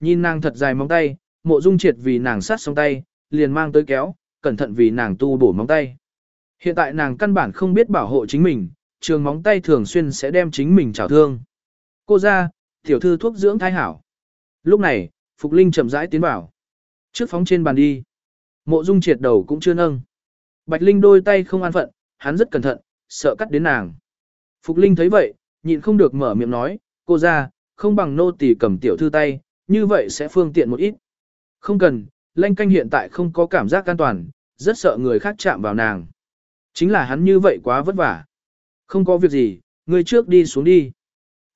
Nhìn nàng thật dài móng tay, mộ dung triệt vì nàng sát song tay, liền mang tới kéo, cẩn thận vì nàng tu bổ móng tay. Hiện tại nàng căn bản không biết bảo hộ chính mình, trường móng tay thường xuyên sẽ đem chính mình trào thương. Cô ra, tiểu thư thuốc dưỡng thai hảo. Lúc này, Phục Linh chậm rãi tiến vào. Trước phóng trên bàn đi. Mộ dung triệt đầu cũng chưa nâng. Bạch Linh đôi tay không an phận, hắn rất cẩn thận, sợ cắt đến nàng. Phục Linh thấy vậy, nhịn không được mở miệng nói, cô ra, không bằng nô tỳ cầm tiểu thư tay, như vậy sẽ phương tiện một ít. Không cần, lanh canh hiện tại không có cảm giác an toàn, rất sợ người khác chạm vào nàng. Chính là hắn như vậy quá vất vả. Không có việc gì, người trước đi xuống đi.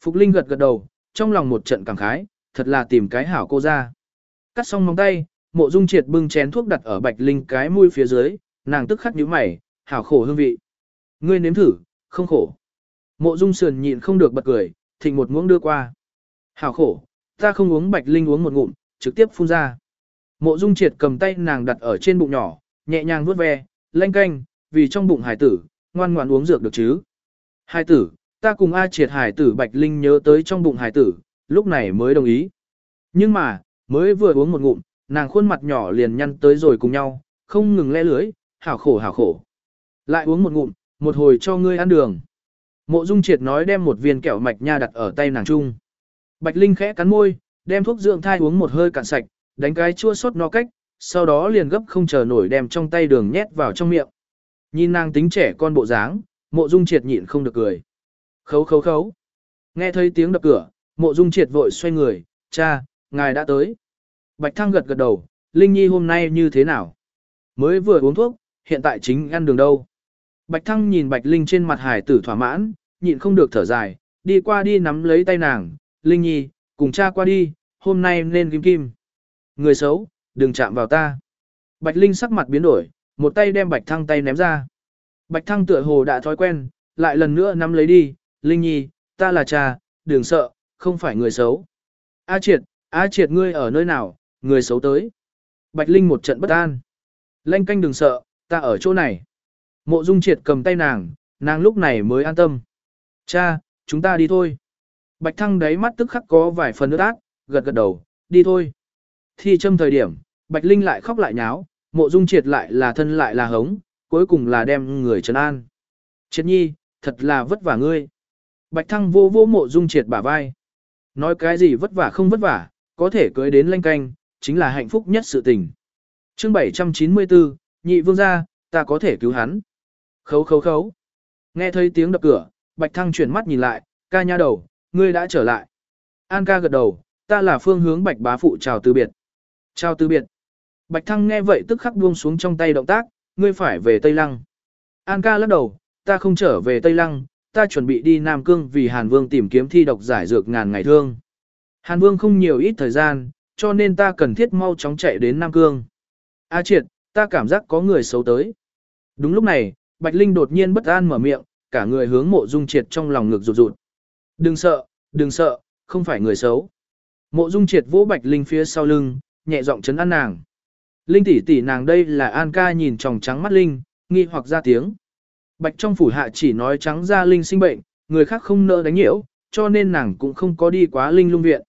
Phục Linh gật gật đầu, trong lòng một trận cảm khái, thật là tìm cái hảo cô ra. Cắt xong móng tay, mộ dung triệt bưng chén thuốc đặt ở bạch linh cái mũi phía dưới, nàng tức khắc nhíu mày, hảo khổ hương vị. Ngươi nếm thử, không khổ. Mộ dung sườn nhịn không được bật cười, thịnh một muỗng đưa qua. Hảo khổ, ta không uống bạch linh uống một ngụm, trực tiếp phun ra. Mộ dung triệt cầm tay nàng đặt ở trên bụng nhỏ, nhẹ nhàng vuốt ve, lanh canh, vì trong bụng hải tử, ngoan ngoãn uống dược được chứ. Hải tử, ta cùng A triệt hải tử bạch linh nhớ tới trong bụng hải tử, lúc này mới đồng ý. Nhưng mà, mới vừa uống một ngụm, nàng khuôn mặt nhỏ liền nhăn tới rồi cùng nhau, không ngừng le lưới, hảo khổ hảo khổ. Lại uống một ngụm, một hồi cho ngươi ăn đường. Mộ Dung Triệt nói đem một viên kẹo mạch nha đặt ở tay nàng trung. Bạch Linh khẽ cắn môi, đem thuốc dưỡng thai uống một hơi cạn sạch, đánh cái chua xót no cách, sau đó liền gấp không chờ nổi đem trong tay đường nhét vào trong miệng. Nhìn nàng tính trẻ con bộ dáng, Mộ Dung Triệt nhịn không được cười. Khấu khấu khấu. Nghe thấy tiếng đập cửa, Mộ Dung Triệt vội xoay người, "Cha, ngài đã tới." Bạch Thăng gật gật đầu, "Linh Nhi hôm nay như thế nào?" Mới vừa uống thuốc, hiện tại chính ăn đường đâu. Bạch Thăng nhìn Bạch Linh trên mặt hải tử thỏa mãn, nhịn không được thở dài, đi qua đi nắm lấy tay nàng, Linh Nhi, cùng cha qua đi, hôm nay nên kim kim. Người xấu, đừng chạm vào ta. Bạch Linh sắc mặt biến đổi, một tay đem Bạch Thăng tay ném ra. Bạch Thăng tựa hồ đã thói quen, lại lần nữa nắm lấy đi, Linh Nhi, ta là cha, đừng sợ, không phải người xấu. A triệt, A triệt ngươi ở nơi nào, người xấu tới. Bạch Linh một trận bất an. Lanh canh đừng sợ, ta ở chỗ này. Mộ Dung Triệt cầm tay nàng, nàng lúc này mới an tâm. Cha, chúng ta đi thôi. Bạch Thăng đáy mắt tức khắc có vài phần nước ác, gật gật đầu, đi thôi. Thi châm thời điểm, Bạch Linh lại khóc lại nháo, mộ Dung Triệt lại là thân lại là hống, cuối cùng là đem người trấn an. Triệt nhi, thật là vất vả ngươi. Bạch Thăng vô vô mộ Dung Triệt bả vai. Nói cái gì vất vả không vất vả, có thể cưới đến lanh canh, chính là hạnh phúc nhất sự tình. Chương 794, nhị vương gia, ta có thể cứu hắn. Khấu khấu khấu. Nghe thấy tiếng đập cửa, Bạch Thăng chuyển mắt nhìn lại, ca nha đầu, ngươi đã trở lại. An ca gật đầu, ta là phương hướng Bạch bá phụ chào từ biệt. Chào từ biệt. Bạch Thăng nghe vậy tức khắc buông xuống trong tay động tác, ngươi phải về Tây Lăng. An ca lắc đầu, ta không trở về Tây Lăng, ta chuẩn bị đi Nam Cương vì Hàn Vương tìm kiếm thi độc giải dược ngàn ngày thương. Hàn Vương không nhiều ít thời gian, cho nên ta cần thiết mau chóng chạy đến Nam Cương. A triệt, ta cảm giác có người xấu tới. Đúng lúc này, Bạch Linh đột nhiên bất an mở miệng, cả người hướng mộ dung triệt trong lòng ngực rụt rụt. Đừng sợ, đừng sợ, không phải người xấu. Mộ dung triệt vỗ Bạch Linh phía sau lưng, nhẹ giọng chấn an nàng. Linh tỷ tỷ nàng đây là An ca nhìn tròng trắng mắt Linh, nghi hoặc ra tiếng. Bạch trong phủ hạ chỉ nói trắng ra Linh sinh bệnh, người khác không nỡ đánh nhiễu, cho nên nàng cũng không có đi quá Linh lung viện.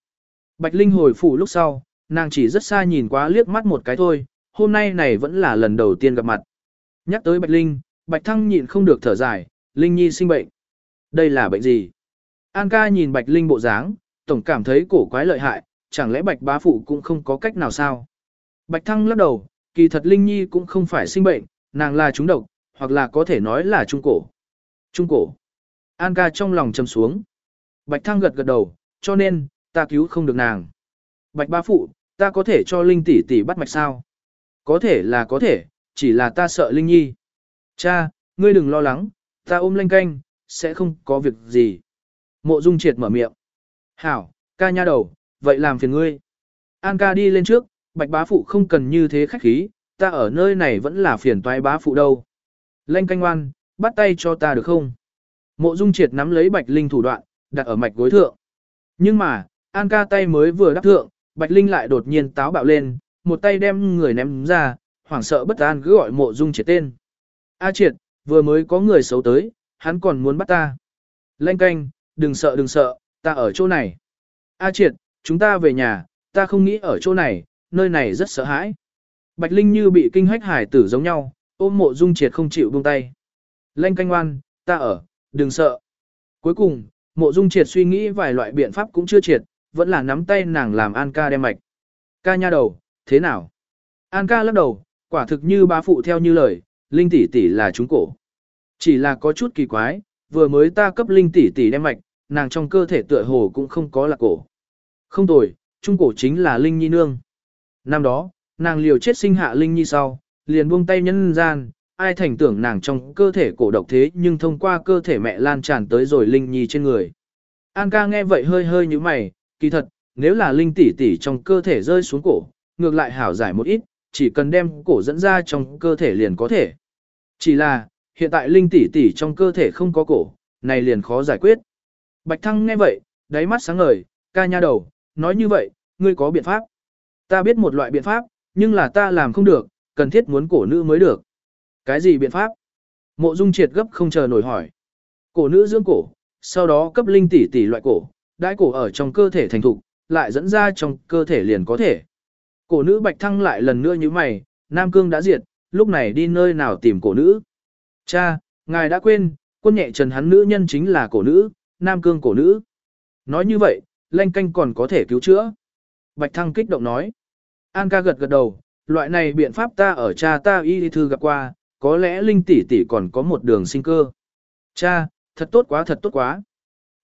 Bạch Linh hồi phủ lúc sau, nàng chỉ rất xa nhìn quá liếc mắt một cái thôi, hôm nay này vẫn là lần đầu tiên gặp mặt. Nhắc tới Bạch Linh, Bạch Thăng nhịn không được thở dài, Linh Nhi sinh bệnh. Đây là bệnh gì? An ca nhìn Bạch Linh bộ dáng, tổng cảm thấy cổ quái lợi hại, chẳng lẽ Bạch bá phụ cũng không có cách nào sao? Bạch Thăng lắc đầu, kỳ thật Linh Nhi cũng không phải sinh bệnh, nàng là trúng độc, hoặc là có thể nói là trung cổ. Trung cổ. An ca trong lòng trầm xuống. Bạch Thăng gật gật đầu, cho nên, ta cứu không được nàng. Bạch bá phụ, ta có thể cho Linh tỷ tỷ bắt mạch sao? Có thể là có thể, chỉ là ta sợ Linh Nhi. Cha, ngươi đừng lo lắng, ta ôm lanh canh, sẽ không có việc gì. Mộ Dung triệt mở miệng. Hảo, ca nha đầu, vậy làm phiền ngươi. An ca đi lên trước, bạch bá phụ không cần như thế khách khí, ta ở nơi này vẫn là phiền toái bá phụ đâu. Lanh canh ngoan, bắt tay cho ta được không? Mộ Dung triệt nắm lấy bạch linh thủ đoạn, đặt ở mạch gối thượng. Nhưng mà, An ca tay mới vừa đắp thượng, bạch linh lại đột nhiên táo bạo lên, một tay đem người ném ra, hoảng sợ bất an cứ gọi mộ dung triệt tên. A triệt, vừa mới có người xấu tới, hắn còn muốn bắt ta. Lanh canh, đừng sợ đừng sợ, ta ở chỗ này. A triệt, chúng ta về nhà, ta không nghĩ ở chỗ này, nơi này rất sợ hãi. Bạch Linh như bị kinh hách hải tử giống nhau, ôm mộ dung triệt không chịu buông tay. Lanh canh ngoan, ta ở, đừng sợ. Cuối cùng, mộ dung triệt suy nghĩ vài loại biện pháp cũng chưa triệt, vẫn là nắm tay nàng làm An ca đem mạch. Ca nha đầu, thế nào? An ca lắc đầu, quả thực như bá phụ theo như lời, Linh tỷ tỷ là chúng cổ. Chỉ là có chút kỳ quái, vừa mới ta cấp Linh tỷ tỷ đem mạch, nàng trong cơ thể tựa hồ cũng không có là cổ. Không tồi, trung cổ chính là Linh Nhi Nương. Năm đó, nàng liều chết sinh hạ Linh Nhi sau, liền buông tay nhân gian, ai thành tưởng nàng trong cơ thể cổ độc thế nhưng thông qua cơ thể mẹ lan tràn tới rồi Linh Nhi trên người. An ca nghe vậy hơi hơi như mày, kỳ thật, nếu là Linh tỷ tỷ trong cơ thể rơi xuống cổ, ngược lại hảo giải một ít, chỉ cần đem cổ dẫn ra trong cơ thể liền có thể. Chỉ là, hiện tại Linh tỷ tỷ trong cơ thể không có cổ, này liền khó giải quyết. Bạch Thăng nghe vậy, đáy mắt sáng ngời, ca nha đầu, nói như vậy, ngươi có biện pháp. Ta biết một loại biện pháp, nhưng là ta làm không được, cần thiết muốn cổ nữ mới được. Cái gì biện pháp? Mộ Dung Triệt gấp không chờ nổi hỏi. Cổ nữ dưỡng cổ, sau đó cấp linh tỷ tỷ loại cổ, đãi cổ ở trong cơ thể thành thục, lại dẫn ra trong cơ thể liền có thể. Cổ nữ Bạch Thăng lại lần nữa như mày, Nam Cương đã diệt, lúc này đi nơi nào tìm cổ nữ. Cha, ngài đã quên, quân nhẹ trần hắn nữ nhân chính là cổ nữ, Nam Cương cổ nữ. Nói như vậy, lanh canh còn có thể cứu chữa. Bạch Thăng kích động nói. An ca gật gật đầu, loại này biện pháp ta ở cha ta y thư gặp qua, có lẽ linh tỷ tỷ còn có một đường sinh cơ. Cha, thật tốt quá thật tốt quá.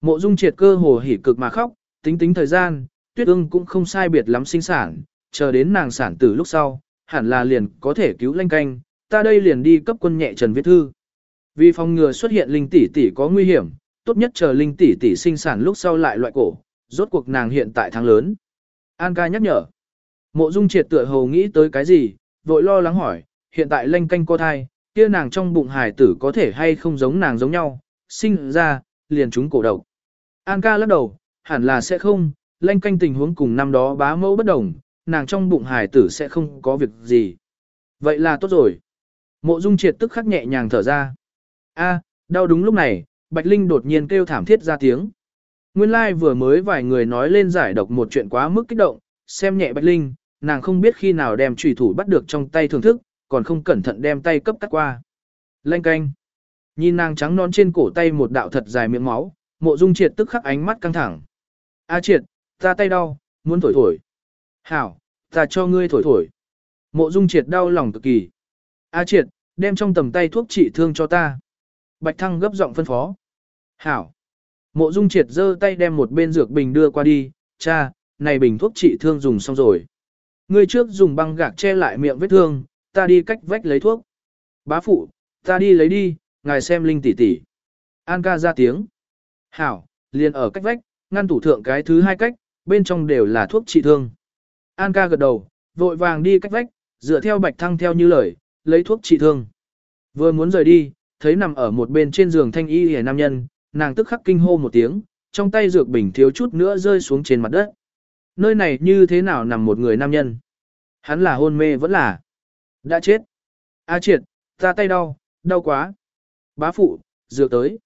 Mộ dung triệt cơ hồ hỉ cực mà khóc, tính tính thời gian, tuyết ương cũng không sai biệt lắm sinh sản, chờ đến nàng sản tử lúc sau, hẳn là liền có thể cứu lanh canh, ta đây liền đi cấp quân nhẹ trần viết thư. Vì phòng ngừa xuất hiện linh tỷ tỷ có nguy hiểm, tốt nhất chờ linh tỷ tỷ sinh sản lúc sau lại loại cổ, rốt cuộc nàng hiện tại tháng lớn. An ca nhắc nhở. Mộ dung triệt tựa hồ nghĩ tới cái gì, vội lo lắng hỏi, hiện tại lanh canh có thai, kia nàng trong bụng hài tử có thể hay không giống nàng giống nhau, sinh ra, liền chúng cổ độc. An ca lắc đầu, hẳn là sẽ không, lanh canh tình huống cùng năm đó bá mẫu bất đồng, nàng trong bụng hài tử sẽ không có việc gì. Vậy là tốt rồi. Mộ dung triệt tức khắc nhẹ nhàng thở ra. A, đau đúng lúc này, Bạch Linh đột nhiên kêu thảm thiết ra tiếng. Nguyên lai like vừa mới vài người nói lên giải độc một chuyện quá mức kích động, xem nhẹ Bạch Linh, nàng không biết khi nào đem trùy thủ bắt được trong tay thưởng thức, còn không cẩn thận đem tay cấp cắt qua. Lanh canh. Nhìn nàng trắng non trên cổ tay một đạo thật dài miệng máu, mộ dung triệt tức khắc ánh mắt căng thẳng. A triệt, ta tay đau, muốn thổi thổi. Hảo, ta cho ngươi thổi thổi. Mộ dung triệt đau lòng cực kỳ. A triệt, đem trong tầm tay thuốc trị thương cho ta. Bạch thăng gấp giọng phân phó. Hảo. Mộ dung triệt giơ tay đem một bên dược bình đưa qua đi. Cha, này bình thuốc trị thương dùng xong rồi. Ngươi trước dùng băng gạc che lại miệng vết thương, ta đi cách vách lấy thuốc. Bá phụ, ta đi lấy đi, ngài xem linh tỷ tỷ. An ca ra tiếng. Hảo, liền ở cách vách, ngăn tủ thượng cái thứ hai cách, bên trong đều là thuốc trị thương. An ca gật đầu, vội vàng đi cách vách, dựa theo bạch thăng theo như lời, lấy thuốc trị thương. Vừa muốn rời đi, thấy nằm ở một bên trên giường thanh y hề nam nhân, nàng tức khắc kinh hô một tiếng, trong tay dược bình thiếu chút nữa rơi xuống trên mặt đất. Nơi này như thế nào nằm một người nam nhân? Hắn là hôn mê vẫn là. Đã chết. A triệt, ta tay đau, đau quá. Bá phụ, dược tới.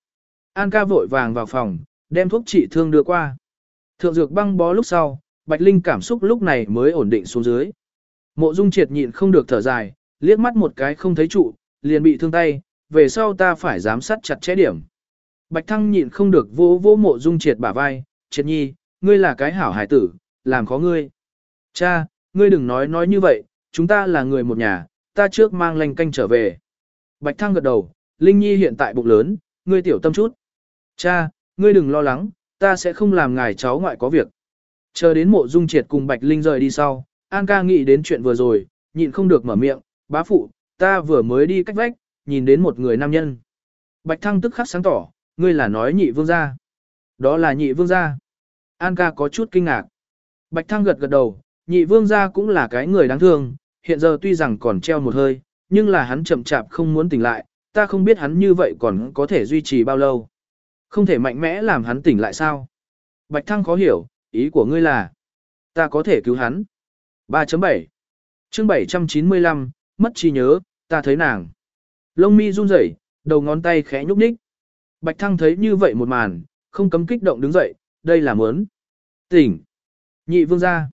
An ca vội vàng vào phòng, đem thuốc trị thương đưa qua. Thượng dược băng bó lúc sau, Bạch Linh cảm xúc lúc này mới ổn định xuống dưới. Mộ Dung Triệt nhịn không được thở dài, liếc mắt một cái không thấy trụ, liền bị thương tay, về sau ta phải giám sát chặt chẽ điểm. Bạch Thăng nhịn không được vô vô Mộ Dung Triệt bả vai, "Triệt Nhi, ngươi là cái hảo hải tử, làm khó ngươi." "Cha, ngươi đừng nói nói như vậy, chúng ta là người một nhà, ta trước mang lành canh trở về." Bạch Thăng gật đầu, "Linh Nhi hiện tại bụng lớn, ngươi tiểu tâm chút." "Cha, ngươi đừng lo lắng, ta sẽ không làm ngài cháu ngoại có việc." Chờ đến Mộ Dung Triệt cùng Bạch Linh rời đi sau, An ca nghĩ đến chuyện vừa rồi, nhịn không được mở miệng, bá phụ, ta vừa mới đi cách vách, nhìn đến một người nam nhân. Bạch Thăng tức khắc sáng tỏ, ngươi là nói nhị vương gia. Đó là nhị vương gia. An ca có chút kinh ngạc. Bạch Thăng gật gật đầu, nhị vương gia cũng là cái người đáng thương, hiện giờ tuy rằng còn treo một hơi, nhưng là hắn chậm chạp không muốn tỉnh lại, ta không biết hắn như vậy còn có thể duy trì bao lâu. Không thể mạnh mẽ làm hắn tỉnh lại sao? Bạch Thăng khó hiểu, ý của ngươi là, ta có thể cứu hắn. 3.7 chương 795, mất trí nhớ, ta thấy nàng. Lông mi run rẩy, đầu ngón tay khẽ nhúc nhích. Bạch Thăng thấy như vậy một màn, không cấm kích động đứng dậy, đây là muốn. Tỉnh. Nhị vương gia.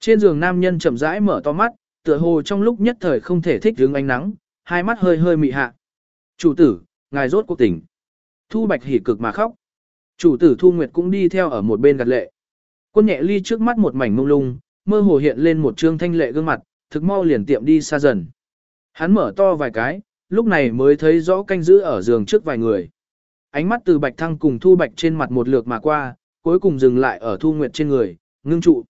Trên giường nam nhân chậm rãi mở to mắt, tựa hồ trong lúc nhất thời không thể thích hướng ánh nắng, hai mắt hơi hơi mị hạ. Chủ tử, ngài rốt cuộc tỉnh. Thu Bạch hỉ cực mà khóc. Chủ tử Thu Nguyệt cũng đi theo ở một bên gạt lệ. Quân nhẹ ly trước mắt một mảnh mông lung, mơ hồ hiện lên một trương thanh lệ gương mặt, thực mau liền tiệm đi xa dần. Hắn mở to vài cái, lúc này mới thấy rõ canh giữ ở giường trước vài người. Ánh mắt từ Bạch Thăng cùng Thu Bạch trên mặt một lượt mà qua, cuối cùng dừng lại ở Thu Nguyệt trên người, ngưng trụ.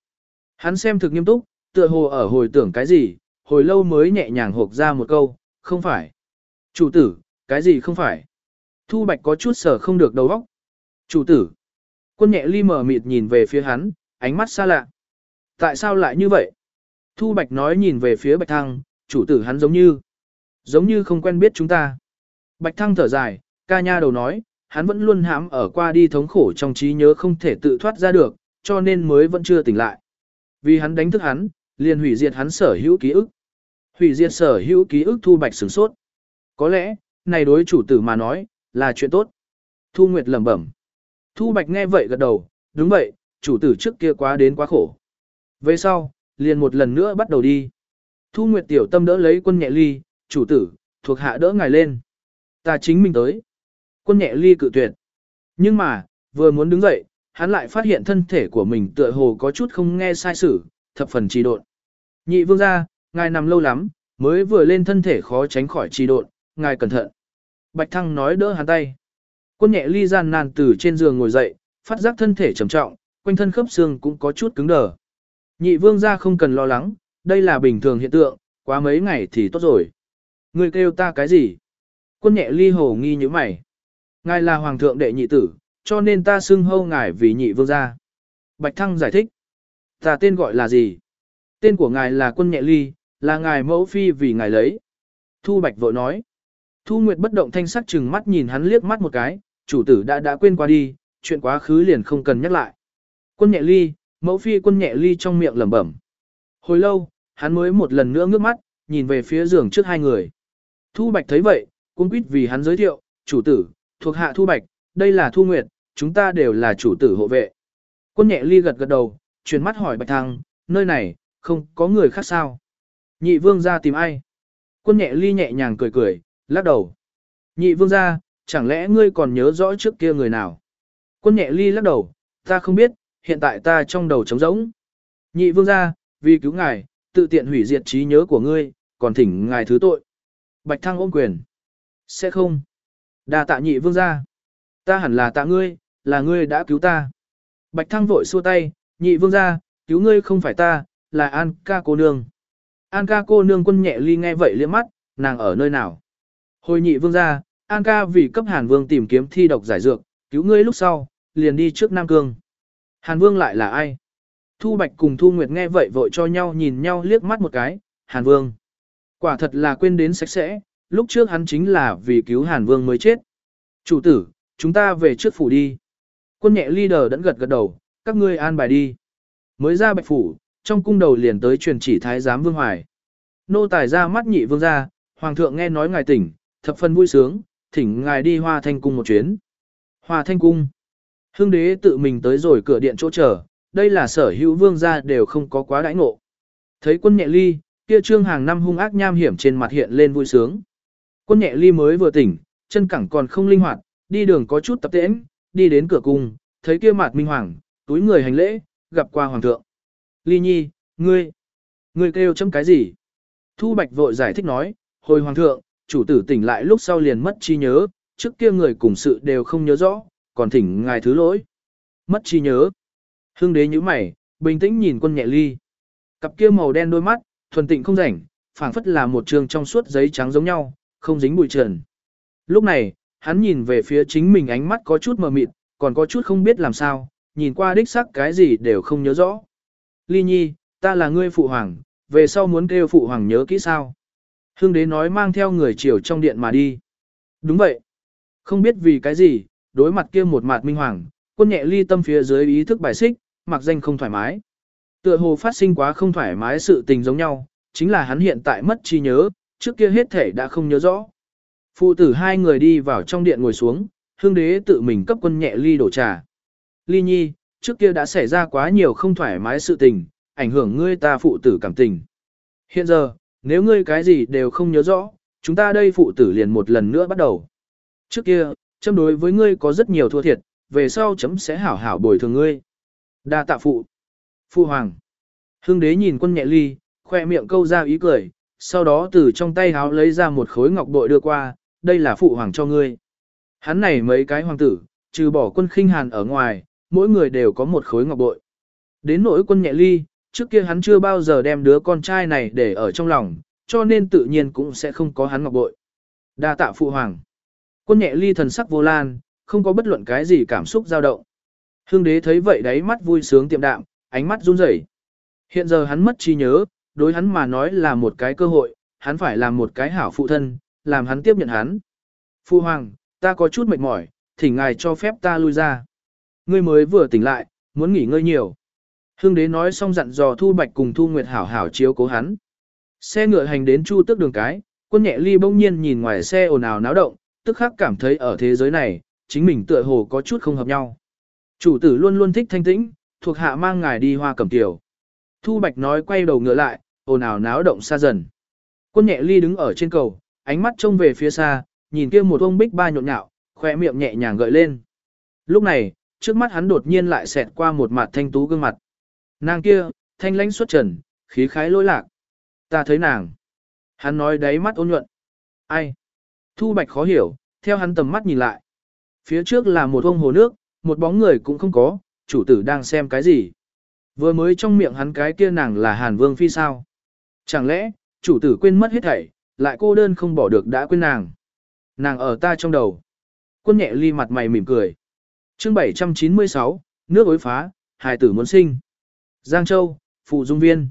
Hắn xem thực nghiêm túc, tựa hồ ở hồi tưởng cái gì, hồi lâu mới nhẹ nhàng hộp ra một câu, không phải. Chủ tử, cái gì không phải? Thu Bạch có chút sở không được đầu óc. Chủ tử. Quân nhẹ ly mở mịt nhìn về phía hắn, ánh mắt xa lạ. Tại sao lại như vậy? Thu Bạch nói nhìn về phía Bạch Thăng, chủ tử hắn giống như, giống như không quen biết chúng ta. Bạch Thăng thở dài, ca nha đầu nói, hắn vẫn luôn hãm ở qua đi thống khổ trong trí nhớ không thể tự thoát ra được, cho nên mới vẫn chưa tỉnh lại. Vì hắn đánh thức hắn, liền hủy diệt hắn sở hữu ký ức. Hủy diệt sở hữu ký ức Thu Bạch sửng sốt. Có lẽ, này đối chủ tử mà nói, là chuyện tốt. Thu Nguyệt lẩm bẩm. Thu Bạch nghe vậy gật đầu, đúng vậy, chủ tử trước kia quá đến quá khổ. Về sau, liền một lần nữa bắt đầu đi. Thu Nguyệt tiểu tâm đỡ lấy quân nhẹ ly, chủ tử, thuộc hạ đỡ ngài lên. Ta chính mình tới. Quân nhẹ ly cự tuyệt. Nhưng mà, vừa muốn đứng dậy, hắn lại phát hiện thân thể của mình tựa hồ có chút không nghe sai sử, thập phần trì độn. Nhị vương gia, ngài nằm lâu lắm, mới vừa lên thân thể khó tránh khỏi trì độn, ngài cẩn thận. Bạch Thăng nói đỡ hắn tay. Quân nhẹ ly gian nan từ trên giường ngồi dậy, phát giác thân thể trầm trọng, quanh thân khớp xương cũng có chút cứng đờ. Nhị vương gia không cần lo lắng, đây là bình thường hiện tượng, quá mấy ngày thì tốt rồi. Người kêu ta cái gì? Quân nhẹ ly hồ nghi như mày. Ngài là hoàng thượng đệ nhị tử, cho nên ta xưng hâu ngài vì nhị vương gia. Bạch Thăng giải thích. Ta tên gọi là gì? Tên của ngài là quân nhẹ ly, là ngài mẫu phi vì ngài lấy. Thu Bạch vội nói. Thu Nguyệt bất động thanh sắc chừng mắt nhìn hắn liếc mắt một cái, chủ tử đã đã quên qua đi, chuyện quá khứ liền không cần nhắc lại. Quân nhẹ ly, mẫu phi quân nhẹ ly trong miệng lẩm bẩm. Hồi lâu, hắn mới một lần nữa ngước mắt, nhìn về phía giường trước hai người. Thu Bạch thấy vậy, cũng quýt vì hắn giới thiệu, chủ tử, thuộc hạ Thu Bạch, đây là Thu Nguyệt, chúng ta đều là chủ tử hộ vệ. Quân nhẹ ly gật gật đầu, chuyển mắt hỏi Bạch Thăng, nơi này, không có người khác sao? Nhị vương ra tìm ai? Quân nhẹ ly nhẹ nhàng cười cười, lắc đầu. Nhị vương ra, chẳng lẽ ngươi còn nhớ rõ trước kia người nào? Quân nhẹ ly lắc đầu, ta không biết, hiện tại ta trong đầu trống rỗng. Nhị vương gia vì cứu ngài, tự tiện hủy diệt trí nhớ của ngươi, còn thỉnh ngài thứ tội. Bạch thăng ôm quyền. Sẽ không. đa tạ nhị vương gia Ta hẳn là tạ ngươi, là ngươi đã cứu ta. Bạch thăng vội xua tay, nhị vương gia cứu ngươi không phải ta, là An ca cô nương. An ca cô nương quân nhẹ ly nghe vậy liếc mắt, nàng ở nơi nào? Hồi nhị vương gia An ca vì cấp Hàn Vương tìm kiếm thi độc giải dược, cứu ngươi lúc sau, liền đi trước Nam Cương. Hàn Vương lại là ai? Thu Bạch cùng Thu Nguyệt nghe vậy vội cho nhau nhìn nhau liếc mắt một cái, Hàn Vương. Quả thật là quên đến sạch sẽ, lúc trước hắn chính là vì cứu Hàn Vương mới chết. Chủ tử, chúng ta về trước phủ đi. Quân nhẹ leader đẫn gật gật đầu, các ngươi an bài đi. Mới ra bạch phủ, trong cung đầu liền tới truyền chỉ thái giám Vương Hoài. Nô tài ra mắt nhị vương ra, hoàng thượng nghe nói ngài tỉnh, thập phần vui sướng, thỉnh ngài đi hoa thanh cung một chuyến. Hoa thanh cung. Hưng đế tự mình tới rồi cửa điện chỗ chờ, đây là sở hữu vương gia đều không có quá đãi ngộ. Thấy quân nhẹ ly, kia trương hàng năm hung ác nham hiểm trên mặt hiện lên vui sướng. Quân nhẹ ly mới vừa tỉnh, chân cẳng còn không linh hoạt, đi đường có chút tập tễnh, đi đến cửa cung, thấy kia mặt minh hoàng, túi người hành lễ, gặp qua hoàng thượng. Ly nhi, ngươi, ngươi kêu chấm cái gì? Thu Bạch vội giải thích nói, hồi hoàng thượng, chủ tử tỉnh lại lúc sau liền mất trí nhớ, trước kia người cùng sự đều không nhớ rõ, còn thỉnh ngài thứ lỗi. Mất trí nhớ. Hưng đế như mày, bình tĩnh nhìn quân nhẹ ly. Cặp kia màu đen đôi mắt, thuần tịnh không rảnh, phảng phất là một trường trong suốt giấy trắng giống nhau, không dính bụi trần. Lúc này, hắn nhìn về phía chính mình ánh mắt có chút mờ mịt, còn có chút không biết làm sao, nhìn qua đích sắc cái gì đều không nhớ rõ. Ly nhi, ta là ngươi phụ hoàng, về sau muốn kêu phụ hoàng nhớ kỹ sao. Hương đế nói mang theo người chiều trong điện mà đi. Đúng vậy. Không biết vì cái gì, đối mặt kia một mặt minh hoàng, quân nhẹ ly tâm phía dưới ý thức bài xích, mặc danh không thoải mái. Tựa hồ phát sinh quá không thoải mái sự tình giống nhau, chính là hắn hiện tại mất trí nhớ, trước kia hết thể đã không nhớ rõ. Phụ tử hai người đi vào trong điện ngồi xuống, hương đế tự mình cấp quân nhẹ ly đổ trà. Ly nhi, trước kia đã xảy ra quá nhiều không thoải mái sự tình, ảnh hưởng ngươi ta phụ tử cảm tình. Hiện giờ, nếu ngươi cái gì đều không nhớ rõ, chúng ta đây phụ tử liền một lần nữa bắt đầu. Trước kia, chấm đối với ngươi có rất nhiều thua thiệt, về sau chấm sẽ hảo hảo bồi thường ngươi. Đa tạ phụ. Phụ hoàng. Hưng đế nhìn quân nhẹ ly, khoe miệng câu ra ý cười, sau đó từ trong tay háo lấy ra một khối ngọc bội đưa qua, đây là phụ hoàng cho ngươi. Hắn này mấy cái hoàng tử, trừ bỏ quân khinh hàn ở ngoài, mỗi người đều có một khối ngọc bội. Đến nỗi quân nhẹ ly, trước kia hắn chưa bao giờ đem đứa con trai này để ở trong lòng, cho nên tự nhiên cũng sẽ không có hắn ngọc bội. Đa tạ phụ hoàng. Quân nhẹ ly thần sắc vô lan, không có bất luận cái gì cảm xúc dao động. Hương đế thấy vậy đáy mắt vui sướng tiệm đạm, ánh mắt run rẩy. Hiện giờ hắn mất trí nhớ, đối hắn mà nói là một cái cơ hội, hắn phải làm một cái hảo phụ thân, làm hắn tiếp nhận hắn. Phu hoàng, ta có chút mệt mỏi, thỉnh ngài cho phép ta lui ra. Ngươi mới vừa tỉnh lại, muốn nghỉ ngơi nhiều. Hương đế nói xong dặn dò Thu Bạch cùng Thu Nguyệt hảo hảo chiếu cố hắn. Xe ngựa hành đến Chu Tước đường cái, quân nhẹ ly bỗng nhiên nhìn ngoài xe ồn ào náo động, tức khắc cảm thấy ở thế giới này, chính mình tựa hồ có chút không hợp nhau. Chủ tử luôn luôn thích thanh tĩnh, thuộc hạ mang ngài đi hoa cẩm tiểu. Thu Bạch nói quay đầu ngựa lại, ồn ào náo động xa dần. Quân nhẹ ly đứng ở trên cầu, ánh mắt trông về phía xa, nhìn kia một ông bích ba nhộn nhạo, khoe miệng nhẹ nhàng gợi lên. Lúc này, trước mắt hắn đột nhiên lại xẹt qua một mặt thanh tú gương mặt. Nàng kia, thanh lãnh xuất trần, khí khái lỗi lạc. Ta thấy nàng. Hắn nói đáy mắt ôn nhuận. Ai? Thu Bạch khó hiểu, theo hắn tầm mắt nhìn lại. Phía trước là một ông hồ nước, một bóng người cũng không có, chủ tử đang xem cái gì. Vừa mới trong miệng hắn cái kia nàng là Hàn Vương Phi sao. Chẳng lẽ, chủ tử quên mất hết thảy, lại cô đơn không bỏ được đã quên nàng. Nàng ở ta trong đầu. Quân nhẹ ly mặt mày mỉm cười. chương 796, nước ối phá, hài tử muốn sinh. Giang Châu, Phụ Dung Viên.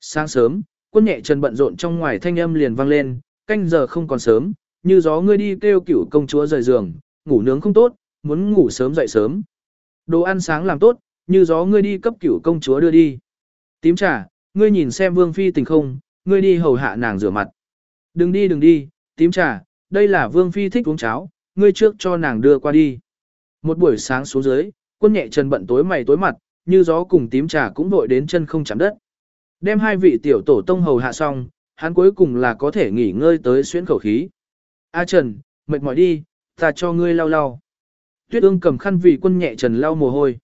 Sáng sớm, quân nhẹ trần bận rộn trong ngoài thanh âm liền vang lên, canh giờ không còn sớm, như gió ngươi đi kêu cửu công chúa rời giường, ngủ nướng không tốt, muốn ngủ sớm dậy sớm. Đồ ăn sáng làm tốt, như gió ngươi đi cấp cửu công chúa đưa đi. Tím trà, ngươi nhìn xem vương phi tình không, ngươi đi hầu hạ nàng rửa mặt. Đừng đi đừng đi, tím trà, đây là vương phi thích uống cháo, ngươi trước cho nàng đưa qua đi. Một buổi sáng xuống dưới, quân nhẹ chân bận tối mày tối mặt, như gió cùng tím trà cũng vội đến chân không chạm đất. Đem hai vị tiểu tổ tông hầu hạ xong, hắn cuối cùng là có thể nghỉ ngơi tới xuyên khẩu khí. A Trần, mệt mỏi đi, ta cho ngươi lau lau. Tuyết ương cầm khăn vì quân nhẹ Trần lau mồ hôi.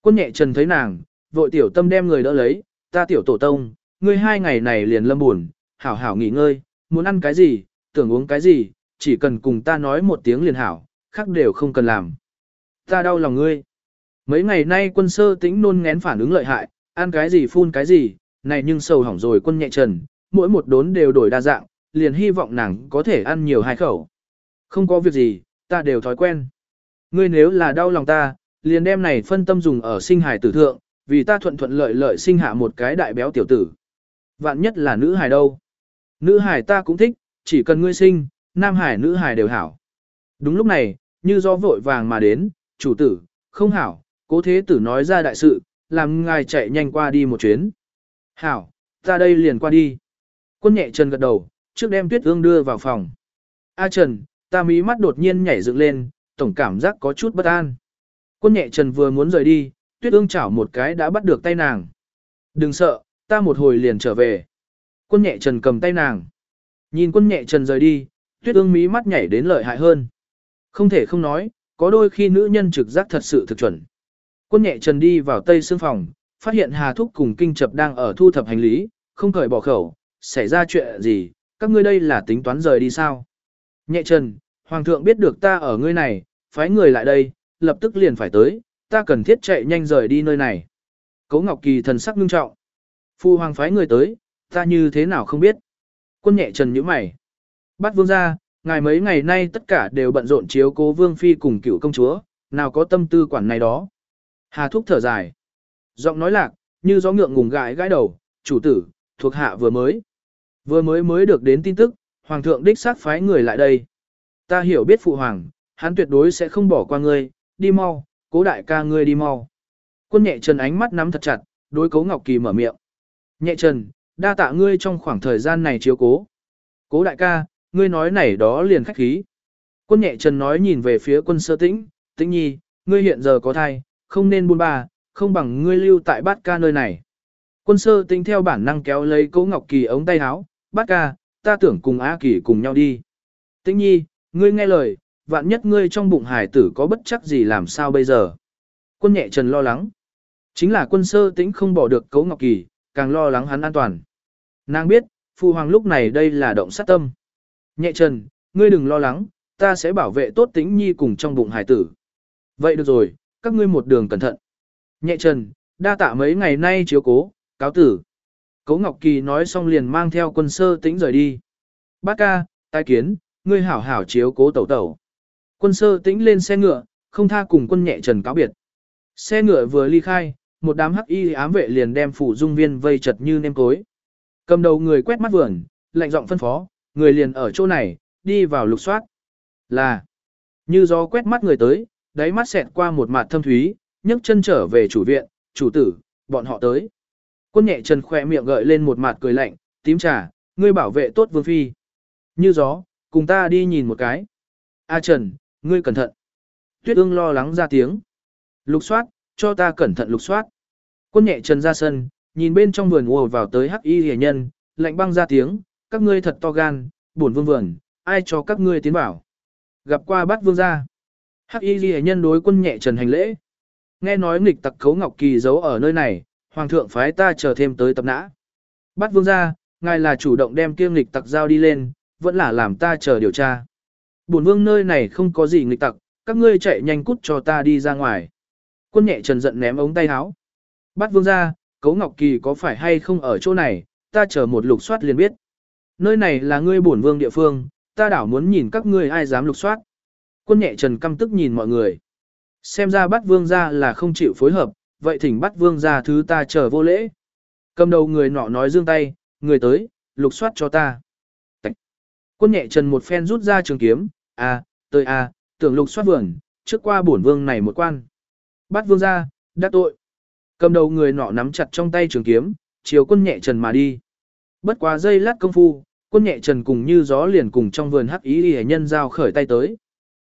Quân nhẹ Trần thấy nàng, vội tiểu tâm đem người đỡ lấy, ta tiểu tổ tông, ngươi hai ngày này liền lâm buồn, hảo hảo nghỉ ngơi, muốn ăn cái gì, tưởng uống cái gì, chỉ cần cùng ta nói một tiếng liền hảo, khác đều không cần làm. Ta đau lòng ngươi. Mấy ngày nay quân sơ tĩnh nôn ngén phản ứng lợi hại, ăn cái gì phun cái gì, này nhưng sầu hỏng rồi quân nhẹ trần, mỗi một đốn đều đổi đa dạng, liền hy vọng nàng có thể ăn nhiều hai khẩu. Không có việc gì, ta đều thói quen. Ngươi nếu là đau lòng ta, liền đem này phân tâm dùng ở sinh hài tử thượng, vì ta thuận thuận lợi lợi sinh hạ một cái đại béo tiểu tử. Vạn nhất là nữ hài đâu. Nữ hài ta cũng thích, chỉ cần ngươi sinh, nam hải nữ hài đều hảo. Đúng lúc này, như do vội vàng mà đến, chủ tử, không hảo, cố thế tử nói ra đại sự, làm ngài chạy nhanh qua đi một chuyến. Hảo, ta đây liền qua đi. Quân nhẹ chân gật đầu, trước đem tuyết ương đưa vào phòng. A Trần, ta mí mắt đột nhiên nhảy dựng lên, tổng cảm giác có chút bất an. Quân nhẹ Trần vừa muốn rời đi, tuyết ương chảo một cái đã bắt được tay nàng. Đừng sợ, ta một hồi liền trở về. Quân nhẹ Trần cầm tay nàng. Nhìn quân nhẹ Trần rời đi, tuyết ương mí mắt nhảy đến lợi hại hơn. Không thể không nói, có đôi khi nữ nhân trực giác thật sự thực chuẩn. Quân nhẹ Trần đi vào tây xương phòng, phát hiện Hà Thúc cùng Kinh Chập đang ở thu thập hành lý, không cởi bỏ khẩu, xảy ra chuyện gì, các ngươi đây là tính toán rời đi sao? Nhẹ Trần, Hoàng thượng biết được ta ở ngươi này, phái người lại đây, lập tức liền phải tới, ta cần thiết chạy nhanh rời đi nơi này. Cố Ngọc Kỳ thần sắc nghiêm trọng. Phu Hoàng phái người tới, ta như thế nào không biết. Quân nhẹ Trần nhíu mày. Bắt vương ra, ngài mấy ngày nay tất cả đều bận rộn chiếu cố vương phi cùng cựu công chúa, nào có tâm tư quản này đó. Hà Thúc thở dài. Giọng nói lạc, như gió ngượng ngùng gãi gãi đầu, chủ tử, thuộc hạ vừa mới. Vừa mới mới được đến tin tức, Hoàng thượng đích xác phái người lại đây. Ta hiểu biết phụ hoàng, hắn tuyệt đối sẽ không bỏ qua ngươi, đi mau, cố đại ca ngươi đi mau. Quân nhẹ trần ánh mắt nắm thật chặt, đối cố Ngọc Kỳ mở miệng. Nhẹ trần, đa tạ ngươi trong khoảng thời gian này chiếu cố. Cố đại ca, ngươi nói này đó liền khách khí. Quân nhẹ trần nói nhìn về phía quân sơ tĩnh, tĩnh nhi, ngươi hiện giờ có thai, không nên buôn ba, không bằng ngươi lưu tại bát ca nơi này. Quân sơ tĩnh theo bản năng kéo lấy Cố Ngọc Kỳ ống tay áo, bác ca, ta tưởng cùng A Kỳ cùng nhau đi. Tĩnh nhi, ngươi nghe lời, vạn nhất ngươi trong bụng hải tử có bất chắc gì làm sao bây giờ. Quân nhẹ trần lo lắng. Chính là quân sơ tĩnh không bỏ được Cấu Ngọc Kỳ, càng lo lắng hắn an toàn. Nàng biết, Phu Hoàng lúc này đây là động sát tâm. Nhẹ trần, ngươi đừng lo lắng, ta sẽ bảo vệ tốt tĩnh nhi cùng trong bụng hải tử. Vậy được rồi, các ngươi một đường cẩn thận. Nhẹ trần, đa tạ mấy ngày nay chiếu cố, cáo tử. Cố Ngọc Kỳ nói xong liền mang theo quân sơ tĩnh rời đi. Bác ca, tai kiến, ngươi hảo hảo chiếu cố tẩu tẩu. Quân sơ tĩnh lên xe ngựa, không tha cùng quân nhẹ trần cáo biệt. Xe ngựa vừa ly khai, một đám hắc y ám vệ liền đem phủ dung viên vây chật như nêm cối. Cầm đầu người quét mắt vườn, lạnh giọng phân phó, người liền ở chỗ này, đi vào lục soát. Là, như gió quét mắt người tới, đáy mắt xẹt qua một mặt thâm thúy, nhấc chân trở về chủ viện, chủ tử, bọn họ tới. Quân nhẹ trần khỏe miệng gợi lên một mặt cười lạnh, tím trà, ngươi bảo vệ tốt vương phi. Như gió, cùng ta đi nhìn một cái. A Trần, ngươi cẩn thận. Tuyết ương lo lắng ra tiếng. Lục soát, cho ta cẩn thận lục soát. Quân nhẹ Trần ra sân, nhìn bên trong vườn ùa vào tới hắc y hề nhân, lạnh băng ra tiếng, các ngươi thật to gan, buồn vương vườn, ai cho các ngươi tiến bảo. Gặp qua bắt vương gia. Hắc y hề nhân đối quân nhẹ Trần hành lễ. Nghe nói nghịch tặc khấu ngọc kỳ giấu ở nơi này, hoàng thượng phái ta chờ thêm tới tập nã. Bắt vương gia, ngài là chủ động đem kiêm nghịch tặc giao đi lên, vẫn là làm ta chờ điều tra. Bổn vương nơi này không có gì nghịch tặc, các ngươi chạy nhanh cút cho ta đi ra ngoài. Quân nhẹ trần giận ném ống tay áo. Bắt vương gia, cấu ngọc kỳ có phải hay không ở chỗ này, ta chờ một lục soát liền biết. Nơi này là ngươi bổn vương địa phương, ta đảo muốn nhìn các ngươi ai dám lục soát. Quân nhẹ trần căm tức nhìn mọi người. Xem ra bắt vương gia là không chịu phối hợp, vậy thỉnh bắt vương gia thứ ta chờ vô lễ. Cầm đầu người nọ nói dương tay, người tới, lục soát cho ta. Tạch. Quân nhẹ trần một phen rút ra trường kiếm, à, tới à, tưởng lục soát vườn, trước qua bổn vương này một quan. Bắt vương gia, đắc tội. Cầm đầu người nọ nắm chặt trong tay trường kiếm, chiều quân nhẹ trần mà đi. Bất quá dây lát công phu, quân nhẹ trần cùng như gió liền cùng trong vườn hắc ý y nhân giao khởi tay tới.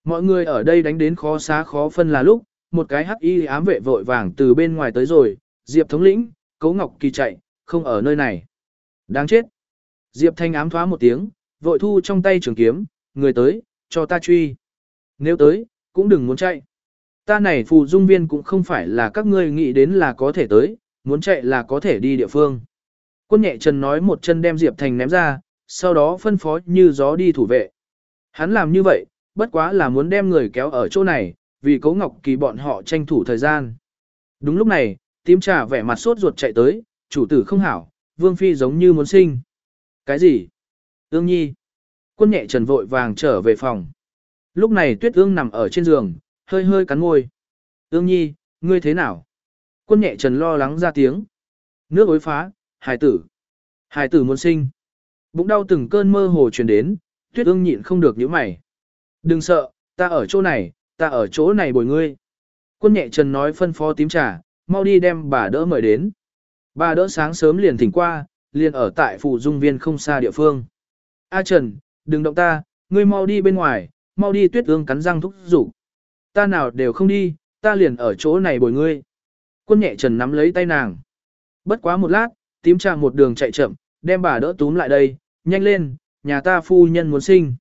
Mọi người ở đây đánh đến khó xá khó phân là lúc, một cái hắc y ám vệ vội vàng từ bên ngoài tới rồi, Diệp thống lĩnh, Cố Ngọc Kỳ chạy, không ở nơi này. Đáng chết. Diệp thanh ám thoá một tiếng, vội thu trong tay trường kiếm, người tới, cho ta truy. Nếu tới, cũng đừng muốn chạy. Ta này phù dung viên cũng không phải là các ngươi nghĩ đến là có thể tới, muốn chạy là có thể đi địa phương. Quân nhẹ chân nói một chân đem Diệp Thành ném ra, sau đó phân phó như gió đi thủ vệ. Hắn làm như vậy, bất quá là muốn đem người kéo ở chỗ này, vì Cố Ngọc Kỳ bọn họ tranh thủ thời gian. Đúng lúc này, tím trà vẻ mặt sốt ruột chạy tới, chủ tử không hảo, Vương Phi giống như muốn sinh. Cái gì? Ương Nhi. Quân nhẹ trần vội vàng trở về phòng. Lúc này Tuyết Ương nằm ở trên giường, hơi hơi cắn môi. Ương Nhi, ngươi thế nào? Quân nhẹ trần lo lắng ra tiếng. Nước ối phá, hài tử. Hài tử muốn sinh. Bụng đau từng cơn mơ hồ truyền đến, Tuyết Ương nhịn không được nhíu mày. Đừng sợ, ta ở chỗ này, ta ở chỗ này bồi ngươi. Quân nhẹ trần nói phân phó tím trà, mau đi đem bà đỡ mời đến. Bà đỡ sáng sớm liền thỉnh qua, liền ở tại phủ dung viên không xa địa phương. A Trần, đừng động ta, ngươi mau đi bên ngoài, mau đi tuyết ương cắn răng thúc rủ. Ta nào đều không đi, ta liền ở chỗ này bồi ngươi. Quân nhẹ Trần nắm lấy tay nàng. Bất quá một lát, tím trà một đường chạy chậm, đem bà đỡ túm lại đây, nhanh lên, nhà ta phu nhân muốn sinh.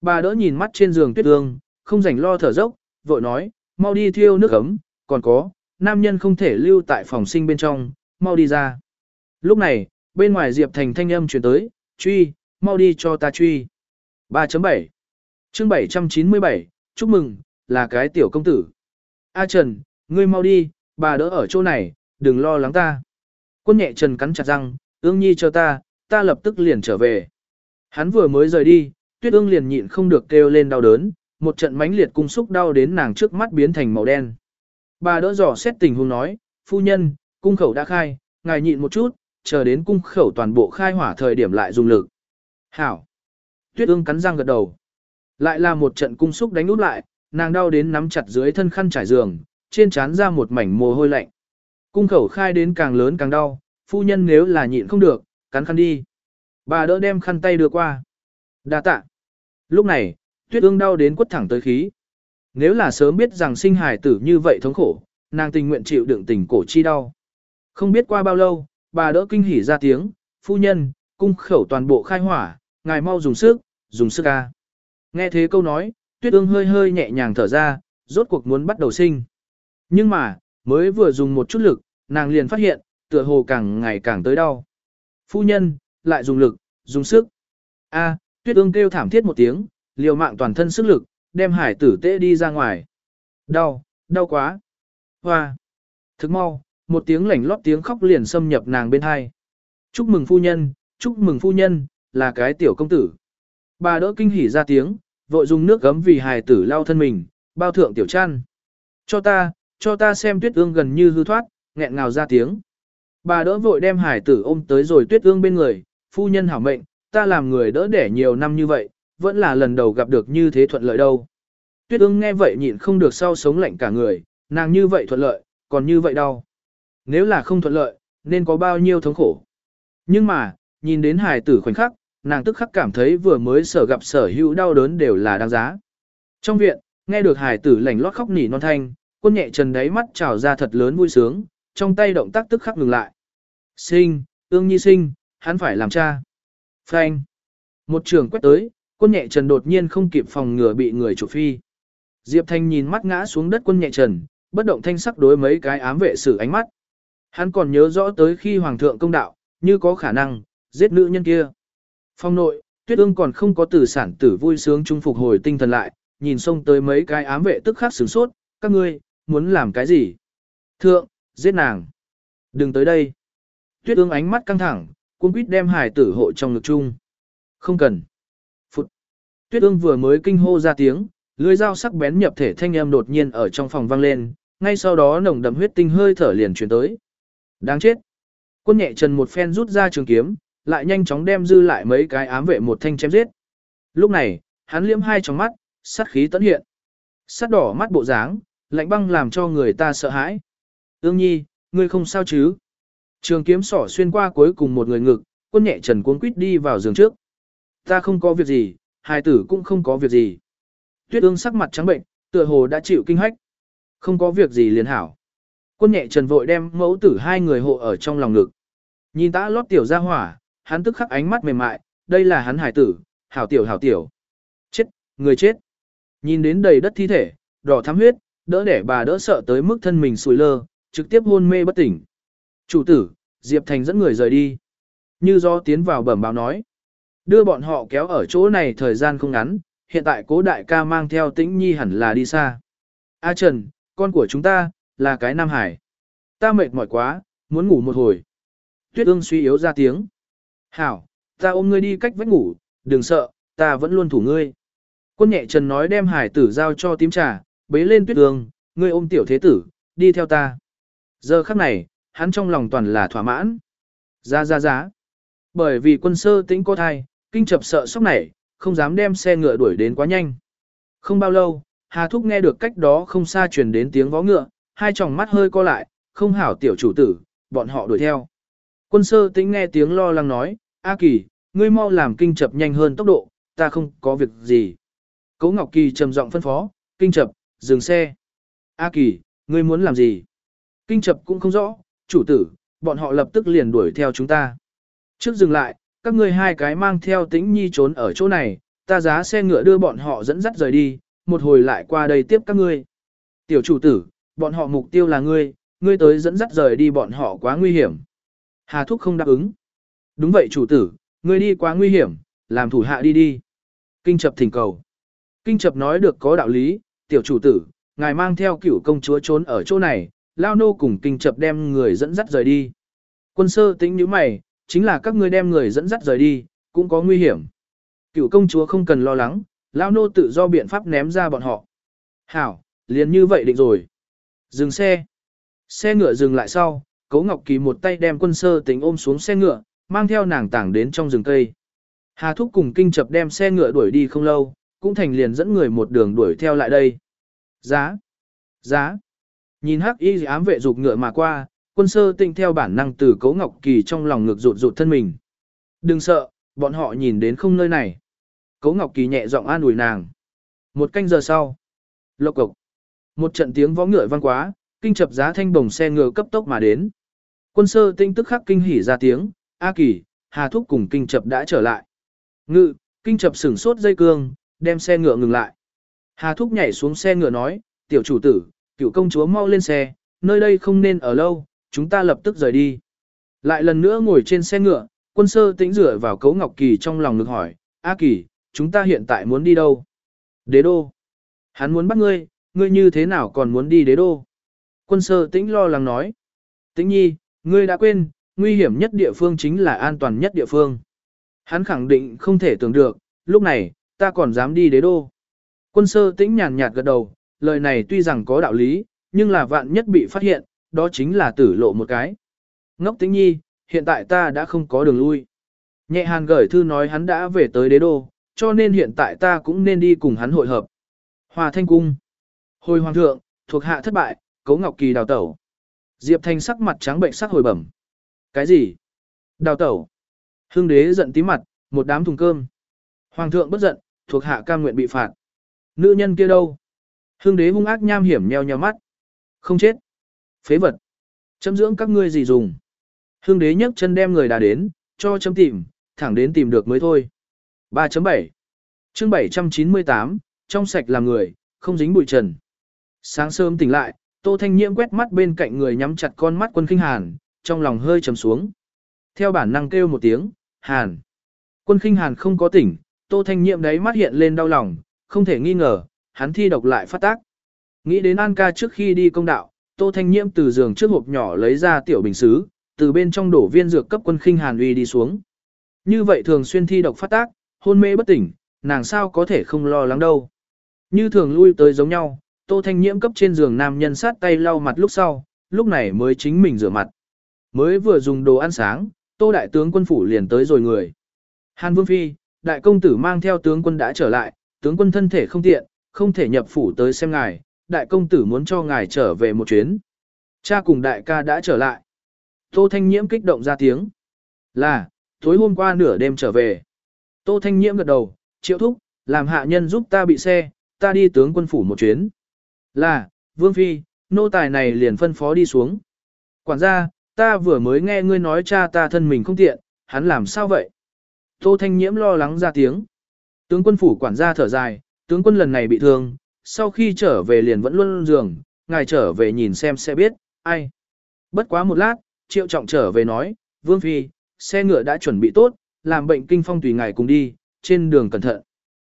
Bà đỡ nhìn mắt trên giường tuyết ương, không rảnh lo thở dốc, vội nói, mau đi thiêu nước ấm, còn có, nam nhân không thể lưu tại phòng sinh bên trong, mau đi ra. Lúc này, bên ngoài Diệp Thành thanh âm chuyển tới, truy, mau đi cho ta truy. 3.7 chương 797, chúc mừng, là cái tiểu công tử. A Trần, ngươi mau đi, bà đỡ ở chỗ này, đừng lo lắng ta. Quân nhẹ Trần cắn chặt răng, ương nhi cho ta, ta lập tức liền trở về. Hắn vừa mới rời đi, tuyết ương liền nhịn không được kêu lên đau đớn, một trận mãnh liệt cung xúc đau đến nàng trước mắt biến thành màu đen. Bà đỡ dò xét tình huống nói, phu nhân, cung khẩu đã khai, ngài nhịn một chút, chờ đến cung khẩu toàn bộ khai hỏa thời điểm lại dùng lực. Hảo. Tuyết ương cắn răng gật đầu. Lại là một trận cung xúc đánh út lại, nàng đau đến nắm chặt dưới thân khăn trải giường, trên trán ra một mảnh mồ hôi lạnh. Cung khẩu khai đến càng lớn càng đau, phu nhân nếu là nhịn không được, cắn khăn đi. Bà đỡ đem khăn tay đưa qua. Đa tạ. Lúc này, tuyết ương đau đến quất thẳng tới khí. Nếu là sớm biết rằng sinh hài tử như vậy thống khổ, nàng tình nguyện chịu đựng tình cổ chi đau. Không biết qua bao lâu, bà đỡ kinh hỉ ra tiếng, phu nhân, cung khẩu toàn bộ khai hỏa, ngài mau dùng sức, dùng sức ca. Nghe thế câu nói, tuyết ương hơi hơi nhẹ nhàng thở ra, rốt cuộc muốn bắt đầu sinh. Nhưng mà, mới vừa dùng một chút lực, nàng liền phát hiện, tựa hồ càng ngày càng tới đau. Phu nhân, lại dùng lực, dùng sức. A, tuyết ương kêu thảm thiết một tiếng, liều mạng toàn thân sức lực, đem hải tử tê đi ra ngoài. Đau, đau quá. Hoa. Thức mau, một tiếng lảnh lót tiếng khóc liền xâm nhập nàng bên hai. Chúc mừng phu nhân, chúc mừng phu nhân, là cái tiểu công tử. Bà đỡ kinh hỉ ra tiếng, vội dùng nước gấm vì hài tử lau thân mình, bao thượng tiểu chăn. Cho ta, cho ta xem tuyết ương gần như hư thoát, nghẹn ngào ra tiếng. Bà đỡ vội đem hải tử ôm tới rồi tuyết ương bên người, phu nhân hảo mệnh, ta làm người đỡ đẻ nhiều năm như vậy, vẫn là lần đầu gặp được như thế thuận lợi đâu. Tuyết ương nghe vậy nhịn không được sau sống lạnh cả người, nàng như vậy thuận lợi, còn như vậy đau. Nếu là không thuận lợi, nên có bao nhiêu thống khổ. Nhưng mà, nhìn đến hải tử khoảnh khắc, nàng tức khắc cảm thấy vừa mới sở gặp sở hữu đau đớn đều là đáng giá. Trong viện, nghe được hải tử lảnh lót khóc nỉ non thanh, quân nhẹ trần đáy mắt trào ra thật lớn vui sướng, trong tay động tác tức khắc ngừng lại. Sinh, ương nhi sinh, hắn phải làm cha. Phanh. Một trường quét tới, quân nhẹ trần đột nhiên không kịp phòng ngừa bị người chủ phi. Diệp Thanh nhìn mắt ngã xuống đất quân nhẹ trần, bất động thanh sắc đối mấy cái ám vệ sử ánh mắt. Hắn còn nhớ rõ tới khi hoàng thượng công đạo, như có khả năng, giết nữ nhân kia. Phong nội, tuyết ương còn không có tử sản tử vui sướng trung phục hồi tinh thần lại, nhìn xông tới mấy cái ám vệ tức khắc sửng sốt, các ngươi, muốn làm cái gì? Thượng, giết nàng. Đừng tới đây. Tuyết ương ánh mắt căng thẳng, cuốn quýt đem hải tử hộ trong ngực chung. Không cần. Tuyết ương vừa mới kinh hô ra tiếng, lưỡi dao sắc bén nhập thể thanh âm đột nhiên ở trong phòng vang lên, ngay sau đó nồng đậm huyết tinh hơi thở liền truyền tới. Đáng chết. Quân nhẹ trần một phen rút ra trường kiếm, lại nhanh chóng đem dư lại mấy cái ám vệ một thanh chém giết. Lúc này, hắn liếm hai trong mắt, sát khí tấn hiện. Sát đỏ mắt bộ dáng, lạnh băng làm cho người ta sợ hãi. Ương nhi, ngươi không sao chứ? Trường kiếm sỏ xuyên qua cuối cùng một người ngực, quân nhẹ trần cuốn quýt đi vào giường trước. Ta không có việc gì, hài tử cũng không có việc gì. Tuyết ương sắc mặt trắng bệnh, tựa hồ đã chịu kinh hách. Không có việc gì liền hảo. Quân nhẹ trần vội đem mẫu tử hai người hộ ở trong lòng ngực. Nhìn ta lót tiểu ra hỏa, hắn tức khắc ánh mắt mềm mại, đây là hắn hải tử, hảo tiểu hảo tiểu. Chết, người chết. Nhìn đến đầy đất thi thể, đỏ thắm huyết, đỡ để bà đỡ sợ tới mức thân mình sùi lơ, trực tiếp hôn mê bất tỉnh. Chủ tử, Diệp Thành dẫn người rời đi. Như do tiến vào bẩm báo nói. Đưa bọn họ kéo ở chỗ này thời gian không ngắn, hiện tại cố đại ca mang theo tĩnh nhi hẳn là đi xa. A Trần, con của chúng ta, là cái Nam Hải. Ta mệt mỏi quá, muốn ngủ một hồi. Tuyết ương suy yếu ra tiếng. Hảo, ta ôm ngươi đi cách vách ngủ, đừng sợ, ta vẫn luôn thủ ngươi. Quân nhẹ Trần nói đem hải tử giao cho tím trà, bế lên tuyết ương, ngươi ôm tiểu thế tử, đi theo ta. Giờ khắc này, hắn trong lòng toàn là thỏa mãn. Ra ra ra. Bởi vì quân sơ tĩnh có thai, kinh chập sợ sốc này, không dám đem xe ngựa đuổi đến quá nhanh. Không bao lâu, Hà Thúc nghe được cách đó không xa truyền đến tiếng vó ngựa, hai tròng mắt hơi co lại, không hảo tiểu chủ tử, bọn họ đuổi theo. Quân sơ tĩnh nghe tiếng lo lắng nói, A Kỳ, ngươi mau làm kinh chập nhanh hơn tốc độ, ta không có việc gì. Cố Ngọc Kỳ trầm giọng phân phó, kinh chập, dừng xe. A Kỳ, ngươi muốn làm gì? Kinh chập cũng không rõ, chủ tử, bọn họ lập tức liền đuổi theo chúng ta. Trước dừng lại, các ngươi hai cái mang theo tĩnh nhi trốn ở chỗ này, ta giá xe ngựa đưa bọn họ dẫn dắt rời đi, một hồi lại qua đây tiếp các ngươi. Tiểu chủ tử, bọn họ mục tiêu là ngươi, ngươi tới dẫn dắt rời đi bọn họ quá nguy hiểm. Hà Thúc không đáp ứng. Đúng vậy chủ tử, ngươi đi quá nguy hiểm, làm thủ hạ đi đi. Kinh chập thỉnh cầu. Kinh chập nói được có đạo lý, tiểu chủ tử, ngài mang theo cửu công chúa trốn ở chỗ này, lao nô cùng kinh chập đem người dẫn dắt rời đi. Quân sơ tính như mày, chính là các ngươi đem người dẫn dắt rời đi, cũng có nguy hiểm. Cựu công chúa không cần lo lắng, lao nô tự do biện pháp ném ra bọn họ. Hảo, liền như vậy định rồi. Dừng xe. Xe ngựa dừng lại sau, Cố Ngọc Kỳ một tay đem quân sơ tính ôm xuống xe ngựa, mang theo nàng tảng đến trong rừng cây. Hà Thúc cùng kinh chập đem xe ngựa đuổi đi không lâu, cũng thành liền dẫn người một đường đuổi theo lại đây. Giá! Giá! Nhìn hắc y ám vệ dục ngựa mà qua, quân sơ tinh theo bản năng từ cấu ngọc kỳ trong lòng ngực rụt rụt thân mình. Đừng sợ, bọn họ nhìn đến không nơi này. Cấu ngọc kỳ nhẹ giọng an ủi nàng. Một canh giờ sau. Lộc cộc. Một trận tiếng võ ngựa vang quá, kinh chập giá thanh bồng xe ngựa cấp tốc mà đến. Quân sơ tinh tức khắc kinh hỉ ra tiếng, A Kỳ, Hà Thúc cùng kinh chập đã trở lại. Ngự, kinh chập sửng sốt dây cương, đem xe ngựa ngừng lại. Hà Thúc nhảy xuống xe ngựa nói, tiểu chủ tử, cựu công chúa mau lên xe, nơi đây không nên ở lâu, chúng ta lập tức rời đi. Lại lần nữa ngồi trên xe ngựa, quân sơ tĩnh rửa vào cấu ngọc kỳ trong lòng ngực hỏi, A kỳ, chúng ta hiện tại muốn đi đâu? Đế đô. Hắn muốn bắt ngươi, ngươi như thế nào còn muốn đi đế đô? Quân sơ tĩnh lo lắng nói. Tĩnh nhi, ngươi đã quên, nguy hiểm nhất địa phương chính là an toàn nhất địa phương. Hắn khẳng định không thể tưởng được, lúc này, ta còn dám đi đế đô. Quân sơ tĩnh nhàn nhạt gật đầu, lời này tuy rằng có đạo lý, nhưng là vạn nhất bị phát hiện, đó chính là tử lộ một cái. Ngốc tĩnh nhi, hiện tại ta đã không có đường lui. Nhẹ hàn gửi thư nói hắn đã về tới đế đô, cho nên hiện tại ta cũng nên đi cùng hắn hội hợp. Hòa thanh cung. Hồi hoàng thượng, thuộc hạ thất bại, cấu ngọc kỳ đào tẩu. Diệp thanh sắc mặt trắng bệnh sắc hồi bẩm. Cái gì? Đào tẩu. Hương đế giận tí mặt, một đám thùng cơm. Hoàng thượng bất giận, thuộc hạ cam nguyện bị phạt. Nữ nhân kia đâu? Hương đế hung ác nham hiểm nheo nheo mắt. Không chết. Phế vật. Chấm dưỡng các ngươi gì dùng. Hương đế nhấc chân đem người đà đến, cho chấm tìm, thẳng đến tìm được mới thôi. 3.7 chương 798, trong sạch là người, không dính bụi trần. Sáng sớm tỉnh lại, Tô Thanh Nhiễm quét mắt bên cạnh người nhắm chặt con mắt quân kinh hàn, trong lòng hơi trầm xuống. Theo bản năng kêu một tiếng, hàn. Quân kinh hàn không có tỉnh, Tô Thanh Nhiễm đấy mắt hiện lên đau lòng, không thể nghi ngờ, hắn thi độc lại phát tác. Nghĩ đến An ca trước khi đi công đạo, Tô Thanh Nhiễm từ giường trước hộp nhỏ lấy ra tiểu bình xứ, từ bên trong đổ viên dược cấp quân khinh hàn uy đi xuống. Như vậy thường xuyên thi độc phát tác, hôn mê bất tỉnh, nàng sao có thể không lo lắng đâu. Như thường lui tới giống nhau, Tô Thanh Nhiễm cấp trên giường nam nhân sát tay lau mặt lúc sau, lúc này mới chính mình rửa mặt. Mới vừa dùng đồ ăn sáng, Tô Đại tướng quân phủ liền tới rồi người. Hàn Vương Phi, Đại công tử mang theo tướng quân đã trở lại, tướng quân thân thể không tiện, không thể nhập phủ tới xem ngài, đại công tử muốn cho ngài trở về một chuyến. Cha cùng đại ca đã trở lại. Tô Thanh Nhiễm kích động ra tiếng. Là, tối hôm qua nửa đêm trở về. Tô Thanh Nhiễm gật đầu, triệu thúc, làm hạ nhân giúp ta bị xe, ta đi tướng quân phủ một chuyến. Là, Vương Phi, nô tài này liền phân phó đi xuống. Quản gia, ta vừa mới nghe ngươi nói cha ta thân mình không tiện, hắn làm sao vậy? Tô Thanh Nhiễm lo lắng ra tiếng. Tướng quân phủ quản gia thở dài, tướng quân lần này bị thương, sau khi trở về liền vẫn luôn giường, ngài trở về nhìn xem sẽ biết, ai. Bất quá một lát, triệu trọng trở về nói, Vương Phi, xe ngựa đã chuẩn bị tốt, làm bệnh kinh phong tùy ngài cùng đi, trên đường cẩn thận.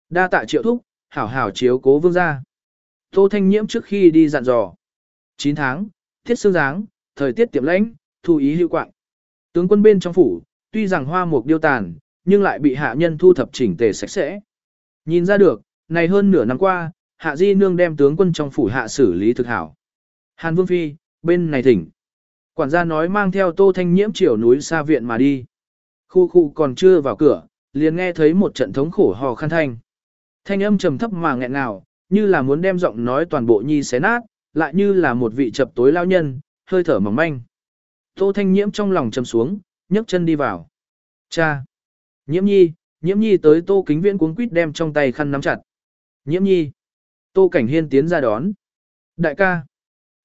Đa tạ triệu thúc, hảo hảo chiếu cố vương gia. Tô Thanh Nhiễm trước khi đi dặn dò. 9 tháng, tiết sương dáng, thời tiết tiệm lãnh, thu ý hữu quạng. Tướng quân bên trong phủ, tuy rằng hoa mục điêu tàn, nhưng lại bị hạ nhân thu thập chỉnh tề sạch sẽ. Nhìn ra được, này hơn nửa năm qua, hạ di nương đem tướng quân trong phủ hạ xử lý thực hảo. Hàn Vương Phi, bên này thỉnh. Quản gia nói mang theo tô thanh nhiễm chiều núi xa viện mà đi. Khu khu còn chưa vào cửa, liền nghe thấy một trận thống khổ hò khăn thanh. Thanh âm trầm thấp mà nghẹn ngào, như là muốn đem giọng nói toàn bộ nhi xé nát, lại như là một vị chập tối lao nhân, hơi thở mỏng manh. Tô thanh nhiễm trong lòng trầm xuống, nhấc chân đi vào. Cha! Nhiễm nhi, nhiễm nhi tới tô kính viễn cuống quýt đem trong tay khăn nắm chặt. Nhiễm nhi! Tô cảnh hiên tiến ra đón. Đại ca!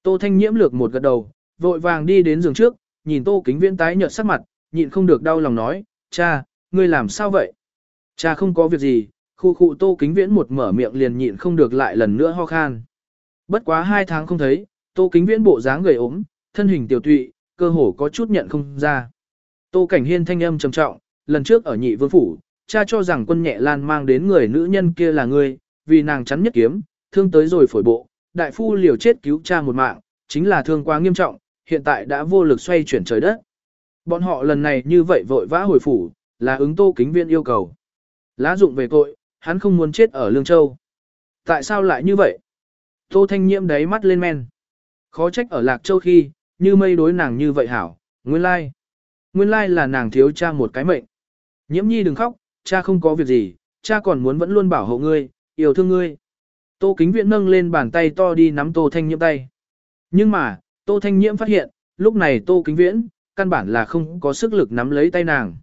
Tô thanh nhiễm lược một gật đầu, vội vàng đi đến giường trước, nhìn tô kính viễn tái nhợt sắc mặt, nhịn không được đau lòng nói, cha, ngươi làm sao vậy? Cha không có việc gì, khu khu tô kính viễn một mở miệng liền nhịn không được lại lần nữa ho khan. Bất quá hai tháng không thấy, tô kính viễn bộ dáng gầy ốm, thân hình tiểu tụy, cơ hồ có chút nhận không ra. Tô cảnh hiên thanh âm trầm trọng, lần trước ở nhị vương phủ, cha cho rằng quân nhẹ lan mang đến người nữ nhân kia là ngươi, vì nàng chắn nhất kiếm, thương tới rồi phổi bộ, đại phu liều chết cứu cha một mạng, chính là thương quá nghiêm trọng, hiện tại đã vô lực xoay chuyển trời đất. Bọn họ lần này như vậy vội vã hồi phủ, là ứng tô kính viên yêu cầu. Lá dụng về tội, hắn không muốn chết ở Lương Châu. Tại sao lại như vậy? Tô Thanh Nhiễm đáy mắt lên men. Khó trách ở Lạc Châu khi, như mây đối nàng như vậy hảo, nguyên lai. Nguyên lai là nàng thiếu cha một cái mệnh. Nhiễm nhi đừng khóc, cha không có việc gì, cha còn muốn vẫn luôn bảo hộ ngươi, yêu thương ngươi. Tô kính Viễn nâng lên bàn tay to đi nắm Tô Thanh Nhiễm tay. Nhưng mà, Tô Thanh Nhiễm phát hiện, lúc này Tô Kính Viễn, căn bản là không có sức lực nắm lấy tay nàng.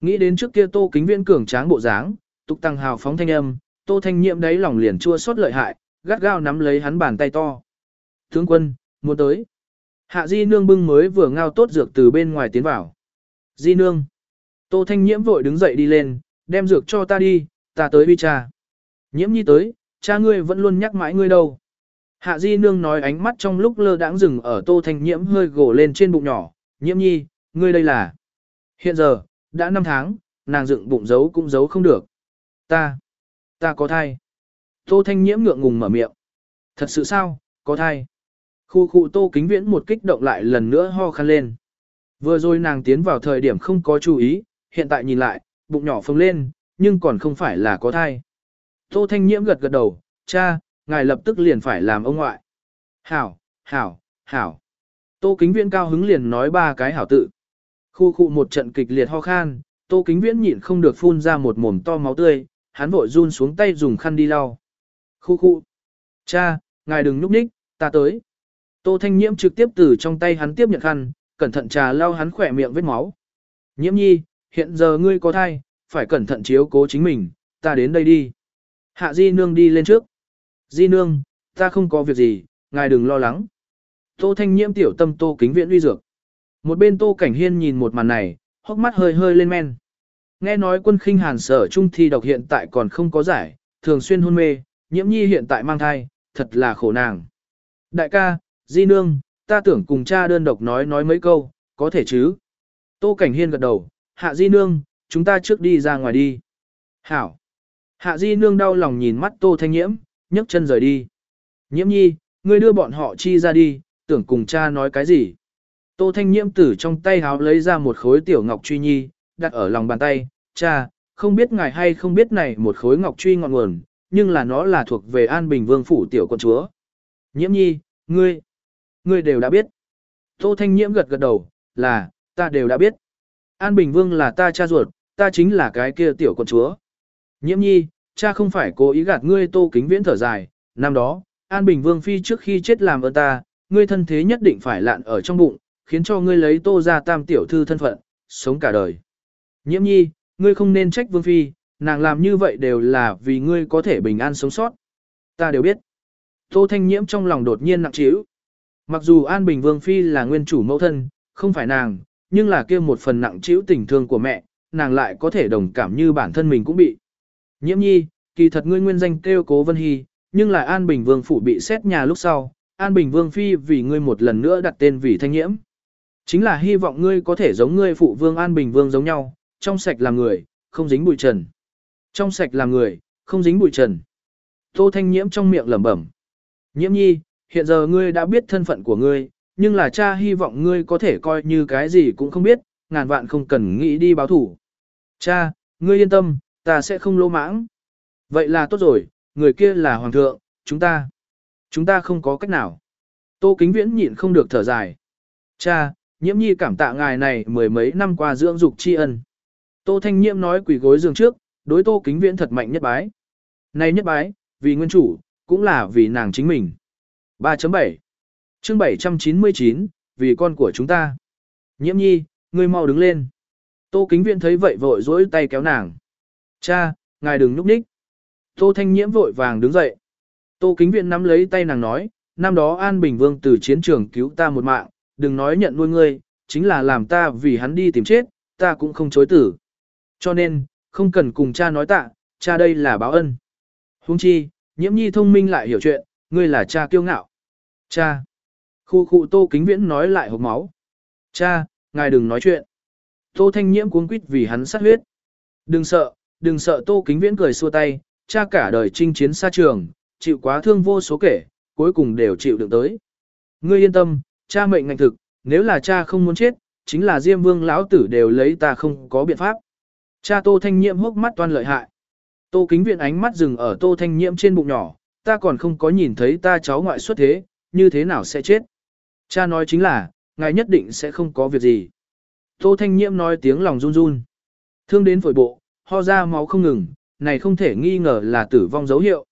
Nghĩ đến trước kia Tô Kính Viễn cường tráng bộ dáng, tục tăng hào phóng thanh âm, Tô Thanh Nhiễm đấy lòng liền chua xót lợi hại, gắt gao nắm lấy hắn bàn tay to. Tướng quân, muốn tới. Hạ di nương bưng mới vừa ngao tốt dược từ bên ngoài tiến vào. Di nương. Tô Thanh Nhiễm vội đứng dậy đi lên, đem dược cho ta đi, ta tới vi cha. Nhiễm nhi tới, cha ngươi vẫn luôn nhắc mãi ngươi đâu. Hạ di nương nói ánh mắt trong lúc lơ đãng dừng ở Tô Thanh Nhiễm hơi gồ lên trên bụng nhỏ, nhiễm nhi, ngươi đây là. Hiện giờ, đã 5 tháng, nàng dựng bụng giấu cũng giấu không được. Ta, ta có thai. Tô Thanh Nhiễm ngượng ngùng mở miệng. Thật sự sao, có thai. Khu khu Tô Kính Viễn một kích động lại lần nữa ho khăn lên. Vừa rồi nàng tiến vào thời điểm không có chú ý, hiện tại nhìn lại, bụng nhỏ phồng lên, nhưng còn không phải là có thai. Tô Thanh Nhiễm gật gật đầu, cha, ngài lập tức liền phải làm ông ngoại. Hảo, hảo, hảo. Tô Kính Viễn cao hứng liền nói ba cái hảo tự. Khu khu một trận kịch liệt ho khan, Tô Kính Viễn nhịn không được phun ra một mồm to máu tươi, hắn vội run xuống tay dùng khăn đi lau. Khu khu. Cha, ngài đừng núp ních, ta tới. Tô Thanh Nhiễm trực tiếp từ trong tay hắn tiếp nhận khăn, cẩn thận trà lau hắn khỏe miệng vết máu. Nhiễm nhi, hiện giờ ngươi có thai, phải cẩn thận chiếu cố chính mình, ta đến đây đi. Hạ Di Nương đi lên trước. Di Nương, ta không có việc gì, ngài đừng lo lắng. Tô Thanh Nhiễm tiểu tâm Tô Kính Viễn uy dược. Một bên Tô Cảnh Hiên nhìn một màn này, hốc mắt hơi hơi lên men. Nghe nói quân khinh hàn sở trung thi độc hiện tại còn không có giải, thường xuyên hôn mê, nhiễm nhi hiện tại mang thai, thật là khổ nàng. Đại ca, Di Nương, ta tưởng cùng cha đơn độc nói nói mấy câu, có thể chứ? Tô Cảnh Hiên gật đầu, Hạ Di Nương, chúng ta trước đi ra ngoài đi. Hảo. Hạ Di Nương đau lòng nhìn mắt Tô Thanh Nhiễm, nhấc chân rời đi. Nhiễm nhi, ngươi đưa bọn họ chi ra đi, tưởng cùng cha nói cái gì? Tô Thanh Nhiễm tử trong tay háo lấy ra một khối tiểu ngọc truy nhi, đặt ở lòng bàn tay, cha, không biết ngài hay không biết này một khối ngọc truy ngọn nguồn, nhưng là nó là thuộc về An Bình Vương phủ tiểu con chúa. Nhiễm nhi, ngươi, ngươi đều đã biết. Tô Thanh Nhiễm gật gật đầu, là, ta đều đã biết. An Bình Vương là ta cha ruột, ta chính là cái kia tiểu con chúa. Nhiễm nhi, cha không phải cố ý gạt ngươi Tô Kính Viễn thở dài, năm đó, An Bình Vương phi trước khi chết làm ơn ta, ngươi thân thế nhất định phải lạn ở trong bụng, khiến cho ngươi lấy Tô ra tam tiểu thư thân phận, sống cả đời. Nhiễm nhi, ngươi không nên trách Vương phi, nàng làm như vậy đều là vì ngươi có thể bình an sống sót. Ta đều biết. Tô Thanh Nhiễm trong lòng đột nhiên nặng trĩu. Mặc dù An Bình Vương Phi là nguyên chủ mẫu thân, không phải nàng, nhưng là kia một phần nặng trĩu tình thương của mẹ, nàng lại có thể đồng cảm như bản thân mình cũng bị. Nhiễm nhi, kỳ thật ngươi nguyên danh kêu cố Vân Hy, nhưng lại An Bình Vương Phủ bị xét nhà lúc sau, An Bình Vương Phi vì ngươi một lần nữa đặt tên vì thanh nhiễm. Chính là hy vọng ngươi có thể giống ngươi phụ vương An Bình Vương giống nhau, trong sạch làm người, không dính bụi trần. Trong sạch làm người, không dính bụi trần. Tô Thanh Nhiễm trong miệng lẩm bẩm. Nhiễm nhi, hiện giờ ngươi đã biết thân phận của ngươi, nhưng là cha hy vọng ngươi có thể coi như cái gì cũng không biết, ngàn vạn không cần nghĩ đi báo thủ. Cha, ngươi yên tâm, ta sẽ không lô mãng. Vậy là tốt rồi, người kia là hoàng thượng, chúng ta. Chúng ta không có cách nào. Tô Kính Viễn nhịn không được thở dài. Cha, nhiễm nhi cảm tạ ngài này mười mấy năm qua dưỡng dục tri ân. Tô Thanh Nhiễm nói quỳ gối giường trước, đối Tô Kính Viễn thật mạnh nhất bái. Này nhất bái, vì nguyên chủ, cũng là vì nàng chính mình. 3.7 chương 799, vì con của chúng ta. Nhiễm nhi, ngươi mau đứng lên. Tô Kính Viễn thấy vậy vội dỗi tay kéo nàng. Cha, ngài đừng nhúc nhích. Tô Thanh Nhiễm vội vàng đứng dậy. Tô Kính Viễn nắm lấy tay nàng nói, năm đó An Bình Vương từ chiến trường cứu ta một mạng, đừng nói nhận nuôi ngươi, chính là làm ta vì hắn đi tìm chết, ta cũng không chối tử. Cho nên, không cần cùng cha nói tạ, cha đây là báo ân. Huống chi, nhiễm nhi thông minh lại hiểu chuyện, ngươi là cha kiêu ngạo. Cha. Khu khu tô kính viễn nói lại hộp máu. Cha, ngài đừng nói chuyện. Tô thanh nhiễm cuống quýt vì hắn sát huyết. Đừng sợ, đừng sợ tô kính viễn cười xua tay, cha cả đời chinh chiến xa trường, chịu quá thương vô số kể, cuối cùng đều chịu được tới. Ngươi yên tâm, cha mệnh ngành thực, nếu là cha không muốn chết, chính là Diêm Vương lão tử đều lấy ta không có biện pháp. Cha Tô Thanh Nhiễm hốc mắt toan lợi hại. Tô Kính Viện ánh mắt dừng ở Tô Thanh Nhiễm trên bụng nhỏ, ta còn không có nhìn thấy ta cháu ngoại xuất thế, như thế nào sẽ chết. Cha nói chính là, ngài nhất định sẽ không có việc gì. Tô Thanh Nhiễm nói tiếng lòng run run. Thương đến phổi bộ, ho ra máu không ngừng, này không thể nghi ngờ là tử vong dấu hiệu.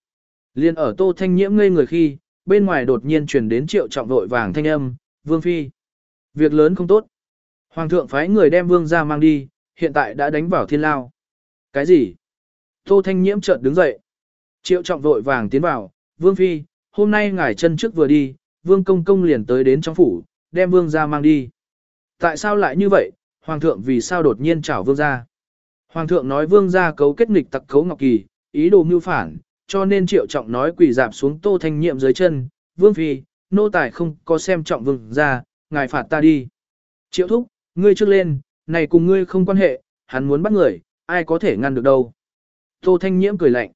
Liên ở Tô Thanh Nhiễm ngây người khi, bên ngoài đột nhiên truyền đến triệu trọng vội vàng thanh âm, Vương Phi. Việc lớn không tốt. Hoàng thượng phái người đem Vương ra mang đi, hiện tại đã đánh vào thiên lao. Cái gì? Tô Thanh Nhiễm chợt đứng dậy. Triệu trọng vội vàng tiến vào, Vương Phi, hôm nay ngài chân trước vừa đi, Vương Công Công liền tới đến trong phủ, đem vương gia mang đi. Tại sao lại như vậy, hoàng thượng vì sao đột nhiên chảo vương gia? Hoàng thượng nói vương gia cấu kết nghịch tặc cấu ngọc kỳ, ý đồ mưu phản, cho nên triệu trọng nói quỳ dạp xuống tô thanh nhiệm dưới chân, vương phi, nô tài không có xem trọng vương gia, ngài phạt ta đi. Triệu thúc, ngươi trước lên, này cùng ngươi không quan hệ, hắn muốn bắt người, ai có thể ngăn được đâu. Tô thanh nhiễm cười lạnh.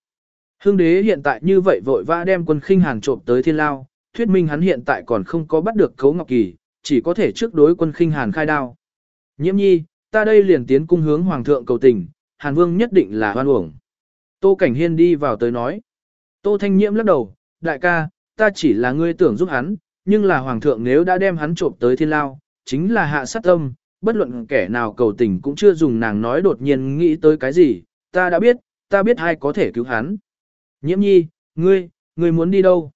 Hương đế hiện tại như vậy vội vã đem quân khinh hàn trộm tới thiên lao, thuyết minh hắn hiện tại còn không có bắt được cấu ngọc kỳ, chỉ có thể trước đối quân khinh hàn khai đao. Nhiễm nhi, ta đây liền tiến cung hướng hoàng thượng cầu tình, hàn vương nhất định là hoan uổng. Tô Cảnh Hiên đi vào tới nói. Tô Thanh Nhiễm lắc đầu, đại ca, ta chỉ là ngươi tưởng giúp hắn, nhưng là hoàng thượng nếu đã đem hắn trộm tới thiên lao, chính là hạ sát tâm, bất luận kẻ nào cầu tình cũng chưa dùng nàng nói đột nhiên nghĩ tới cái gì, ta đã biết, ta biết ai có thể cứu hắn. Nhiễm nhi, ngươi, ngươi muốn đi đâu?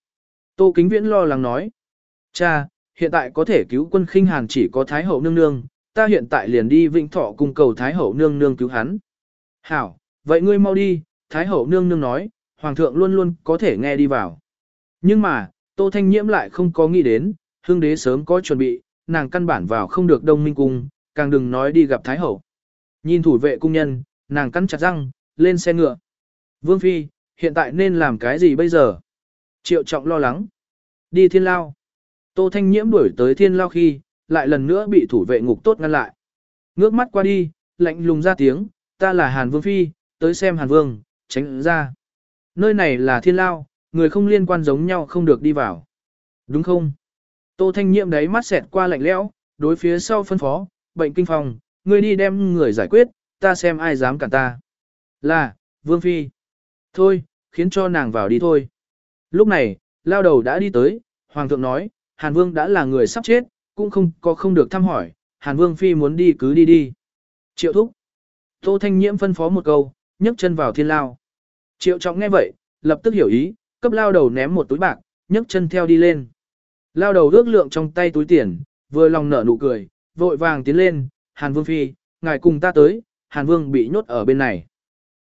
Tô Kính Viễn lo lắng nói. Cha, hiện tại có thể cứu quân khinh hàn chỉ có Thái Hậu Nương Nương, ta hiện tại liền đi Vĩnh Thọ cung cầu Thái Hậu Nương Nương cứu hắn. Hảo, vậy ngươi mau đi, Thái Hậu Nương Nương nói, Hoàng thượng luôn luôn có thể nghe đi vào. Nhưng mà, Tô Thanh Nhiễm lại không có nghĩ đến, hương đế sớm có chuẩn bị, nàng căn bản vào không được đông minh cung, càng đừng nói đi gặp Thái Hậu. Nhìn thủ vệ cung nhân, nàng cắn chặt răng, lên xe ngựa. Vương Phi, hiện tại nên làm cái gì bây giờ? Triệu trọng lo lắng. Đi thiên lao. Tô Thanh Nhiễm đuổi tới thiên lao khi, lại lần nữa bị thủ vệ ngục tốt ngăn lại. Ngước mắt qua đi, lạnh lùng ra tiếng, ta là Hàn Vương Phi, tới xem Hàn Vương, tránh ra. Nơi này là thiên lao, người không liên quan giống nhau không được đi vào. Đúng không? Tô Thanh Nhiệm đấy mắt xẹt qua lạnh lẽo, đối phía sau phân phó, bệnh kinh phòng, người đi đem người giải quyết, ta xem ai dám cản ta. Là, Vương Phi. Thôi, khiến cho nàng vào đi thôi. Lúc này, lao đầu đã đi tới, Hoàng thượng nói, Hàn Vương đã là người sắp chết, cũng không có không được thăm hỏi, Hàn Vương Phi muốn đi cứ đi đi. Triệu thúc. Tô Thanh Nhiễm phân phó một câu, nhấc chân vào thiên lao. Triệu trọng nghe vậy, lập tức hiểu ý, cấp lao đầu ném một túi bạc, nhấc chân theo đi lên. Lao đầu ước lượng trong tay túi tiền, vừa lòng nở nụ cười, vội vàng tiến lên, Hàn Vương Phi, ngài cùng ta tới, Hàn Vương bị nhốt ở bên này.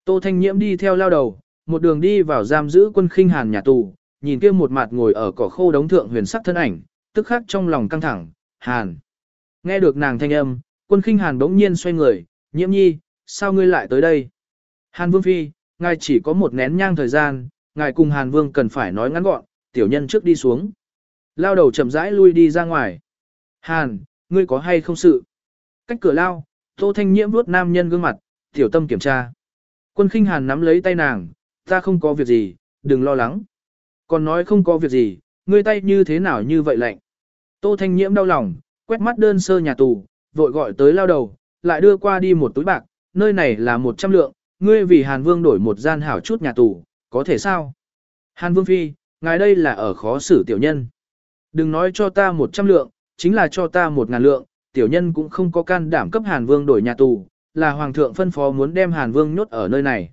Tô Thanh Nhiễm đi theo lao đầu, một đường đi vào giam giữ quân khinh Hàn nhà tù, nhìn kia một mặt ngồi ở cỏ khô đống thượng huyền sắc thân ảnh, tức khắc trong lòng căng thẳng, Hàn. Nghe được nàng thanh âm, quân khinh Hàn bỗng nhiên xoay người, nhiễm nhi, sao ngươi lại tới đây? Hàn Vương Phi, ngài chỉ có một nén nhang thời gian, ngài cùng Hàn Vương cần phải nói ngắn gọn, tiểu nhân trước đi xuống. Lao đầu chậm rãi lui đi ra ngoài. Hàn, ngươi có hay không sự? Cách cửa lao, Tô Thanh Nhiễm vuốt nam nhân gương mặt, tiểu tâm kiểm tra. Quân khinh Hàn nắm lấy tay nàng, ta không có việc gì, đừng lo lắng. Còn nói không có việc gì, ngươi tay như thế nào như vậy lạnh. Tô Thanh Nhiễm đau lòng, quét mắt đơn sơ nhà tù, vội gọi tới lao đầu, lại đưa qua đi một túi bạc, nơi này là một trăm lượng, ngươi vì Hàn Vương đổi một gian hảo chút nhà tù, có thể sao? Hàn Vương Phi, ngài đây là ở khó xử tiểu nhân. Đừng nói cho ta một trăm lượng, chính là cho ta một ngàn lượng, tiểu nhân cũng không có can đảm cấp Hàn Vương đổi nhà tù, là Hoàng thượng phân phó muốn đem Hàn Vương nhốt ở nơi này.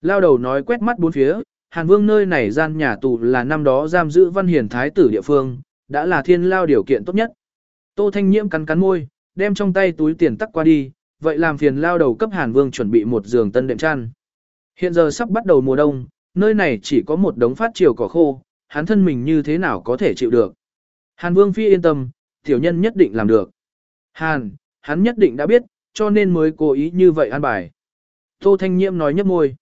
Lao đầu nói quét mắt bốn phía, Hàn Vương nơi này gian nhà tù là năm đó giam giữ văn hiền thái tử địa phương, đã là thiên lao điều kiện tốt nhất. Tô Thanh Nhiễm cắn cắn môi, đem trong tay túi tiền tắc qua đi, vậy làm phiền lao đầu cấp Hàn Vương chuẩn bị một giường tân đệm chăn. Hiện giờ sắp bắt đầu mùa đông, nơi này chỉ có một đống phát chiều cỏ khô, hắn thân mình như thế nào có thể chịu được. Hàn Vương Phi yên tâm, tiểu nhân nhất định làm được. Hàn, hắn nhất định đã biết, cho nên mới cố ý như vậy an bài. Tô Thanh Nhiễm nói nhấp môi.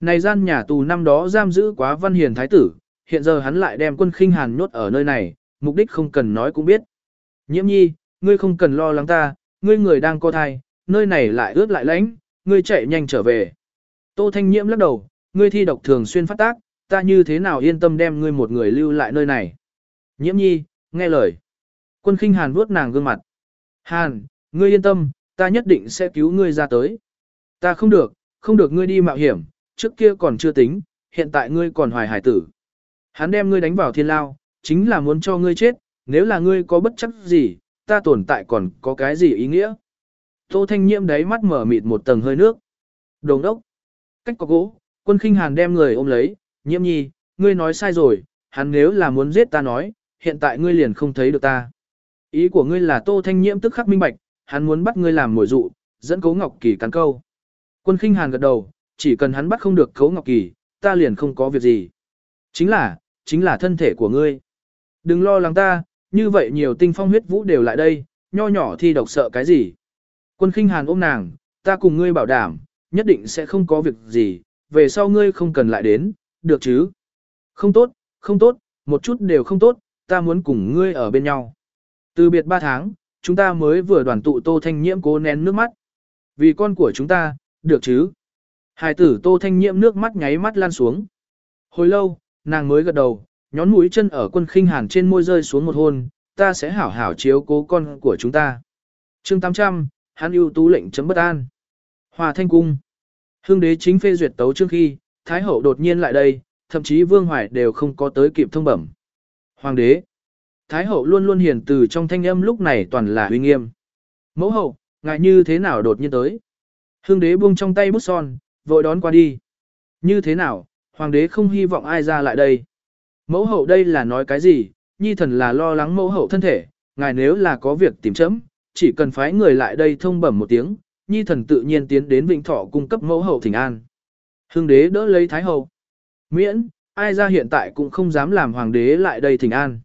Này gian nhà tù năm đó giam giữ quá văn hiền thái tử, hiện giờ hắn lại đem quân khinh hàn nhốt ở nơi này, mục đích không cần nói cũng biết. Nhiễm nhi, ngươi không cần lo lắng ta, ngươi người đang có thai, nơi này lại ướt lại lạnh, ngươi chạy nhanh trở về. Tô Thanh Nhiễm lắc đầu, ngươi thi độc thường xuyên phát tác, ta như thế nào yên tâm đem ngươi một người lưu lại nơi này. Nhiễm nhi, nghe lời. Quân khinh hàn vuốt nàng gương mặt. Hàn, ngươi yên tâm, ta nhất định sẽ cứu ngươi ra tới. Ta không được, không được ngươi đi mạo hiểm, trước kia còn chưa tính, hiện tại ngươi còn hoài hải tử. Hắn đem ngươi đánh vào thiên lao, chính là muốn cho ngươi chết, nếu là ngươi có bất chấp gì, ta tồn tại còn có cái gì ý nghĩa. Tô Thanh Nhiễm đáy mắt mở mịt một tầng hơi nước. Đồng đốc. Cách có gỗ, quân khinh hàn đem người ôm lấy, nhiễm nhi, ngươi nói sai rồi, hắn nếu là muốn giết ta nói, hiện tại ngươi liền không thấy được ta. Ý của ngươi là Tô Thanh Nhiễm tức khắc minh bạch, hắn muốn bắt ngươi làm mồi dụ, dẫn Cố Ngọc Kỳ cắn câu. Quân khinh hàn gật đầu, chỉ cần hắn bắt không được Cố Ngọc Kỳ, ta liền không có việc gì. Chính là, chính là thân thể của ngươi. Đừng lo lắng ta, như vậy nhiều tinh phong huyết vũ đều lại đây, nho nhỏ thi độc sợ cái gì. Quân khinh hàn ôm nàng, ta cùng ngươi bảo đảm, nhất định sẽ không có việc gì, về sau ngươi không cần lại đến, được chứ? Không tốt, không tốt, một chút đều không tốt, ta muốn cùng ngươi ở bên nhau. Từ biệt ba tháng, chúng ta mới vừa đoàn tụ Tô Thanh Nhiễm cố nén nước mắt. Vì con của chúng ta, được chứ? Hải tử Tô Thanh Nhiễm nước mắt nháy mắt lan xuống. Hồi lâu, nàng mới gật đầu, nhón mũi chân ở quân khinh hàn trên môi rơi xuống một hôn, ta sẽ hảo hảo chiếu cố con của chúng ta. chương 800, hắn ưu tú lệnh chấm bất an. Hòa thanh cung. Hương đế chính phê duyệt tấu trước khi, Thái hậu đột nhiên lại đây, thậm chí Vương Hoài đều không có tới kịp thông bẩm. Hoàng đế. Thái hậu luôn luôn hiền từ trong thanh âm lúc này toàn là uy nghiêm. Mẫu hậu, ngại như thế nào đột nhiên tới. Hương đế buông trong tay bút son, vội đón qua đi. Như thế nào, hoàng đế không hy vọng ai ra lại đây. Mẫu hậu đây là nói cái gì, nhi thần là lo lắng mẫu hậu thân thể, ngài nếu là có việc tìm chấm, chỉ cần phái người lại đây thông bẩm một tiếng, nhi thần tự nhiên tiến đến Vĩnh Thọ cung cấp mẫu hậu thỉnh an. Hưng đế đỡ lấy thái hậu. Miễn, ai ra hiện tại cũng không dám làm hoàng đế lại đây thỉnh an.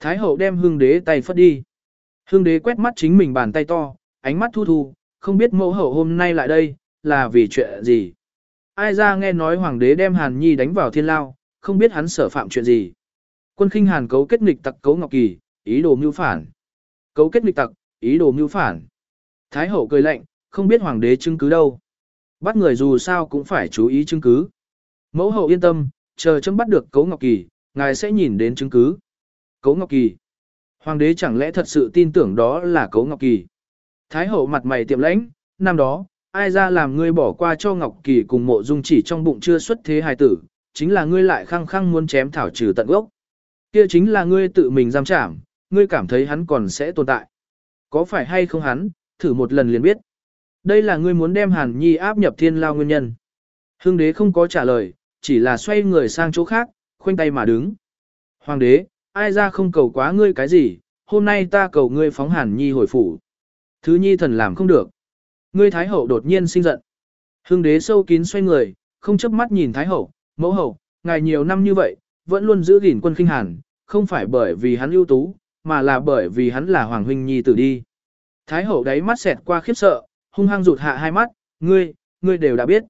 Thái hậu đem hưng đế tay phất đi. Hưng đế quét mắt chính mình bàn tay to, ánh mắt thu thu, không biết mẫu hậu hôm nay lại đây, là vì chuyện gì. Ai ra nghe nói hoàng đế đem Hàn Nhi đánh vào thiên lao, không biết hắn sở phạm chuyện gì. Quân khinh Hàn cấu kết nghịch tặc cấu Ngọc Kỳ, ý đồ mưu phản. Cấu kết nghịch tặc, ý đồ mưu phản. Thái hậu cười lạnh, không biết hoàng đế chứng cứ đâu. Bắt người dù sao cũng phải chú ý chứng cứ. Mẫu hậu yên tâm, chờ chấm bắt được cấu Ngọc Kỳ, ngài sẽ nhìn đến chứng cứ. Cấu Ngọc Kỳ. Hoàng đế chẳng lẽ thật sự tin tưởng đó là cấu Ngọc Kỳ. Thái hậu mặt mày tiệm lãnh, năm đó, ai ra làm ngươi bỏ qua cho Ngọc Kỳ cùng mộ dung chỉ trong bụng chưa xuất thế hài tử, chính là ngươi lại khăng khăng muốn chém thảo trừ tận gốc. Kia chính là ngươi tự mình giam trảm, ngươi cảm thấy hắn còn sẽ tồn tại. Có phải hay không hắn, thử một lần liền biết. Đây là ngươi muốn đem Hàn Nhi áp nhập thiên lao nguyên nhân. Hưng đế không có trả lời, chỉ là xoay người sang chỗ khác, khoanh tay mà đứng. Hoàng đế, ai ra không cầu quá ngươi cái gì, hôm nay ta cầu ngươi phóng Hàn Nhi hồi phủ. Thứ nhi thần làm không được. Ngươi Thái Hậu đột nhiên sinh giận. Hưng đế sâu kín xoay người, không chớp mắt nhìn Thái Hậu, mẫu hậu, ngài nhiều năm như vậy, vẫn luôn giữ gìn quân kinh hàn, không phải bởi vì hắn ưu tú, mà là bởi vì hắn là Hoàng Huynh Nhi tử đi. Thái Hậu đáy mắt xẹt qua khiếp sợ, hung hăng rụt hạ hai mắt, ngươi, ngươi đều đã biết.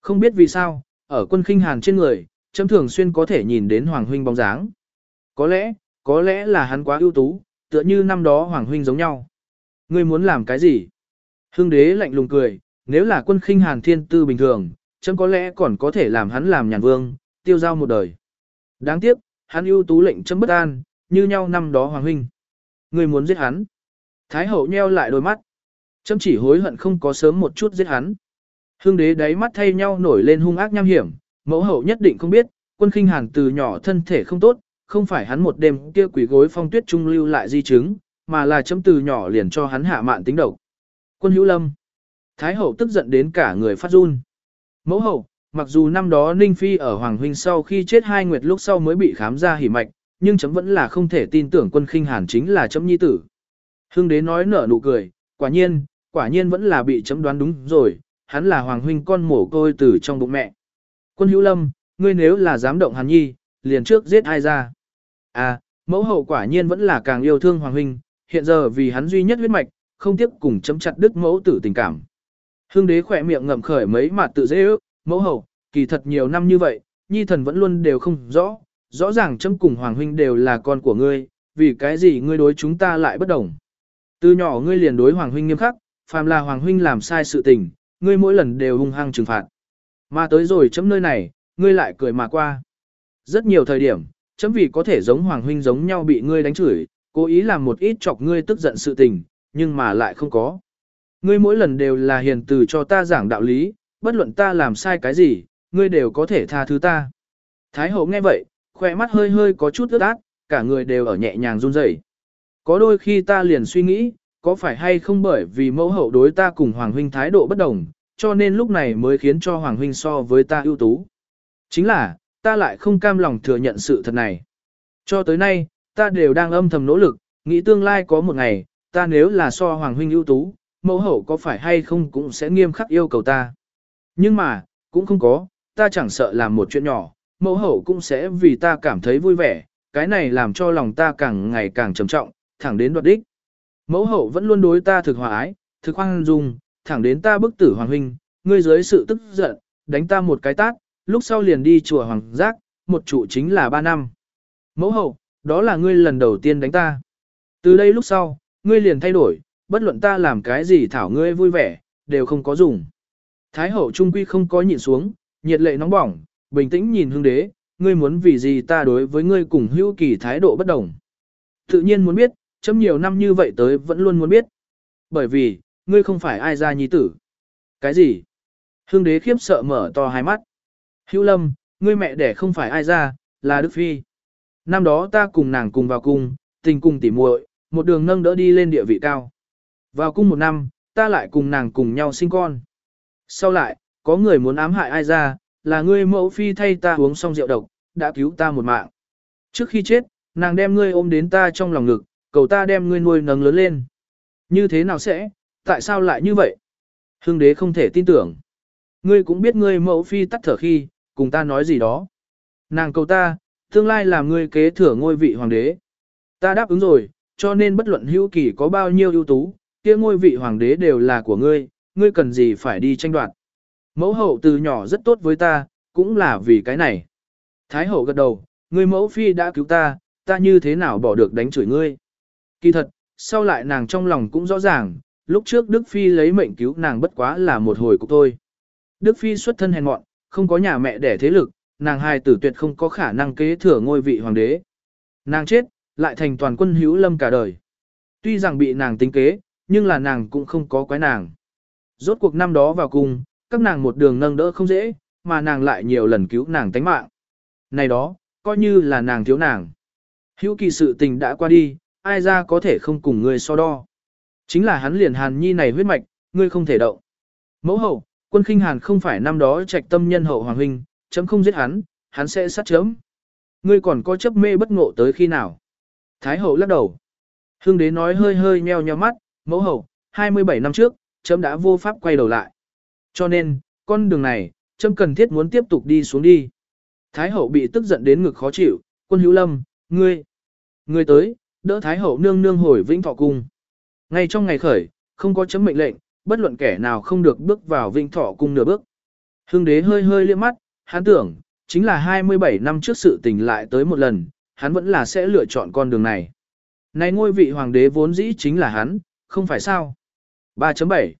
Không biết vì sao, ở quân kinh hàn trên người, chấm thường xuyên có thể nhìn đến Hoàng Huynh bóng dáng. Có lẽ, có lẽ là hắn quá ưu tú, tựa như năm đó Hoàng Huynh giống nhau. Ngươi muốn làm cái gì? Hưng đế lạnh lùng cười, nếu là quân khinh hàn thiên tư bình thường, chấm có lẽ còn có thể làm hắn làm nhàn vương, tiêu giao một đời. Đáng tiếc, hắn ưu tú lệnh chấm bất an, như nhau năm đó hoàng huynh. Người muốn giết hắn. Thái hậu nheo lại đôi mắt. Chấm chỉ hối hận không có sớm một chút giết hắn. Hưng đế đáy mắt thay nhau nổi lên hung ác nham hiểm, mẫu hậu nhất định không biết, quân khinh hàn từ nhỏ thân thể không tốt, không phải hắn một đêm kia quỷ gối phong tuyết trung lưu lại di chứng, mà là chấm từ nhỏ liền cho hắn hạ mạn tính độc. Quân hữu lâm. Thái hậu tức giận đến cả người phát run. Mẫu hậu, mặc dù năm đó Ninh Phi ở Hoàng Huynh sau khi chết hai nguyệt lúc sau mới bị khám ra hỉ mạch, nhưng chấm vẫn là không thể tin tưởng quân khinh hàn chính là chấm nhi tử. Hưng đế nói nở nụ cười, quả nhiên, quả nhiên vẫn là bị chấm đoán đúng rồi, hắn là Hoàng Huynh con mổ côi từ trong bụng mẹ. Quân hữu lâm, ngươi nếu là dám động hàn nhi, liền trước giết ai ra. À, mẫu hậu quả nhiên vẫn là càng yêu thương Hoàng Huynh, hiện giờ vì hắn duy nhất huyết mạch, không tiếp cùng chấm chặt đứt mẫu tử tình cảm. Hương đế khỏe miệng ngậm khởi mấy mặt tự dễ ước, mẫu hậu, kỳ thật nhiều năm như vậy, nhi thần vẫn luôn đều không rõ, rõ ràng chấm cùng hoàng huynh đều là con của ngươi, vì cái gì ngươi đối chúng ta lại bất đồng. Từ nhỏ ngươi liền đối hoàng huynh nghiêm khắc, phàm là hoàng huynh làm sai sự tình, ngươi mỗi lần đều hung hăng trừng phạt. Mà tới rồi chấm nơi này, ngươi lại cười mà qua. Rất nhiều thời điểm, chấm vì có thể giống hoàng huynh giống nhau bị ngươi đánh chửi, cố ý làm một ít chọc ngươi tức giận sự tình, nhưng mà lại không có. Ngươi mỗi lần đều là hiền từ cho ta giảng đạo lý, bất luận ta làm sai cái gì, ngươi đều có thể tha thứ ta. Thái hậu nghe vậy, khỏe mắt hơi hơi có chút ướt át, cả người đều ở nhẹ nhàng run rẩy. Có đôi khi ta liền suy nghĩ, có phải hay không bởi vì mẫu hậu đối ta cùng Hoàng Huynh thái độ bất đồng, cho nên lúc này mới khiến cho Hoàng Huynh so với ta ưu tú. Chính là, ta lại không cam lòng thừa nhận sự thật này. Cho tới nay, ta đều đang âm thầm nỗ lực, nghĩ tương lai có một ngày, ta nếu là so Hoàng Huynh ưu tú, mẫu hậu có phải hay không cũng sẽ nghiêm khắc yêu cầu ta. Nhưng mà, cũng không có, ta chẳng sợ làm một chuyện nhỏ, mẫu hậu cũng sẽ vì ta cảm thấy vui vẻ, cái này làm cho lòng ta càng ngày càng trầm trọng, thẳng đến đoạt đích. Mẫu hậu vẫn luôn đối ta thực hòa ái, thực hoang dung, thẳng đến ta bức tử hoàng huynh, ngươi dưới sự tức giận, đánh ta một cái tát, lúc sau liền đi chùa hoàng giác, một trụ chính là ba năm. Mẫu hậu, đó là ngươi lần đầu tiên đánh ta. Từ đây lúc sau, ngươi liền thay đổi, bất luận ta làm cái gì thảo ngươi vui vẻ, đều không có dùng. Thái hậu trung quy không có nhịn xuống, nhiệt lệ nóng bỏng, bình tĩnh nhìn hương đế, ngươi muốn vì gì ta đối với ngươi cùng hữu kỳ thái độ bất đồng. Tự nhiên muốn biết, chấm nhiều năm như vậy tới vẫn luôn muốn biết. Bởi vì, ngươi không phải ai ra nhi tử. Cái gì? Hương đế khiếp sợ mở to hai mắt. Hữu lâm, ngươi mẹ đẻ không phải ai ra, là Đức Phi. Năm đó ta cùng nàng cùng vào cung, tình cùng tỉ muội, một đường nâng đỡ đi lên địa vị cao. Vào cung một năm, ta lại cùng nàng cùng nhau sinh con. Sau lại, có người muốn ám hại ai ra, là ngươi mẫu phi thay ta uống xong rượu độc, đã cứu ta một mạng. Trước khi chết, nàng đem ngươi ôm đến ta trong lòng ngực, cầu ta đem ngươi nuôi nấng lớn lên. Như thế nào sẽ, tại sao lại như vậy? Hưng đế không thể tin tưởng. Ngươi cũng biết ngươi mẫu phi tắt thở khi, cùng ta nói gì đó. Nàng cầu ta, tương lai làm ngươi kế thừa ngôi vị hoàng đế. Ta đáp ứng rồi, cho nên bất luận hữu kỳ có bao nhiêu ưu tú, kia ngôi vị hoàng đế đều là của ngươi, ngươi cần gì phải đi tranh đoạt. Mẫu hậu từ nhỏ rất tốt với ta, cũng là vì cái này. Thái hậu gật đầu, ngươi mẫu phi đã cứu ta, ta như thế nào bỏ được đánh chửi ngươi. Kỳ thật, sau lại nàng trong lòng cũng rõ ràng, lúc trước Đức Phi lấy mệnh cứu nàng bất quá là một hồi cục thôi. Đức Phi xuất thân hèn mọn, không có nhà mẹ đẻ thế lực, nàng hài tử tuyệt không có khả năng kế thừa ngôi vị hoàng đế. Nàng chết, lại thành toàn quân hữu lâm cả đời. Tuy rằng bị nàng tính kế, nhưng là nàng cũng không có quái nàng. Rốt cuộc năm đó vào cùng, các nàng một đường nâng đỡ không dễ, mà nàng lại nhiều lần cứu nàng tánh mạng. Này đó, coi như là nàng thiếu nàng. Hữu kỳ sự tình đã qua đi, ai ra có thể không cùng ngươi so đo. Chính là hắn liền hàn nhi này huyết mạch, ngươi không thể động. Mẫu hậu, quân khinh hàn không phải năm đó trạch tâm nhân hậu hoàng huynh, chấm không giết hắn, hắn sẽ sát chấm. Ngươi còn có chấp mê bất ngộ tới khi nào? Thái hậu lắc đầu. Hương đế nói hơi hơi nheo nheo mắt, mẫu hậu, 27 năm trước, chấm đã vô pháp quay đầu lại. Cho nên, con đường này, chấm cần thiết muốn tiếp tục đi xuống đi. Thái hậu bị tức giận đến ngực khó chịu, quân hữu lâm, ngươi, ngươi tới, đỡ Thái hậu nương nương hồi vĩnh thọ cung. Ngay trong ngày khởi, không có chấm mệnh lệnh, bất luận kẻ nào không được bước vào vĩnh thọ cung nửa bước. Hương đế hơi hơi liếc mắt, hắn tưởng, chính là 27 năm trước sự tình lại tới một lần, hắn vẫn là sẽ lựa chọn con đường này. Này ngôi vị hoàng đế vốn dĩ chính là hắn, không phải sao. 3.7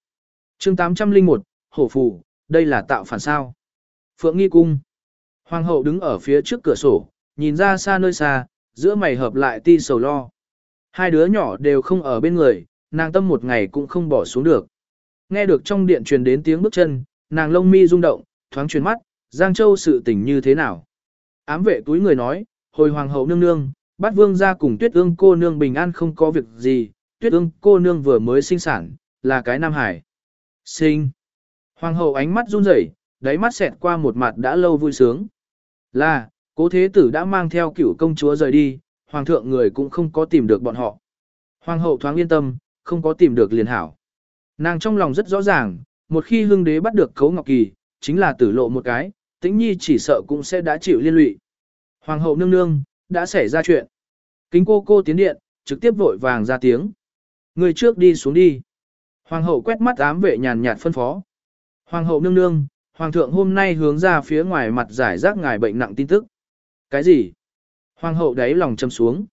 chương 801, Hổ Phù, đây là tạo phản sao. Phượng Nghi Cung Hoàng hậu đứng ở phía trước cửa sổ, nhìn ra xa nơi xa, giữa mày hợp lại ti sầu lo. Hai đứa nhỏ đều không ở bên người, nàng tâm một ngày cũng không bỏ xuống được. Nghe được trong điện truyền đến tiếng bước chân, nàng lông mi rung động, thoáng chuyển mắt, Giang Châu sự tình như thế nào. Ám vệ túi người nói, hồi hoàng hậu nương nương, bát vương ra cùng tuyết ương cô nương bình an không có việc gì, tuyết ương cô nương vừa mới sinh sản, là cái nam hải. Sinh. Hoàng hậu ánh mắt run rẩy, đáy mắt xẹt qua một mặt đã lâu vui sướng. Là, cố thế tử đã mang theo cửu công chúa rời đi, hoàng thượng người cũng không có tìm được bọn họ. Hoàng hậu thoáng yên tâm, không có tìm được liền hảo. Nàng trong lòng rất rõ ràng, một khi hương đế bắt được cấu ngọc kỳ, chính là tử lộ một cái, tĩnh nhi chỉ sợ cũng sẽ đã chịu liên lụy. Hoàng hậu nương nương, đã xảy ra chuyện. Kính cô cô tiến điện, trực tiếp vội vàng ra tiếng. Người trước đi xuống đi. Hoàng hậu quét mắt ám vệ nhàn nhạt phân phó. Hoàng hậu nương nương, hoàng thượng hôm nay hướng ra phía ngoài mặt giải rác ngài bệnh nặng tin tức. Cái gì? Hoàng hậu đáy lòng châm xuống.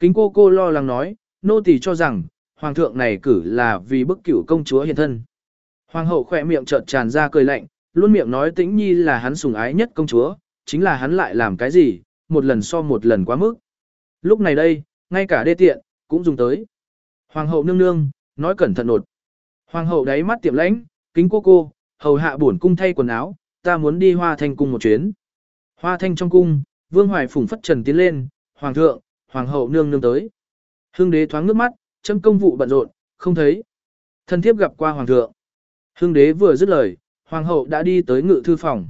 Kính cô cô lo lắng nói, nô tỳ cho rằng, hoàng thượng này cử là vì bức cửu công chúa hiện thân. Hoàng hậu khỏe miệng chợt tràn ra cười lạnh, luôn miệng nói tĩnh nhi là hắn sủng ái nhất công chúa, chính là hắn lại làm cái gì, một lần so một lần quá mức. Lúc này đây, ngay cả đê tiện, cũng dùng tới. Hoàng hậu nương nương, nói cẩn thận nột. Hoàng hậu đáy mắt tiệm lãnh, kính cô cô, hầu hạ bổn cung thay quần áo, ta muốn đi hoa thanh cung một chuyến. Hoa thanh trong cung, vương hoài phủng phất trần tiến lên, hoàng thượng, hoàng hậu nương nương tới. Hương đế thoáng nước mắt, châm công vụ bận rộn, không thấy. Thân thiếp gặp qua hoàng thượng. Hương đế vừa dứt lời, hoàng hậu đã đi tới ngự thư phòng.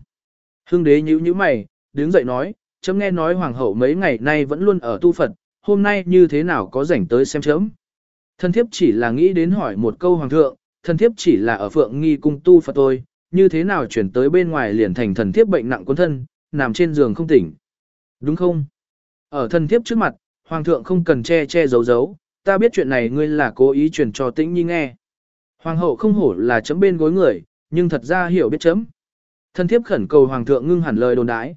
Hương đế nhíu nhíu mày, đứng dậy nói, chấm nghe nói hoàng hậu mấy ngày nay vẫn luôn ở tu Phật, hôm nay như thế nào có rảnh tới xem chấm. Thần thiếp chỉ là nghĩ đến hỏi một câu hoàng thượng, Thần thiếp chỉ là ở phượng nghi cung tu Phật tôi, như thế nào chuyển tới bên ngoài liền thành thần thiếp bệnh nặng quân thân, nằm trên giường không tỉnh. Đúng không? Ở Thần thiếp trước mặt, hoàng thượng không cần che che giấu giấu, ta biết chuyện này ngươi là cố ý truyền cho tĩnh nhi nghe. Hoàng hậu không hổ là chấm bên gối người, nhưng thật ra hiểu biết chấm. Thần thiếp khẩn cầu hoàng thượng ngưng hẳn lời đồn đái.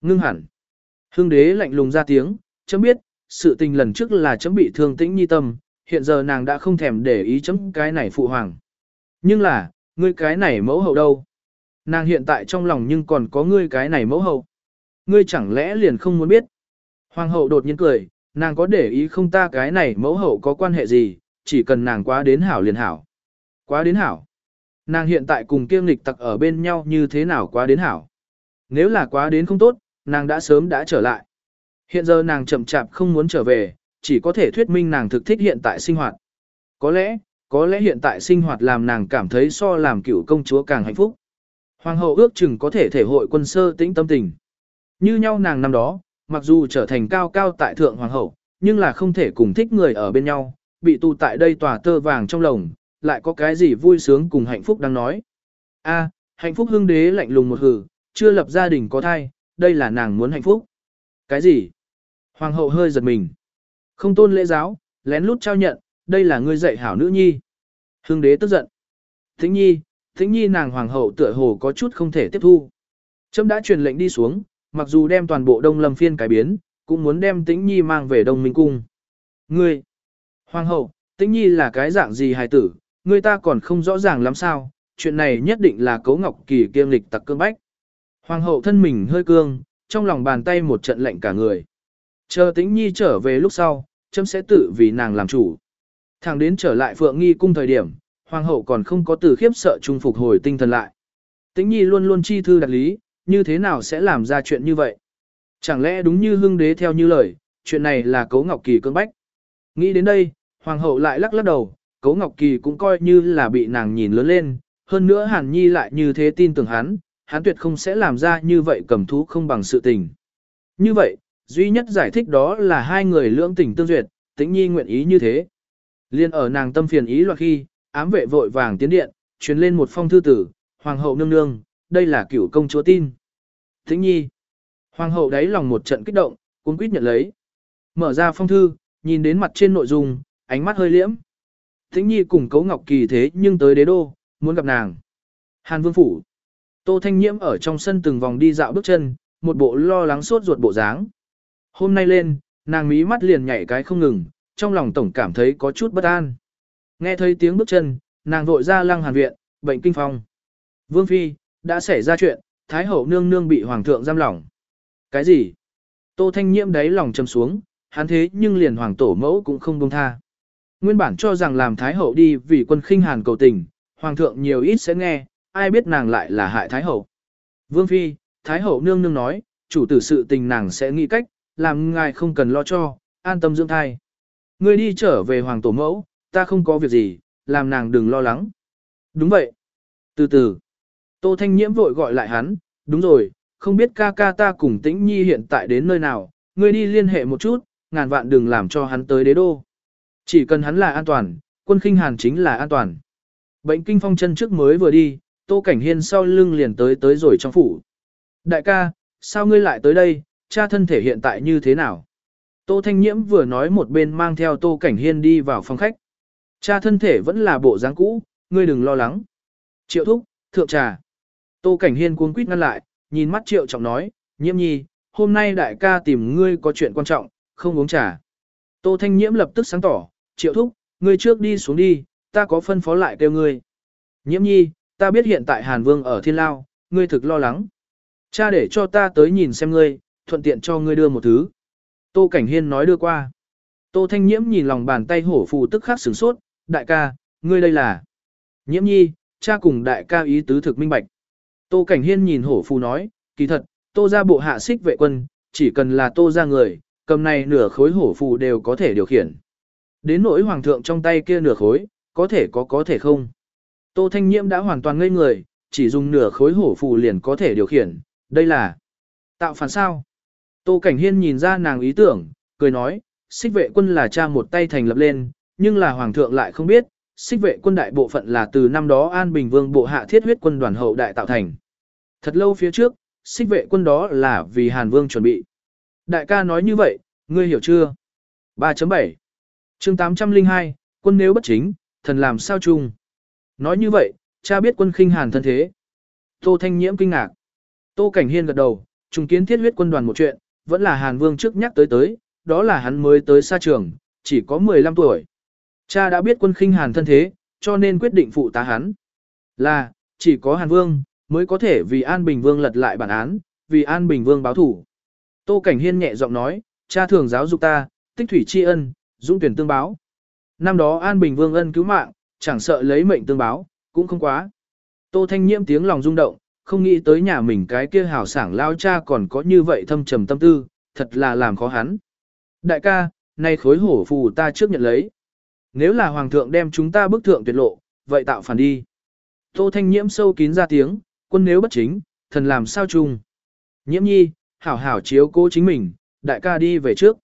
Ngưng hẳn. Hưng đế lạnh lùng ra tiếng, chấm biết, sự tình lần trước là chấm bị thương tĩnh nhi tâm, hiện giờ nàng đã không thèm để ý chấm cái này phụ hoàng. Nhưng là, ngươi cái này mẫu hậu đâu? Nàng hiện tại trong lòng nhưng còn có ngươi cái này mẫu hậu. Ngươi chẳng lẽ liền không muốn biết? Hoàng hậu đột nhiên cười, nàng có để ý không ta cái này mẫu hậu có quan hệ gì, chỉ cần nàng quá đến hảo liền hảo. Quá đến hảo. Nàng hiện tại cùng kiêm lịch tặc ở bên nhau như thế nào quá đến hảo. Nếu là quá đến không tốt, nàng đã sớm đã trở lại. Hiện giờ nàng chậm chạp không muốn trở về, chỉ có thể thuyết minh nàng thực thích hiện tại sinh hoạt. Có lẽ, có lẽ hiện tại sinh hoạt làm nàng cảm thấy so làm cựu công chúa càng hạnh phúc. Hoàng hậu ước chừng có thể thể hội quân sơ tĩnh tâm tình. Như nhau nàng năm đó, mặc dù trở thành cao cao tại thượng hoàng hậu, nhưng là không thể cùng thích người ở bên nhau, bị tù tại đây tòa tơ vàng trong lồng, lại có cái gì vui sướng cùng hạnh phúc đang nói. A, hạnh phúc hương đế lạnh lùng một hử, chưa lập gia đình có thai, đây là nàng muốn hạnh phúc. Cái gì? Hoàng hậu hơi giật mình. Không tôn lễ giáo, lén lút trao nhận, đây là ngươi dạy hảo nữ nhi. Hương đế tức giận. Thính nhi, thính nhi nàng hoàng hậu tựa hồ có chút không thể tiếp thu. Trâm đã truyền lệnh đi xuống, mặc dù đem toàn bộ đông lâm phiên cải biến, cũng muốn đem tĩnh nhi mang về đông minh cung. Ngươi, hoàng hậu, tĩnh nhi là cái dạng gì hài tử, ngươi ta còn không rõ ràng lắm sao, chuyện này nhất định là cấu ngọc kỳ kiêm lịch tặc cương bách. Hoàng hậu thân mình hơi cương, trong lòng bàn tay một trận lệnh cả người. Chờ tĩnh nhi trở về lúc sau, chấm sẽ tự vì nàng làm chủ. Thẳng đến trở lại phượng nghi cung thời điểm, hoàng hậu còn không có từ khiếp sợ trung phục hồi tinh thần lại. Tĩnh nhi luôn luôn chi thư đặt lý, như thế nào sẽ làm ra chuyện như vậy? Chẳng lẽ đúng như hưng đế theo như lời, chuyện này là cấu ngọc kỳ cưỡng bách? Nghĩ đến đây, hoàng hậu lại lắc lắc đầu, cấu ngọc kỳ cũng coi như là bị nàng nhìn lớn lên, hơn nữa hàn nhi lại như thế tin tưởng hắn, hắn tuyệt không sẽ làm ra như vậy cầm thú không bằng sự tình. Như vậy, duy nhất giải thích đó là hai người lưỡng tình tương duyệt, tĩnh nhi nguyện ý như thế. Liên ở nàng tâm phiền ý loạn khi, ám vệ vội vàng tiến điện, truyền lên một phong thư tử, hoàng hậu nương nương, đây là cửu công chúa tin. Tĩnh nhi, hoàng hậu đáy lòng một trận kích động, cuống quýt nhận lấy. Mở ra phong thư, nhìn đến mặt trên nội dung, ánh mắt hơi liễm. Tĩnh nhi cùng cấu ngọc kỳ thế nhưng tới đế đô, muốn gặp nàng. Hàn vương phủ. Tô Thanh Nhiễm ở trong sân từng vòng đi dạo bước chân, một bộ lo lắng suốt ruột bộ dáng. Hôm nay lên, nàng mí mắt liền nhảy cái không ngừng, trong lòng tổng cảm thấy có chút bất an. Nghe thấy tiếng bước chân, nàng vội ra lăng hàn viện, bệnh kinh phong. Vương Phi, đã xảy ra chuyện, Thái hậu nương nương bị hoàng thượng giam lỏng. Cái gì? Tô Thanh Nhiễm đáy lòng chầm xuống, hắn thế nhưng liền hoàng tổ mẫu cũng không buông tha. Nguyên bản cho rằng làm Thái hậu đi vì quân khinh hàn cầu tình, hoàng thượng nhiều ít sẽ nghe, ai biết nàng lại là hại Thái hậu. Vương Phi, Thái hậu nương nương nói, chủ tử sự tình nàng sẽ nghĩ cách, làm ngài không cần lo cho, an tâm dưỡng thai. Ngươi đi trở về hoàng tổ mẫu, ta không có việc gì, làm nàng đừng lo lắng. Đúng vậy. Từ từ. Tô Thanh Nhiễm vội gọi lại hắn, đúng rồi, không biết ca ca ta cùng tĩnh nhi hiện tại đến nơi nào, ngươi đi liên hệ một chút, ngàn vạn đừng làm cho hắn tới đế đô. Chỉ cần hắn là an toàn, quân khinh hàn chính là an toàn. Bệnh kinh phong chân trước mới vừa đi, Tô Cảnh Hiên sau lưng liền tới tới rồi trong phủ. Đại ca, sao ngươi lại tới đây, cha thân thể hiện tại như thế nào? Tô Thanh Nhiễm vừa nói một bên mang theo Tô Cảnh Hiên đi vào phòng khách. Cha thân thể vẫn là bộ dáng cũ, ngươi đừng lo lắng. Triệu thúc, thượng trà. Tô Cảnh Hiên cuống quýt ngăn lại, nhìn mắt Triệu trọng nói, Nhiễm nhi, hôm nay đại ca tìm ngươi có chuyện quan trọng, không uống trà. Tô Thanh Nhiễm lập tức sáng tỏ, Triệu thúc, ngươi trước đi xuống đi, ta có phân phó lại kêu ngươi. Nhiễm nhi, ta biết hiện tại Hàn Vương ở Thiên Lao, ngươi thực lo lắng. Cha để cho ta tới nhìn xem ngươi, thuận tiện cho ngươi đưa một thứ. Tô Cảnh Hiên nói đưa qua. Tô Thanh Nhiễm nhìn lòng bàn tay hổ phù tức khắc sửng sốt, đại ca, ngươi đây là. Nhiễm nhi, cha cùng đại ca ý tứ thực minh bạch. Tô Cảnh Hiên nhìn hổ phù nói, kỳ thật, tô ra bộ hạ xích vệ quân, chỉ cần là tô ra người, cầm này nửa khối hổ phù đều có thể điều khiển. Đến nỗi hoàng thượng trong tay kia nửa khối, có thể có có thể không. Tô Thanh Nhiễm đã hoàn toàn ngây người, chỉ dùng nửa khối hổ phù liền có thể điều khiển, đây là tạo phản sao. Tô Cảnh Hiên nhìn ra nàng ý tưởng, cười nói, xích vệ quân là cha một tay thành lập lên, nhưng là hoàng thượng lại không biết, xích vệ quân đại bộ phận là từ năm đó An Bình Vương bộ hạ thiết huyết quân đoàn hậu đại tạo thành. Thật lâu phía trước, xích vệ quân đó là vì Hàn Vương chuẩn bị. Đại ca nói như vậy, ngươi hiểu chưa? 3.7 chương 802, quân nếu bất chính, thần làm sao chung? Nói như vậy, cha biết quân khinh hàn thân thế. Tô Thanh Nhiễm kinh ngạc. Tô Cảnh Hiên gật đầu, trùng kiến thiết huyết quân đoàn một chuyện, vẫn là Hàn Vương trước nhắc tới tới, đó là hắn mới tới xa trường, chỉ có 15 tuổi. Cha đã biết quân khinh Hàn thân thế, cho nên quyết định phụ tá hắn. Là, chỉ có Hàn Vương, mới có thể vì An Bình Vương lật lại bản án, vì An Bình Vương báo thủ. Tô Cảnh Hiên nhẹ giọng nói, cha thường giáo dục ta, tích thủy tri ân, dũng tuyển tương báo. Năm đó An Bình Vương ân cứu mạng, chẳng sợ lấy mệnh tương báo, cũng không quá. Tô Thanh Nhiễm tiếng lòng rung động, không nghĩ tới nhà mình cái kia hào sảng lao cha còn có như vậy thâm trầm tâm tư, thật là làm khó hắn. Đại ca, nay khối hổ phù ta trước nhận lấy. Nếu là hoàng thượng đem chúng ta bức thượng tuyệt lộ, vậy tạo phản đi. Tô Thanh Nhiễm sâu kín ra tiếng, quân nếu bất chính, thần làm sao chung. Nhiễm nhi, hảo hảo chiếu cố chính mình, đại ca đi về trước.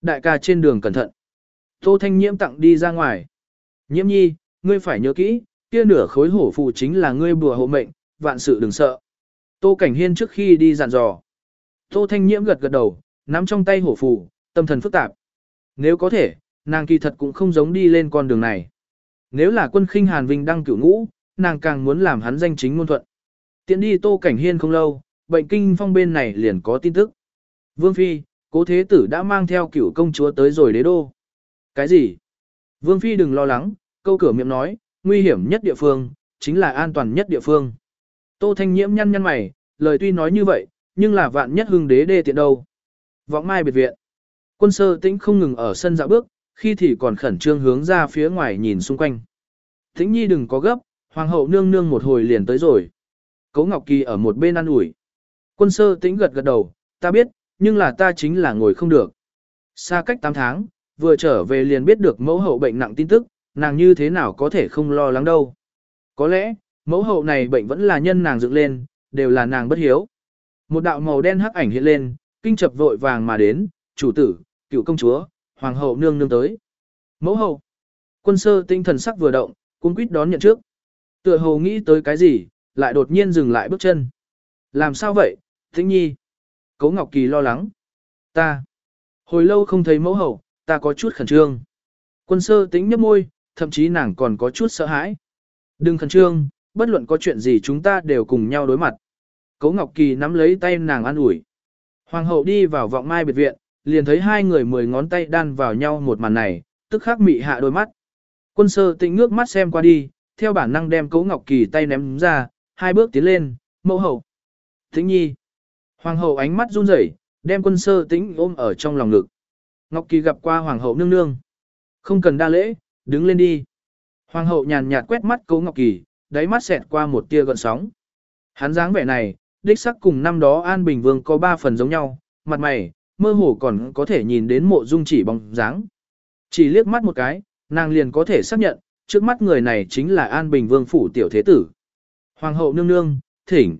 Đại ca trên đường cẩn thận. Tô Thanh Nhiễm tặng đi ra ngoài. Nhiễm nhi, ngươi phải nhớ kỹ, kia nửa khối hổ phù chính là ngươi bùa hộ mệnh, vạn sự đừng sợ. Tô Cảnh Hiên trước khi đi dặn dò. Tô Thanh Nhiễm gật gật đầu, nắm trong tay hổ phù, tâm thần phức tạp. Nếu có thể, nàng kỳ thật cũng không giống đi lên con đường này. Nếu là quân khinh Hàn Vinh đăng cửu ngũ, nàng càng muốn làm hắn danh chính ngôn thuận. Tiến đi Tô Cảnh Hiên không lâu, bệnh kinh phong bên này liền có tin tức. Vương Phi, cố thế tử đã mang theo cửu công chúa tới rồi đế đô. Cái gì? Vương Phi đừng lo lắng, câu cửa miệng nói, nguy hiểm nhất địa phương, chính là an toàn nhất địa phương. Tô Thanh Nhiễm nhăn nhăn mày, lời tuy nói như vậy, nhưng là vạn nhất hưng đế đê tiện đâu. Vọng mai biệt viện. Quân sơ tĩnh không ngừng ở sân dạo bước, khi thì còn khẩn trương hướng ra phía ngoài nhìn xung quanh. Tĩnh nhi đừng có gấp, hoàng hậu nương nương một hồi liền tới rồi. Cố Ngọc Kỳ ở một bên ăn ủi. Quân sơ tĩnh gật gật đầu, ta biết, nhưng là ta chính là ngồi không được. Xa cách 8 tháng, vừa trở về liền biết được mẫu hậu bệnh nặng tin tức, nàng như thế nào có thể không lo lắng đâu. Có lẽ, mẫu hậu này bệnh vẫn là nhân nàng dựng lên, đều là nàng bất hiếu. Một đạo màu đen hắc ảnh hiện lên, kinh chập vội vàng mà đến, chủ tử, cựu công chúa, hoàng hậu nương nương tới. Mẫu hậu. Quân sơ tinh thần sắc vừa động, cung quýt đón nhận trước. Tựa hồ nghĩ tới cái gì, lại đột nhiên dừng lại bước chân. Làm sao vậy, Tĩnh Nhi? Cố Ngọc Kỳ lo lắng. Ta. Hồi lâu không thấy mẫu hậu, ta có chút khẩn trương. Quân sơ tính nhấp môi, thậm chí nàng còn có chút sợ hãi. Đừng khẩn trương, bất luận có chuyện gì chúng ta đều cùng nhau đối mặt. Cố Ngọc Kỳ nắm lấy tay nàng an ủi. Hoàng hậu đi vào vọng mai biệt viện, liền thấy hai người mười ngón tay đan vào nhau một màn này, tức khắc mị hạ đôi mắt. Quân sơ tĩnh ngước mắt xem qua đi, theo bản năng đem Cố Ngọc Kỳ tay ném ra, hai bước tiến lên, mẫu hậu. Tĩnh nhi. Hoàng hậu ánh mắt run rẩy, đem quân sơ tĩnh ôm ở trong lòng ngực. Ngọc Kỳ gặp qua hoàng hậu nương nương. Không cần đa lễ, đứng lên đi. Hoàng hậu nhàn nhạt quét mắt Cố Ngọc Kỳ, đáy mắt xẹt qua một tia gợn sóng. Hắn dáng vẻ này, đích sắc cùng năm đó An Bình Vương có ba phần giống nhau, mặt mày, mơ hồ còn có thể nhìn đến mộ dung chỉ bóng dáng. Chỉ liếc mắt một cái, nàng liền có thể xác nhận, trước mắt người này chính là An Bình Vương phủ tiểu thế tử. Hoàng hậu nương nương, thỉnh.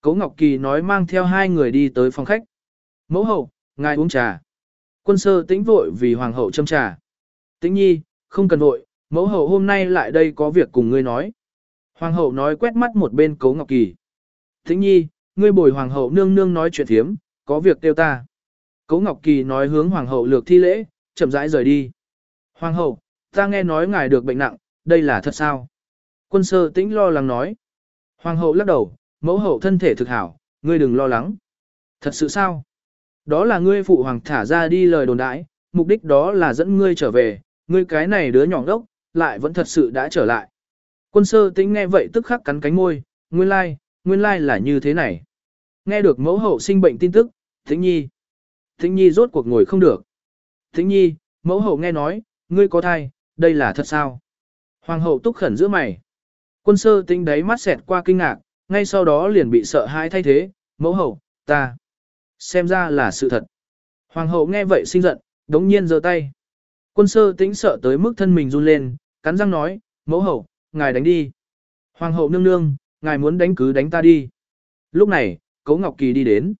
Cố Ngọc Kỳ nói mang theo hai người đi tới phòng khách. Mẫu hậu, ngài uống trà. Quân sơ tĩnh vội vì hoàng hậu châm trà. Tĩnh nhi, không cần vội, mẫu hậu hôm nay lại đây có việc cùng ngươi nói. Hoàng hậu nói quét mắt một bên Cố Ngọc Kỳ. Thính nhi, ngươi bồi hoàng hậu nương nương nói chuyện thiếm, có việc kêu ta. Cố Ngọc Kỳ nói hướng hoàng hậu lược thi lễ, chậm rãi rời đi. Hoàng hậu, ta nghe nói ngài được bệnh nặng, đây là thật sao? Quân sơ tĩnh lo lắng nói. Hoàng hậu lắc đầu, mẫu hậu thân thể thực hảo, ngươi đừng lo lắng. Thật sự sao? Đó là ngươi phụ hoàng thả ra đi lời đồn đãi, mục đích đó là dẫn ngươi trở về, ngươi cái này đứa nhỏ đốc, lại vẫn thật sự đã trở lại. Quân sơ tĩnh nghe vậy tức khắc cắn cánh môi, nguyên lai, nguyên lai là như thế này. Nghe được mẫu hậu sinh bệnh tin tức, tĩnh nhi. Tĩnh nhi rốt cuộc ngồi không được. Tĩnh nhi, mẫu hậu nghe nói, ngươi có thai, đây là thật sao? Hoàng hậu túc khẩn giữa mày. Quân sơ tĩnh đáy mắt xẹt qua kinh ngạc, ngay sau đó liền bị sợ hãi thay thế, mẫu hậu, ta. Xem ra là sự thật. Hoàng hậu nghe vậy sinh giận, đống nhiên giơ tay. Quân sơ tĩnh sợ tới mức thân mình run lên, cắn răng nói, mẫu hậu, ngài đánh đi. Hoàng hậu nương nương, ngài muốn đánh cứ đánh ta đi. Lúc này, Cố Ngọc Kỳ đi đến.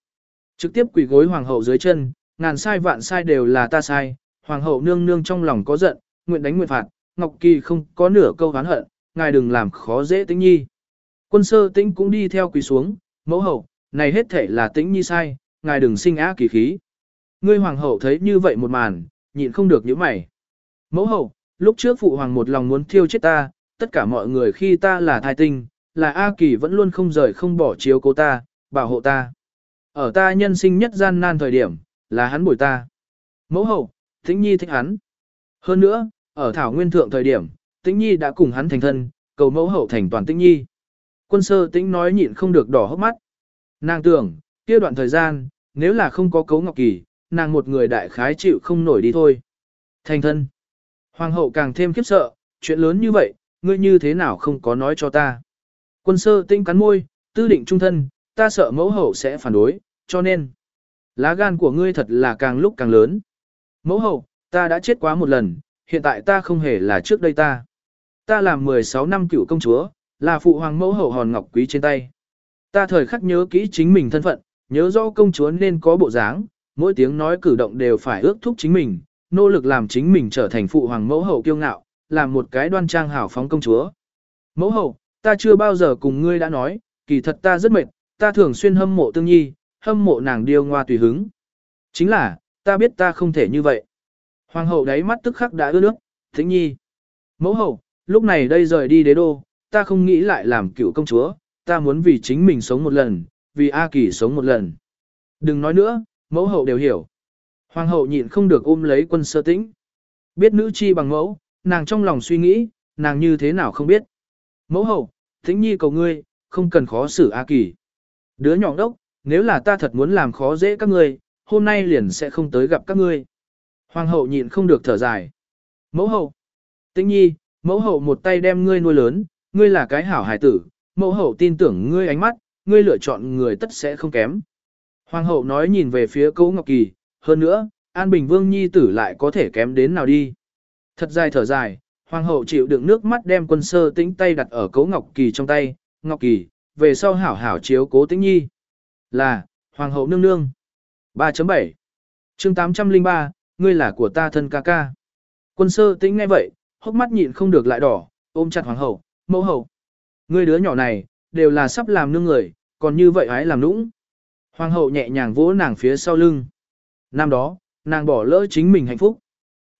Trực tiếp quỳ gối hoàng hậu dưới chân, ngàn sai vạn sai đều là ta sai. Hoàng hậu nương nương trong lòng có giận, nguyện đánh nguyện phạt. Ngọc Kỳ không có nửa câu oán hận, ngài đừng làm khó dễ tĩnh nhi. Quân sơ tĩnh cũng đi theo quỳ xuống, mẫu hậu, này hết thể là tĩnh nhi sai, ngài đừng sinh á kỳ khí. Ngươi hoàng hậu thấy như vậy một màn, nhịn không được những mày. Mẫu hậu, lúc trước phụ hoàng một lòng muốn thiêu chết ta, tất cả mọi người khi ta là thai tinh, là A Kỳ vẫn luôn không rời không bỏ chiếu cố ta, bảo hộ ta. Ở ta nhân sinh nhất gian nan thời điểm, là hắn bồi ta. Mẫu hậu, Tĩnh Nhi thích hắn. Hơn nữa, ở Thảo Nguyên Thượng thời điểm, Tĩnh Nhi đã cùng hắn thành thân, cầu mẫu hậu thành toàn Tĩnh Nhi. Quân sơ Tĩnh nói nhịn không được đỏ hốc mắt. Nàng tưởng, kia đoạn thời gian, nếu là không có cấu ngọc kỳ, nàng một người đại khái chịu không nổi đi thôi. Thành thân. Hoàng hậu càng thêm khiếp sợ, chuyện lớn như vậy, ngươi như thế nào không có nói cho ta. Quân sơ tinh cắn môi, tư định trung thân, ta sợ mẫu hậu sẽ phản đối, cho nên. Lá gan của ngươi thật là càng lúc càng lớn. Mẫu hậu, ta đã chết quá một lần, hiện tại ta không hề là trước đây ta. Ta làm 16 năm cựu công chúa, là phụ hoàng mẫu hậu hòn ngọc quý trên tay. Ta thời khắc nhớ kỹ chính mình thân phận, nhớ rõ công chúa nên có bộ dáng, mỗi tiếng nói cử động đều phải ước thúc chính mình, nỗ lực làm chính mình trở thành phụ hoàng mẫu hậu kiêu ngạo, làm một cái đoan trang hảo phóng công chúa. Mẫu hậu, ta chưa bao giờ cùng ngươi đã nói, kỳ thật ta rất mệt, ta thường xuyên hâm mộ tương nhi, hâm mộ nàng điêu ngoa tùy hứng. Chính là, ta biết ta không thể như vậy. Hoàng hậu đáy mắt tức khắc đã ướt nước, thính nhi. Mẫu hậu, lúc này đây rời đi đế đô, ta không nghĩ lại làm cựu công chúa, ta muốn vì chính mình sống một lần, vì A Kỳ sống một lần. Đừng nói nữa, mẫu hậu đều hiểu. Hoàng hậu nhịn không được ôm lấy quân sơ tĩnh. Biết nữ chi bằng mẫu, nàng trong lòng suy nghĩ, nàng như thế nào không biết. Mẫu hậu, tĩnh nhi cầu ngươi, không cần khó xử A Kỳ. Đứa nhỏ đốc, nếu là ta thật muốn làm khó dễ các ngươi, hôm nay liền sẽ không tới gặp các ngươi. Hoàng hậu nhịn không được thở dài. Mẫu hậu, tĩnh nhi, mẫu hậu một tay đem ngươi nuôi lớn, ngươi là cái hảo hài tử, mẫu hậu tin tưởng ngươi ánh mắt, ngươi lựa chọn người tất sẽ không kém. Hoàng hậu nói nhìn về phía Cố Ngọc Kỳ, hơn nữa, An Bình Vương Nhi tử lại có thể kém đến nào đi. Thật dài thở dài, Hoàng hậu chịu đựng nước mắt đem quân sơ tĩnh tay đặt ở cấu Ngọc Kỳ trong tay, Ngọc Kỳ, về sau hảo hảo chiếu cố tĩnh nhi. Là, Hoàng hậu nương nương. 3.7 chương 803, ngươi là của ta thân ca ca. Quân sơ tĩnh nghe vậy, hốc mắt nhịn không được lại đỏ, ôm chặt Hoàng hậu, mẫu hậu. Ngươi đứa nhỏ này, đều là sắp làm nương người, còn như vậy hãy làm nũng. Hoàng hậu nhẹ nhàng vỗ nàng phía sau lưng. Năm đó, nàng bỏ lỡ chính mình hạnh phúc.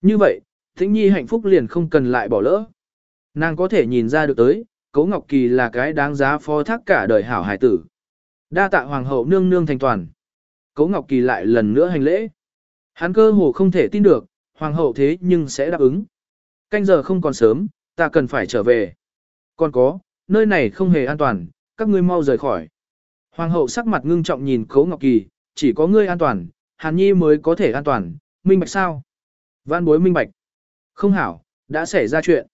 Như vậy, Thính Nhi hạnh phúc liền không cần lại bỏ lỡ. Nàng có thể nhìn ra được tới, Cố Ngọc Kỳ là cái đáng giá phó thác cả đời hảo hải tử. Đa tạ hoàng hậu nương nương thành toàn. Cố Ngọc Kỳ lại lần nữa hành lễ. Hắn cơ hồ không thể tin được, hoàng hậu thế nhưng sẽ đáp ứng. Canh giờ không còn sớm, ta cần phải trở về. Còn có, nơi này không hề an toàn, các ngươi mau rời khỏi. Hoàng hậu sắc mặt ngưng trọng nhìn Cố Ngọc Kỳ, chỉ có ngươi an toàn, Hàn Nhi mới có thể an toàn, minh bạch sao? Văn bối minh bạch. Không hảo, đã xảy ra chuyện.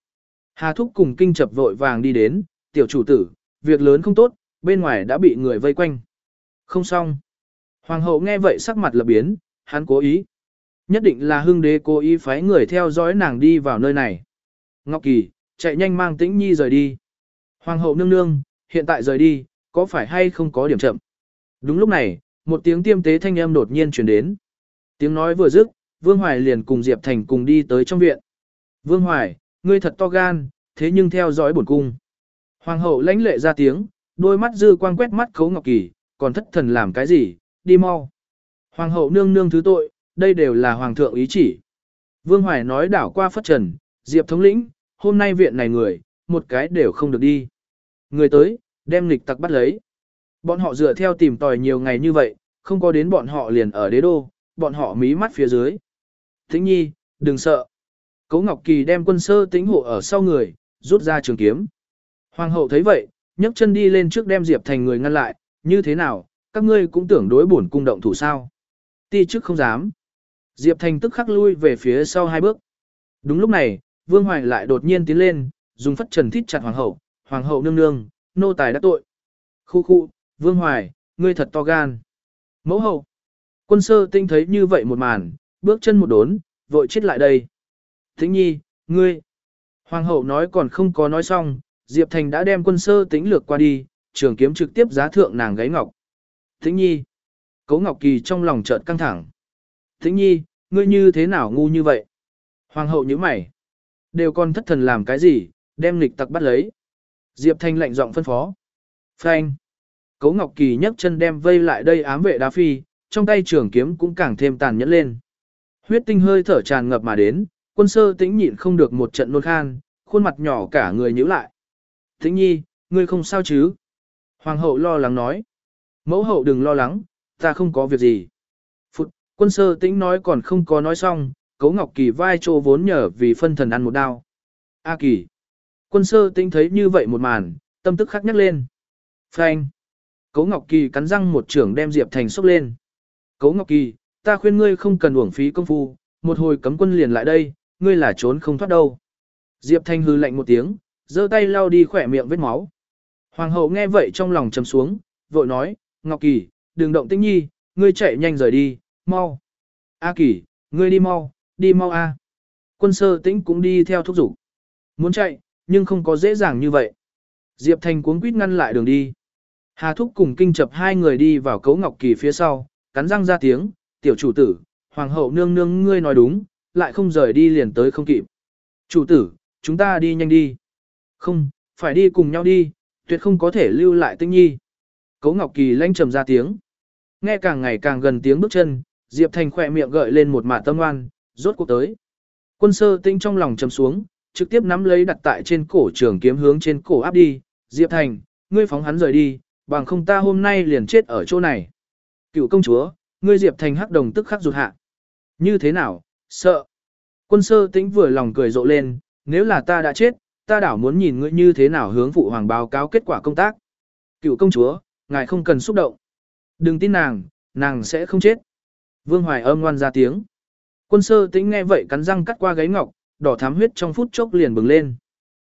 Hà Thúc cùng kinh chập vội vàng đi đến, tiểu chủ tử, việc lớn không tốt, bên ngoài đã bị người vây quanh. Không xong. Hoàng hậu nghe vậy sắc mặt lập biến, hắn cố ý. Nhất định là hưng đế cố ý phái người theo dõi nàng đi vào nơi này. Ngọc Kỳ, chạy nhanh mang tĩnh nhi rời đi. Hoàng hậu nương nương, hiện tại rời đi, có phải hay không có điểm chậm? Đúng lúc này, một tiếng tiêm tế thanh âm đột nhiên truyền đến. Tiếng nói vừa dứt, Vương Hoài liền cùng Diệp Thành cùng đi tới trong viện. Vương Hoài, ngươi thật to gan, thế nhưng theo dõi bổn cung. Hoàng hậu lãnh lệ ra tiếng, đôi mắt dư quang quét mắt Khấu Ngọc Kỳ, còn thất thần làm cái gì, đi mau. Hoàng hậu nương nương thứ tội, đây đều là hoàng thượng ý chỉ. Vương Hoài nói đảo qua phất trần, Diệp thống lĩnh, hôm nay viện này người, một cái đều không được đi. Người tới, đem lịch tặc bắt lấy. Bọn họ dựa theo tìm tòi nhiều ngày như vậy, không có đến bọn họ liền ở đế đô, bọn họ mí mắt phía dưới. Thính nhi, đừng sợ. Cố Ngọc Kỳ đem quân sơ tính hộ ở sau người, rút ra trường kiếm. Hoàng hậu thấy vậy, nhấc chân đi lên trước đem Diệp Thành người ngăn lại, như thế nào, các ngươi cũng tưởng đối bổn cung động thủ sao. Ti trước không dám. Diệp Thành tức khắc lui về phía sau hai bước. Đúng lúc này, Vương Hoài lại đột nhiên tiến lên, dùng phất trần thít chặt hoàng hậu, hoàng hậu nương nương, nô tài đã tội. Khu khu, Vương Hoài, ngươi thật to gan. Mẫu hậu. Quân sơ tinh thấy như vậy một màn, bước chân một đốn, vội chết lại đây. Thính nhi, ngươi. Hoàng hậu nói còn không có nói xong, Diệp Thành đã đem quân sơ tính lược qua đi, trường kiếm trực tiếp giá thượng nàng gáy ngọc. Thính nhi. Cố Ngọc Kỳ trong lòng chợt căng thẳng. Thính nhi, ngươi như thế nào ngu như vậy? Hoàng hậu như mày. Đều còn thất thần làm cái gì, đem lịch tặc bắt lấy. Diệp Thanh lạnh giọng phân phó. Phanh. Cố Ngọc Kỳ nhấc chân đem vây lại đây ám vệ đá phi, trong tay trường kiếm cũng càng thêm tàn nhẫn lên. Huyết tinh hơi thở tràn ngập mà đến, quân sơ tĩnh nhịn không được một trận nôn khan, khuôn mặt nhỏ cả người nhíu lại. Tĩnh nhi, ngươi không sao chứ? Hoàng hậu lo lắng nói. Mẫu hậu đừng lo lắng, ta không có việc gì. Phụt, quân sơ tĩnh nói còn không có nói xong, cấu ngọc kỳ vai trô vốn nhờ vì phân thần ăn một đao. A kỳ. Quân sơ tĩnh thấy như vậy một màn, tâm tức khắc nhắc lên. Phanh. Cấu ngọc kỳ cắn răng một trưởng đem Diệp Thành sốc lên. Cấu ngọc kỳ, ta khuyên ngươi không cần uổng phí công phu, một hồi cấm quân liền lại đây, ngươi là trốn không thoát đâu. Diệp Thanh hư lạnh một tiếng, giơ tay lau đi khỏe miệng vết máu. Hoàng hậu nghe vậy trong lòng trầm xuống, vội nói, Ngọc Kỳ, đừng động tĩnh nhi, ngươi chạy nhanh rời đi, mau. A Kỳ, ngươi đi mau, đi mau A. Quân sơ tĩnh cũng đi theo thúc giục. Muốn chạy, nhưng không có dễ dàng như vậy. Diệp Thanh cuống quýt ngăn lại đường đi. Hà thúc cùng kinh chập hai người đi vào cấu Ngọc Kỳ phía sau, cắn răng ra tiếng, tiểu chủ tử, hoàng hậu nương nương ngươi nói đúng, lại không rời đi liền tới không kịp. Chủ tử, chúng ta đi nhanh đi. Không, phải đi cùng nhau đi, tuyệt không có thể lưu lại tinh nhi. Cấu Ngọc Kỳ lanh trầm ra tiếng. Nghe càng ngày càng gần tiếng bước chân, Diệp Thành khỏe miệng gợi lên một mả tâm oan, rốt cuộc tới. Quân sơ tinh trong lòng trầm xuống, trực tiếp nắm lấy đặt tại trên cổ trường kiếm hướng trên cổ áp đi. Diệp Thành, ngươi phóng hắn rời đi, bằng không ta hôm nay liền chết ở chỗ này. Cựu công chúa, ngươi Diệp Thành hắc đồng tức khắc rụt hạ. Như thế nào, sợ. Quân sơ tĩnh vừa lòng cười rộ lên, nếu là ta đã chết, ta đảo muốn nhìn ngươi như thế nào hướng phụ hoàng báo cáo kết quả công tác. Cựu công chúa, ngài không cần xúc động. Đừng tin nàng, nàng sẽ không chết. Vương Hoài âm ngoan ra tiếng. Quân sơ tĩnh nghe vậy cắn răng cắt qua gáy ngọc, đỏ thám huyết trong phút chốc liền bừng lên.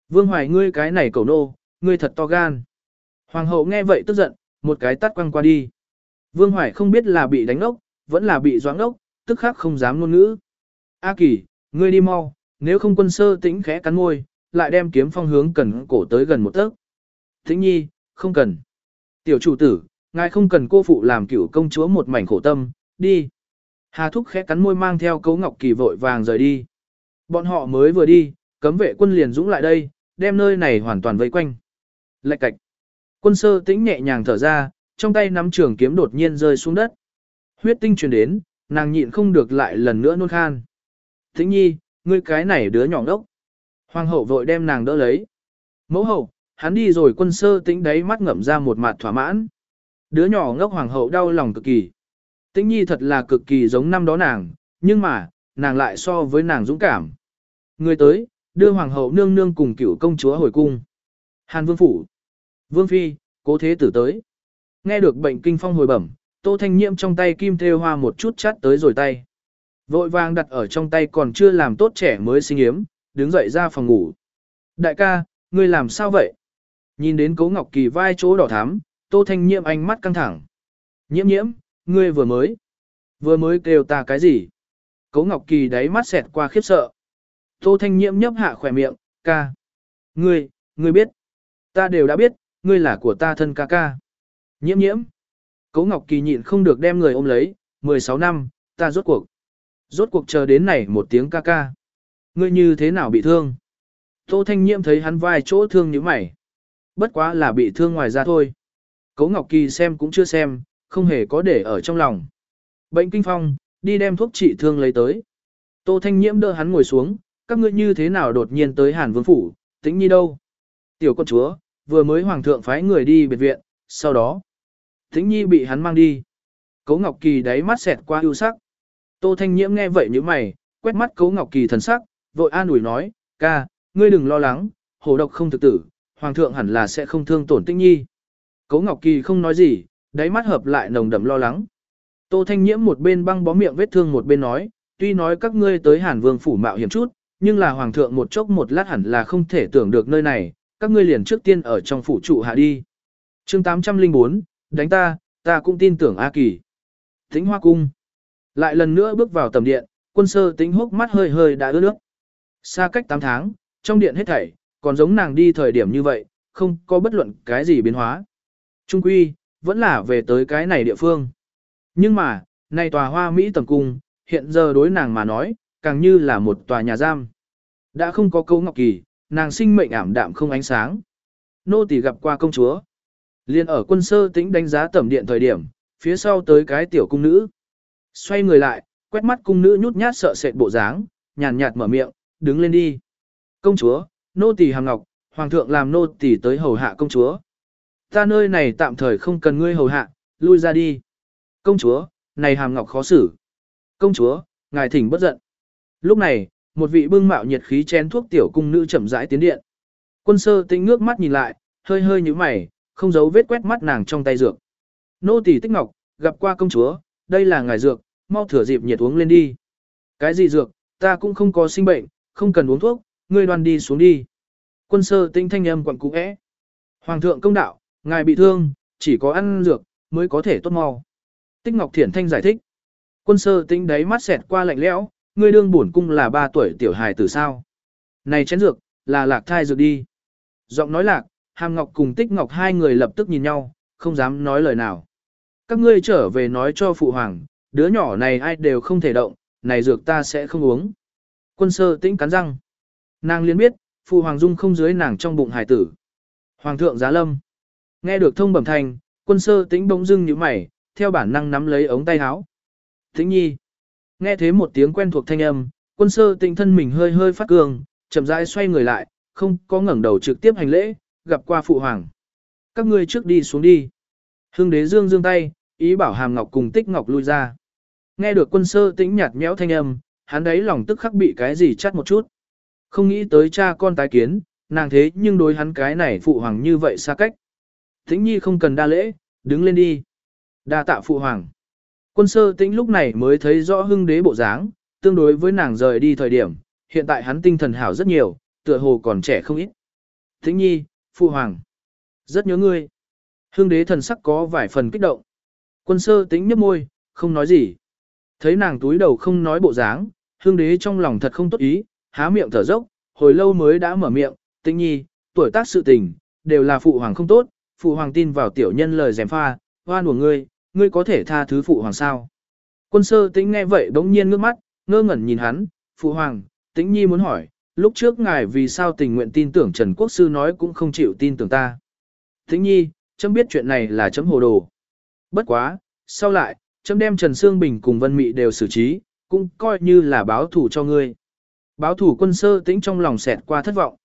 Vương Hoài ngươi cái này cầu nô, ngươi thật to gan. Hoàng hậu nghe vậy tức giận, một cái tắt quăng qua đi. Vương Hoài không biết là bị đánh ốc, vẫn là bị doãn ốc, tức khắc không dám ngôn ngữ. A Kỳ, ngươi đi mau, nếu không quân sơ tĩnh khẽ cắn môi, lại đem kiếm phong hướng cần cổ tới gần một tấc. Tĩnh nhi, không cần. Tiểu chủ tử, ngài không cần cô phụ làm cửu công chúa một mảnh khổ tâm, đi. Hà thúc khẽ cắn môi mang theo cấu ngọc kỳ vội vàng rời đi. Bọn họ mới vừa đi, cấm vệ quân liền dũng lại đây, đem nơi này hoàn toàn vây quanh. Lạch cạch. Quân sơ tĩnh nhẹ nhàng thở ra, trong tay nắm trường kiếm đột nhiên rơi xuống đất. Huyết tinh truyền đến, nàng nhịn không được lại lần nữa nôn khan. Tĩnh nhi, ngươi cái này đứa nhỏ ngốc. Hoàng hậu vội đem nàng đỡ lấy. Mẫu hậu, hắn đi rồi quân sơ tĩnh đấy mắt ngậm ra một mặt thỏa mãn. Đứa nhỏ ngốc hoàng hậu đau lòng cực kỳ. Tĩnh nhi thật là cực kỳ giống năm đó nàng, nhưng mà, nàng lại so với nàng dũng cảm. Người tới, đưa hoàng hậu nương nương cùng cựu công chúa hồi cung. Hàn vương phủ. Vương phi, cố thế tử tới. Nghe được bệnh kinh phong hồi bẩm, tô thanh nhiễm trong tay kim thêu hoa một chút chát tới rồi tay. Vội vàng đặt ở trong tay còn chưa làm tốt trẻ mới sinh yếm, đứng dậy ra phòng ngủ. Đại ca, ngươi làm sao vậy? Nhìn đến cố ngọc kỳ vai chỗ đỏ thắm, tô thanh nhiễm ánh mắt căng thẳng. Nhiễm nhiễm, ngươi vừa mới. Vừa mới kêu ta cái gì? Cố ngọc kỳ đáy mắt xẹt qua khiếp sợ. Tô thanh nhiễm nhấp hạ khỏe miệng, ca. Ngươi, ngươi biết. Ta đều đã biết, ngươi là của ta thân ca ca. Nhiễm nhiễm. Cố Ngọc Kỳ nhịn không được đem người ôm lấy, 16 năm, ta rốt cuộc. Rốt cuộc chờ đến này một tiếng ca ca. Ngươi như thế nào bị thương? Tô Thanh Nhiễm thấy hắn vai chỗ thương như mày. Bất quá là bị thương ngoài ra thôi. Cố Ngọc Kỳ xem cũng chưa xem, không hề có để ở trong lòng. Bệnh kinh phong, đi đem thuốc trị thương lấy tới. Tô Thanh Nhiễm đỡ hắn ngồi xuống, các ngươi như thế nào đột nhiên tới Hàn Vương Phủ, tính nhi đâu? Tiểu con chúa, vừa mới hoàng thượng phái người đi biệt viện, sau đó, Tĩnh Nhi bị hắn mang đi. Cố Ngọc Kỳ đáy mắt xẹt qua ưu sắc. Tô Thanh Nhiễm nghe vậy như mày, quét mắt Cố Ngọc Kỳ thần sắc, vội an ủi nói, ca, ngươi đừng lo lắng, hổ độc không thực tử, hoàng thượng hẳn là sẽ không thương tổn Tĩnh Nhi. Cố Ngọc Kỳ không nói gì, đáy mắt hợp lại nồng đậm lo lắng. Tô Thanh Nhiễm một bên băng bó miệng vết thương một bên nói, tuy nói các ngươi tới Hàn Vương phủ mạo hiểm chút, nhưng là hoàng thượng một chốc một lát hẳn là không thể tưởng được nơi này, các ngươi liền trước tiên ở trong phủ trụ hạ đi. Chương 804, đánh ta, ta cũng tin tưởng A Kỳ. Thính Hoa cung. Lại lần nữa bước vào tầm điện, quân sơ tính hốc mắt hơi hơi đã ướt nước. Xa cách 8 tháng, trong điện hết thảy, còn giống nàng đi thời điểm như vậy, không có bất luận cái gì biến hóa. Trung quy, vẫn là về tới cái này địa phương. Nhưng mà, này tòa hoa Mỹ tầm cung, hiện giờ đối nàng mà nói, càng như là một tòa nhà giam. Đã không có câu ngọc kỳ, nàng sinh mệnh ảm đạm không ánh sáng. Nô tỳ gặp qua công chúa. Liên ở quân sơ tĩnh đánh giá tầm điện thời điểm, phía sau tới cái tiểu cung nữ. Xoay người lại, quét mắt cung nữ nhút nhát sợ sệt bộ dáng, nhàn nhạt mở miệng, đứng lên đi. Công chúa, nô tỳ hàm ngọc, hoàng thượng làm nô tỳ tới hầu hạ công chúa. Ta nơi này tạm thời không cần ngươi hầu hạ, lui ra đi. Công chúa, này hàm ngọc khó xử. Công chúa, ngài thỉnh bất giận. Lúc này, một vị bưng mạo nhiệt khí chén thuốc tiểu cung nữ chậm rãi tiến điện. Quân sơ tĩnh ngước mắt nhìn lại, hơi hơi như mày, không giấu vết quét mắt nàng trong tay dược. Nô tỳ tích ngọc, gặp qua công chúa, đây là ngài dược, mau thừa dịp nhiệt uống lên đi. Cái gì dược, ta cũng không có sinh bệnh, không cần uống thuốc, ngươi đoan đi xuống đi. Quân sơ tinh thanh âm quặn cũ é. Hoàng thượng công đạo, ngài bị thương, chỉ có ăn dược, mới có thể tốt mau. Tích Ngọc Thiển Thanh giải thích. Quân sơ tinh đáy mắt xẹt qua lạnh lẽo, ngươi đương bổn cung là ba tuổi tiểu hài từ sao. Này chén dược, là lạc thai dược đi. Giọng nói lạc, Hàm Ngọc cùng Tích Ngọc hai người lập tức nhìn nhau, không dám nói lời nào. Các ngươi trở về nói cho phụ hoàng, đứa nhỏ này ai đều không thể động, này dược ta sẽ không uống. Quân sơ tĩnh cắn răng. Nàng liên biết, phụ hoàng dung không dưới nàng trong bụng hải tử. Hoàng thượng giá lâm. Nghe được thông bẩm thành, quân sơ tĩnh bỗng dưng như mày, theo bản năng nắm lấy ống tay áo. Tĩnh nhi. Nghe thế một tiếng quen thuộc thanh âm, quân sơ tĩnh thân mình hơi hơi phát cường, chậm rãi xoay người lại, không có ngẩng đầu trực tiếp hành lễ, gặp qua phụ hoàng. Các ngươi trước đi xuống đi. Hưng đế dương dương tay, ý bảo hàm ngọc cùng tích ngọc lui ra. Nghe được quân sơ tĩnh nhạt nhẽo thanh âm, hắn đấy lòng tức khắc bị cái gì chắt một chút. Không nghĩ tới cha con tái kiến, nàng thế nhưng đối hắn cái này phụ hoàng như vậy xa cách. Tĩnh nhi không cần đa lễ, đứng lên đi. Đa tạ phụ hoàng. Quân sơ tĩnh lúc này mới thấy rõ hưng đế bộ dáng, tương đối với nàng rời đi thời điểm, hiện tại hắn tinh thần hảo rất nhiều, tựa hồ còn trẻ không ít. Tĩnh nhi, phụ hoàng. Rất nhớ ngươi. Hưng đế thần sắc có vài phần kích động. Quân sơ tĩnh nhấp môi, không nói gì. Thấy nàng túi đầu không nói bộ dáng, hương đế trong lòng thật không tốt ý, há miệng thở dốc, hồi lâu mới đã mở miệng, tĩnh nhi, tuổi tác sự tình, đều là phụ hoàng không tốt, phụ hoàng tin vào tiểu nhân lời dèm pha, hoan của ngươi, ngươi có thể tha thứ phụ hoàng sao. Quân sơ tĩnh nghe vậy bỗng nhiên ngước mắt, ngơ ngẩn nhìn hắn, phụ hoàng, tĩnh nhi muốn hỏi, lúc trước ngài vì sao tình nguyện tin tưởng Trần Quốc Sư nói cũng không chịu tin tưởng ta. Tĩnh nhi, chấm biết chuyện này là chấm hồ đồ. Bất quá, sau lại, chấm đem Trần Sương Bình cùng Vân Mị đều xử trí, cũng coi như là báo thủ cho ngươi. Báo thủ quân sơ tĩnh trong lòng xẹt qua thất vọng.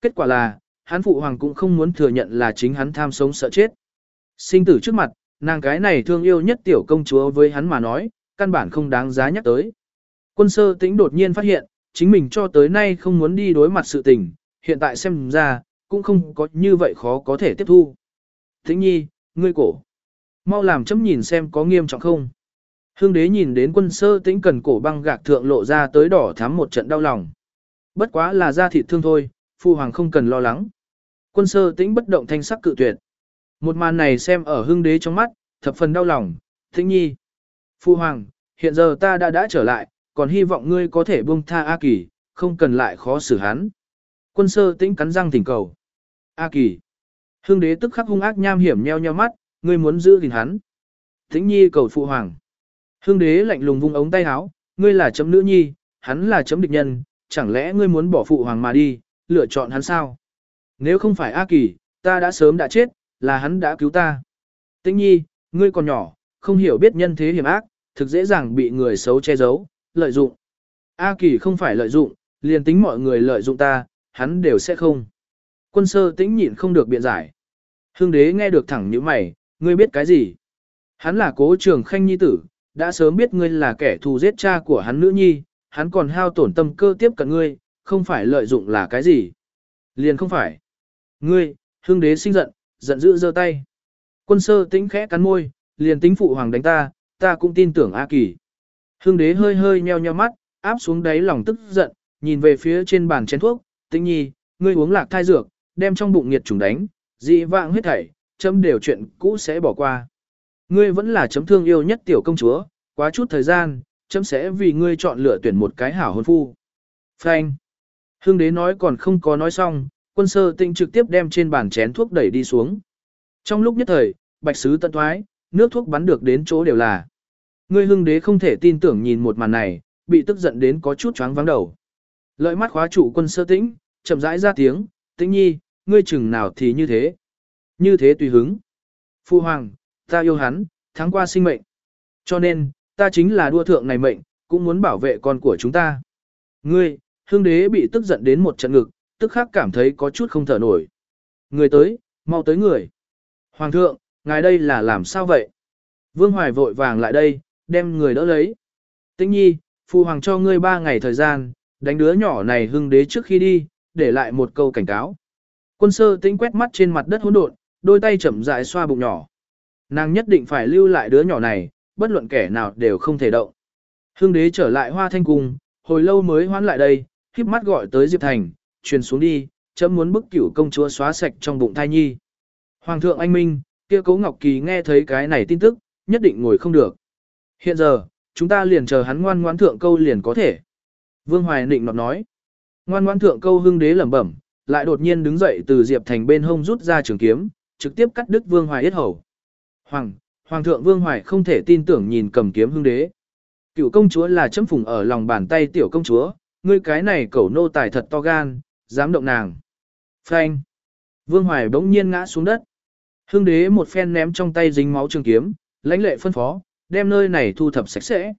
Kết quả là, hắn phụ hoàng cũng không muốn thừa nhận là chính hắn tham sống sợ chết. Sinh tử trước mặt, nàng cái này thương yêu nhất tiểu công chúa với hắn mà nói, căn bản không đáng giá nhắc tới. Quân sơ tĩnh đột nhiên phát hiện, chính mình cho tới nay không muốn đi đối mặt sự tình, hiện tại xem ra, cũng không có như vậy khó có thể tiếp thu. Tĩnh nhi, ngươi cổ. Mau làm chấm nhìn xem có nghiêm trọng không. Hương đế nhìn đến quân sơ tĩnh cần cổ băng gạc thượng lộ ra tới đỏ thắm một trận đau lòng. Bất quá là da thịt thương thôi, phu hoàng không cần lo lắng. Quân sơ tĩnh bất động thanh sắc cự tuyệt. Một màn này xem ở hương đế trong mắt, thập phần đau lòng, tĩnh nhi. Phu hoàng, hiện giờ ta đã đã trở lại, còn hy vọng ngươi có thể buông tha A Kỳ, không cần lại khó xử hắn. Quân sơ tĩnh cắn răng thỉnh cầu. A Kỳ. Hương đế tức khắc hung ác nham hiểm nheo nheo mắt, ngươi muốn giữ gìn hắn. Tĩnh nhi cầu phụ hoàng. Hương đế lạnh lùng vung ống tay áo, ngươi là chấm nữ nhi, hắn là chấm địch nhân, chẳng lẽ ngươi muốn bỏ phụ hoàng mà đi, lựa chọn hắn sao? Nếu không phải A Kỳ, ta đã sớm đã chết, là hắn đã cứu ta. Tĩnh nhi, ngươi còn nhỏ, không hiểu biết nhân thế hiểm ác, thực dễ dàng bị người xấu che giấu, lợi dụng. A Kỳ không phải lợi dụng, liền tính mọi người lợi dụng ta, hắn đều sẽ không. Quân sơ tĩnh nhịn không được biện giải. Hương đế nghe được thẳng như mày, ngươi biết cái gì? Hắn là cố trường khanh nhi tử, đã sớm biết ngươi là kẻ thù giết cha của hắn nữ nhi, hắn còn hao tổn tâm cơ tiếp cận ngươi, không phải lợi dụng là cái gì? Liền không phải. Ngươi, hương đế sinh giận, giận dữ giơ tay. Quân sơ tĩnh khẽ cắn môi, liền tính phụ hoàng đánh ta, ta cũng tin tưởng A Kỳ. Hương đế hơi hơi nheo nheo mắt, áp xuống đáy lòng tức giận, nhìn về phía trên bàn chén thuốc, tĩnh nhi, ngươi uống lạc thai dược, đem trong bụng nhiệt trùng đánh, dị vạng huyết thảy, chấm đều chuyện cũ sẽ bỏ qua. Ngươi vẫn là chấm thương yêu nhất tiểu công chúa, quá chút thời gian, chấm sẽ vì ngươi chọn lựa tuyển một cái hảo hôn phu. Phanh. Hương đế nói còn không có nói xong, quân sơ tinh trực tiếp đem trên bàn chén thuốc đẩy đi xuống. Trong lúc nhất thời, bạch sứ tận thoái, nước thuốc bắn được đến chỗ đều là. Ngươi hương đế không thể tin tưởng nhìn một màn này, bị tức giận đến có chút choáng vắng đầu. Lợi mắt khóa trụ quân sơ tĩnh, chậm rãi ra tiếng, tĩnh nhi, ngươi chừng nào thì như thế. Như thế tùy hứng. Phu hoàng, ta yêu hắn, thắng qua sinh mệnh. Cho nên, ta chính là đua thượng này mệnh, cũng muốn bảo vệ con của chúng ta. Ngươi, hương đế bị tức giận đến một trận ngực, tức khắc cảm thấy có chút không thở nổi. Người tới, mau tới người. Hoàng thượng, ngài đây là làm sao vậy? Vương Hoài vội vàng lại đây, đem người đỡ lấy. Tĩnh nhi, phụ hoàng cho ngươi ba ngày thời gian, đánh đứa nhỏ này hưng đế trước khi đi, để lại một câu cảnh cáo. Quân sơ tĩnh quét mắt trên mặt đất hỗn độn, đôi tay chậm rãi xoa bụng nhỏ. Nàng nhất định phải lưu lại đứa nhỏ này, bất luận kẻ nào đều không thể động. Hưng đế trở lại hoa thanh cung, hồi lâu mới hoán lại đây, khiếp mắt gọi tới Diệp Thành, truyền xuống đi, chấm muốn bức cửu công chúa xóa sạch trong bụng thai nhi. Hoàng thượng anh minh, kia cố Ngọc Kỳ nghe thấy cái này tin tức, nhất định ngồi không được. Hiện giờ, chúng ta liền chờ hắn ngoan ngoãn thượng câu liền có thể. Vương Hoài Nịnh nọt nói. Ngoan ngoãn thượng câu hưng đế lẩm bẩm, lại đột nhiên đứng dậy từ Diệp Thành bên hông rút ra trường kiếm, trực tiếp cắt đứt Vương Hoài yết hầu. Hoàng, Hoàng thượng Vương Hoài không thể tin tưởng nhìn cầm kiếm hưng đế. Cựu công chúa là chấm phùng ở lòng bàn tay tiểu công chúa, ngươi cái này cẩu nô tài thật to gan, dám động nàng. Phanh. Vương Hoài bỗng nhiên ngã xuống đất. Hưng đế một phen ném trong tay dính máu trường kiếm, lãnh lệ phân phó, đem nơi này thu thập sạch sẽ.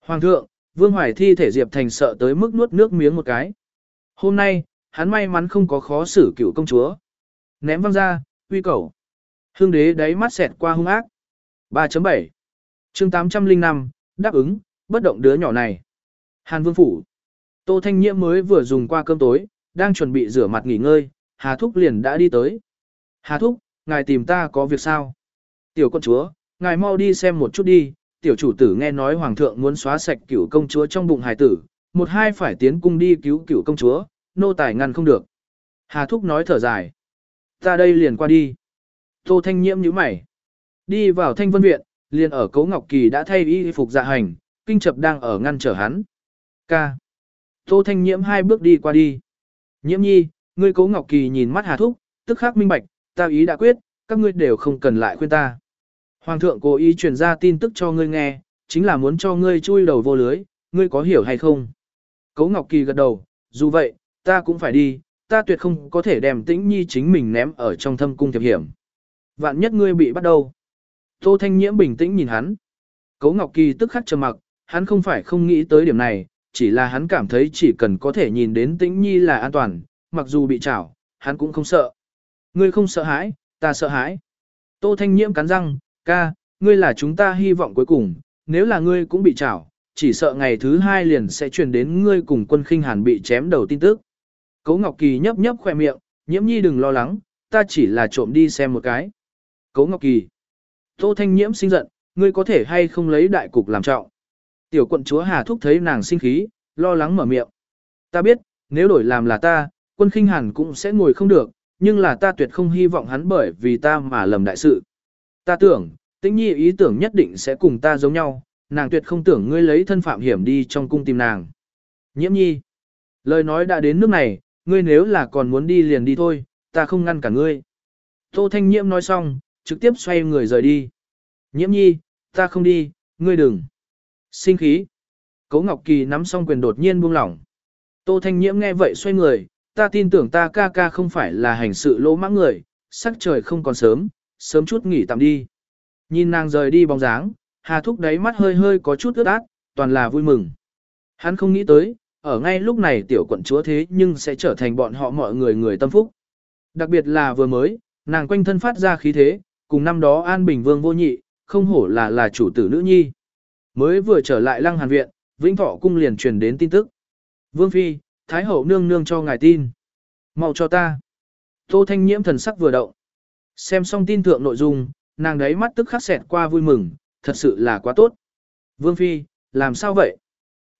Hoàng thượng, Vương Hoài thi thể Diệp Thành sợ tới mức nuốt nước miếng một cái. Hôm nay, hắn may mắn không có khó xử cựu công chúa. Ném văng ra, uy cầu. Hương đế đáy mắt xẹt qua hung ác. 3.7 chương 805, đáp ứng, bất động đứa nhỏ này. Hàn Vương Phủ. Tô Thanh Nhiễm mới vừa dùng qua cơm tối, đang chuẩn bị rửa mặt nghỉ ngơi, Hà Thúc liền đã đi tới. Hà Thúc, ngài tìm ta có việc sao? Tiểu con chúa, ngài mau đi xem một chút đi, tiểu chủ tử nghe nói hoàng thượng muốn xóa sạch cửu công chúa trong bụng hài tử, một hai phải tiến cung đi cứu cửu công chúa, nô tài ngăn không được. Hà Thúc nói thở dài. Ta đây liền qua đi. Tô Thanh Nhiễm nhíu mày. Đi vào Thanh Vân Viện, liền ở Cấu Ngọc Kỳ đã thay y phục dạ hành, kinh chập đang ở ngăn trở hắn. Ca. Tô Thanh Nhiễm hai bước đi qua đi. Nhiễm nhi, ngươi Cấu Ngọc Kỳ nhìn mắt Hà Thúc, tức khắc minh bạch, ta ý đã quyết, các ngươi đều không cần lại khuyên ta. Hoàng thượng cố ý truyền ra tin tức cho ngươi nghe, chính là muốn cho ngươi chui đầu vô lưới, ngươi có hiểu hay không? Cấu Ngọc Kỳ gật đầu, dù vậy, ta cũng phải đi, ta tuyệt không có thể đem tĩnh nhi chính mình ném ở trong thâm cung thiệp hiểm. Vạn nhất ngươi bị bắt đầu. Tô Thanh Nhiễm bình tĩnh nhìn hắn. Cấu Ngọc Kỳ tức khắc trầm mặc, hắn không phải không nghĩ tới điểm này, chỉ là hắn cảm thấy chỉ cần có thể nhìn đến tĩnh nhi là an toàn, mặc dù bị trảo, hắn cũng không sợ. Ngươi không sợ hãi, ta sợ hãi. Tô Thanh Nhiễm cắn răng, ca, ngươi là chúng ta hy vọng cuối cùng, nếu là ngươi cũng bị trảo, chỉ sợ ngày thứ hai liền sẽ truyền đến ngươi cùng quân khinh hàn bị chém đầu tin tức. Cố Ngọc Kỳ nhấp nhấp khoe miệng, nhiễm nhi đừng lo lắng, ta chỉ là trộm đi xem một cái. Cố Ngọc Kỳ. Tô Thanh Nhiễm sinh giận, ngươi có thể hay không lấy đại cục làm trọng. Tiểu quận chúa Hà Thúc thấy nàng sinh khí, lo lắng mở miệng. Ta biết, nếu đổi làm là ta, quân khinh hàn cũng sẽ ngồi không được, nhưng là ta tuyệt không hy vọng hắn bởi vì ta mà lầm đại sự. Ta tưởng, tĩnh nhi ý tưởng nhất định sẽ cùng ta giống nhau, nàng tuyệt không tưởng ngươi lấy thân phạm hiểm đi trong cung tìm nàng. Nhiễm nhi. Lời nói đã đến nước này, ngươi nếu là còn muốn đi liền đi thôi, ta không ngăn cả ngươi. Tô Thanh Nhiễm nói xong, trực tiếp xoay người rời đi. Nhiễm nhi, ta không đi, ngươi đừng. Sinh khí. Cố Ngọc Kỳ nắm xong quyền đột nhiên buông lỏng. Tô Thanh Nhiễm nghe vậy xoay người, ta tin tưởng ta ca ca không phải là hành sự lỗ mãng người, sắc trời không còn sớm, sớm chút nghỉ tạm đi. Nhìn nàng rời đi bóng dáng, Hà Thúc đáy mắt hơi hơi có chút ướt át, toàn là vui mừng. Hắn không nghĩ tới, ở ngay lúc này tiểu quận chúa thế nhưng sẽ trở thành bọn họ mọi người người tâm phúc. Đặc biệt là vừa mới, nàng quanh thân phát ra khí thế, cùng năm đó An Bình Vương vô nhị, không hổ là là chủ tử nữ nhi. Mới vừa trở lại lăng hàn viện, Vĩnh Thọ cung liền truyền đến tin tức. Vương Phi, Thái hậu nương nương cho ngài tin. mau cho ta. Tô Thanh Nhiễm thần sắc vừa động. Xem xong tin thượng nội dung, nàng đấy mắt tức khắc xẹt qua vui mừng, thật sự là quá tốt. Vương Phi, làm sao vậy?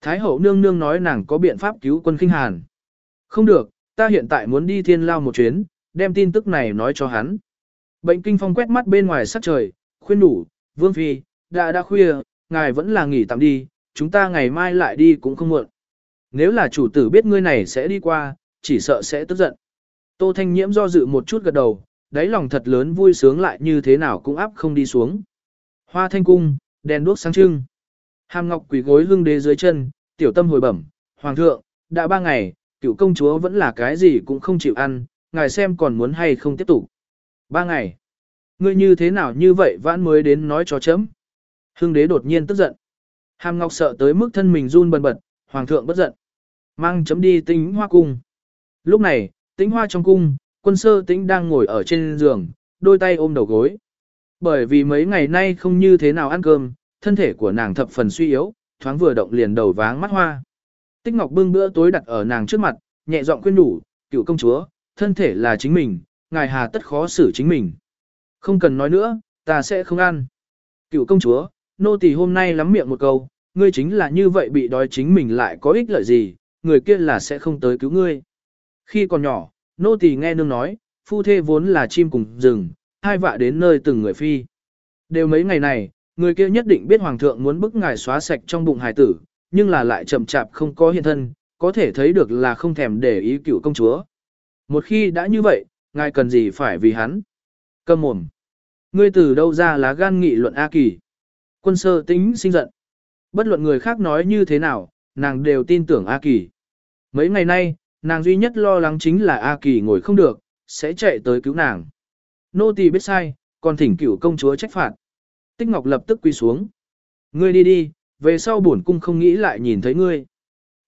Thái hậu nương nương nói nàng có biện pháp cứu quân kinh hàn. Không được, ta hiện tại muốn đi thiên lao một chuyến, đem tin tức này nói cho hắn. Bệnh kinh phong quét mắt bên ngoài sắc trời, khuyên đủ, Vương Phi, đã đã khuya, ngài vẫn là nghỉ tạm đi, chúng ta ngày mai lại đi cũng không muộn. Nếu là chủ tử biết ngươi này sẽ đi qua, chỉ sợ sẽ tức giận. Tô Thanh Nhiễm do dự một chút gật đầu, đáy lòng thật lớn vui sướng lại như thế nào cũng áp không đi xuống. Hoa thanh cung, đèn đuốc sáng trưng. Hàm ngọc quỳ gối hương đế dưới chân, tiểu tâm hồi bẩm, hoàng thượng, đã ba ngày, cựu công chúa vẫn là cái gì cũng không chịu ăn, ngài xem còn muốn hay không tiếp tục. Ba ngày. ngươi như thế nào như vậy vãn mới đến nói cho chấm. Hương đế đột nhiên tức giận. Hàm Ngọc sợ tới mức thân mình run bần bật, hoàng thượng bất giận. Mang chấm đi tính hoa cung. Lúc này, tính hoa trong cung, quân sơ tính đang ngồi ở trên giường, đôi tay ôm đầu gối. Bởi vì mấy ngày nay không như thế nào ăn cơm, thân thể của nàng thập phần suy yếu, thoáng vừa động liền đầu váng mắt hoa. Tích Ngọc bưng bữa tối đặt ở nàng trước mặt, nhẹ giọng khuyên nhủ, cựu công chúa, thân thể là chính mình, ngài hà tất khó xử chính mình. Không cần nói nữa, ta sẽ không ăn. Cựu công chúa, nô tỳ hôm nay lắm miệng một câu, ngươi chính là như vậy bị đói chính mình lại có ích lợi gì, người kia là sẽ không tới cứu ngươi. Khi còn nhỏ, nô tỳ nghe nương nói, phu thê vốn là chim cùng rừng, hai vạ đến nơi từng người phi. Đều mấy ngày này, người kia nhất định biết hoàng thượng muốn bức ngài xóa sạch trong bụng hài tử, nhưng là lại chậm chạp không có hiện thân, có thể thấy được là không thèm để ý cựu công chúa. Một khi đã như vậy, ngài cần gì phải vì hắn? Cầm mồm. Ngươi từ đâu ra lá gan nghị luận A Kỳ? Quân sơ tính sinh giận. Bất luận người khác nói như thế nào, nàng đều tin tưởng A Kỳ. Mấy ngày nay, nàng duy nhất lo lắng chính là A Kỳ ngồi không được, sẽ chạy tới cứu nàng. Nô tỳ biết sai, còn thỉnh cửu công chúa trách phạt. Tích Ngọc lập tức quy xuống. Ngươi đi đi, về sau bổn cung không nghĩ lại nhìn thấy ngươi.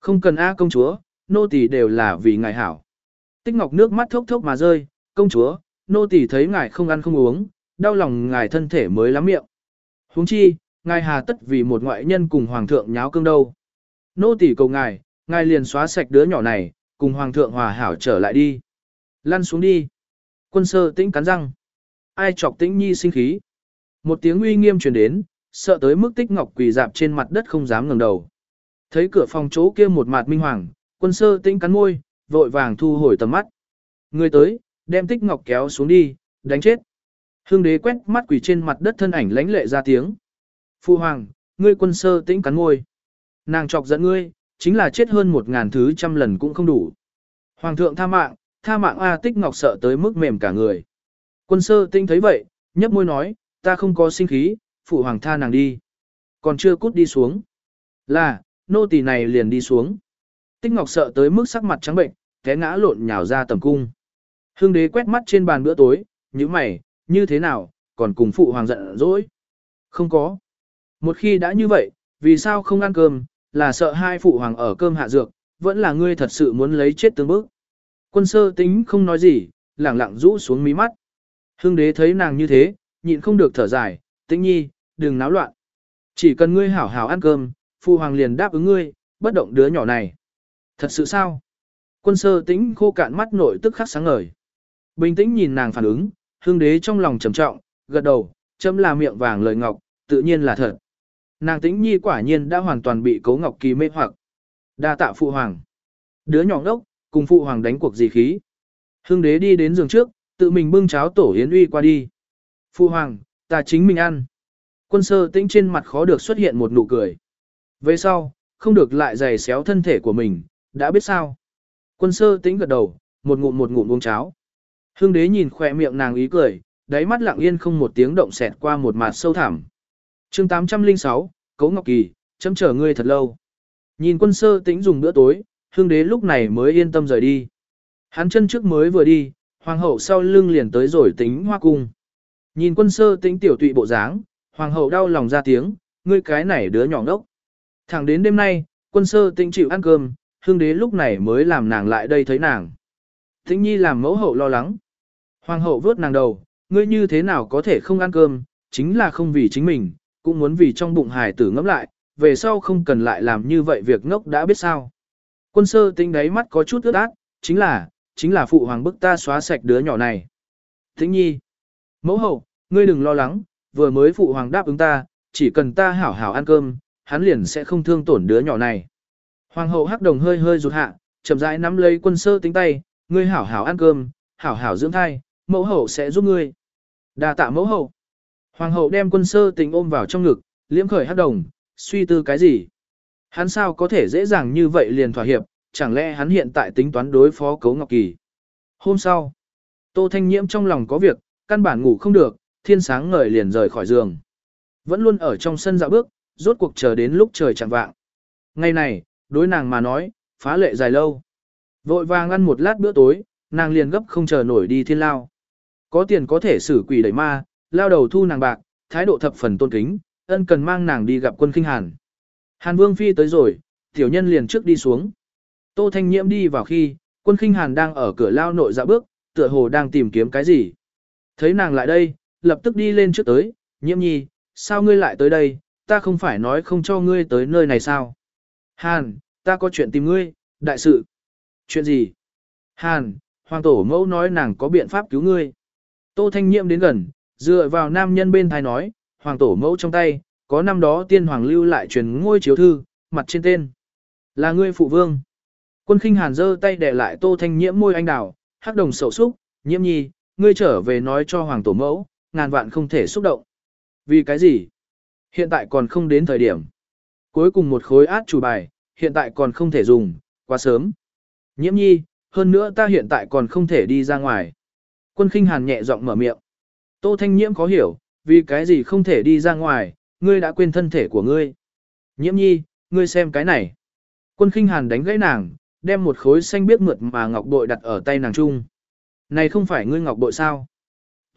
Không cần A công chúa, nô tỳ đều là vì ngài hảo. Tích Ngọc nước mắt thốc thốc mà rơi, công chúa, nô tỳ thấy ngài không ăn không uống, đau lòng ngài thân thể mới lắm miệng. Huống chi, ngài hà tất vì một ngoại nhân cùng hoàng thượng nháo cương đâu. Nô tỳ cầu ngài, ngài liền xóa sạch đứa nhỏ này, cùng hoàng thượng hòa hảo trở lại đi. Lăn xuống đi. Quân sơ tĩnh cắn răng. Ai chọc tĩnh nhi sinh khí. Một tiếng uy nghiêm truyền đến, sợ tới mức tích ngọc quỳ dạp trên mặt đất không dám ngẩng đầu. Thấy cửa phòng chỗ kia một mặt minh hoàng, quân sơ tĩnh cắn môi, vội vàng thu hồi tầm mắt. Người tới, đem tích ngọc kéo xuống đi, đánh chết. Hương đế quét mắt quỳ trên mặt đất thân ảnh lãnh lệ ra tiếng. Phu hoàng, ngươi quân sơ tĩnh cắn môi. Nàng chọc giận ngươi, chính là chết hơn một ngàn thứ trăm lần cũng không đủ. Hoàng thượng tha mạng, tha mạng A tích ngọc sợ tới mức mềm cả người. Quân sơ tĩnh thấy vậy, nhấp môi nói, ta không có sinh khí, phụ hoàng tha nàng đi. Còn chưa cút đi xuống. Là, nô tỳ này liền đi xuống. Tích Ngọc sợ tới mức sắc mặt trắng bệnh, té ngã lộn nhào ra tầm cung. Hương đế quét mắt trên bàn bữa tối, như mày, như thế nào, còn cùng phụ hoàng giận dỗi. Không có. Một khi đã như vậy, vì sao không ăn cơm, là sợ hai phụ hoàng ở cơm hạ dược, vẫn là ngươi thật sự muốn lấy chết tương bức. Quân sơ tính không nói gì, lẳng lặng rũ xuống mí mắt. Hương đế thấy nàng như thế, nhịn không được thở dài, tĩnh nhi, đừng náo loạn. Chỉ cần ngươi hảo hảo ăn cơm, phụ hoàng liền đáp ứng ngươi, bất động đứa nhỏ này. Thật sự sao? Quân sơ tĩnh khô cạn mắt nội tức khắc sáng ngời. Bình tĩnh nhìn nàng phản ứng, hương đế trong lòng trầm trọng, gật đầu, chấm là miệng vàng lời ngọc, tự nhiên là thật. Nàng tĩnh nhi quả nhiên đã hoàn toàn bị cấu ngọc kỳ mê hoặc. đa tạ phụ hoàng. Đứa nhỏ đốc, cùng phụ hoàng đánh cuộc gì khí. Hương đế đi đến giường trước, tự mình bưng cháo tổ yến uy qua đi. Phu hoàng, ta chính mình ăn. Quân sơ tĩnh trên mặt khó được xuất hiện một nụ cười. Về sau, không được lại giày xéo thân thể của mình, đã biết sao. Quân sơ tĩnh gật đầu, một ngụm một ngụm uống cháo. Hương đế nhìn khỏe miệng nàng ý cười, đáy mắt lặng yên không một tiếng động xẹt qua một mặt sâu thẳm. chương 806, Cấu Ngọc Kỳ, chấm chờ ngươi thật lâu. Nhìn quân sơ tĩnh dùng bữa tối, hương đế lúc này mới yên tâm rời đi. Hắn chân trước mới vừa đi, hoàng hậu sau lưng liền tới rồi tính hoa cung. Nhìn quân sơ tĩnh tiểu tụy bộ dáng, hoàng hậu đau lòng ra tiếng, ngươi cái này đứa nhỏ ngốc. Thẳng đến đêm nay, quân sơ tĩnh chịu ăn cơm, hương đế lúc này mới làm nàng lại đây thấy nàng. Tĩnh nhi làm mẫu hậu lo lắng. Hoàng hậu vớt nàng đầu, ngươi như thế nào có thể không ăn cơm, chính là không vì chính mình, cũng muốn vì trong bụng hài tử ngẫm lại, về sau không cần lại làm như vậy việc ngốc đã biết sao. Quân sơ tĩnh đáy mắt có chút ướt át, chính là, chính là phụ hoàng bức ta xóa sạch đứa nhỏ này. Tĩnh nhi, mẫu hậu, ngươi đừng lo lắng, vừa mới phụ hoàng đáp ứng ta, chỉ cần ta hảo hảo ăn cơm, hắn liền sẽ không thương tổn đứa nhỏ này. Hoàng hậu hắc đồng hơi hơi rụt hạ, chậm rãi nắm lấy quân sơ tính tay, ngươi hảo hảo ăn cơm, hảo hảo dưỡng thai, mẫu hậu sẽ giúp ngươi. Đa tạ mẫu hậu. Hoàng hậu đem quân sơ tính ôm vào trong ngực, liễm khởi hắc đồng, suy tư cái gì? Hắn sao có thể dễ dàng như vậy liền thỏa hiệp, chẳng lẽ hắn hiện tại tính toán đối phó cấu ngọc kỳ? Hôm sau, Tô Thanh Nhiễm trong lòng có việc, căn bản ngủ không được, thiên sáng ngời liền rời khỏi giường. Vẫn luôn ở trong sân dạo bước, rốt cuộc chờ đến lúc trời chẳng vạng. Ngày này, đối nàng mà nói, phá lệ dài lâu. Vội vàng ăn một lát bữa tối, nàng liền gấp không chờ nổi đi thiên lao. Có tiền có thể xử quỷ đẩy ma, lao đầu thu nàng bạc, thái độ thập phần tôn kính, ân cần mang nàng đi gặp quân khinh hàn. Hàn Vương Phi tới rồi, tiểu nhân liền trước đi xuống. Tô Thanh Nhiễm đi vào khi, quân khinh hàn đang ở cửa lao nội dạ bước, tựa hồ đang tìm kiếm cái gì. Thấy nàng lại đây, lập tức đi lên trước tới, nhiễm nhi, sao ngươi lại tới đây, ta không phải nói không cho ngươi tới nơi này sao. Hàn, ta có chuyện tìm ngươi, đại sự. Chuyện gì? Hàn, hoàng tổ mẫu nói nàng có biện pháp cứu ngươi. Tô Thanh Nhiễm đến gần, dựa vào nam nhân bên thai nói, hoàng tổ mẫu trong tay, có năm đó tiên hoàng lưu lại truyền ngôi chiếu thư, mặt trên tên. Là ngươi phụ vương. Quân khinh hàn giơ tay để lại tô thanh nhiễm môi anh đào, hắc đồng sầu xúc, nhiễm nhi, ngươi trở về nói cho hoàng tổ mẫu, ngàn vạn không thể xúc động. Vì cái gì? Hiện tại còn không đến thời điểm. Cuối cùng một khối át chủ bài, hiện tại còn không thể dùng, quá sớm. Nhiễm nhi, hơn nữa ta hiện tại còn không thể đi ra ngoài. Quân khinh hàn nhẹ giọng mở miệng. Tô thanh nhiễm có hiểu, vì cái gì không thể đi ra ngoài, ngươi đã quên thân thể của ngươi. Nhiễm nhi, ngươi xem cái này. Quân khinh hàn đánh gãy nàng, đem một khối xanh biếc mượt mà ngọc bội đặt ở tay nàng trung. Này không phải ngươi ngọc bội sao?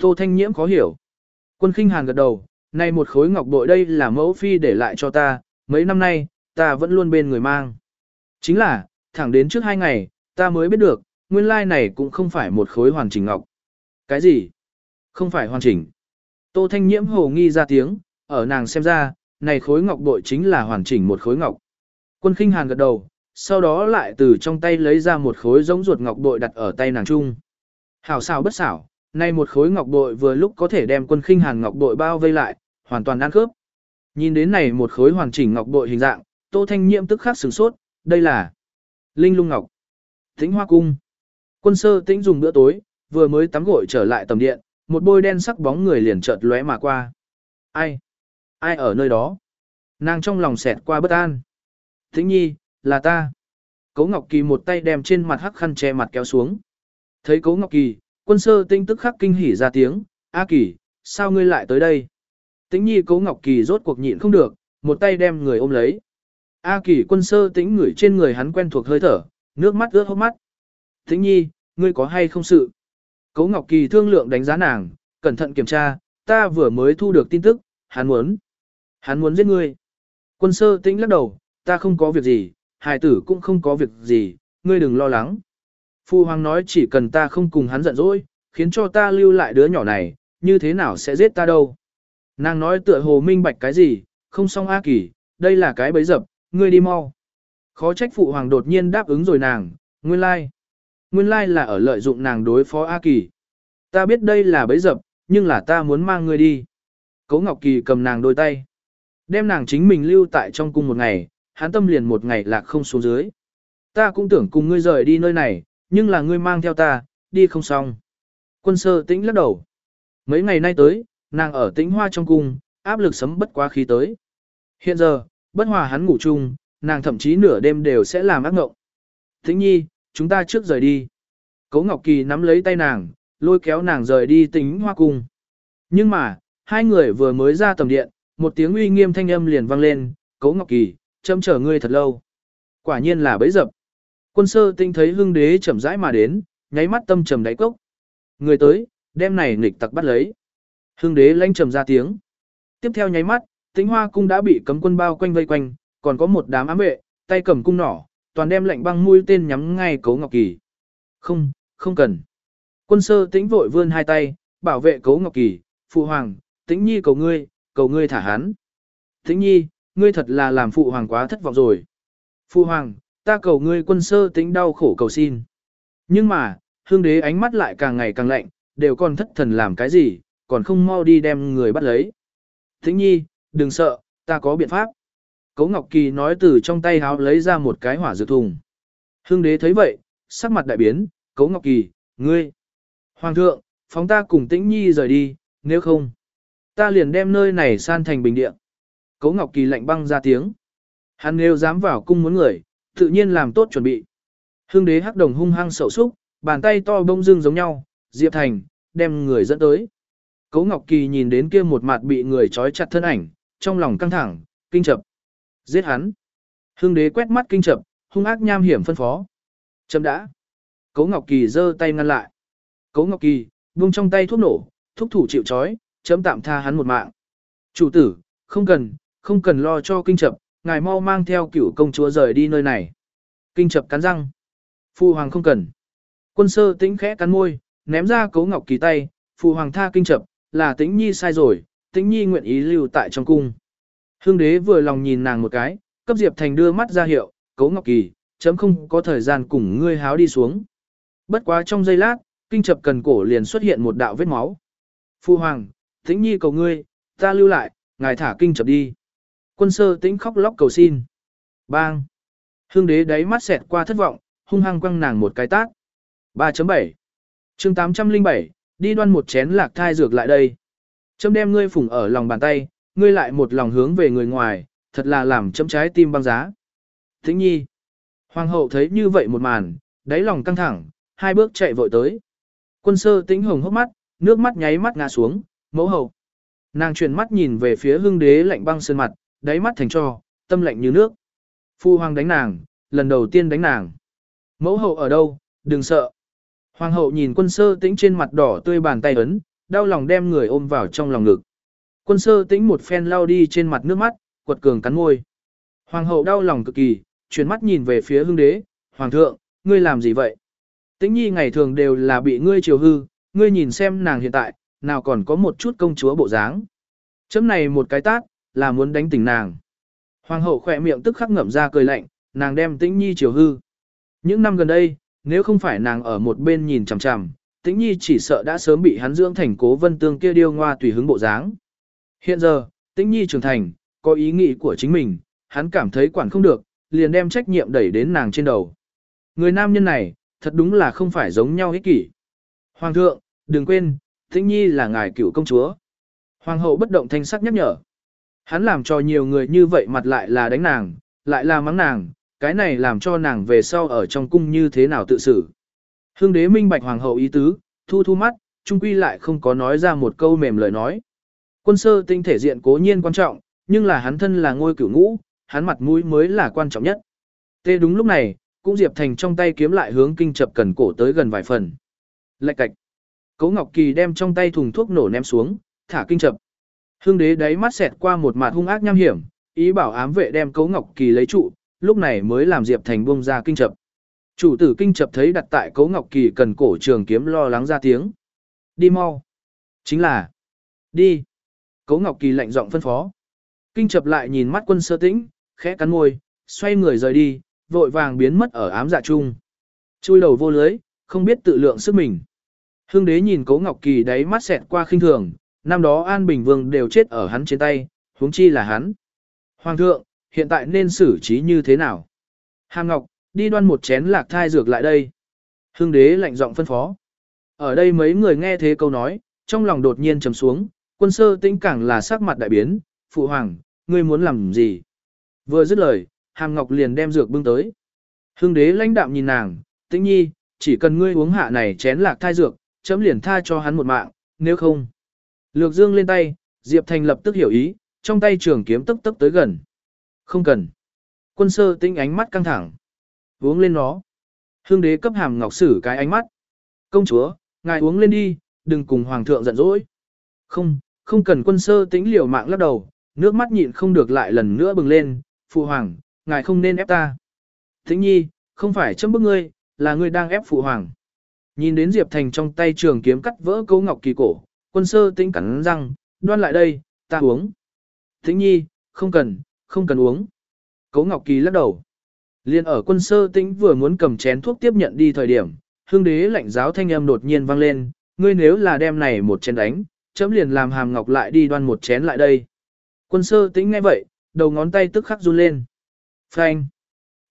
Tô thanh nhiễm khó hiểu. Quân khinh hàn gật đầu, này một khối ngọc bội đây là mẫu phi để lại cho ta, mấy năm nay, ta vẫn luôn bên người mang. Chính là, thẳng đến trước hai ngày, ta mới biết được, nguyên lai này cũng không phải một khối hoàn chỉnh ngọc. Cái gì? Không phải hoàn chỉnh. Tô Thanh Nhiễm hồ nghi ra tiếng, ở nàng xem ra, này khối ngọc bội chính là hoàn chỉnh một khối ngọc. Quân khinh hàn gật đầu, sau đó lại từ trong tay lấy ra một khối giống ruột ngọc bội đặt ở tay nàng trung. Hảo xảo bất xảo, nay một khối ngọc bội vừa lúc có thể đem quân khinh hàn ngọc bội bao vây lại, hoàn toàn ăn khớp. Nhìn đến này một khối hoàn chỉnh ngọc bội hình dạng, Tô Thanh Nhiễm tức khắc sửng sốt, đây là Linh Lung Ngọc. Tĩnh Hoa Cung. Quân sơ tĩnh dùng bữa tối, vừa mới tắm gội trở lại tầm điện, một bôi đen sắc bóng người liền chợt lóe mà qua. Ai? Ai ở nơi đó? Nàng trong lòng xẹt qua bất an. Tĩnh nhi, là ta. Cố Ngọc Kỳ một tay đem trên mặt hắc khăn che mặt kéo xuống. Thấy Cố Ngọc Kỳ, quân sơ tinh tức khắc kinh hỉ ra tiếng, A Kỳ, sao ngươi lại tới đây? Tĩnh nhi Cố Ngọc Kỳ rốt cuộc nhịn không được, một tay đem người ôm lấy. A Kỳ quân sơ tĩnh ngửi trên người hắn quen thuộc hơi thở, nước mắt ướt hốc mắt. Tĩnh nhi, ngươi có hay không sự? Cố Ngọc Kỳ thương lượng đánh giá nàng, cẩn thận kiểm tra, ta vừa mới thu được tin tức, hắn muốn. Hắn muốn giết ngươi. Quân sơ tĩnh lắc đầu, ta không có việc gì, hài tử cũng không có việc gì, ngươi đừng lo lắng. Phu hoàng nói chỉ cần ta không cùng hắn giận dỗi, khiến cho ta lưu lại đứa nhỏ này, như thế nào sẽ giết ta đâu. Nàng nói tựa hồ minh bạch cái gì, không xong A Kỳ, đây là cái bấy dập, ngươi đi mau. Khó trách phụ hoàng đột nhiên đáp ứng rồi nàng, nguyên lai. Nguyên lai là ở lợi dụng nàng đối phó A Kỳ. Ta biết đây là bấy dập, nhưng là ta muốn mang ngươi đi. Cố Ngọc Kỳ cầm nàng đôi tay. Đem nàng chính mình lưu tại trong cung một ngày, hắn tâm liền một ngày lạc không xuống dưới. Ta cũng tưởng cùng ngươi rời đi nơi này, nhưng là ngươi mang theo ta, đi không xong. Quân sơ tĩnh lắc đầu. Mấy ngày nay tới, nàng ở tĩnh hoa trong cung, áp lực sấm bất quá khí tới. Hiện giờ, bất hòa hắn ngủ chung, nàng thậm chí nửa đêm đều sẽ làm ác ngộng. Tĩnh nhi, chúng ta trước rời đi. Cố Ngọc Kỳ nắm lấy tay nàng, lôi kéo nàng rời đi tĩnh hoa cung. Nhưng mà, hai người vừa mới ra tầm điện, một tiếng uy nghiêm thanh âm liền vang lên, Cố Ngọc Kỳ, châm chờ ngươi thật lâu. Quả nhiên là bấy dập. Quân sơ tinh thấy hưng đế chậm rãi mà đến, nháy mắt tâm trầm đáy cốc. Người tới, đem này nghịch tặc bắt lấy. Hưng đế lanh trầm ra tiếng. Tiếp theo nháy mắt, tĩnh hoa cung đã bị cấm quân bao quanh vây quanh, còn có một đám ám vệ, tay cầm cung nỏ, toàn đem lạnh băng mũi tên nhắm ngay cấu ngọc kỳ. Không, không cần. Quân sơ tĩnh vội vươn hai tay, bảo vệ cấu ngọc kỳ, phụ hoàng, tĩnh nhi cầu ngươi, cầu ngươi thả hắn. Tĩnh nhi, ngươi thật là làm phụ hoàng quá thất vọng rồi. Phụ hoàng, ta cầu ngươi quân sơ tĩnh đau khổ cầu xin. Nhưng mà, hương đế ánh mắt lại càng ngày càng lạnh, đều còn thất thần làm cái gì, còn không mau đi đem người bắt lấy. Tĩnh nhi, đừng sợ, ta có biện pháp. Cấu Ngọc Kỳ nói từ trong tay háo lấy ra một cái hỏa dược thùng. Hương đế thấy vậy, sắc mặt đại biến, Cấu Ngọc Kỳ, ngươi. Hoàng thượng, phóng ta cùng tĩnh nhi rời đi, nếu không, ta liền đem nơi này san thành bình địa. Cấu Ngọc Kỳ lạnh băng ra tiếng. Hắn nếu dám vào cung muốn người, tự nhiên làm tốt chuẩn bị. Hương đế hắc đồng hung hăng sậu súc, bàn tay to bông dưng giống nhau, Diệp Thành, đem người dẫn tới. Cố Ngọc Kỳ nhìn đến kia một mặt bị người trói chặt thân ảnh, trong lòng căng thẳng, kinh chập. Giết hắn. Hương đế quét mắt kinh chập, hung ác nham hiểm phân phó. Chấm đã. Cố Ngọc Kỳ giơ tay ngăn lại. Cố Ngọc Kỳ, buông trong tay thuốc nổ, thúc thủ chịu trói, chấm tạm tha hắn một mạng. Chủ tử, không cần, không cần lo cho kinh chập, ngài mau mang theo cửu công chúa rời đi nơi này. Kinh chập cắn răng. Phu hoàng không cần. Quân sơ tĩnh khẽ cắn môi, ném ra cấu ngọc kỳ tay, phu hoàng tha kinh chập, là tĩnh nhi sai rồi, tĩnh nhi nguyện ý lưu tại trong cung. Hương đế vừa lòng nhìn nàng một cái, cấp Diệp Thành đưa mắt ra hiệu, cấu ngọc kỳ, chấm không có thời gian cùng ngươi háo đi xuống. Bất quá trong giây lát, kinh chập cần cổ liền xuất hiện một đạo vết máu. Phu hoàng, tĩnh nhi cầu ngươi, ta lưu lại, ngài thả kinh chập đi. Quân sơ tĩnh khóc lóc cầu xin. Bang! Hương đế đáy mắt xẹt qua thất vọng, hung hăng quăng nàng một cái tát. 3.7 chương 807, đi đoan một chén lạc thai dược lại đây. Châm đem ngươi phủng ở lòng bàn tay, ngươi lại một lòng hướng về người ngoài, thật là làm chấm trái tim băng giá. Thính nhi. Hoàng hậu thấy như vậy một màn, đáy lòng căng thẳng, hai bước chạy vội tới. Quân sơ tĩnh hồng hốc mắt, nước mắt nháy mắt ngã xuống, mẫu hậu. Nàng chuyển mắt nhìn về phía hương đế lạnh băng sơn mặt, đáy mắt thành cho, tâm lạnh như nước. Phu hoàng đánh nàng, lần đầu tiên đánh nàng. Mẫu hậu ở đâu, đừng sợ. Hoàng hậu nhìn quân sơ tĩnh trên mặt đỏ tươi bàn tay ấn, đau lòng đem người ôm vào trong lòng ngực. Quân sơ tĩnh một phen lao đi trên mặt nước mắt, quật cường cắn môi. Hoàng hậu đau lòng cực kỳ, chuyển mắt nhìn về phía hương đế, Hoàng thượng, ngươi làm gì vậy? Tĩnh nhi ngày thường đều là bị ngươi chiều hư, ngươi nhìn xem nàng hiện tại, nào còn có một chút công chúa bộ dáng. Chấm này một cái tát, là muốn đánh tỉnh nàng. Hoàng hậu khỏe miệng tức khắc ngậm ra cười lạnh, nàng đem tĩnh nhi chiều hư. Những năm gần đây, nếu không phải nàng ở một bên nhìn chằm chằm, tĩnh nhi chỉ sợ đã sớm bị hắn dưỡng thành cố vân tương kia điêu ngoa tùy hứng bộ dáng. Hiện giờ, tĩnh nhi trưởng thành, có ý nghĩ của chính mình, hắn cảm thấy quản không được, liền đem trách nhiệm đẩy đến nàng trên đầu. Người nam nhân này, thật đúng là không phải giống nhau ích kỷ. Hoàng thượng, đừng quên, tĩnh nhi là ngài cựu công chúa. Hoàng hậu bất động thanh sắc nhắc nhở. Hắn làm cho nhiều người như vậy mặt lại là đánh nàng, lại là mắng nàng, cái này làm cho nàng về sau ở trong cung như thế nào tự xử. Hương đế minh bạch hoàng hậu ý tứ, thu thu mắt, trung quy lại không có nói ra một câu mềm lời nói. Quân sơ tinh thể diện cố nhiên quan trọng, nhưng là hắn thân là ngôi cửu ngũ, hắn mặt mũi mới là quan trọng nhất. Tê đúng lúc này, cũng Diệp Thành trong tay kiếm lại hướng kinh chập cần cổ tới gần vài phần. Lạch cạch. Cố Ngọc Kỳ đem trong tay thùng thuốc nổ ném xuống, thả kinh chập. Hương đế đáy mắt xẹt qua một mặt hung ác nham hiểm, ý bảo ám vệ đem Cố Ngọc Kỳ lấy trụ, lúc này mới làm Diệp Thành buông ra kinh chập. Chủ tử kinh chập thấy đặt tại Cố Ngọc Kỳ cần cổ trường kiếm lo lắng ra tiếng. Đi mau. Chính là. Đi. Cố Ngọc Kỳ lạnh giọng phân phó. Kinh chập lại nhìn mắt quân sơ tĩnh, khẽ cắn môi, xoay người rời đi, vội vàng biến mất ở ám dạ Trung. Chui đầu vô lưới, không biết tự lượng sức mình. Hương đế nhìn Cố Ngọc Kỳ đáy mắt xẹt qua khinh thường, năm đó An Bình Vương đều chết ở hắn trên tay, huống chi là hắn. Hoàng thượng, hiện tại nên xử trí như thế nào? Hàm Ngọc, đi đoan một chén lạc thai dược lại đây. Hưng đế lạnh giọng phân phó. Ở đây mấy người nghe thế câu nói, trong lòng đột nhiên trầm xuống, quân sơ tĩnh cảng là sắc mặt đại biến, phụ hoàng, ngươi muốn làm gì? Vừa dứt lời, Hàm Ngọc liền đem dược bưng tới. Hưng đế lãnh đạm nhìn nàng, tĩnh nhi, chỉ cần ngươi uống hạ này chén lạc thai dược, chấm liền tha cho hắn một mạng, nếu không. Lược dương lên tay, Diệp Thành lập tức hiểu ý, trong tay trường kiếm tức tức tới gần. Không cần. Quân sơ tinh ánh mắt căng thẳng. Uống lên nó. Hương đế cấp hàm ngọc sử cái ánh mắt. Công chúa, ngài uống lên đi, đừng cùng hoàng thượng giận dỗi. Không, không cần quân sơ tĩnh liều mạng lắc đầu, nước mắt nhịn không được lại lần nữa bừng lên. Phụ hoàng, ngài không nên ép ta. Tĩnh nhi, không phải châm bức ngươi, là ngươi đang ép phụ hoàng. Nhìn đến Diệp Thành trong tay trường kiếm cắt vỡ cấu ngọc kỳ cổ, quân sơ tĩnh cắn răng, đoan lại đây, ta uống. Tĩnh nhi, không cần, không cần uống. Cấu ngọc kỳ lắc đầu. Liên ở quân sơ tĩnh vừa muốn cầm chén thuốc tiếp nhận đi thời điểm, hương đế lạnh giáo thanh âm đột nhiên vang lên, ngươi nếu là đem này một chén đánh, chấm liền làm hàm ngọc lại đi đoan một chén lại đây. Quân sơ tĩnh nghe vậy, đầu ngón tay tức khắc run lên. Phanh.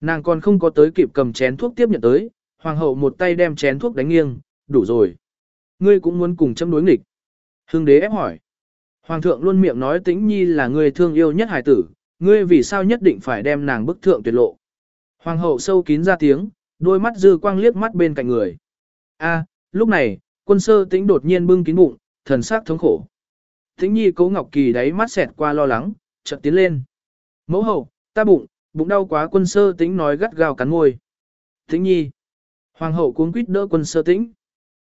Nàng còn không có tới kịp cầm chén thuốc tiếp nhận tới, hoàng hậu một tay đem chén thuốc đánh nghiêng, đủ rồi. Ngươi cũng muốn cùng chấm đối nghịch. Hưng đế ép hỏi. Hoàng thượng luôn miệng nói tĩnh nhi là người thương yêu nhất hải tử, ngươi vì sao nhất định phải đem nàng bức thượng tuyệt lộ. Hoàng hậu sâu kín ra tiếng, đôi mắt dư quang liếc mắt bên cạnh người. A, lúc này, quân sơ tĩnh đột nhiên bưng kín bụng, thần sắc thống khổ. Tĩnh nhi cố ngọc kỳ đáy mắt xẹt qua lo lắng, chợt tiến lên. Mẫu hậu, ta bụng, bụng đau quá quân sơ tĩnh nói gắt gao cắn môi. Tĩnh nhi. Hoàng hậu cuống quýt đỡ quân sơ tĩnh.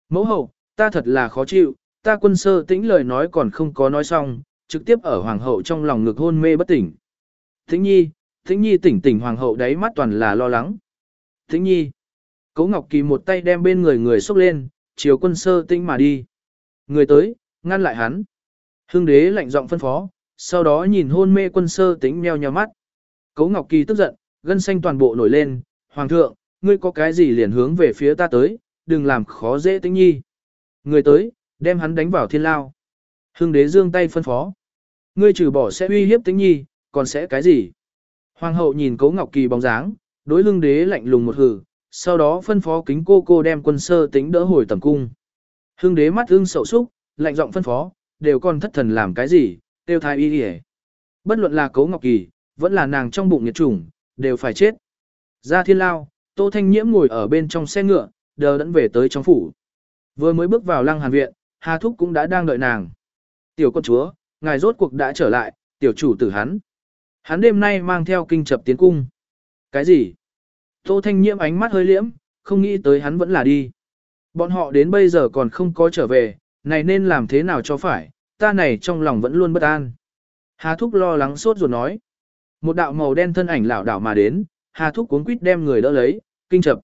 Mẫu hậu, ta thật là khó chịu, ta quân sơ tĩnh lời nói còn không có nói xong, trực tiếp ở hoàng hậu trong lòng ngực hôn mê bất tỉnh. Tĩnh nhi, tĩnh nhi tỉnh tỉnh hoàng hậu đáy mắt toàn là lo lắng. Tĩnh nhi, Cố Ngọc Kỳ một tay đem bên người người xúc lên, chiều quân sơ tĩnh mà đi. Người tới, ngăn lại hắn. Hương đế lạnh giọng phân phó, sau đó nhìn hôn mê quân sơ tĩnh meo nheo mắt. Cố Ngọc Kỳ tức giận, gân xanh toàn bộ nổi lên, Hoàng thượng, ngươi có cái gì liền hướng về phía ta tới, đừng làm khó dễ tĩnh nhi. Người tới, đem hắn đánh vào thiên lao. Hưng đế dương tay phân phó. Ngươi trừ bỏ sẽ uy hiếp tính nhi, còn sẽ cái gì? Hoàng hậu nhìn Cố Ngọc Kỳ bóng dáng, đối lưng đế lạnh lùng một hử, sau đó phân phó kính cô cô đem quân sơ tính đỡ hồi tầm cung. Hưng đế mắt ưng sậu súc, lạnh giọng phân phó, đều còn thất thần làm cái gì, tiêu thai y hề. Bất luận là Cố Ngọc Kỳ, vẫn là nàng trong bụng nhiệt chủng, đều phải chết. Ra thiên lao, Tô Thanh Nhiễm ngồi ở bên trong xe ngựa, đờ đẫn về tới trong phủ. Vừa mới bước vào lăng hàn viện, Hà Thúc cũng đã đang đợi nàng. Tiểu con chúa, ngài rốt cuộc đã trở lại, tiểu chủ tử hắn. Hắn đêm nay mang theo kinh chập tiến cung. Cái gì? Tô Thanh Nhiễm ánh mắt hơi liễm, không nghĩ tới hắn vẫn là đi. Bọn họ đến bây giờ còn không có trở về, này nên làm thế nào cho phải, ta này trong lòng vẫn luôn bất an. Hà Thúc lo lắng sốt ruột nói. Một đạo màu đen thân ảnh lảo đảo mà đến, Hà Thúc cuốn quýt đem người đỡ lấy, kinh chập.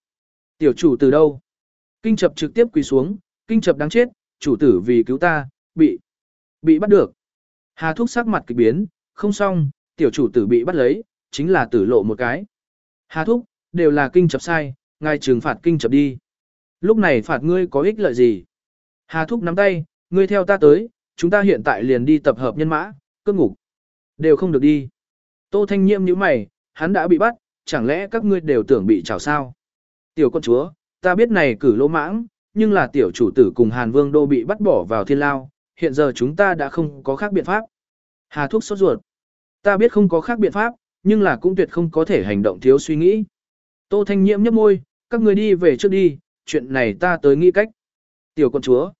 Tiểu chủ từ đâu? Kinh chập trực tiếp quỳ xuống, kinh chập đáng chết, chủ tử vì cứu ta, bị, bị bắt được. Hà Thúc sắc mặt kịch biến, không xong, tiểu chủ tử bị bắt lấy, chính là tử lộ một cái. Hà Thúc, đều là kinh chập sai, ngài trừng phạt kinh chập đi. Lúc này phạt ngươi có ích lợi gì? Hà Thúc nắm tay, ngươi theo ta tới, chúng ta hiện tại liền đi tập hợp nhân mã, cướp ngục. Đều không được đi. Tô Thanh Nhiệm như mày, hắn đã bị bắt, chẳng lẽ các ngươi đều tưởng bị trào sao? Tiểu con chúa, ta biết này cử lỗ mãng, nhưng là tiểu chủ tử cùng Hàn Vương Đô bị bắt bỏ vào thiên lao, hiện giờ chúng ta đã không có khác biện pháp. Hà Thúc sốt ruột. Ta biết không có khác biện pháp, nhưng là cũng tuyệt không có thể hành động thiếu suy nghĩ. Tô Thanh Nhiễm nhấp môi, các người đi về trước đi, chuyện này ta tới nghĩ cách. Tiểu con chúa.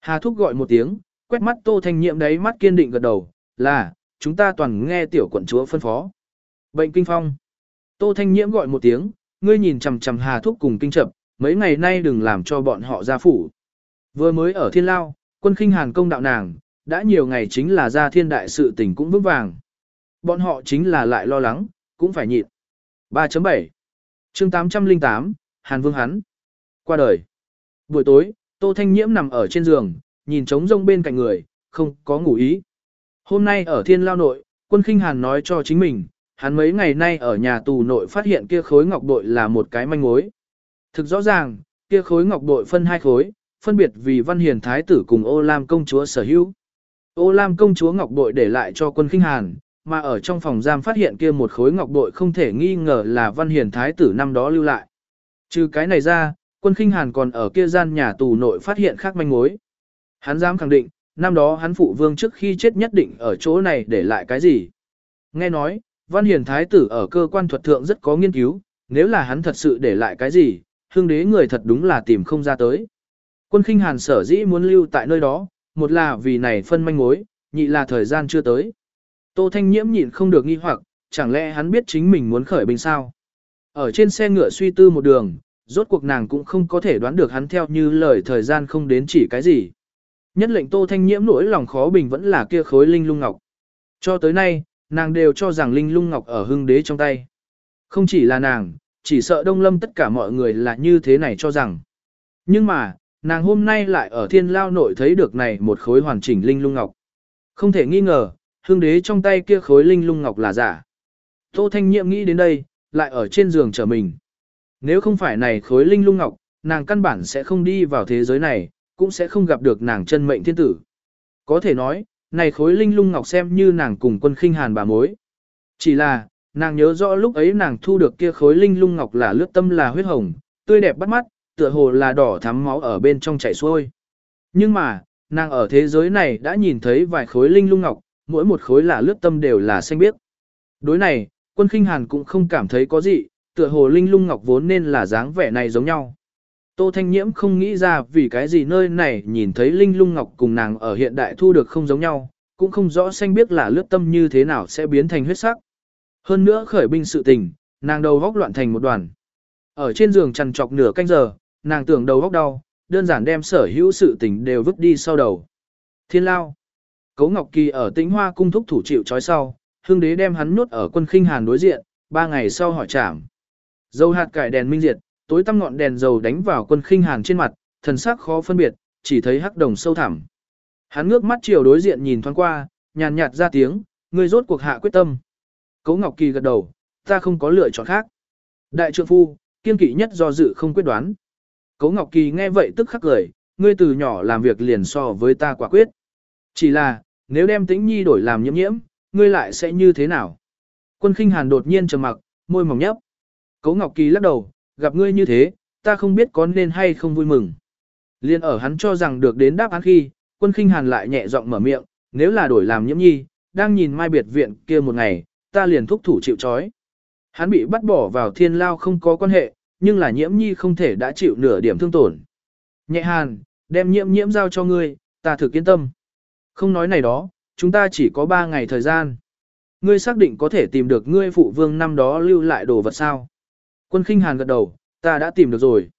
Hà Thúc gọi một tiếng, quét mắt Tô Thanh Nhiễm đấy mắt kiên định gật đầu, là, chúng ta toàn nghe tiểu quận chúa phân phó. Bệnh kinh phong. Tô Thanh Nhiễm gọi một tiếng, ngươi nhìn chằm chằm Hà Thúc cùng kinh chập, mấy ngày nay đừng làm cho bọn họ ra phủ. Vừa mới ở thiên lao, quân khinh hàn công đạo nàng, đã nhiều ngày chính là ra thiên đại sự tình cũng vững vàng. Bọn họ chính là lại lo lắng, cũng phải nhịn. 3.7 chương 808, Hàn Vương hắn. Qua đời. Buổi tối, Tô Thanh Nhiễm nằm ở trên giường, nhìn trống rông bên cạnh người, không có ngủ ý. Hôm nay ở thiên lao nội, quân khinh hàn nói cho chính mình, hắn mấy ngày nay ở nhà tù nội phát hiện kia khối ngọc bội là một cái manh mối. Thực rõ ràng, kia khối ngọc bội phân hai khối, phân biệt vì Văn Hiền Thái tử cùng Ô Lam công chúa sở hữu. Ô Lam công chúa ngọc bội để lại cho quân khinh hàn, mà ở trong phòng giam phát hiện kia một khối ngọc bội không thể nghi ngờ là Văn Hiền Thái tử năm đó lưu lại. Trừ cái này ra, quân khinh hàn còn ở kia gian nhà tù nội phát hiện khác manh mối. Hắn dám khẳng định, năm đó hắn phụ vương trước khi chết nhất định ở chỗ này để lại cái gì. Nghe nói, Văn Hiền Thái tử ở cơ quan thuật thượng rất có nghiên cứu, nếu là hắn thật sự để lại cái gì, hương đế người thật đúng là tìm không ra tới. Quân khinh hàn sở dĩ muốn lưu tại nơi đó, một là vì này phân manh mối, nhị là thời gian chưa tới. Tô Thanh Nhiễm nhịn không được nghi hoặc, chẳng lẽ hắn biết chính mình muốn khởi binh sao? Ở trên xe ngựa suy tư một đường, rốt cuộc nàng cũng không có thể đoán được hắn theo như lời thời gian không đến chỉ cái gì. Nhất lệnh Tô Thanh Nhiễm nỗi lòng khó bình vẫn là kia khối linh lung ngọc. Cho tới nay, nàng đều cho rằng linh lung ngọc ở hưng đế trong tay. Không chỉ là nàng, chỉ sợ đông lâm tất cả mọi người là như thế này cho rằng. Nhưng mà, nàng hôm nay lại ở thiên lao nội thấy được này một khối hoàn chỉnh linh lung ngọc. Không thể nghi ngờ, hương đế trong tay kia khối linh lung ngọc là giả. Tô Thanh Nhiệm nghĩ đến đây, lại ở trên giường chờ mình. Nếu không phải này khối linh lung ngọc, nàng căn bản sẽ không đi vào thế giới này, cũng sẽ không gặp được nàng chân mệnh thiên tử. Có thể nói, này khối linh lung ngọc xem như nàng cùng quân khinh hàn bà mối. Chỉ là, nàng nhớ rõ lúc ấy nàng thu được kia khối linh lung ngọc là lướt tâm là huyết hồng, tươi đẹp bắt mắt, tựa hồ là đỏ thắm máu ở bên trong chảy xuôi. Nhưng mà, nàng ở thế giới này đã nhìn thấy vài khối linh lung ngọc, mỗi một khối là lướt tâm đều là xanh biếc. Đối này, quân khinh hàn cũng không cảm thấy có gì, tựa hồ linh lung ngọc vốn nên là dáng vẻ này giống nhau. Tô Thanh Nhiễm không nghĩ ra vì cái gì nơi này nhìn thấy Linh Lung Ngọc cùng nàng ở hiện đại thu được không giống nhau, cũng không rõ xanh biết là lướt tâm như thế nào sẽ biến thành huyết sắc. Hơn nữa khởi binh sự tình, nàng đầu góc loạn thành một đoàn. Ở trên giường chằn trọc nửa canh giờ, nàng tưởng đầu góc đau, đơn giản đem sở hữu sự tình đều vứt đi sau đầu. Thiên lao. Cấu Ngọc Kỳ ở tĩnh hoa cung thúc thủ chịu trói sau, hương đế đem hắn nhốt ở quân khinh hàn đối diện, ba ngày sau hỏi trảm. Dầu hạt cải đèn minh diệt, tối tăm ngọn đèn dầu đánh vào quân khinh hàn trên mặt, thần sắc khó phân biệt, chỉ thấy hắc đồng sâu thẳm. Hắn ngước mắt chiều đối diện nhìn thoáng qua, nhàn nhạt ra tiếng, ngươi rốt cuộc hạ quyết tâm. Cố Ngọc Kỳ gật đầu, ta không có lựa chọn khác. Đại trượng phu, kiên kỵ nhất do dự không quyết đoán. Cố Ngọc Kỳ nghe vậy tức khắc cười, ngươi từ nhỏ làm việc liền so với ta quả quyết. Chỉ là, nếu đem tĩnh nhi đổi làm nhiễm nhiễm, ngươi lại sẽ như thế nào? Quân khinh hàn đột nhiên trầm mặc, môi mỏng nhấp. Cố Ngọc Kỳ lắc đầu, gặp ngươi như thế, ta không biết có nên hay không vui mừng. Liên ở hắn cho rằng được đến đáp án khi, quân khinh hàn lại nhẹ giọng mở miệng, nếu là đổi làm nhiễm nhi, đang nhìn mai biệt viện kia một ngày, ta liền thúc thủ chịu trói. Hắn bị bắt bỏ vào thiên lao không có quan hệ, nhưng là nhiễm nhi không thể đã chịu nửa điểm thương tổn. Nhẹ hàn, đem nhiễm nhiễm giao cho ngươi, ta thử yên tâm. Không nói này đó, chúng ta chỉ có 3 ngày thời gian. Ngươi xác định có thể tìm được ngươi phụ vương năm đó lưu lại đồ vật sao? Quân khinh hàn gật đầu, ta đã tìm được rồi.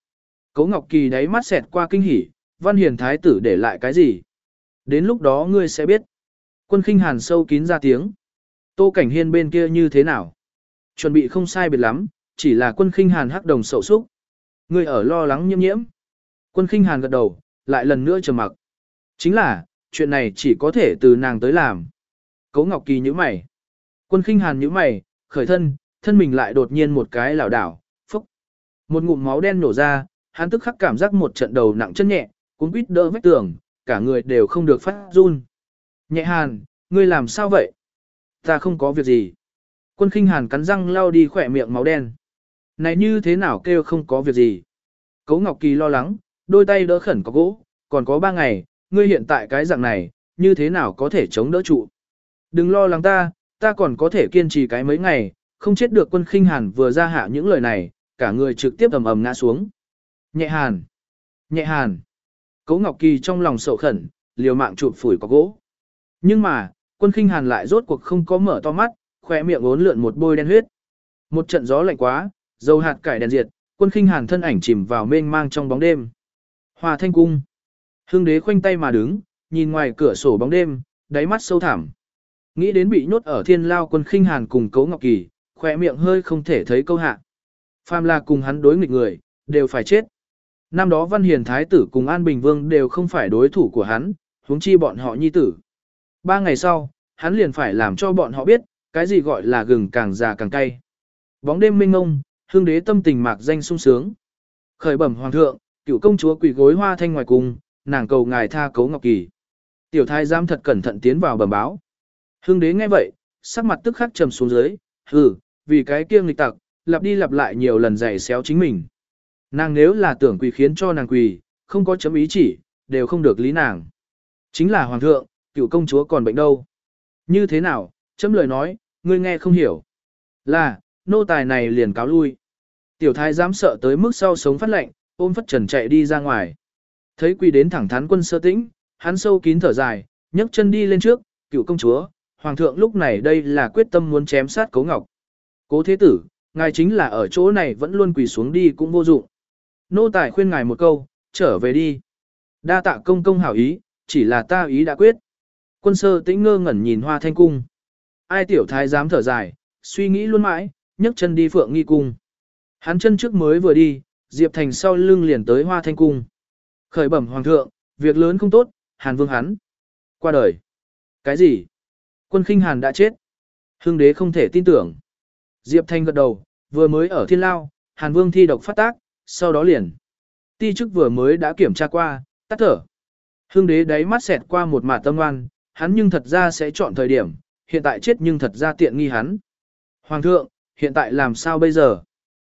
Cố Ngọc Kỳ đáy mắt xẹt qua kinh hỉ, văn hiền thái tử để lại cái gì? Đến lúc đó ngươi sẽ biết. Quân khinh hàn sâu kín ra tiếng. Tô cảnh hiên bên kia như thế nào? Chuẩn bị không sai biệt lắm, chỉ là quân khinh hàn hắc đồng sậu súc. người ở lo lắng nhiễm nhiễm. Quân khinh hàn gật đầu, lại lần nữa trầm mặc. Chính là, chuyện này chỉ có thể từ nàng tới làm. Cố Ngọc Kỳ nhíu mày. Quân khinh hàn nhíu mày, khởi thân, thân mình lại đột nhiên một cái lảo đảo, phúc. Một ngụm máu đen nổ ra, hắn tức khắc cảm giác một trận đầu nặng chân nhẹ, cũng quýt đỡ vách tường, cả người đều không được phát run. Nhẹ hàn, ngươi làm sao vậy? Ta không có việc gì. Quân khinh hàn cắn răng lau đi khỏe miệng máu đen. Này như thế nào kêu không có việc gì? Cố Ngọc Kỳ lo lắng, đôi tay đỡ khẩn có gỗ, còn có ba ngày, ngươi hiện tại cái dạng này, như thế nào có thể chống đỡ trụ. Đừng lo lắng ta, ta còn có thể kiên trì cái mấy ngày, không chết được quân khinh hàn vừa ra hạ những lời này, cả người trực tiếp ầm ầm ngã xuống. Nhẹ hàn, nhẹ hàn. Cố Ngọc Kỳ trong lòng sầu khẩn, liều mạng chụp phủi có gỗ. Nhưng mà, quân khinh hàn lại rốt cuộc không có mở to mắt, khỏe miệng ốn lượn một bôi đen huyết. Một trận gió lạnh quá, dầu hạt cải đèn diệt, quân khinh hàn thân ảnh chìm vào mênh mang trong bóng đêm. Hòa thanh cung. Hương đế khoanh tay mà đứng, nhìn ngoài cửa sổ bóng đêm, đáy mắt sâu thẳm. Nghĩ đến bị nhốt ở thiên lao quân khinh hàn cùng cấu ngọc kỳ, khỏe miệng hơi không thể thấy câu hạ. Phàm là cùng hắn đối nghịch người, đều phải chết. Năm đó Văn Hiền Thái tử cùng An Bình Vương đều không phải đối thủ của hắn, huống chi bọn họ nhi tử. Ba ngày sau, hắn liền phải làm cho bọn họ biết, cái gì gọi là gừng càng già càng cay. Bóng đêm minh ngông, hương đế tâm tình mạc danh sung sướng. Khởi bẩm hoàng thượng, cựu công chúa quỳ gối hoa thanh ngoài cung, nàng cầu ngài tha cấu ngọc kỳ. Tiểu thái giám thật cẩn thận tiến vào bẩm báo. Hương đế nghe vậy, sắc mặt tức khắc trầm xuống dưới, hừ, vì cái kia nghịch tặc, lặp đi lặp lại nhiều lần giày xéo chính mình. Nàng nếu là tưởng quỳ khiến cho nàng quỳ, không có chấm ý chỉ, đều không được lý nàng. Chính là hoàng thượng, cựu công chúa còn bệnh đâu. Như thế nào, chấm lời nói, ngươi nghe không hiểu. Là, nô tài này liền cáo lui. Tiểu thái dám sợ tới mức sau sống phát lệnh, ôm phất trần chạy đi ra ngoài. Thấy quỳ đến thẳng thắn quân sơ tĩnh, hắn sâu kín thở dài, nhấc chân đi lên trước, cựu công chúa, hoàng thượng lúc này đây là quyết tâm muốn chém sát cấu ngọc. Cố thế tử, ngài chính là ở chỗ này vẫn luôn quỳ xuống đi cũng vô dụng. Nô tài khuyên ngài một câu, trở về đi. Đa tạ công công hảo ý, chỉ là ta ý đã quyết. Quân sơ tĩnh ngơ ngẩn nhìn hoa thanh cung. Ai tiểu thái dám thở dài, suy nghĩ luôn mãi, nhấc chân đi phượng nghi cung. Hắn chân trước mới vừa đi, Diệp Thành sau lưng liền tới hoa thanh cung. Khởi bẩm hoàng thượng, việc lớn không tốt, hàn vương hắn. Qua đời. Cái gì? Quân khinh hàn đã chết. Hưng đế không thể tin tưởng. Diệp Thanh gật đầu, vừa mới ở thiên lao, hàn vương thi độc phát tác, sau đó liền. Ti chức vừa mới đã kiểm tra qua, tắt thở. Hưng đế đáy mắt xẹt qua một mả tâm oan, hắn nhưng thật ra sẽ chọn thời điểm, hiện tại chết nhưng thật ra tiện nghi hắn. Hoàng thượng, hiện tại làm sao bây giờ?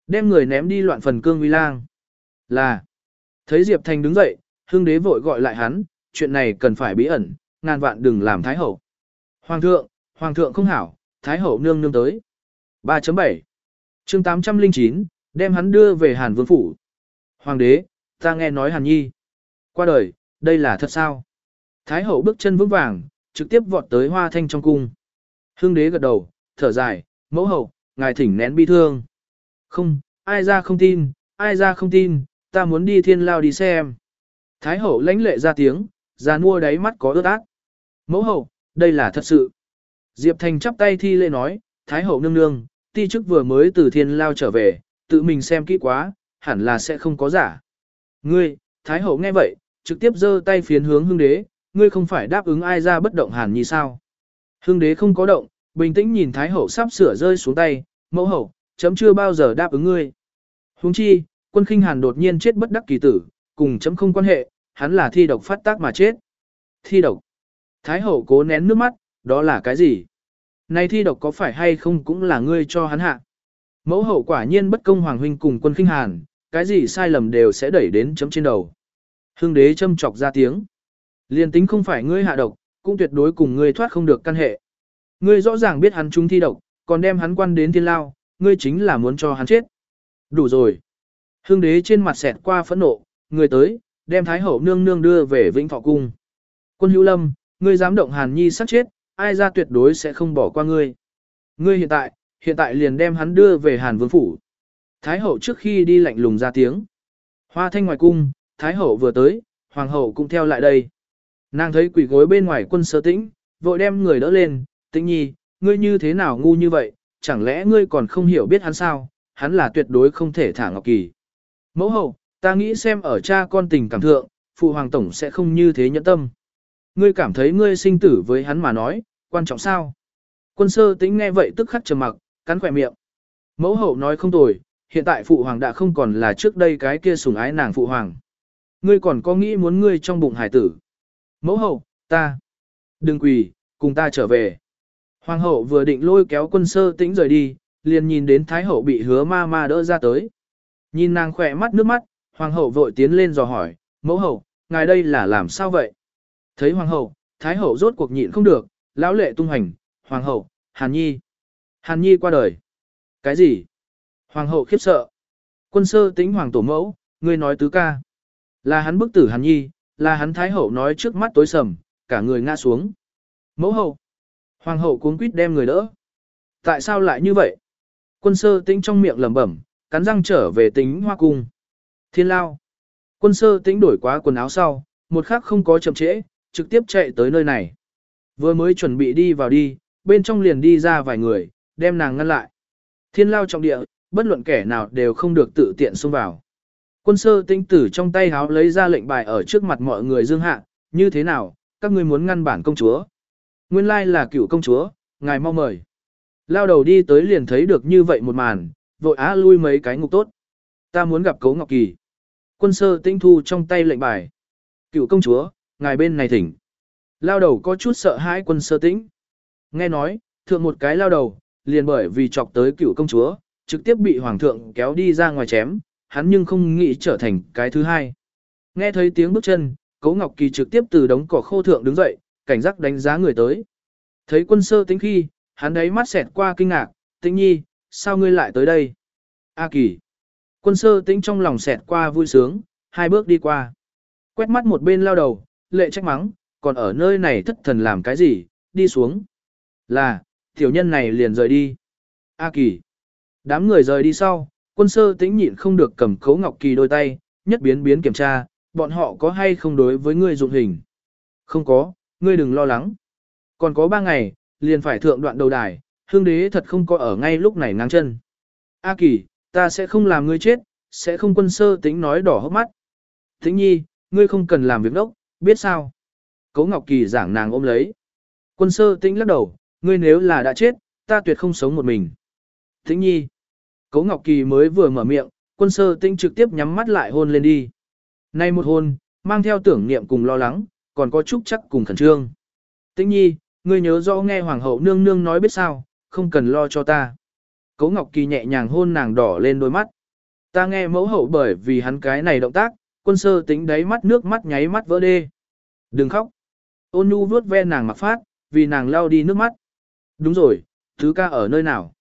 Đem người ném đi loạn phần cương vi lang. Là. Thấy Diệp thành đứng dậy, hương đế vội gọi lại hắn, chuyện này cần phải bí ẩn, ngàn vạn đừng làm thái hậu. Hoàng thượng, hoàng thượng không hảo, thái hậu nương nương tới. 3.7 chương 809, đem hắn đưa về Hàn Vương Phủ. Hoàng đế, ta nghe nói Hàn Nhi. Qua đời, đây là thật sao? Thái hậu bước chân vững vàng, trực tiếp vọt tới hoa thanh trong cung. Hương đế gật đầu, thở dài, mẫu hậu, ngài thỉnh nén bi thương. Không, ai ra không tin, ai ra không tin, ta muốn đi thiên lao đi xem. Thái hậu lãnh lệ ra tiếng, già mua đáy mắt có ướt át. Mẫu hậu, đây là thật sự. Diệp Thành chắp tay thi lễ nói, Thái hậu nương nương, ti chức vừa mới từ thiên lao trở về, tự mình xem kỹ quá, hẳn là sẽ không có giả. Ngươi, Thái hậu nghe vậy, trực tiếp giơ tay phiến hướng hương đế, ngươi không phải đáp ứng ai ra bất động hàn như sao. Hưng đế không có động, bình tĩnh nhìn Thái hậu sắp sửa rơi xuống tay, mẫu hậu, chấm chưa bao giờ đáp ứng ngươi. Huống chi, quân khinh hàn đột nhiên chết bất đắc kỳ tử, cùng chấm không quan hệ, hắn là thi độc phát tác mà chết. Thi độc. Thái hậu cố nén nước mắt, đó là cái gì? Này thi độc có phải hay không cũng là ngươi cho hắn hạ. Mẫu hậu quả nhiên bất công hoàng huynh cùng quân khinh hàn, cái gì sai lầm đều sẽ đẩy đến chấm trên đầu. Hưng đế châm chọc ra tiếng. Liên tính không phải ngươi hạ độc, cũng tuyệt đối cùng ngươi thoát không được căn hệ. Ngươi rõ ràng biết hắn trúng thi độc, còn đem hắn quan đến thiên lao, ngươi chính là muốn cho hắn chết. Đủ rồi. Hưng đế trên mặt xẹt qua phẫn nộ, người tới, đem Thái hậu nương nương đưa về Vĩnh Thọ Cung. Quân hữu lâm, ngươi dám động hàn nhi sát chết, ai ra tuyệt đối sẽ không bỏ qua ngươi. Ngươi hiện tại, hiện tại liền đem hắn đưa về hàn vương phủ. Thái hậu trước khi đi lạnh lùng ra tiếng. Hoa thanh ngoài cung, Thái hậu vừa tới, hoàng hậu cũng theo lại đây. Nàng thấy quỷ gối bên ngoài quân sơ tĩnh, vội đem người đỡ lên, tĩnh nhi, ngươi như thế nào ngu như vậy, chẳng lẽ ngươi còn không hiểu biết hắn sao, hắn là tuyệt đối không thể thả Ngọc Kỳ. Mẫu hậu, ta nghĩ xem ở cha con tình cảm thượng, phụ hoàng tổng sẽ không như thế nhẫn tâm. Ngươi cảm thấy ngươi sinh tử với hắn mà nói, quan trọng sao? Quân sơ tĩnh nghe vậy tức khắc trầm mặc, cắn khỏe miệng. Mẫu hậu nói không tồi, hiện tại phụ hoàng đã không còn là trước đây cái kia sủng ái nàng phụ hoàng. Ngươi còn có nghĩ muốn ngươi trong bụng hải tử. Mẫu hậu, ta. Đừng quỳ, cùng ta trở về. Hoàng hậu vừa định lôi kéo quân sơ tĩnh rời đi, liền nhìn đến thái hậu bị hứa ma ma đỡ ra tới. Nhìn nàng khỏe mắt nước mắt, hoàng hậu vội tiến lên dò hỏi, mẫu hậu, ngài đây là làm sao vậy? Thấy hoàng hậu, thái hậu rốt cuộc nhịn không được, lão lệ tung hành, hoàng hậu, hàn nhi. Hàn nhi qua đời. Cái gì? Hoàng hậu khiếp sợ. Quân sơ tính hoàng tổ mẫu, ngươi nói tứ ca. Là hắn bức tử hàn nhi, là hắn thái hậu nói trước mắt tối sầm, cả người ngã xuống. Mẫu hậu. Hoàng hậu cuống quýt đem người đỡ. Tại sao lại như vậy? Quân sơ tĩnh trong miệng lẩm bẩm, cắn răng trở về tính hoa cung. Thiên lao. Quân sơ tĩnh đổi quá quần áo sau, một khắc không có chậm trễ, trực tiếp chạy tới nơi này. Vừa mới chuẩn bị đi vào đi, bên trong liền đi ra vài người, đem nàng ngăn lại. Thiên lao trọng địa, bất luận kẻ nào đều không được tự tiện xông vào. Quân sơ tinh tử trong tay háo lấy ra lệnh bài ở trước mặt mọi người dương hạ, như thế nào, các ngươi muốn ngăn bản công chúa. Nguyên lai là cựu công chúa, ngài mau mời. Lao đầu đi tới liền thấy được như vậy một màn, vội á lui mấy cái ngục tốt. Ta muốn gặp cấu ngọc kỳ. Quân sơ tinh thu trong tay lệnh bài. Cựu công chúa, ngài bên này thỉnh. Lao đầu có chút sợ hãi quân sơ tĩnh. Nghe nói, thượng một cái lao đầu, liền bởi vì chọc tới cựu công chúa, trực tiếp bị hoàng thượng kéo đi ra ngoài chém, hắn nhưng không nghĩ trở thành cái thứ hai. Nghe thấy tiếng bước chân, Cố Ngọc Kỳ trực tiếp từ đống cỏ khô thượng đứng dậy, cảnh giác đánh giá người tới. Thấy quân sơ tính khi, hắn đấy mắt xẹt qua kinh ngạc, tĩnh nhi, sao ngươi lại tới đây? A Kỳ. Quân sơ tĩnh trong lòng xẹt qua vui sướng, hai bước đi qua. Quét mắt một bên lao đầu, lệ trách mắng, còn ở nơi này thất thần làm cái gì, đi xuống. Là, tiểu nhân này liền rời đi. A Kỳ. Đám người rời đi sau, quân sơ tĩnh nhịn không được cầm cấu ngọc kỳ đôi tay, nhất biến biến kiểm tra, bọn họ có hay không đối với ngươi dụng hình. Không có, ngươi đừng lo lắng. Còn có ba ngày, liền phải thượng đoạn đầu đài, hương đế thật không có ở ngay lúc này ngang chân. A kỳ, ta sẽ không làm ngươi chết, sẽ không quân sơ tĩnh nói đỏ hốc mắt. Tĩnh nhi, ngươi không cần làm việc đốc, biết sao? Cấu Ngọc Kỳ giảng nàng ôm lấy. Quân sơ tĩnh lắc đầu, ngươi nếu là đã chết, ta tuyệt không sống một mình. Tĩnh nhi. Cố Ngọc Kỳ mới vừa mở miệng, quân sơ tĩnh trực tiếp nhắm mắt lại hôn lên đi. Nay một hôn, mang theo tưởng niệm cùng lo lắng, còn có chút chắc cùng khẩn trương. Tĩnh nhi, ngươi nhớ rõ nghe hoàng hậu nương nương nói biết sao, không cần lo cho ta. Cố Ngọc Kỳ nhẹ nhàng hôn nàng đỏ lên đôi mắt. Ta nghe mẫu hậu bởi vì hắn cái này động tác, quân sơ tính đáy mắt nước mắt nháy mắt vỡ đê. Đừng khóc. Ôn nhu vuốt ve nàng mặc phát, vì nàng lao đi nước mắt. Đúng rồi, thứ ca ở nơi nào?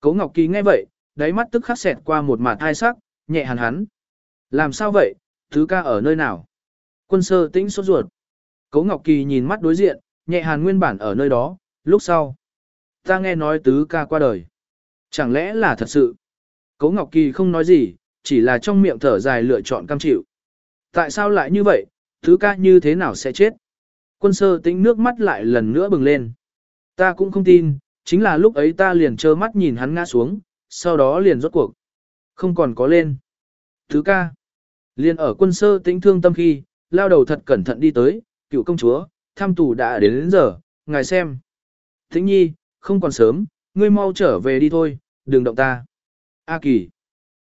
Cố Ngọc Kỳ nghe vậy, đáy mắt tức khắc xẹt qua một mặt hai sắc, nhẹ hàn hắn. Làm sao vậy, thứ ca ở nơi nào? Quân sơ tĩnh sốt ruột. Cố Ngọc Kỳ nhìn mắt đối diện, nhẹ hàn nguyên bản ở nơi đó, lúc sau. Ta nghe nói tứ ca qua đời. Chẳng lẽ là thật sự? Cố Ngọc Kỳ không nói gì, chỉ là trong miệng thở dài lựa chọn cam chịu. Tại sao lại như vậy, Thứ ca như thế nào sẽ chết? Quân sơ tĩnh nước mắt lại lần nữa bừng lên. Ta cũng không tin, chính là lúc ấy ta liền trơ mắt nhìn hắn ngã xuống, sau đó liền rốt cuộc. Không còn có lên. Thứ ca. Liền ở quân sơ tĩnh thương tâm khi, lao đầu thật cẩn thận đi tới, cựu công chúa, tham tù đã đến đến giờ, ngài xem. Tĩnh nhi, không còn sớm, ngươi mau trở về đi thôi, đừng động ta. A kỳ.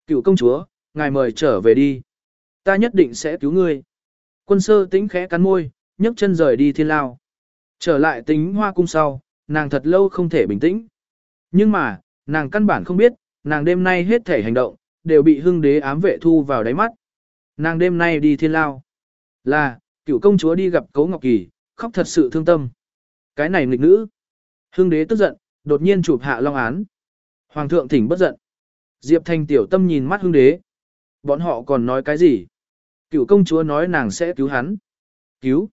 Cựu công chúa, ngài mời trở về đi. Ta nhất định sẽ cứu ngươi. Quân sơ tĩnh khẽ cắn môi, nhấc chân rời đi thiên lao. Trở lại tính hoa cung sau, nàng thật lâu không thể bình tĩnh. Nhưng mà, nàng căn bản không biết, nàng đêm nay hết thể hành động, đều bị hưng đế ám vệ thu vào đáy mắt. Nàng đêm nay đi thiên lao. Là, cựu công chúa đi gặp Cấu Ngọc Kỳ, khóc thật sự thương tâm. Cái này nghịch nữ. Hưng đế tức giận, đột nhiên chụp hạ long án. Hoàng thượng thỉnh bất giận. Diệp Thanh tiểu tâm nhìn mắt hưng đế. Bọn họ còn nói cái gì? Cựu công chúa nói nàng sẽ cứu hắn. Cứu?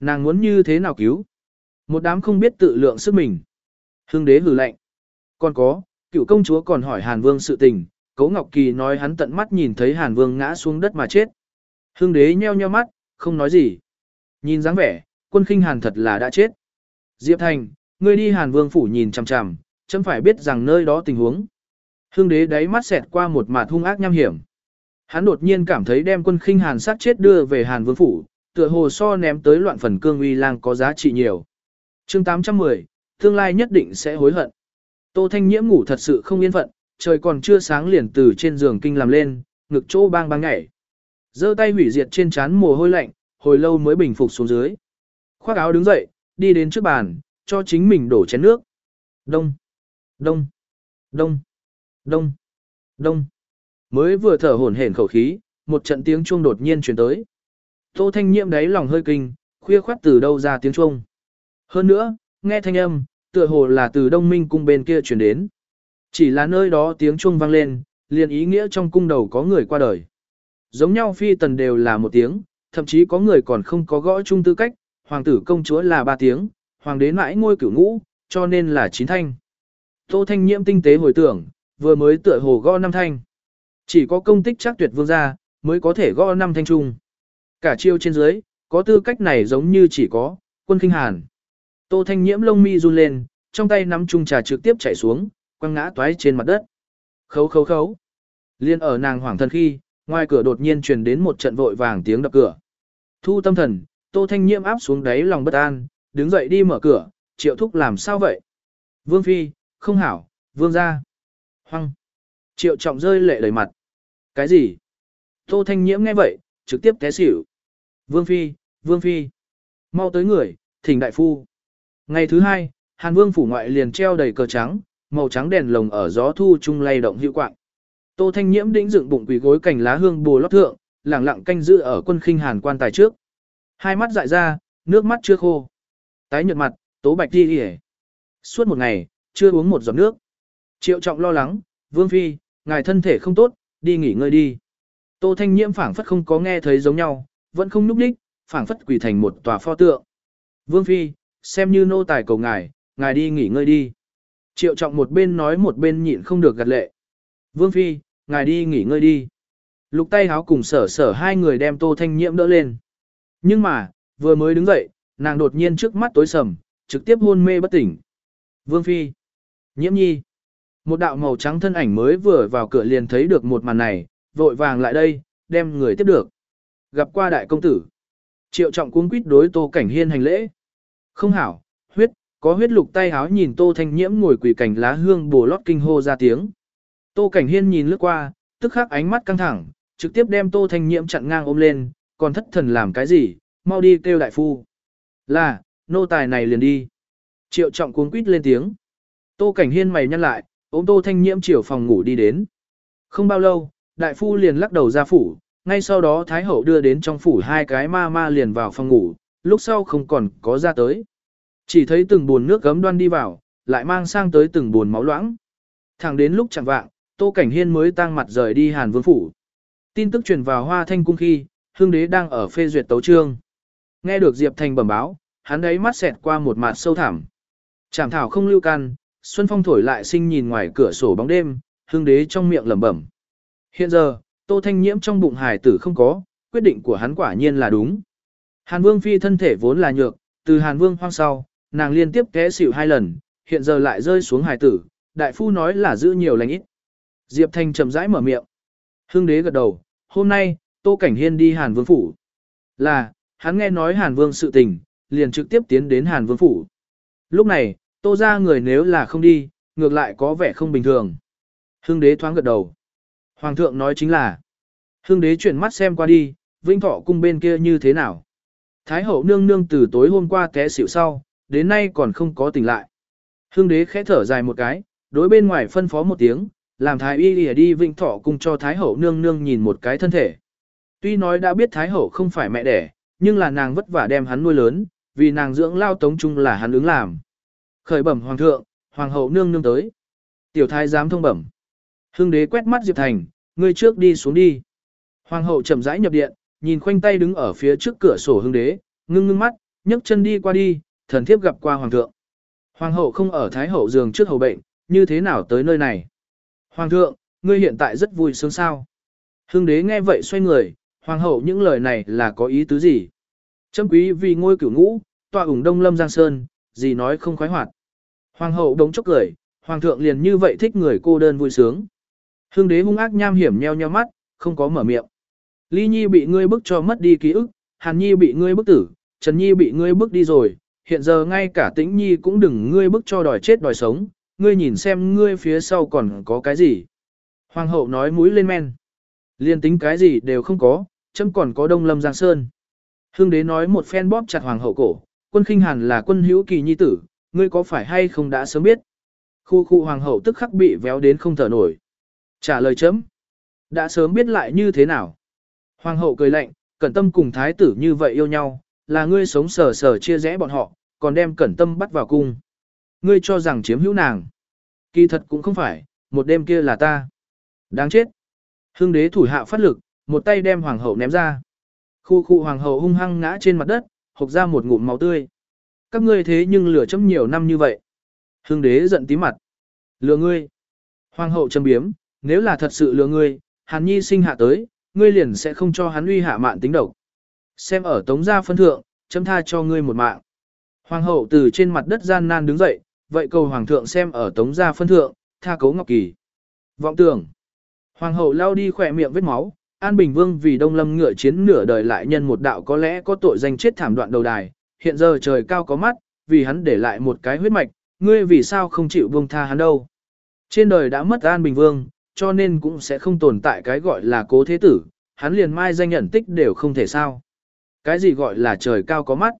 Nàng muốn như thế nào cứu? Một đám không biết tự lượng sức mình. Hưng đế hử lạnh. Còn có, cựu công chúa còn hỏi Hàn Vương sự tình, Cố Ngọc Kỳ nói hắn tận mắt nhìn thấy Hàn Vương ngã xuống đất mà chết. Hưng đế nheo nheo mắt, không nói gì. Nhìn dáng vẻ, quân khinh Hàn thật là đã chết. Diệp Thành, ngươi đi Hàn Vương phủ nhìn chằm chằm, chấm phải biết rằng nơi đó tình huống. Hưng đế đáy mắt xẹt qua một mạt hung ác nham hiểm. Hắn đột nhiên cảm thấy đem quân khinh Hàn sát chết đưa về Hàn Vương phủ, tựa hồ so ném tới loạn phần cương uy lang có giá trị nhiều. Chương 810, tương lai nhất định sẽ hối hận. Tô Thanh Nhiễm ngủ thật sự không yên phận, trời còn chưa sáng liền từ trên giường kinh làm lên, ngực chỗ bang bang nhảy. giơ tay hủy diệt trên trán mồ hôi lạnh, hồi lâu mới bình phục xuống dưới. Khoác áo đứng dậy, đi đến trước bàn, cho chính mình đổ chén nước. Đông, đông, đông, đông, đông. Mới vừa thở hổn hển khẩu khí, một trận tiếng chuông đột nhiên truyền tới. Tô Thanh Nhiễm đáy lòng hơi kinh, khuya khoát từ đâu ra tiếng chuông. Hơn nữa, nghe thanh âm, tựa hồ là từ đông minh cung bên kia truyền đến. Chỉ là nơi đó tiếng chuông vang lên, liền ý nghĩa trong cung đầu có người qua đời. Giống nhau phi tần đều là một tiếng, thậm chí có người còn không có gõ chung tư cách, hoàng tử công chúa là ba tiếng, hoàng đế mãi ngôi cửu ngũ, cho nên là chín thanh. Tô Thanh Nhiễm tinh tế hồi tưởng, vừa mới tựa hồ gõ năm thanh. Chỉ có công tích chắc tuyệt vương gia, mới có thể gõ năm thanh trung. Cả chiêu trên dưới, có tư cách này giống như chỉ có, quân kinh hàn. Tô Thanh Nhiễm lông mi run lên, trong tay nắm chung trà trực tiếp chảy xuống, quăng ngã toái trên mặt đất. Khấu khấu khấu. Liên ở nàng hoảng thân khi, ngoài cửa đột nhiên truyền đến một trận vội vàng tiếng đập cửa. Thu tâm thần, Tô Thanh Nhiễm áp xuống đáy lòng bất an, đứng dậy đi mở cửa, triệu thúc làm sao vậy? Vương Phi, không hảo, vương gia. hoang. Triệu trọng rơi lệ đầy mặt. Cái gì? Tô Thanh Nhiễm nghe vậy, trực tiếp té xỉu. Vương Phi, Vương Phi. Mau tới người, thỉnh đại phu. Ngày thứ hai, Hàn Vương phủ ngoại liền treo đầy cờ trắng, màu trắng đèn lồng ở gió thu trung lay động hữu quạng. Tô Thanh Nhiễm đĩnh dựng bụng quỳ gối cành lá hương bồ lót thượng, lẳng lặng canh giữ ở quân khinh Hàn quan tài trước. Hai mắt dại ra, nước mắt chưa khô. Tái nhợt mặt, tố bạch đi đi Suốt một ngày, chưa uống một giọt nước. Triệu trọng lo lắng, Vương Phi, ngài thân thể không tốt, đi nghỉ ngơi đi. Tô Thanh Nhiễm phảng phất không có nghe thấy giống nhau, vẫn không núp đích, phảng phất quỳ thành một tòa pho tượng. Vương Phi, xem như nô tài cầu ngài, ngài đi nghỉ ngơi đi. Triệu trọng một bên nói một bên nhịn không được gật lệ. Vương Phi, ngài đi nghỉ ngơi đi. Lục tay háo cùng sở sở hai người đem tô thanh nhiễm đỡ lên. Nhưng mà, vừa mới đứng dậy, nàng đột nhiên trước mắt tối sầm, trực tiếp hôn mê bất tỉnh. Vương Phi, nhiễm nhi. Một đạo màu trắng thân ảnh mới vừa vào cửa liền thấy được một màn này, vội vàng lại đây, đem người tiếp được. Gặp qua đại công tử. Triệu trọng cuống quýt đối tô cảnh hiên hành lễ. Không hảo, huyết, có huyết lục tay háo nhìn tô thanh nhiễm ngồi quỳ cảnh lá hương bổ lót kinh hô ra tiếng. Tô cảnh hiên nhìn lướt qua, tức khắc ánh mắt căng thẳng, trực tiếp đem tô thanh nhiễm chặn ngang ôm lên, còn thất thần làm cái gì, mau đi kêu đại phu. Là, nô tài này liền đi. Triệu trọng cuống quýt lên tiếng. Tô cảnh hiên mày nhăn lại, ôm tô thanh nhiễm chiều phòng ngủ đi đến. Không bao lâu, đại phu liền lắc đầu ra phủ, ngay sau đó thái hậu đưa đến trong phủ hai cái ma ma liền vào phòng ngủ, lúc sau không còn có ra tới. Chỉ thấy từng buồn nước gấm đoan đi vào, lại mang sang tới từng buồn máu loãng. Thẳng đến lúc chẳng vạng, Tô Cảnh Hiên mới tang mặt rời đi Hàn Vương Phủ. Tin tức truyền vào Hoa Thanh Cung khi, Hương Đế đang ở phê duyệt tấu trương. Nghe được Diệp Thành bẩm báo, hắn ấy mắt xẹt qua một mặt sâu thẳm. Chảm thảo không lưu can, Xuân Phong thổi lại sinh nhìn ngoài cửa sổ bóng đêm, Hương Đế trong miệng lẩm bẩm. Hiện giờ, Tô Thanh Nhiễm trong bụng hải tử không có, quyết định của hắn quả nhiên là đúng. Hàn Vương Phi thân thể vốn là nhược, từ Hàn Vương hoang sau, nàng liên tiếp té xỉu hai lần, hiện giờ lại rơi xuống hài tử, đại phu nói là giữ nhiều lành ít. Diệp Thanh chậm rãi mở miệng. Hưng đế gật đầu, hôm nay, Tô Cảnh Hiên đi Hàn Vương Phủ. Là, hắn nghe nói Hàn Vương sự tình, liền trực tiếp tiến đến Hàn Vương Phủ. Lúc này, Tô ra người nếu là không đi, ngược lại có vẻ không bình thường. Hưng đế thoáng gật đầu. Hoàng thượng nói chính là, Hưng đế chuyển mắt xem qua đi, Vinh Thọ cung bên kia như thế nào. Thái hậu nương nương từ tối hôm qua té xỉu sau, đến nay còn không có tỉnh lại. Hưng đế khẽ thở dài một cái, đối bên ngoài phân phó một tiếng, làm thái y lìa đi Vinh Thọ cùng cho Thái hậu nương nương nhìn một cái thân thể. Tuy nói đã biết Thái hậu không phải mẹ đẻ, nhưng là nàng vất vả đem hắn nuôi lớn, vì nàng dưỡng lao tống chung là hắn ứng làm. Khởi bẩm hoàng thượng, hoàng hậu nương nương tới. Tiểu thái giám thông bẩm. Hưng đế quét mắt Diệp Thành, ngươi trước đi xuống đi. Hoàng hậu chậm rãi nhập điện, nhìn khoanh tay đứng ở phía trước cửa sổ hưng đế, ngưng ngưng mắt, nhấc chân đi qua đi, thần thiếp gặp qua hoàng thượng. Hoàng hậu không ở thái hậu giường trước hầu bệnh, như thế nào tới nơi này? Hoàng thượng, ngươi hiện tại rất vui sướng sao? Hưng đế nghe vậy xoay người, hoàng hậu những lời này là có ý tứ gì? Châm quý vì ngôi cửu ngũ, tọa ủng đông lâm giang sơn, gì nói không khoái hoạt. Hoàng hậu đống chốc cười, hoàng thượng liền như vậy thích người cô đơn vui sướng. Hưng đế hung ác nham hiểm nheo nheo mắt, không có mở miệng. Ly Nhi bị ngươi bức cho mất đi ký ức, Hàn Nhi bị ngươi bức tử, Trần Nhi bị ngươi bức đi rồi, hiện giờ ngay cả Tĩnh Nhi cũng đừng ngươi bức cho đòi chết đòi sống, ngươi nhìn xem ngươi phía sau còn có cái gì. Hoàng hậu nói mũi lên men. Liên tính cái gì đều không có, chấm còn có Đông Lâm Giang Sơn. Hương đế nói một phen bóp chặt hoàng hậu cổ, quân khinh hàn là quân hữu kỳ nhi tử, ngươi có phải hay không đã sớm biết. Khu khu hoàng hậu tức khắc bị véo đến không thở nổi. Trả lời chấm. Đã sớm biết lại như thế nào. Hoàng hậu cười lạnh, cẩn tâm cùng thái tử như vậy yêu nhau, là ngươi sống sờ sờ chia rẽ bọn họ, còn đem cẩn tâm bắt vào cung. Ngươi cho rằng chiếm hữu nàng. Kỳ thật cũng không phải, một đêm kia là ta. Đáng chết. Hưng đế thủ hạ phát lực, một tay đem hoàng hậu ném ra. Khu khu hoàng hậu hung hăng ngã trên mặt đất, hộc ra một ngụm máu tươi. Các ngươi thế nhưng lửa chấm nhiều năm như vậy. Hưng đế giận tí mặt. Lừa ngươi. Hoàng hậu châm biếm, nếu là thật sự lừa ngươi, hàn nhi sinh hạ tới, ngươi liền sẽ không cho hắn uy hạ mạn tính độc. Xem ở tống gia phân thượng, chấm tha cho ngươi một mạng. Hoàng hậu từ trên mặt đất gian nan đứng dậy, vậy cầu hoàng thượng xem ở tống gia phân thượng, tha cấu ngọc kỳ. Vọng tưởng. Hoàng hậu lao đi khỏe miệng vết máu, An Bình Vương vì Đông Lâm ngựa chiến nửa đời lại nhân một đạo có lẽ có tội danh chết thảm đoạn đầu đài, hiện giờ trời cao có mắt, vì hắn để lại một cái huyết mạch, ngươi vì sao không chịu buông tha hắn đâu. Trên đời đã mất An Bình Vương, cho nên cũng sẽ không tồn tại cái gọi là cố thế tử, hắn liền mai danh nhận tích đều không thể sao. Cái gì gọi là trời cao có mắt?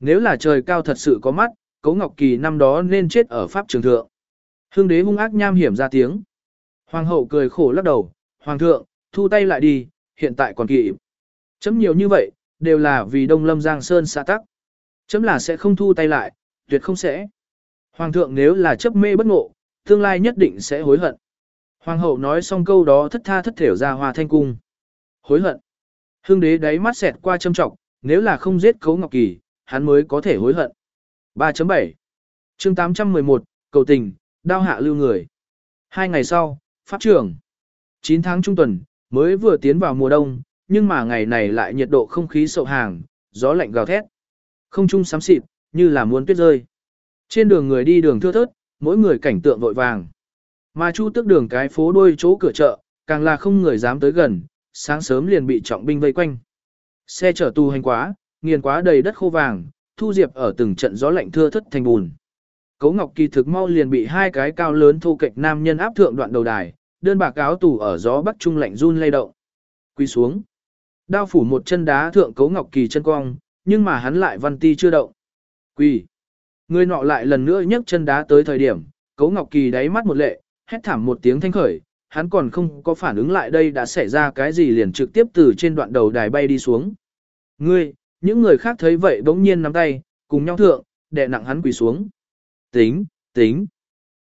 Nếu là trời cao thật sự có mắt, Cố Ngọc Kỳ năm đó nên chết ở Pháp trường thượng. Hương đế hung ác nham hiểm ra tiếng. Hoàng hậu cười khổ lắc đầu, Hoàng thượng, thu tay lại đi, hiện tại còn kịp. Chấm nhiều như vậy, đều là vì Đông Lâm Giang Sơn xa tắc. Chấm là sẽ không thu tay lại, tuyệt không sẽ. Hoàng thượng nếu là chấp mê bất ngộ, tương lai nhất định sẽ hối hận. Hoàng hậu nói xong câu đó thất tha thất thểu ra hòa thanh cung. Hối hận. Hương đế đáy mắt xẹt qua châm trọng, nếu là không giết cấu ngọc kỳ, hắn mới có thể hối hận. 3.7 chương 811, cầu tình, đao hạ lưu người. Hai ngày sau, Pháp trưởng. 9 tháng trung tuần, mới vừa tiến vào mùa đông, nhưng mà ngày này lại nhiệt độ không khí sậu hàng, gió lạnh gào thét. Không trung sám xịt, như là muốn tuyết rơi. Trên đường người đi đường thưa thớt, mỗi người cảnh tượng vội vàng. Mà chu tước đường cái phố đôi chỗ cửa chợ, càng là không người dám tới gần, sáng sớm liền bị trọng binh vây quanh. Xe chở tù hành quá, nghiền quá đầy đất khô vàng, thu diệp ở từng trận gió lạnh thưa thất thành bùn. Cấu Ngọc Kỳ thực mau liền bị hai cái cao lớn thu kịch nam nhân áp thượng đoạn đầu đài, đơn bạc áo tù ở gió bắc trung lạnh run lay động. Quy xuống. Đao phủ một chân đá thượng Cấu Ngọc Kỳ chân cong, nhưng mà hắn lại văn ti chưa động. Quỳ. Người nọ lại lần nữa nhấc chân đá tới thời điểm, Cấu Ngọc Kỳ đáy mắt một lệ, hét thảm một tiếng thanh khởi, hắn còn không có phản ứng lại đây đã xảy ra cái gì liền trực tiếp từ trên đoạn đầu đài bay đi xuống. Ngươi, những người khác thấy vậy bỗng nhiên nắm tay, cùng nhau thượng, đè nặng hắn quỳ xuống. Tính, tính.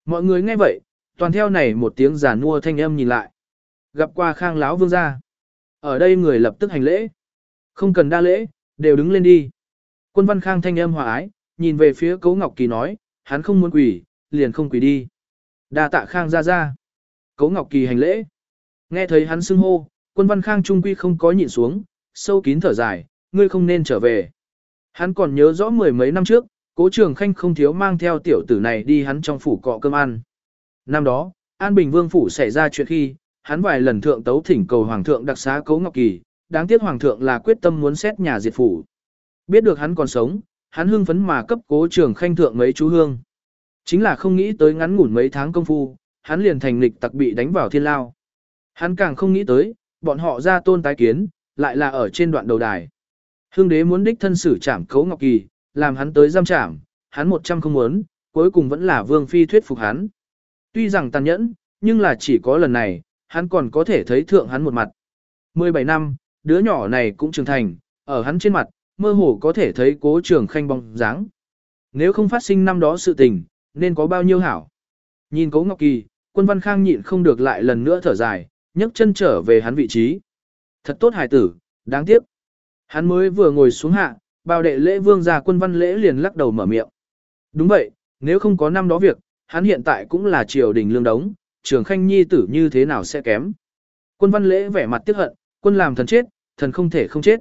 Mọi người nghe vậy, toàn theo này một tiếng giả nua thanh âm nhìn lại. Gặp qua khang láo vương gia. Ở đây người lập tức hành lễ. Không cần đa lễ, đều đứng lên đi. Quân văn khang thanh âm hòa ái, nhìn về phía cấu ngọc kỳ nói, hắn không muốn quỳ, liền không quỳ đi. Đa tạ khang ra ra. Cấu ngọc kỳ hành lễ. Nghe thấy hắn xưng hô, quân văn khang trung quy không có nhịn xuống, sâu kín thở dài, ngươi không nên trở về. Hắn còn nhớ rõ mười mấy năm trước, cố trường khanh không thiếu mang theo tiểu tử này đi hắn trong phủ cọ cơm ăn. Năm đó, An Bình Vương phủ xảy ra chuyện khi, hắn vài lần thượng tấu thỉnh cầu Hoàng thượng đặc xá Cố Ngọc Kỳ, đáng tiếc Hoàng thượng là quyết tâm muốn xét nhà diệt phủ. Biết được hắn còn sống, hắn hưng phấn mà cấp cố trường khanh thượng mấy chú hương. Chính là không nghĩ tới ngắn ngủn mấy tháng công phu, hắn liền thành lịch tặc bị đánh vào thiên lao. Hắn càng không nghĩ tới, bọn họ ra tôn tái kiến, lại là ở trên đoạn đầu đài. Hương đế muốn đích thân xử trảm cấu Ngọc Kỳ, làm hắn tới giam trảm, hắn một trăm không muốn, cuối cùng vẫn là Vương Phi thuyết phục hắn. Tuy rằng tàn nhẫn, nhưng là chỉ có lần này, hắn còn có thể thấy thượng hắn một mặt. 17 năm, đứa nhỏ này cũng trưởng thành, ở hắn trên mặt, mơ hồ có thể thấy cố trường khanh bóng dáng. Nếu không phát sinh năm đó sự tình, nên có bao nhiêu hảo. Nhìn cố Ngọc Kỳ, quân văn khang nhịn không được lại lần nữa thở dài, nhấc chân trở về hắn vị trí. Thật tốt hài tử, đáng tiếc. Hắn mới vừa ngồi xuống hạ, bao đệ lễ vương ra quân văn lễ liền lắc đầu mở miệng. Đúng vậy, nếu không có năm đó việc, hắn hiện tại cũng là triều đình lương đống, trường khanh nhi tử như thế nào sẽ kém. Quân văn lễ vẻ mặt tiếc hận, quân làm thần chết, thần không thể không chết.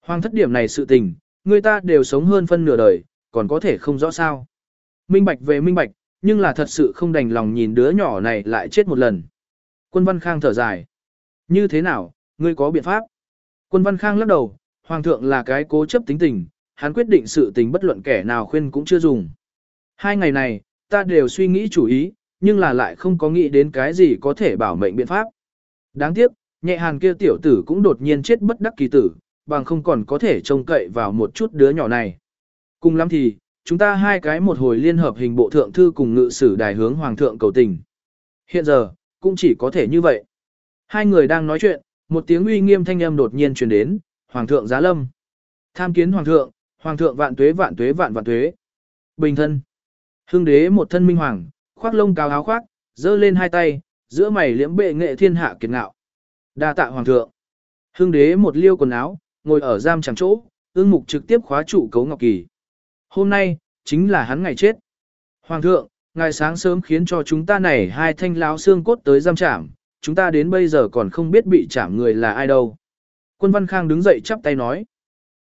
Hoàng thất điểm này sự tình, người ta đều sống hơn phân nửa đời, còn có thể không rõ sao. Minh bạch về minh bạch, nhưng là thật sự không đành lòng nhìn đứa nhỏ này lại chết một lần. Quân văn khang thở dài. Như thế nào, ngươi có biện pháp? Quân văn khang lắc đầu, hoàng thượng là cái cố chấp tính tình, hắn quyết định sự tình bất luận kẻ nào khuyên cũng chưa dùng. Hai ngày này, ta đều suy nghĩ chủ ý, nhưng là lại không có nghĩ đến cái gì có thể bảo mệnh biện pháp. Đáng tiếc, nhẹ hàn kia tiểu tử cũng đột nhiên chết bất đắc kỳ tử, bằng không còn có thể trông cậy vào một chút đứa nhỏ này. Cùng lắm thì, chúng ta hai cái một hồi liên hợp hình bộ thượng thư cùng ngự sử đài hướng hoàng thượng cầu tình. Hiện giờ, cũng chỉ có thể như vậy. Hai người đang nói chuyện, một tiếng uy nghiêm thanh âm đột nhiên truyền đến, hoàng thượng giá lâm. Tham kiến hoàng thượng, hoàng thượng vạn tuế vạn tuế vạn vạn tuế. Bình thân. Hưng đế một thân minh hoàng, khoác lông cao áo khoác, giơ lên hai tay, giữa mày liễm bệ nghệ thiên hạ kiệt ngạo. Đa tạ hoàng thượng. Hưng đế một liêu quần áo, ngồi ở giam chẳng chỗ, ương mục trực tiếp khóa trụ cấu ngọc kỳ. Hôm nay, chính là hắn ngày chết. Hoàng thượng, ngài sáng sớm khiến cho chúng ta này hai thanh lão xương cốt tới giam trảm, chúng ta đến bây giờ còn không biết bị trảm người là ai đâu. Quân Văn Khang đứng dậy chắp tay nói.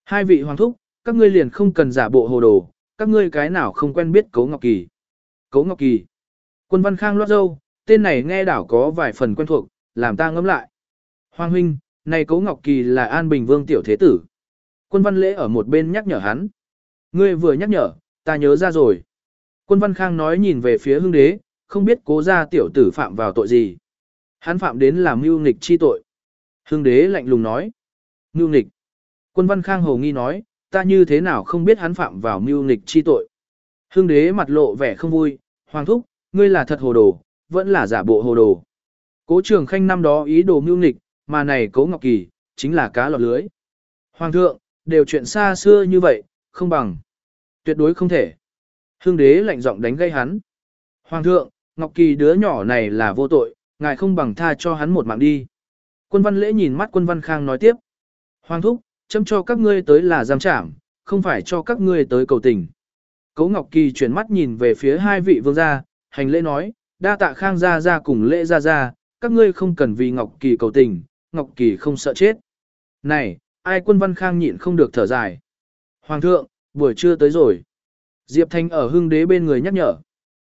Hai vị hoàng thúc, các ngươi liền không cần giả bộ hồ đồ, các ngươi cái nào không quen biết Cấu Ngọc Kỳ. Cấu Ngọc Kỳ. Quân Văn Khang loát dâu, tên này nghe đảo có vài phần quen thuộc, làm ta ngẫm lại. Hoàng huynh, này Cấu Ngọc Kỳ là An Bình Vương tiểu thế tử. Quân Văn Lễ ở một bên nhắc nhở hắn. Ngươi vừa nhắc nhở, ta nhớ ra rồi. Quân Văn Khang nói nhìn về phía hương đế, không biết cố ra tiểu tử phạm vào tội gì. Hắn phạm đến làm mưu nghịch chi tội. Hương đế lạnh lùng nói. Mưu nghịch. Quân Văn Khang hồ nghi nói, ta như thế nào không biết hắn phạm vào mưu nghịch chi tội. Hương đế mặt lộ vẻ không vui, hoàng thúc, ngươi là thật hồ đồ, vẫn là giả bộ hồ đồ. Cố trường khanh năm đó ý đồ mưu nghịch, mà này cố ngọc kỳ, chính là cá lọt lưới. Hoàng thượng, đều chuyện xa xưa như vậy, không bằng. Tuyệt đối không thể. Hương đế lạnh giọng đánh gây hắn. Hoàng thượng, Ngọc Kỳ đứa nhỏ này là vô tội, ngài không bằng tha cho hắn một mạng đi. Quân văn lễ nhìn mắt quân văn khang nói tiếp. Hoàng thúc, châm cho các ngươi tới là giam trảm, không phải cho các ngươi tới cầu tình. Cố Ngọc Kỳ chuyển mắt nhìn về phía hai vị vương gia, hành lễ nói, đa tạ khang gia gia cùng lễ gia gia, các ngươi không cần vì Ngọc Kỳ cầu tình, Ngọc Kỳ không sợ chết. Này, ai quân văn khang nhịn không được thở dài. Hoàng thượng, buổi trưa tới rồi. Diệp Thanh ở hưng đế bên người nhắc nhở.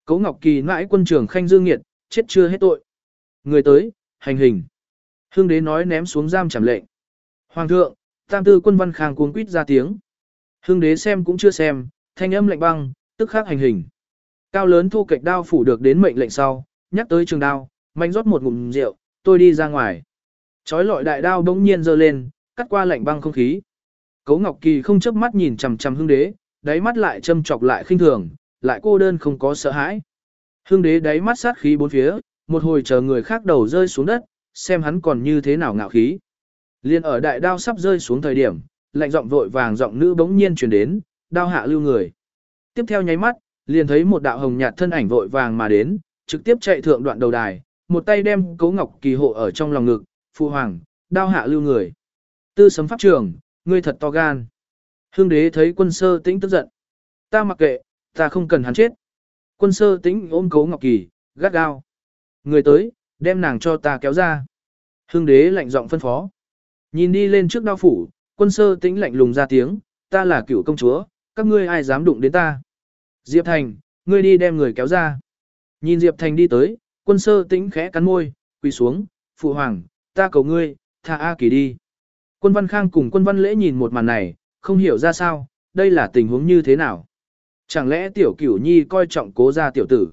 Cố Ngọc Kỳ mãi quân trường khanh dương nghiệt, chết chưa hết tội. Người tới, hành hình. Hưng đế nói ném xuống giam chảm lệnh. Hoàng thượng, tam tư quân văn khang cuống quýt ra tiếng. Hưng đế xem cũng chưa xem, thanh âm lạnh băng, tức khắc hành hình. Cao lớn thu kịch đao phủ được đến mệnh lệnh sau, nhắc tới trường đao, mạnh rót một ngụm rượu, tôi đi ra ngoài. Chói lọi đại đao bỗng nhiên giơ lên, cắt qua lạnh băng không khí. Cố Ngọc Kỳ không chớp mắt nhìn chằm chằm Hưng Đế, đáy mắt lại châm chọc lại khinh thường, lại cô đơn không có sợ hãi. Hưng Đế đáy mắt sát khí bốn phía, một hồi chờ người khác đầu rơi xuống đất, xem hắn còn như thế nào ngạo khí. Liên ở đại đao sắp rơi xuống thời điểm, lạnh giọng vội vàng giọng nữ bỗng nhiên truyền đến, đao hạ lưu người. Tiếp theo nháy mắt, liền thấy một đạo hồng nhạt thân ảnh vội vàng mà đến, trực tiếp chạy thượng đoạn đầu đài, một tay đem Cố Ngọc Kỳ hộ ở trong lòng ngực, "Phu hoàng, đao hạ lưu người." Tư sấm pháp trường, ngươi thật to gan. Hương đế thấy quân sơ tĩnh tức giận. Ta mặc kệ, ta không cần hắn chết. Quân sơ tĩnh ôm cấu ngọc kỳ, gắt gao. Người tới, đem nàng cho ta kéo ra. Hương đế lạnh giọng phân phó. Nhìn đi lên trước đao phủ, quân sơ tĩnh lạnh lùng ra tiếng, ta là cựu công chúa, các ngươi ai dám đụng đến ta. Diệp Thành, ngươi đi đem người kéo ra. Nhìn Diệp Thành đi tới, quân sơ tĩnh khẽ cắn môi, quỳ xuống, phụ hoàng, ta cầu ngươi, tha A Kỳ đi. Quân Văn Khang cùng quân Văn Lễ nhìn một màn này, không hiểu ra sao, đây là tình huống như thế nào. Chẳng lẽ tiểu cửu nhi coi trọng cố gia tiểu tử.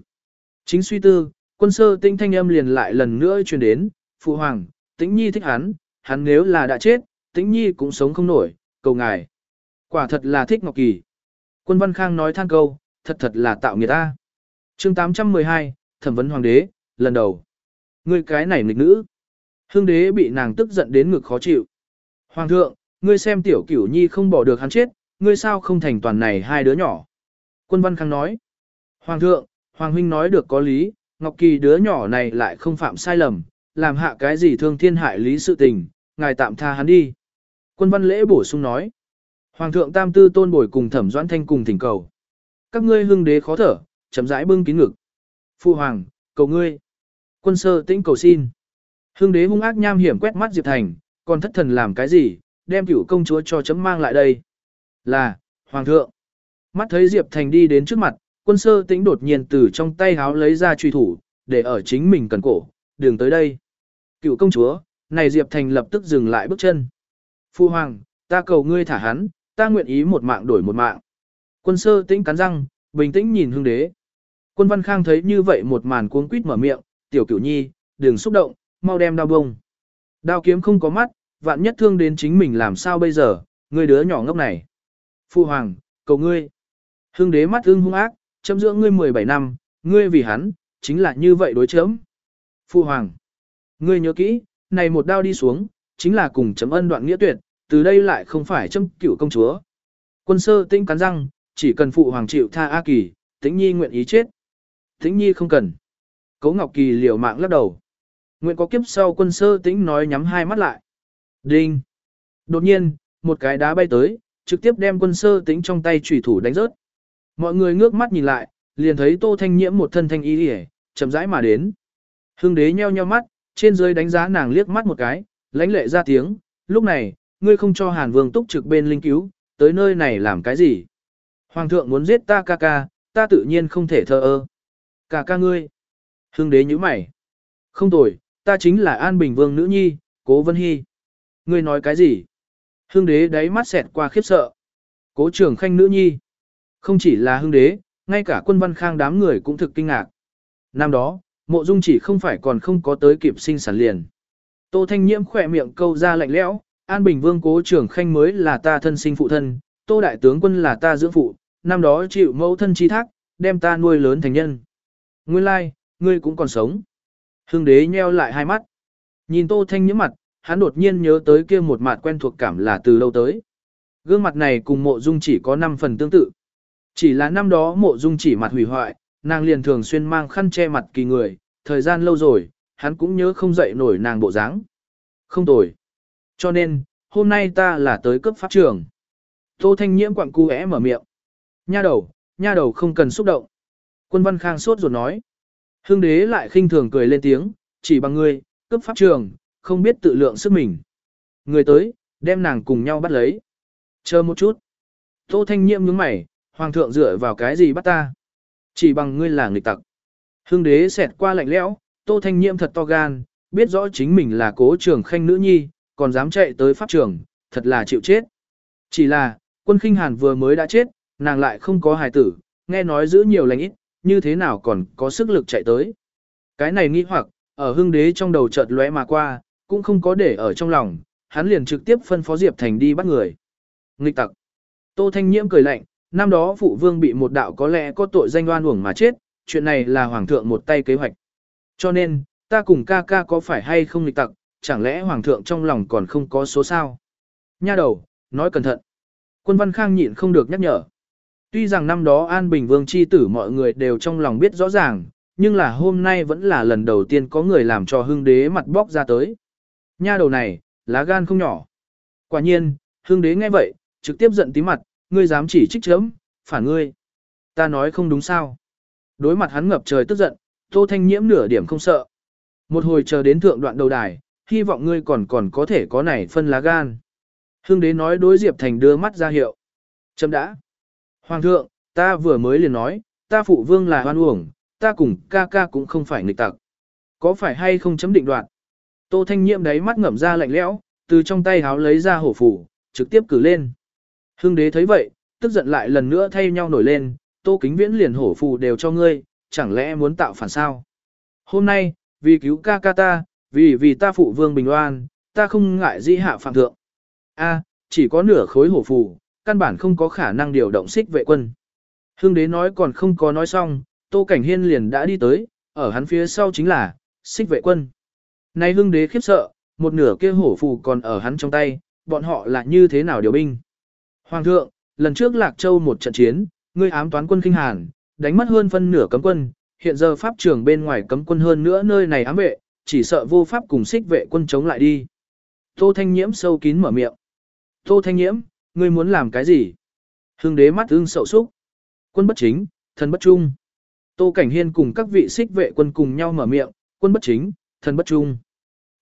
Chính suy tư, quân sơ tinh thanh âm liền lại lần nữa truyền đến, phụ hoàng, tĩnh nhi thích hắn, hắn nếu là đã chết, tĩnh nhi cũng sống không nổi, cầu ngài. Quả thật là thích Ngọc Kỳ. Quân Văn Khang nói than câu, thật thật là tạo người ta. chương 812, thẩm vấn hoàng đế, lần đầu. Ngươi cái này nghịch nữ. Hương đế bị nàng tức giận đến ngực khó chịu. Hoàng thượng, ngươi xem tiểu cửu nhi không bỏ được hắn chết, ngươi sao không thành toàn này hai đứa nhỏ. Quân Văn Khang nói. Hoàng thượng, Hoàng huynh nói được có lý, Ngọc Kỳ đứa nhỏ này lại không phạm sai lầm, làm hạ cái gì thương thiên hại lý sự tình, ngài tạm tha hắn đi. Quân Văn Lễ bổ sung nói. Hoàng thượng tam tư tôn bồi cùng thẩm doãn thanh cùng thỉnh cầu. Các ngươi hưng đế khó thở, chậm rãi bưng kín ngực. Phu hoàng, cầu ngươi. Quân sơ tĩnh cầu xin. Hưng đế hung ác nham hiểm quét mắt Diệp Thành, còn thất thần làm cái gì, đem cửu công chúa cho chấm mang lại đây. Là, Hoàng thượng. Mắt thấy Diệp Thành đi đến trước mặt, quân sơ tĩnh đột nhiên từ trong tay háo lấy ra truy thủ, để ở chính mình cần cổ, đường tới đây. Cựu công chúa, này Diệp Thành lập tức dừng lại bước chân. Phu Hoàng, ta cầu ngươi thả hắn, ta nguyện ý một mạng đổi một mạng. Quân sơ tĩnh cắn răng, bình tĩnh nhìn hương đế. Quân văn khang thấy như vậy một màn cuống quýt mở miệng, tiểu cửu nhi, đừng xúc động, mau đem đao bông. Đao kiếm không có mắt, vạn nhất thương đến chính mình làm sao bây giờ, ngươi đứa nhỏ ngốc này. Phu hoàng, cầu ngươi. Hưng đế mắt ưng hung ác, chấm dưỡng ngươi 17 năm, ngươi vì hắn, chính là như vậy đối chấm. Phu hoàng, ngươi nhớ kỹ, này một đao đi xuống, chính là cùng chấm ân đoạn nghĩa tuyệt, từ đây lại không phải chấm cửu công chúa. Quân sơ tinh cắn răng, chỉ cần phụ hoàng chịu tha A Kỳ, tĩnh nhi nguyện ý chết. Tĩnh nhi không cần. Cố Ngọc Kỳ liều mạng lắc đầu. Nguyện có kiếp sau quân sơ tĩnh nói nhắm hai mắt lại. Đinh. Đột nhiên, một cái đá bay tới, trực tiếp đem quân sơ tính trong tay chủy thủ đánh rớt. Mọi người ngước mắt nhìn lại, liền thấy Tô Thanh Nhiễm một thân thanh y hề, chậm rãi mà đến. hưng đế nheo nheo mắt, trên dưới đánh giá nàng liếc mắt một cái, lãnh lệ ra tiếng, lúc này, ngươi không cho Hàn Vương túc trực bên linh cứu, tới nơi này làm cái gì? Hoàng thượng muốn giết ta ca ca, ta tự nhiên không thể thờ ơ. Ca ca ngươi. hưng đế nhíu mày. Không tồi, ta chính là An Bình Vương nữ nhi, Cố Vân Hy. Ngươi nói cái gì? Hương đế đáy mắt xẹt qua khiếp sợ. Cố trưởng khanh nữ nhi. Không chỉ là hương đế, ngay cả quân văn khang đám người cũng thực kinh ngạc. Năm đó, mộ dung chỉ không phải còn không có tới kịp sinh sản liền. Tô Thanh Nhiễm khỏe miệng câu ra lạnh lẽo, An Bình Vương cố trưởng khanh mới là ta thân sinh phụ thân, Tô Đại tướng quân là ta dưỡng phụ, năm đó chịu mẫu thân chi thác, đem ta nuôi lớn thành nhân. Nguyên lai, ngươi cũng còn sống. Hương đế nheo lại hai mắt. Nhìn Tô Thanh Nhiễm mặt, hắn đột nhiên nhớ tới kia một mặt quen thuộc cảm là từ lâu tới. Gương mặt này cùng mộ dung chỉ có 5 phần tương tự. Chỉ là năm đó mộ dung chỉ mặt hủy hoại, nàng liền thường xuyên mang khăn che mặt kỳ người, thời gian lâu rồi, hắn cũng nhớ không dậy nổi nàng bộ dáng. Không tồi. Cho nên, hôm nay ta là tới cấp pháp trường. Tô Thanh Nhiễm quặng cu mở miệng. Nha đầu, nha đầu không cần xúc động. Quân Văn Khang sốt ruột nói. Hương đế lại khinh thường cười lên tiếng, chỉ bằng ngươi, cấp pháp trường, không biết tự lượng sức mình. Người tới, đem nàng cùng nhau bắt lấy. Chờ một chút. Tô Thanh Nhiệm nhướng mày, hoàng thượng dựa vào cái gì bắt ta? Chỉ bằng ngươi là nghịch tặc. Hưng đế xẹt qua lạnh lẽo, Tô Thanh Nhiệm thật to gan, biết rõ chính mình là cố trưởng khanh nữ nhi, còn dám chạy tới pháp trường, thật là chịu chết. Chỉ là, quân khinh hàn vừa mới đã chết, nàng lại không có hài tử, nghe nói giữ nhiều lành ít, như thế nào còn có sức lực chạy tới. Cái này nghi hoặc, ở hưng đế trong đầu chợt lóe mà qua, cũng không có để ở trong lòng, hắn liền trực tiếp phân phó Diệp Thành đi bắt người. Nghịch tặc. Tô Thanh Nhiễm cười lạnh, năm đó phụ vương bị một đạo có lẽ có tội danh oan uổng mà chết, chuyện này là hoàng thượng một tay kế hoạch. Cho nên, ta cùng ca ca có phải hay không nghịch tặc, chẳng lẽ hoàng thượng trong lòng còn không có số sao? Nha đầu, nói cẩn thận. Quân Văn Khang nhịn không được nhắc nhở. Tuy rằng năm đó An Bình Vương chi tử mọi người đều trong lòng biết rõ ràng, nhưng là hôm nay vẫn là lần đầu tiên có người làm cho hưng đế mặt bóc ra tới. Nha đầu này, lá gan không nhỏ. Quả nhiên, hương đế nghe vậy, trực tiếp giận tí mặt, ngươi dám chỉ trích chấm, phản ngươi. Ta nói không đúng sao. Đối mặt hắn ngập trời tức giận, Tô Thanh Nhiễm nửa điểm không sợ. Một hồi chờ đến thượng đoạn đầu đài, hy vọng ngươi còn còn có thể có này phân lá gan. Hưng đế nói đối Diệp Thành đưa mắt ra hiệu. Chấm đã. Hoàng thượng, ta vừa mới liền nói, ta phụ vương là hoan uổng, ta cùng ca ca cũng không phải nghịch tặc. Có phải hay không chấm định đoạt? Tô Thanh Nhiệm đấy mắt ngậm ra lạnh lẽo, từ trong tay háo lấy ra hổ phủ, trực tiếp cử lên. Hưng đế thấy vậy, tức giận lại lần nữa thay nhau nổi lên, Tô Kính Viễn liền hổ phù đều cho ngươi, chẳng lẽ muốn tạo phản sao? Hôm nay, vì cứu ca ca ta, vì vì ta phụ vương bình oan, ta không ngại di hạ phạm thượng. A, chỉ có nửa khối hổ phù, căn bản không có khả năng điều động xích vệ quân. Hưng đế nói còn không có nói xong, Tô Cảnh Hiên liền đã đi tới, ở hắn phía sau chính là, xích vệ quân. Này hưng đế khiếp sợ, một nửa kia hổ phù còn ở hắn trong tay, bọn họ là như thế nào điều binh. Hoàng thượng, lần trước Lạc Châu một trận chiến, ngươi ám toán quân kinh hàn, đánh mất hơn phân nửa cấm quân, hiện giờ pháp trường bên ngoài cấm quân hơn nữa nơi này ám vệ, chỉ sợ vô pháp cùng xích vệ quân chống lại đi. Tô Thanh Nhiễm sâu kín mở miệng. Tô Thanh Nhiễm, ngươi muốn làm cái gì? Hưng đế mắt ưng sậu súc. Quân bất chính, thần bất trung. Tô Cảnh Hiên cùng các vị xích vệ quân cùng nhau mở miệng, quân bất chính, thần bất trung.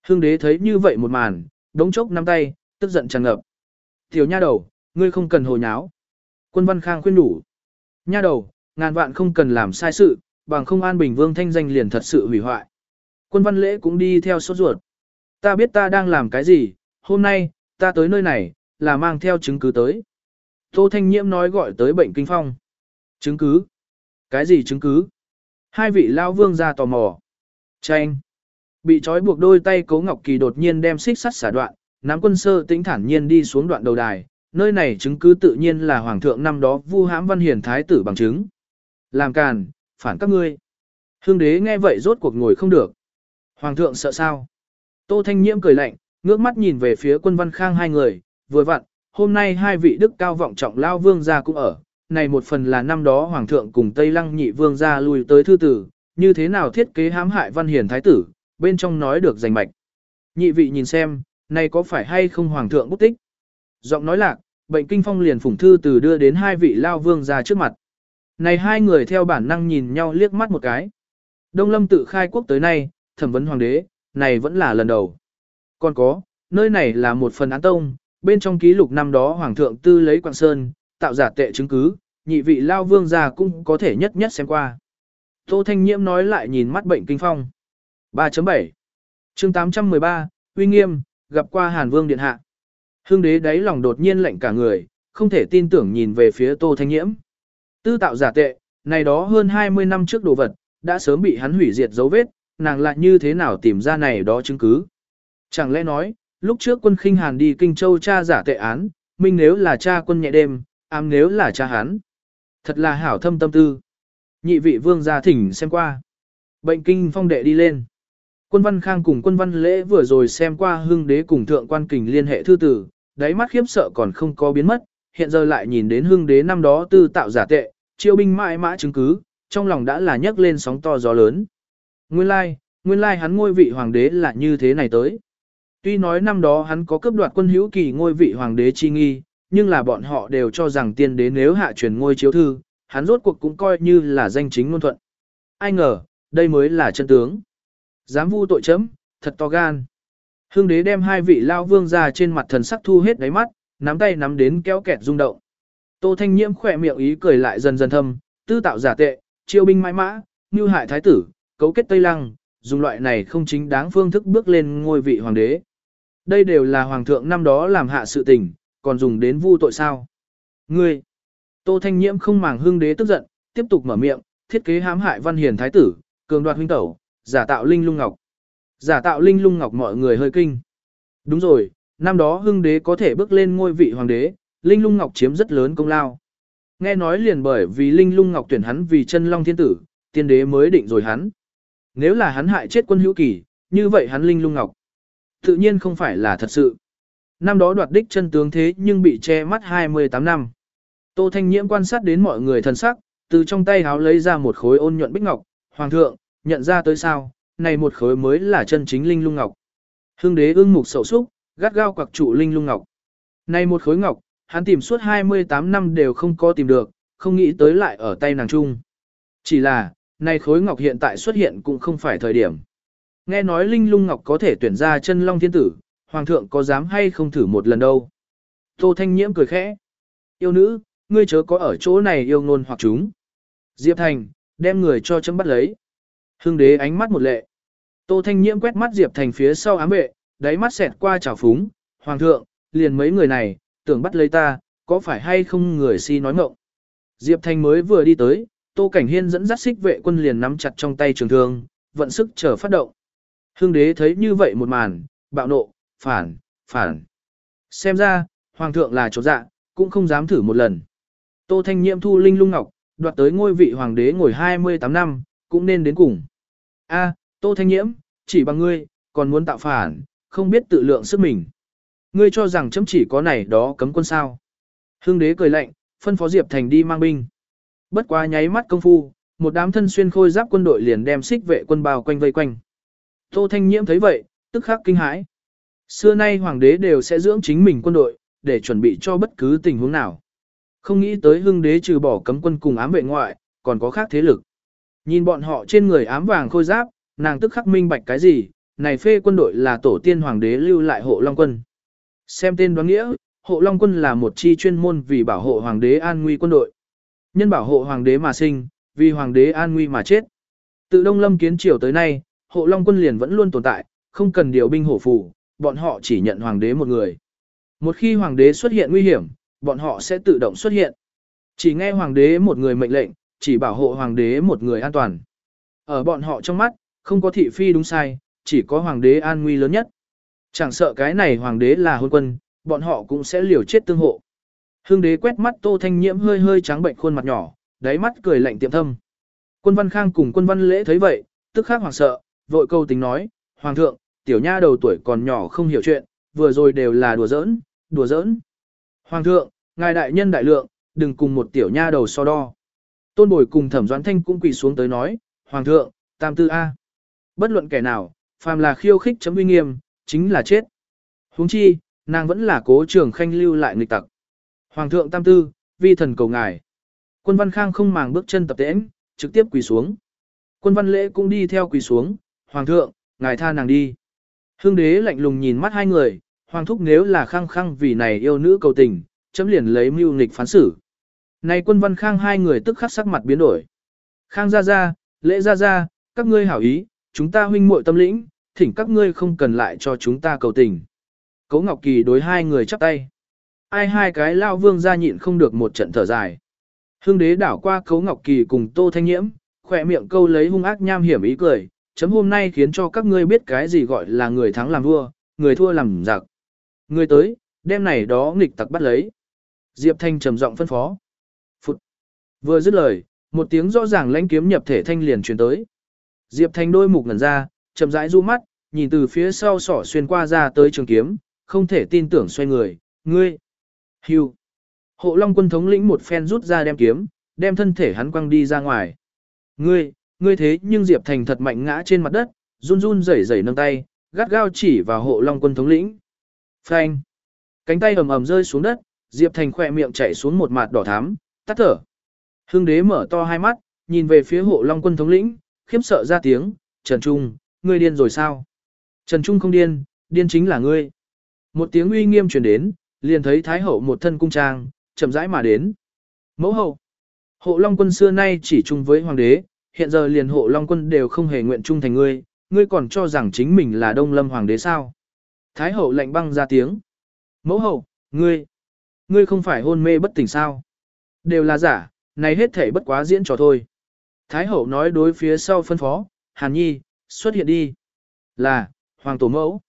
Hưng đế thấy như vậy một màn, đống chốc nắm tay, tức giận tràn ngập. Tiểu nha đầu, ngươi không cần hồ nháo. Quân văn khang khuyên đủ. Nha đầu, ngàn vạn không cần làm sai sự, bằng không an bình vương thanh danh liền thật sự hủy hoại. Quân văn lễ cũng đi theo sốt ruột. Ta biết ta đang làm cái gì, hôm nay, ta tới nơi này, là mang theo chứng cứ tới. Tô Thanh Nhiễm nói gọi tới bệnh kinh phong. Chứng cứ? Cái gì chứng cứ? Hai vị lao vương ra tò mò. Tranh. Bị trói buộc đôi tay Cố Ngọc Kỳ đột nhiên đem xích sắt xả đoạn, nắm quân sơ tĩnh thản nhiên đi xuống đoạn đầu đài, nơi này chứng cứ tự nhiên là hoàng thượng năm đó vu hãm văn hiền thái tử bằng chứng. Làm càn, phản các ngươi. Hương đế nghe vậy rốt cuộc ngồi không được. Hoàng thượng sợ sao? Tô Thanh Nhiễm cười lạnh, ngước mắt nhìn về phía quân văn khang hai người, vừa vặn, hôm nay hai vị đức cao vọng trọng lao vương gia cũng ở. Này một phần là năm đó hoàng thượng cùng Tây Lăng nhị vương gia lui tới thư tử, như thế nào thiết kế hãm hại văn hiền thái tử, bên trong nói được rành mạch. Nhị vị nhìn xem, này có phải hay không hoàng thượng bút tích? Giọng nói lạc, bệnh kinh phong liền phủng thư từ đưa đến hai vị lao vương ra trước mặt. Này hai người theo bản năng nhìn nhau liếc mắt một cái. Đông lâm tự khai quốc tới nay, thẩm vấn hoàng đế, này vẫn là lần đầu. Còn có, nơi này là một phần án tông, bên trong ký lục năm đó hoàng thượng tư lấy quảng sơn, tạo giả tệ chứng cứ, nhị vị lao vương ra cũng có thể nhất nhất xem qua. Tô Thanh Nhiễm nói lại nhìn mắt bệnh kinh phong. 3.7 chương 813, uy nghiêm, gặp qua Hàn Vương Điện Hạ. Hương đế đáy lòng đột nhiên lạnh cả người, không thể tin tưởng nhìn về phía Tô Thanh Nhiễm. Tư tạo giả tệ, này đó hơn 20 năm trước đồ vật, đã sớm bị hắn hủy diệt dấu vết, nàng lại như thế nào tìm ra này đó chứng cứ. Chẳng lẽ nói, lúc trước quân khinh hàn đi Kinh Châu cha giả tệ án, minh nếu là cha quân nhẹ đêm, ám nếu là cha hắn. Thật là hảo thâm tâm tư. Nhị vị vương gia thỉnh xem qua. Bệnh kinh phong đệ đi lên. Quân văn khang cùng quân văn lễ vừa rồi xem qua hưng đế cùng thượng quan kình liên hệ thư tử, đáy mắt khiếp sợ còn không có biến mất, hiện giờ lại nhìn đến hưng đế năm đó tư tạo giả tệ, chiêu binh mãi mã chứng cứ, trong lòng đã là nhấc lên sóng to gió lớn. Nguyên lai, nguyên lai hắn ngôi vị hoàng đế là như thế này tới. Tuy nói năm đó hắn có cướp đoạt quân hữu kỳ ngôi vị hoàng đế chi nghi, nhưng là bọn họ đều cho rằng tiên đế nếu hạ truyền ngôi chiếu thư, hắn rốt cuộc cũng coi như là danh chính ngôn thuận. Ai ngờ, đây mới là chân tướng. Dám vu tội chấm, thật to gan. Hương đế đem hai vị lao vương ra trên mặt thần sắc thu hết đáy mắt, nắm tay nắm đến kéo kẹt rung động. Tô Thanh Nhiễm khỏe miệng ý cười lại dần dần thâm, tư tạo giả tệ, chiêu binh mãi mã, như hại thái tử, cấu kết Tây Lăng, dùng loại này không chính đáng phương thức bước lên ngôi vị hoàng đế. Đây đều là hoàng thượng năm đó làm hạ sự tình, còn dùng đến vu tội sao? Ngươi! Tô Thanh Nhiễm không màng hương đế tức giận, tiếp tục mở miệng, thiết kế hãm hại văn hiền thái tử, cường đoạt huynh tẩu, giả tạo linh lung ngọc. Giả tạo linh lung ngọc mọi người hơi kinh. Đúng rồi, năm đó hưng đế có thể bước lên ngôi vị hoàng đế, linh lung ngọc chiếm rất lớn công lao. Nghe nói liền bởi vì linh lung ngọc tuyển hắn vì chân long thiên tử, tiên đế mới định rồi hắn. Nếu là hắn hại chết quân hữu kỳ, như vậy hắn linh lung ngọc. Tự nhiên không phải là thật sự. Năm đó đoạt đích chân tướng thế nhưng bị che mắt 28 năm. Tô Thanh Nhiễm quan sát đến mọi người thần sắc, từ trong tay háo lấy ra một khối ôn nhuận bích ngọc, hoàng thượng, nhận ra tới sao, này một khối mới là chân chính linh lung ngọc. Hương đế ưng mục sầu xúc, gắt gao quặc trụ linh lung ngọc. Này một khối ngọc, hắn tìm suốt 28 năm đều không có tìm được, không nghĩ tới lại ở tay nàng trung. Chỉ là, này khối ngọc hiện tại xuất hiện cũng không phải thời điểm. Nghe nói linh lung ngọc có thể tuyển ra chân long thiên tử, hoàng thượng có dám hay không thử một lần đâu. Tô Thanh Nhiễm cười khẽ. Yêu nữ, ngươi chớ có ở chỗ này yêu ngôn hoặc chúng. Diệp Thành, đem người cho chấm bắt lấy. Hưng đế ánh mắt một lệ. Tô Thanh Nhiễm quét mắt Diệp Thành phía sau ám vệ, đáy mắt xẹt qua trào phúng. Hoàng thượng, liền mấy người này, tưởng bắt lấy ta, có phải hay không người si nói ngọng? Diệp Thành mới vừa đi tới, Tô Cảnh Hiên dẫn dắt xích vệ quân liền nắm chặt trong tay trường thương, vận sức chờ phát động. Hưng đế thấy như vậy một màn, bạo nộ, phản, phản. Xem ra, Hoàng thượng là chỗ dạ, cũng không dám thử một lần. Tô Thanh Nhiệm thu linh lung ngọc, đoạt tới ngôi vị hoàng đế ngồi 28 năm, cũng nên đến cùng. A, Tô Thanh Nhiễm, chỉ bằng ngươi, còn muốn tạo phản, không biết tự lượng sức mình. Ngươi cho rằng chấm chỉ có này đó cấm quân sao. Hưng đế cười lạnh, phân phó Diệp Thành đi mang binh. Bất quá nháy mắt công phu, một đám thân xuyên khôi giáp quân đội liền đem xích vệ quân bao quanh vây quanh. Tô Thanh Nhiễm thấy vậy, tức khắc kinh hãi. Xưa nay hoàng đế đều sẽ dưỡng chính mình quân đội, để chuẩn bị cho bất cứ tình huống nào. Không nghĩ tới hưng đế trừ bỏ cấm quân cùng ám vệ ngoại, còn có khác thế lực. Nhìn bọn họ trên người ám vàng khôi giáp, nàng tức khắc minh bạch cái gì, này phê quân đội là tổ tiên hoàng đế lưu lại hộ long quân. Xem tên đoán nghĩa, hộ long quân là một chi chuyên môn vì bảo hộ hoàng đế an nguy quân đội. Nhân bảo hộ hoàng đế mà sinh, vì hoàng đế an nguy mà chết. Từ Đông Lâm kiến triều tới nay, hộ long quân liền vẫn luôn tồn tại, không cần điều binh hổ phủ, bọn họ chỉ nhận hoàng đế một người. Một khi hoàng đế xuất hiện nguy hiểm, bọn họ sẽ tự động xuất hiện. Chỉ nghe hoàng đế một người mệnh lệnh, chỉ bảo hộ hoàng đế một người an toàn. Ở bọn họ trong mắt, không có thị phi đúng sai, chỉ có hoàng đế an nguy lớn nhất. Chẳng sợ cái này hoàng đế là hôn quân, bọn họ cũng sẽ liều chết tương hộ. Hương đế quét mắt Tô Thanh Nhiễm hơi hơi trắng bệnh khuôn mặt nhỏ, đáy mắt cười lạnh tiệm thâm. Quân văn khang cùng quân văn lễ thấy vậy, tức khắc hoảng sợ, vội câu tính nói, Hoàng thượng, tiểu nha đầu tuổi còn nhỏ không hiểu chuyện, vừa rồi đều là đùa giỡn, đùa giỡn. Hoàng thượng, ngài đại nhân đại lượng, đừng cùng một tiểu nha đầu so đo. Tôn bồi cùng thẩm doãn thanh cũng quỳ xuống tới nói, Hoàng thượng, tam tư A. Bất luận kẻ nào, phàm là khiêu khích chấm uy nghiêm, chính là chết. huống chi, nàng vẫn là cố trường khanh lưu lại nghịch tặc. Hoàng thượng tam tư, vi thần cầu ngài. Quân văn khang không màng bước chân tập tễnh, trực tiếp quỳ xuống. Quân văn lễ cũng đi theo quỳ xuống, Hoàng thượng, ngài tha nàng đi. Hương đế lạnh lùng nhìn mắt hai người, Hoàng thúc nếu là khăng khăng vì này yêu nữ cầu tình, chấm liền lấy mưu nghịch phán xử. Này quân văn khang hai người tức khắc sắc mặt biến đổi. Khang ra ra, lễ ra ra, các ngươi hảo ý, chúng ta huynh muội tâm lĩnh, thỉnh các ngươi không cần lại cho chúng ta cầu tình. Cố Ngọc Kỳ đối hai người chắp tay. Ai hai cái lao vương ra nhịn không được một trận thở dài. Hương đế đảo qua Cố Ngọc Kỳ cùng Tô Thanh Nhiễm, khỏe miệng câu lấy hung ác nham hiểm ý cười, chấm hôm nay khiến cho các ngươi biết cái gì gọi là người thắng làm vua, người thua làm giặc. Người tới, đêm này đó nghịch tặc bắt lấy. Diệp Thanh trầm giọng phân phó. Vừa dứt lời, một tiếng rõ ràng lãnh kiếm nhập thể thanh liền truyền tới. Diệp Thanh đôi mục ngẩn ra, chậm rãi du mắt, nhìn từ phía sau sỏ xuyên qua ra tới trường kiếm, không thể tin tưởng xoay người, ngươi. Hưu. Hộ Long quân thống lĩnh một phen rút ra đem kiếm, đem thân thể hắn quăng đi ra ngoài. Ngươi, ngươi thế nhưng Diệp Thành thật mạnh ngã trên mặt đất, run run rẩy rẩy nâng tay, gắt gao chỉ vào hộ Long quân thống lĩnh. Phanh. Cánh tay ầm ầm rơi xuống đất, Diệp Thành khỏe miệng chảy xuống một mạt đỏ thắm, tắt thở. Hưng đế mở to hai mắt, nhìn về phía hộ Long quân thống lĩnh, khiếp sợ ra tiếng, Trần Trung, ngươi điên rồi sao? Trần Trung không điên, điên chính là ngươi. Một tiếng uy nghiêm truyền đến, liền thấy Thái Hậu một thân cung trang, chậm rãi mà đến. Mẫu hậu, hộ Long quân xưa nay chỉ chung với Hoàng đế, hiện giờ liền hộ Long quân đều không hề nguyện chung thành ngươi, ngươi còn cho rằng chính mình là Đông Lâm Hoàng đế sao? Thái Hậu lạnh băng ra tiếng. Mẫu hậu, ngươi, ngươi không phải hôn mê bất tỉnh sao? Đều là giả, này hết thể bất quá diễn trò thôi. Thái hậu nói đối phía sau phân phó, Hàn Nhi, xuất hiện đi. Là, Hoàng Tổ Mẫu.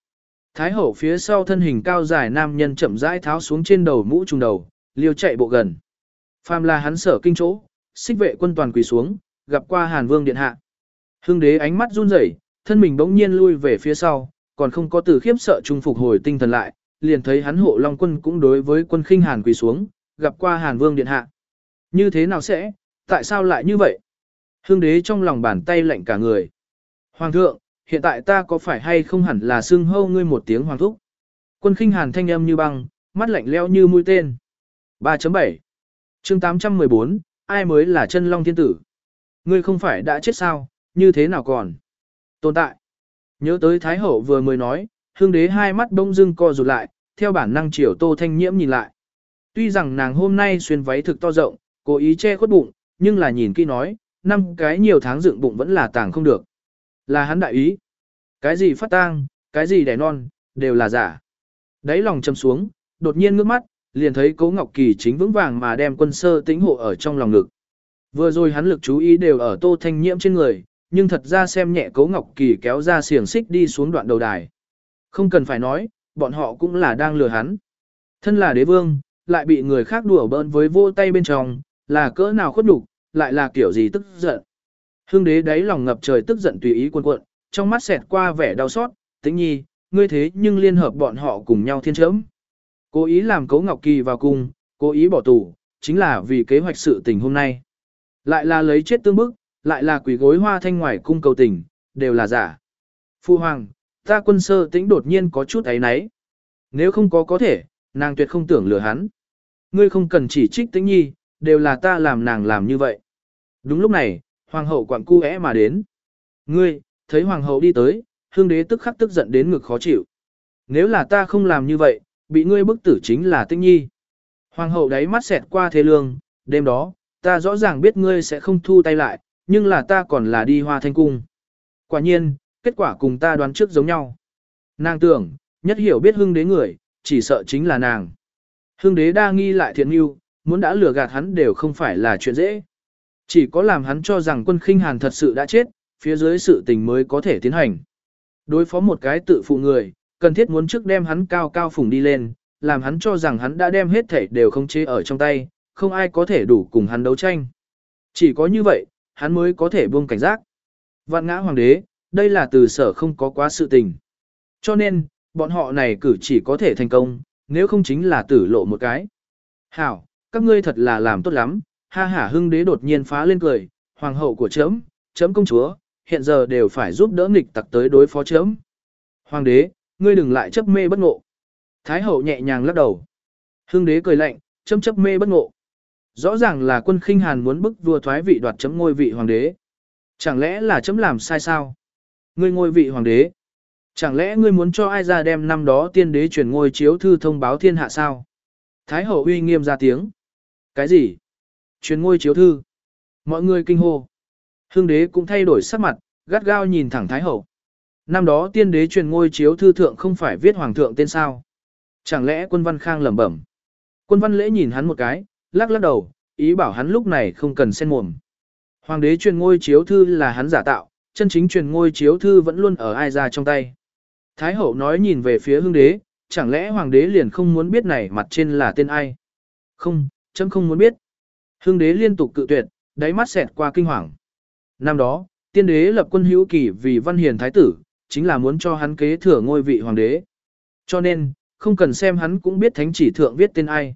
Thái hậu phía sau thân hình cao dài nam nhân chậm rãi tháo xuống trên đầu mũ trùng đầu, liều chạy bộ gần. Phàm là hắn sở kinh chỗ, xích vệ quân toàn quỳ xuống, gặp qua Hàn Vương điện hạ. Hưng đế ánh mắt run rẩy, thân mình bỗng nhiên lui về phía sau, còn không có từ khiếp sợ trung phục hồi tinh thần lại, liền thấy hắn hộ Long quân cũng đối với quân khinh Hàn quỳ xuống, gặp qua Hàn Vương điện hạ. Như thế nào sẽ, tại sao lại như vậy? Hương đế trong lòng bàn tay lạnh cả người. Hoàng thượng, hiện tại ta có phải hay không hẳn là xưng hâu ngươi một tiếng hoàng thúc? Quân khinh hàn thanh âm như băng, mắt lạnh leo như mũi tên. 3.7 chương 814, ai mới là chân long thiên tử? Ngươi không phải đã chết sao, như thế nào còn? Tồn tại. Nhớ tới Thái Hậu vừa mới nói, hương đế hai mắt đông dưng co rụt lại, theo bản năng chiều tô thanh nhiễm nhìn lại. Tuy rằng nàng hôm nay xuyên váy thực to rộng, cố ý che khuất bụng, nhưng là nhìn kỹ nói, năm cái nhiều tháng dựng bụng vẫn là tàng không được. Là hắn đại ý. Cái gì phát tang, cái gì đẻ non, đều là giả. Đấy lòng châm xuống, đột nhiên ngước mắt, liền thấy Cố Ngọc Kỳ chính vững vàng mà đem quân sơ tính hộ ở trong lòng ngực. Vừa rồi hắn lực chú ý đều ở Tô Thanh Nhiễm trên người, nhưng thật ra xem nhẹ Cố Ngọc Kỳ kéo ra xiềng xích đi xuống đoạn đầu đài. Không cần phải nói, bọn họ cũng là đang lừa hắn. Thân là đế vương, lại bị người khác đùa bỡn với vô tay bên trong, là cỡ nào khuất nhục, lại là kiểu gì tức giận. Hương đế đáy lòng ngập trời tức giận tùy ý cuộn cuộn, trong mắt xẹt qua vẻ đau xót, tĩnh nhi, ngươi thế nhưng liên hợp bọn họ cùng nhau thiên chấm. Cố ý làm cấu Ngọc Kỳ vào cung, cố ý bỏ tù, chính là vì kế hoạch sự tình hôm nay. Lại là lấy chết tương bức, lại là quỷ gối hoa thanh ngoài cung cầu tình, đều là giả. Phu Hoàng, ta quân sơ tĩnh đột nhiên có chút ấy náy. Nếu không có có thể, nàng tuyệt không tưởng lừa hắn. Ngươi không cần chỉ trích tĩnh nhi, đều là ta làm nàng làm như vậy. Đúng lúc này, hoàng hậu quặng cu é mà đến. Ngươi, thấy hoàng hậu đi tới, hương đế tức khắc tức giận đến ngực khó chịu. Nếu là ta không làm như vậy, bị ngươi bức tử chính là tinh nhi. Hoàng hậu đáy mắt xẹt qua thế lương, đêm đó, ta rõ ràng biết ngươi sẽ không thu tay lại, nhưng là ta còn là đi hoa thanh cung. Quả nhiên, kết quả cùng ta đoán trước giống nhau. Nàng tưởng, nhất hiểu biết hưng đế người, chỉ sợ chính là nàng. Hưng đế đa nghi lại thiện yêu, muốn đã lừa gạt hắn đều không phải là chuyện dễ. Chỉ có làm hắn cho rằng quân khinh hàn thật sự đã chết, phía dưới sự tình mới có thể tiến hành. Đối phó một cái tự phụ người, cần thiết muốn trước đem hắn cao cao phùng đi lên, làm hắn cho rằng hắn đã đem hết thể đều không chế ở trong tay, không ai có thể đủ cùng hắn đấu tranh. Chỉ có như vậy, hắn mới có thể buông cảnh giác. Vạn ngã hoàng đế, đây là từ sở không có quá sự tình. Cho nên, bọn họ này cử chỉ có thể thành công, nếu không chính là tử lộ một cái. Hảo, các ngươi thật là làm tốt lắm, ha hả hưng đế đột nhiên phá lên cười, hoàng hậu của chấm, chấm công chúa, hiện giờ đều phải giúp đỡ nghịch tặc tới đối phó chấm. Hoàng đế, ngươi đừng lại chấp mê bất ngộ. Thái hậu nhẹ nhàng lắc đầu. Hưng đế cười lạnh, chấm chấp mê bất ngộ. Rõ ràng là quân khinh hàn muốn bức vua thoái vị đoạt chấm ngôi vị hoàng đế. Chẳng lẽ là chấm làm sai sao? Ngươi ngôi vị hoàng đế. Chẳng lẽ ngươi muốn cho ai ra đem năm đó tiên đế chuyển ngôi chiếu thư thông báo thiên hạ sao? Thái hậu uy nghiêm ra tiếng. Cái gì? Chuyến ngôi chiếu thư. Mọi người kinh hô. Hương đế cũng thay đổi sắc mặt, gắt gao nhìn thẳng Thái hậu. Năm đó tiên đế truyền ngôi chiếu thư thượng không phải viết hoàng thượng tên sao? Chẳng lẽ quân văn khang lẩm bẩm? Quân văn lễ nhìn hắn một cái, lắc lắc đầu, ý bảo hắn lúc này không cần xen mồm. Hoàng đế truyền ngôi chiếu thư là hắn giả tạo, chân chính truyền ngôi chiếu thư vẫn luôn ở ai ra trong tay. Thái hậu nói nhìn về phía hương đế, chẳng lẽ hoàng đế liền không muốn biết này mặt trên là tên ai? Không, chấm không muốn biết. hưng đế liên tục cự tuyệt, đáy mắt xẹt qua kinh hoàng. Năm đó, tiên đế lập quân hữu kỳ vì văn hiền thái tử, chính là muốn cho hắn kế thừa ngôi vị hoàng đế. Cho nên, không cần xem hắn cũng biết thánh chỉ thượng viết tên ai.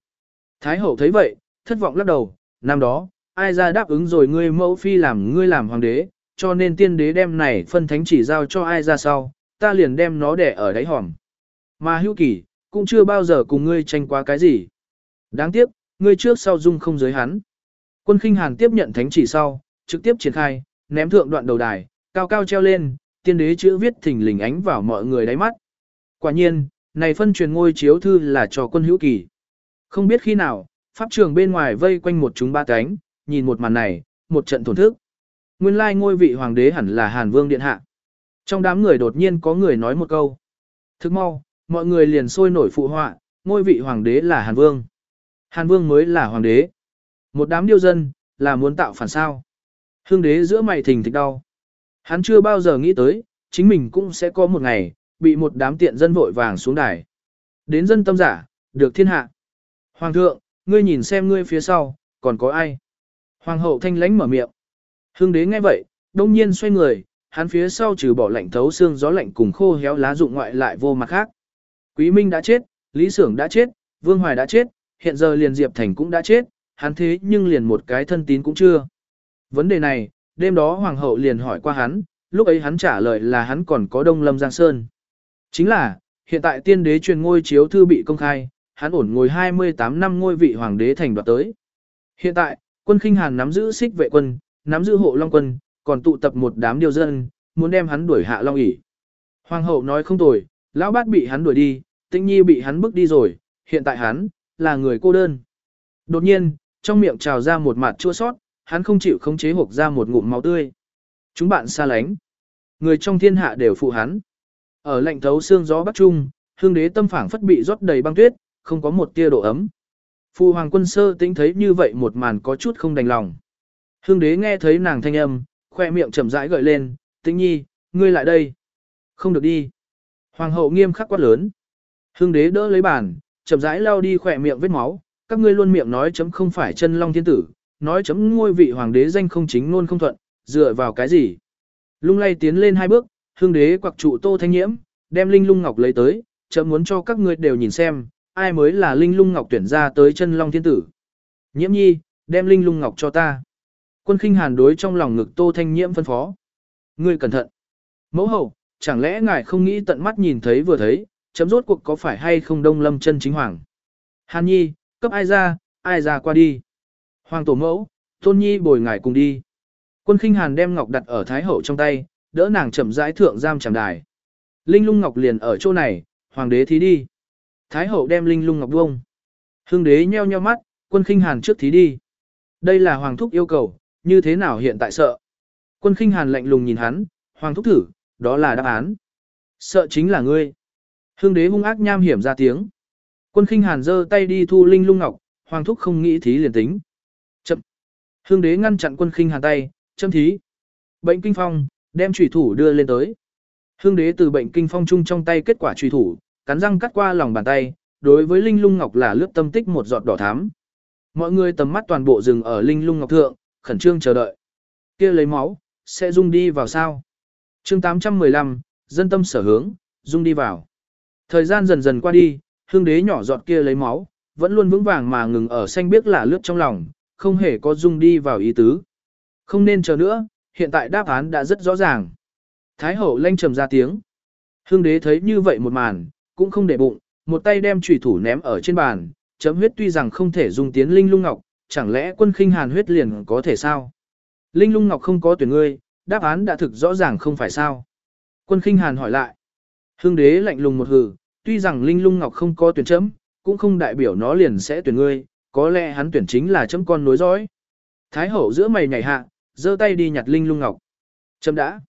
Thái hậu thấy vậy, thất vọng lắc đầu, năm đó, ai ra đáp ứng rồi ngươi mẫu phi làm ngươi làm hoàng đế, cho nên tiên đế đem này phân thánh chỉ giao cho ai ra sau, ta liền đem nó để ở đáy hòm. Mà hữu kỳ, cũng chưa bao giờ cùng ngươi tranh qua cái gì. Đáng tiếc, ngươi trước sau dung không giới hắn. Quân khinh hàn tiếp nhận thánh chỉ sau, trực tiếp triển khai, ném thượng đoạn đầu đài, cao cao treo lên, tiên đế chữ viết thỉnh lình ánh vào mọi người đáy mắt. Quả nhiên, này phân truyền ngôi chiếu thư là cho quân hữu kỳ. Không biết khi nào, pháp trường bên ngoài vây quanh một chúng ba cánh, nhìn một màn này, một trận thổn thức. Nguyên lai ngôi vị hoàng đế hẳn là Hàn Vương Điện Hạ. Trong đám người đột nhiên có người nói một câu. Thức mau, mọi người liền sôi nổi phụ họa, ngôi vị hoàng đế là Hàn Vương. Hàn Vương mới là hoàng đế. Một đám điêu dân, là muốn tạo phản sao. Hương đế giữa mày thình thịch đau. Hắn chưa bao giờ nghĩ tới, chính mình cũng sẽ có một ngày, bị một đám tiện dân vội vàng xuống đài. Đến dân tâm giả, được thiên hạ. Hoàng thượng, ngươi nhìn xem ngươi phía sau, còn có ai? Hoàng hậu thanh lãnh mở miệng. Hương đế nghe vậy, đông nhiên xoay người, hắn phía sau trừ bỏ lạnh thấu xương gió lạnh cùng khô héo lá rụng ngoại lại vô mặt khác. Quý Minh đã chết, Lý Sưởng đã chết, Vương Hoài đã chết, hiện giờ liền Diệp Thành cũng đã chết, hắn thế nhưng liền một cái thân tín cũng chưa. Vấn đề này, đêm đó Hoàng hậu liền hỏi qua hắn, lúc ấy hắn trả lời là hắn còn có Đông Lâm Giang Sơn. Chính là, hiện tại tiên đế truyền ngôi chiếu thư bị công khai, hắn ổn ngồi 28 năm ngôi vị hoàng đế thành đoạt tới. Hiện tại, quân khinh hàn nắm giữ xích vệ quân, nắm giữ hộ long quân, còn tụ tập một đám điều dân, muốn đem hắn đuổi hạ long ỷ. Hoàng hậu nói không tồi, lão bát bị hắn đuổi đi, tinh nhi bị hắn bức đi rồi, hiện tại hắn, là người cô đơn. Đột nhiên, trong miệng trào ra một mặt chua sót, hắn không chịu khống chế hộp ra một ngụm máu tươi. Chúng bạn xa lánh. Người trong thiên hạ đều phụ hắn. Ở lạnh thấu xương gió bắc trung, hương đế tâm phảng phất bị rót đầy băng tuyết, không có một tia độ ấm. Phu hoàng quân sơ tính thấy như vậy một màn có chút không đành lòng. Hương đế nghe thấy nàng thanh âm, khoe miệng chậm rãi gợi lên, tĩnh nhi, ngươi lại đây. Không được đi. Hoàng hậu nghiêm khắc quát lớn. Hương đế đỡ lấy bàn, chậm rãi lao đi khỏe miệng vết máu, các ngươi luôn miệng nói chấm không phải chân long thiên tử, nói chấm ngôi vị hoàng đế danh không chính luôn không thuận, dựa vào cái gì. Lung lay tiến lên hai bước, hương đế quặc trụ tô thanh nhiễm, đem linh lung ngọc lấy tới, chấm muốn cho các ngươi đều nhìn xem, ai mới là linh lung ngọc tuyển ra tới chân long thiên tử. Nhiễm nhi, đem linh lung ngọc cho ta. Quân khinh hàn đối trong lòng ngực tô thanh nhiễm phân phó. Ngươi cẩn thận. Mẫu hậu, chẳng lẽ ngài không nghĩ tận mắt nhìn thấy vừa thấy, chấm rốt cuộc có phải hay không đông lâm chân chính hoàng. Hàn nhi, cấp ai ra, ai ra qua đi. Hoàng tổ mẫu, tôn nhi bồi ngài cùng đi. Quân khinh hàn đem ngọc đặt ở thái hậu trong tay, đỡ nàng chậm rãi thượng giam chẳng đài. Linh lung ngọc liền ở chỗ này, hoàng đế thí đi. Thái hậu đem linh lung ngọc buông. Hương đế nheo nheo mắt, quân khinh hàn trước thí đi. Đây là hoàng thúc yêu cầu, như thế nào hiện tại sợ. Quân khinh hàn lạnh lùng nhìn hắn, hoàng thúc thử, đó là đáp án. Sợ chính là ngươi. Hương đế hung ác nham hiểm ra tiếng. Quân khinh hàn giơ tay đi thu linh lung ngọc, hoàng thúc không nghĩ thí liền tính. Chậm. Hương đế ngăn chặn quân khinh hàn tay, châm thí. Bệnh kinh phong, đem trùy thủ đưa lên tới. Hương đế từ bệnh kinh phong chung trong tay kết quả trùy thủ, cắn răng cắt qua lòng bàn tay, đối với linh lung ngọc là lướt tâm tích một giọt đỏ thắm. Mọi người tầm mắt toàn bộ dừng ở linh lung ngọc thượng, khẩn trương chờ đợi. kia lấy máu, sẽ dung đi vào sao? chương 815, dân tâm sở hướng, dung đi vào. Thời gian dần dần qua đi, hương đế nhỏ giọt kia lấy máu, vẫn luôn vững vàng mà ngừng ở xanh biếc là lướt trong lòng, không hề có dung đi vào ý tứ. Không nên chờ nữa, hiện tại đáp án đã rất rõ ràng. Thái hậu lanh trầm ra tiếng. Hương đế thấy như vậy một màn, cũng không để bụng, một tay đem chủy thủ ném ở trên bàn, chấm huyết tuy rằng không thể dùng tiến linh lung ngọc, chẳng lẽ quân khinh hàn huyết liền có thể sao? Linh lung ngọc không có tuyển ngươi, đáp án đã thực rõ ràng không phải sao? Quân khinh hàn hỏi lại. Hương đế lạnh lùng một hừ, tuy rằng linh lung ngọc không có tuyển chấm, cũng không đại biểu nó liền sẽ tuyển ngươi, có lẽ hắn tuyển chính là chấm con nối dõi. Thái hậu giữa mày nhảy hạ, giơ tay đi nhặt linh lung ngọc. Chấm đã.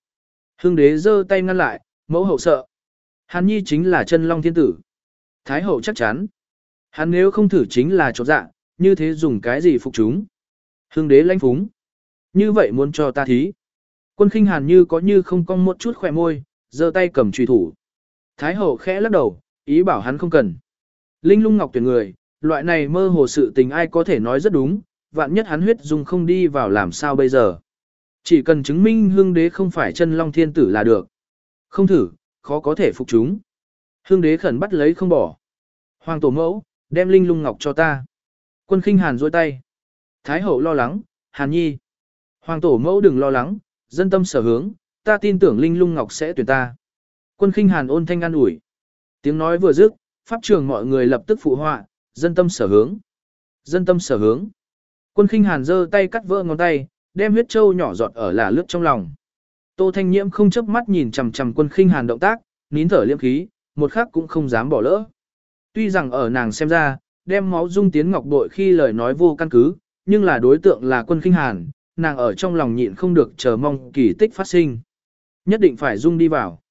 Hương đế giơ tay ngăn lại, mẫu hậu sợ. Hàn nhi chính là chân long thiên tử. Thái hậu chắc chắn. Hắn nếu không thử chính là chỗ dạ, như thế dùng cái gì phục chúng. Hương đế lãnh phúng. Như vậy muốn cho ta thí. Quân khinh hàn như có như không cong một chút khỏe môi, giơ tay cầm truy thủ. Thái hậu khẽ lắc đầu, ý bảo hắn không cần. Linh lung ngọc tuyển người, loại này mơ hồ sự tình ai có thể nói rất đúng, vạn nhất hắn huyết dung không đi vào làm sao bây giờ. Chỉ cần chứng minh hương đế không phải chân long thiên tử là được. Không thử, khó có thể phục chúng. Hương đế khẩn bắt lấy không bỏ. Hoàng tổ mẫu, đem linh lung ngọc cho ta. Quân khinh hàn dôi tay. Thái hậu lo lắng, hàn nhi. Hoàng tổ mẫu đừng lo lắng, dân tâm sở hướng, ta tin tưởng linh lung ngọc sẽ tuyển ta. Quân khinh hàn ôn thanh an ủi. Tiếng nói vừa dứt, pháp trường mọi người lập tức phụ họa, dân tâm sở hướng. Dân tâm sở hướng. Quân khinh hàn giơ tay cắt vỡ ngón tay, đem huyết châu nhỏ giọt ở là lướt trong lòng. Tô Thanh Nhiễm không chớp mắt nhìn chằm chằm quân khinh hàn động tác, nín thở liêm khí, một khắc cũng không dám bỏ lỡ. Tuy rằng ở nàng xem ra, đem máu dung tiến ngọc bội khi lời nói vô căn cứ, nhưng là đối tượng là quân khinh hàn, nàng ở trong lòng nhịn không được chờ mong kỳ tích phát sinh. Nhất định phải dung đi vào.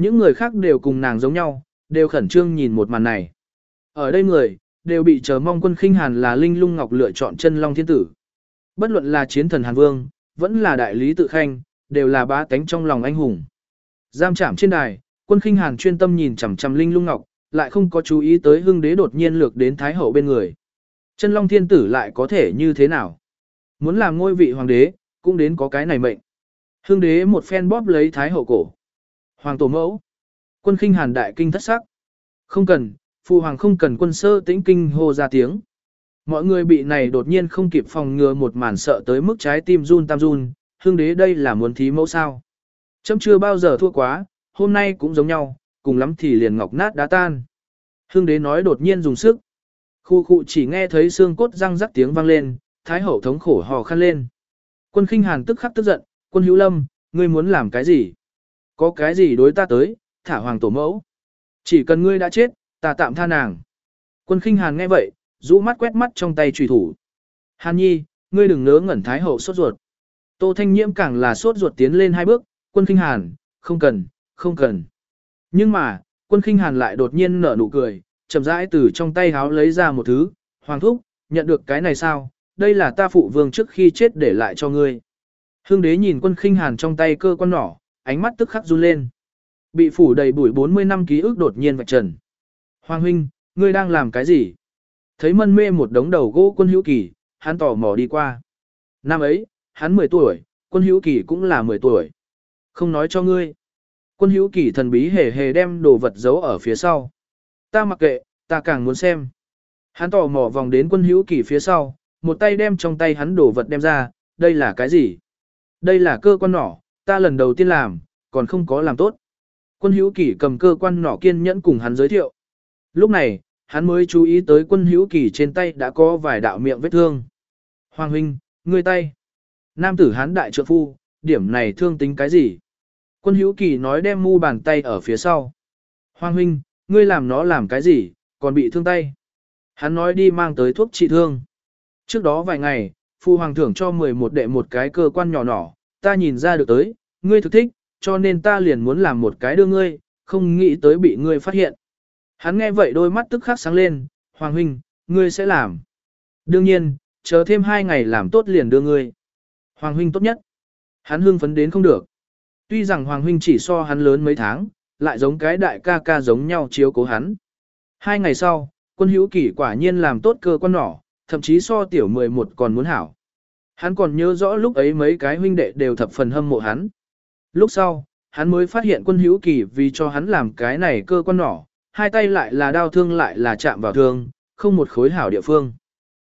Những người khác đều cùng nàng giống nhau, đều khẩn trương nhìn một màn này. Ở đây người, đều bị chờ mong quân khinh hàn là linh lung ngọc lựa chọn chân long thiên tử. Bất luận là chiến thần hàn vương, vẫn là đại lý tự khanh, đều là bá tánh trong lòng anh hùng. Giam chạm trên đài, quân khinh hàn chuyên tâm nhìn chằm chằm linh lung ngọc, lại không có chú ý tới hưng đế đột nhiên lược đến thái hậu bên người. Chân long thiên tử lại có thể như thế nào? Muốn làm ngôi vị hoàng đế, cũng đến có cái này mệnh. Hưng đế một phen bóp lấy thái hậu cổ. Hoàng tổ mẫu. Quân khinh hàn đại kinh thất sắc. Không cần, phụ hoàng không cần quân sơ tĩnh kinh hô ra tiếng. Mọi người bị này đột nhiên không kịp phòng ngừa một màn sợ tới mức trái tim run tam run, hương đế đây là muốn thí mẫu sao. Chấm chưa bao giờ thua quá, hôm nay cũng giống nhau, cùng lắm thì liền ngọc nát đá tan. Hương đế nói đột nhiên dùng sức. Khu khu chỉ nghe thấy xương cốt răng rắc tiếng vang lên, thái hậu thống khổ hò khăn lên. Quân khinh hàn tức khắc tức giận, quân hữu lâm, ngươi muốn làm cái gì? Có cái gì đối ta tới, thả hoàng tổ mẫu. Chỉ cần ngươi đã chết, ta tạm tha nàng. Quân khinh hàn nghe vậy, rũ mắt quét mắt trong tay trùy thủ. Hàn nhi, ngươi đừng nỡ ngẩn thái hậu sốt ruột. Tô Thanh Nhiễm càng là sốt ruột tiến lên hai bước, quân kinh hàn, không cần, không cần. Nhưng mà, quân kinh hàn lại đột nhiên nở nụ cười, chậm rãi từ trong tay háo lấy ra một thứ, hoàng thúc, nhận được cái này sao, đây là ta phụ vương trước khi chết để lại cho ngươi. Hương đế nhìn quân khinh hàn trong tay cơ quan nỏ, ánh mắt tức khắc run lên. Bị phủ đầy bụi 40 năm ký ức đột nhiên vạch trần. Hoàng huynh, ngươi đang làm cái gì? Thấy mân mê một đống đầu gỗ quân hữu kỳ, hắn tò mò đi qua. Năm ấy, hắn 10 tuổi, quân hữu kỳ cũng là 10 tuổi. Không nói cho ngươi. Quân hữu kỳ thần bí hề hề đem đồ vật giấu ở phía sau. Ta mặc kệ, ta càng muốn xem. Hắn tò mò vòng đến quân hữu kỳ phía sau, một tay đem trong tay hắn đồ vật đem ra, đây là cái gì? Đây là cơ quan nỏ, ta lần đầu tiên làm, còn không có làm tốt. Quân hữu kỳ cầm cơ quan nỏ kiên nhẫn cùng hắn giới thiệu. Lúc này, hắn mới chú ý tới quân hữu kỳ trên tay đã có vài đạo miệng vết thương. Hoàng huynh, ngươi tay. Nam tử hắn đại trượng phu, điểm này thương tính cái gì? Quân hữu kỳ nói đem mu bàn tay ở phía sau. Hoàng huynh, ngươi làm nó làm cái gì, còn bị thương tay. Hắn nói đi mang tới thuốc trị thương. Trước đó vài ngày, phu hoàng thưởng cho 11 đệ một cái cơ quan nhỏ nhỏ, ta nhìn ra được tới, ngươi thực thích, cho nên ta liền muốn làm một cái đưa ngươi, không nghĩ tới bị ngươi phát hiện. Hắn nghe vậy đôi mắt tức khắc sáng lên, Hoàng huynh, ngươi sẽ làm. Đương nhiên, chờ thêm hai ngày làm tốt liền đưa ngươi. Hoàng huynh tốt nhất. Hắn hưng phấn đến không được. Tuy rằng Hoàng huynh chỉ so hắn lớn mấy tháng, lại giống cái đại ca ca giống nhau chiếu cố hắn. Hai ngày sau, quân hữu kỷ quả nhiên làm tốt cơ quan nỏ, thậm chí so tiểu 11 còn muốn hảo. Hắn còn nhớ rõ lúc ấy mấy cái huynh đệ đều thập phần hâm mộ hắn. Lúc sau, hắn mới phát hiện quân hữu kỳ vì cho hắn làm cái này cơ quan nỏ, hai tay lại là đau thương lại là chạm vào thương, không một khối hảo địa phương.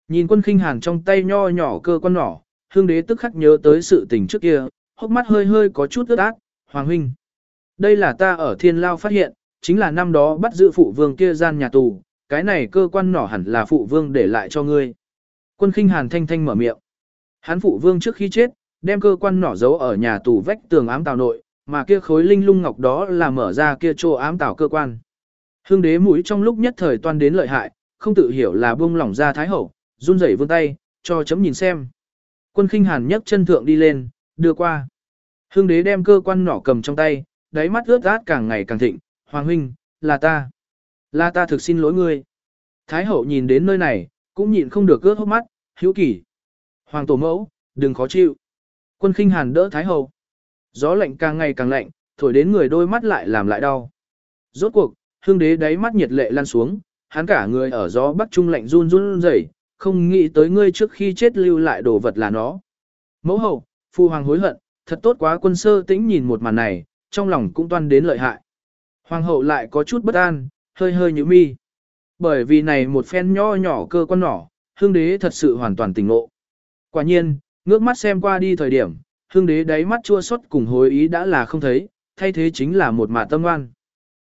Nhìn quân khinh hàn trong tay nho nhỏ cơ quan nỏ, hương đế tức khắc nhớ tới sự tình trước kia, hốc mắt hơi hơi có chút ướt át, hoàng huynh. Đây là ta ở thiên lao phát hiện, chính là năm đó bắt giữ phụ vương kia gian nhà tù, cái này cơ quan nỏ hẳn là phụ vương để lại cho ngươi. Quân khinh hàn thanh thanh mở miệng. Hắn phụ vương trước khi chết, đem cơ quan nỏ giấu ở nhà tù vách tường ám tào nội, mà kia khối linh lung ngọc đó là mở ra kia chỗ ám tào cơ quan. Hương đế mũi trong lúc nhất thời toan đến lợi hại, không tự hiểu là buông lỏng ra thái hậu, run rẩy vươn tay, cho chấm nhìn xem. Quân khinh hàn nhấc chân thượng đi lên, đưa qua. Hương đế đem cơ quan nỏ cầm trong tay, đáy mắt ướt át càng ngày càng thịnh, hoàng huynh, là ta. Là ta thực xin lỗi ngươi. Thái hậu nhìn đến nơi này, cũng nhịn không được ướt hốc mắt, hữu kỷ. Hoàng tổ mẫu, đừng khó chịu. Quân khinh hàn đỡ Thái hậu. Gió lạnh càng ngày càng lạnh, thổi đến người đôi mắt lại làm lại đau. Rốt cuộc, hương đế đáy mắt nhiệt lệ lan xuống, hắn cả người ở gió bắc trung lạnh run run rẩy, không nghĩ tới ngươi trước khi chết lưu lại đồ vật là nó. Mẫu hậu, phu hoàng hối hận, thật tốt quá quân sơ tĩnh nhìn một màn này, trong lòng cũng toan đến lợi hại. Hoàng hậu lại có chút bất an, hơi hơi như mi. Bởi vì này một phen nho nhỏ cơ quan nhỏ, hương đế thật sự hoàn toàn tỉnh ngộ. Quả nhiên, ngước mắt xem qua đi thời điểm, hương đế đáy mắt chua xót cùng hối ý đã là không thấy, thay thế chính là một mả tâm oan.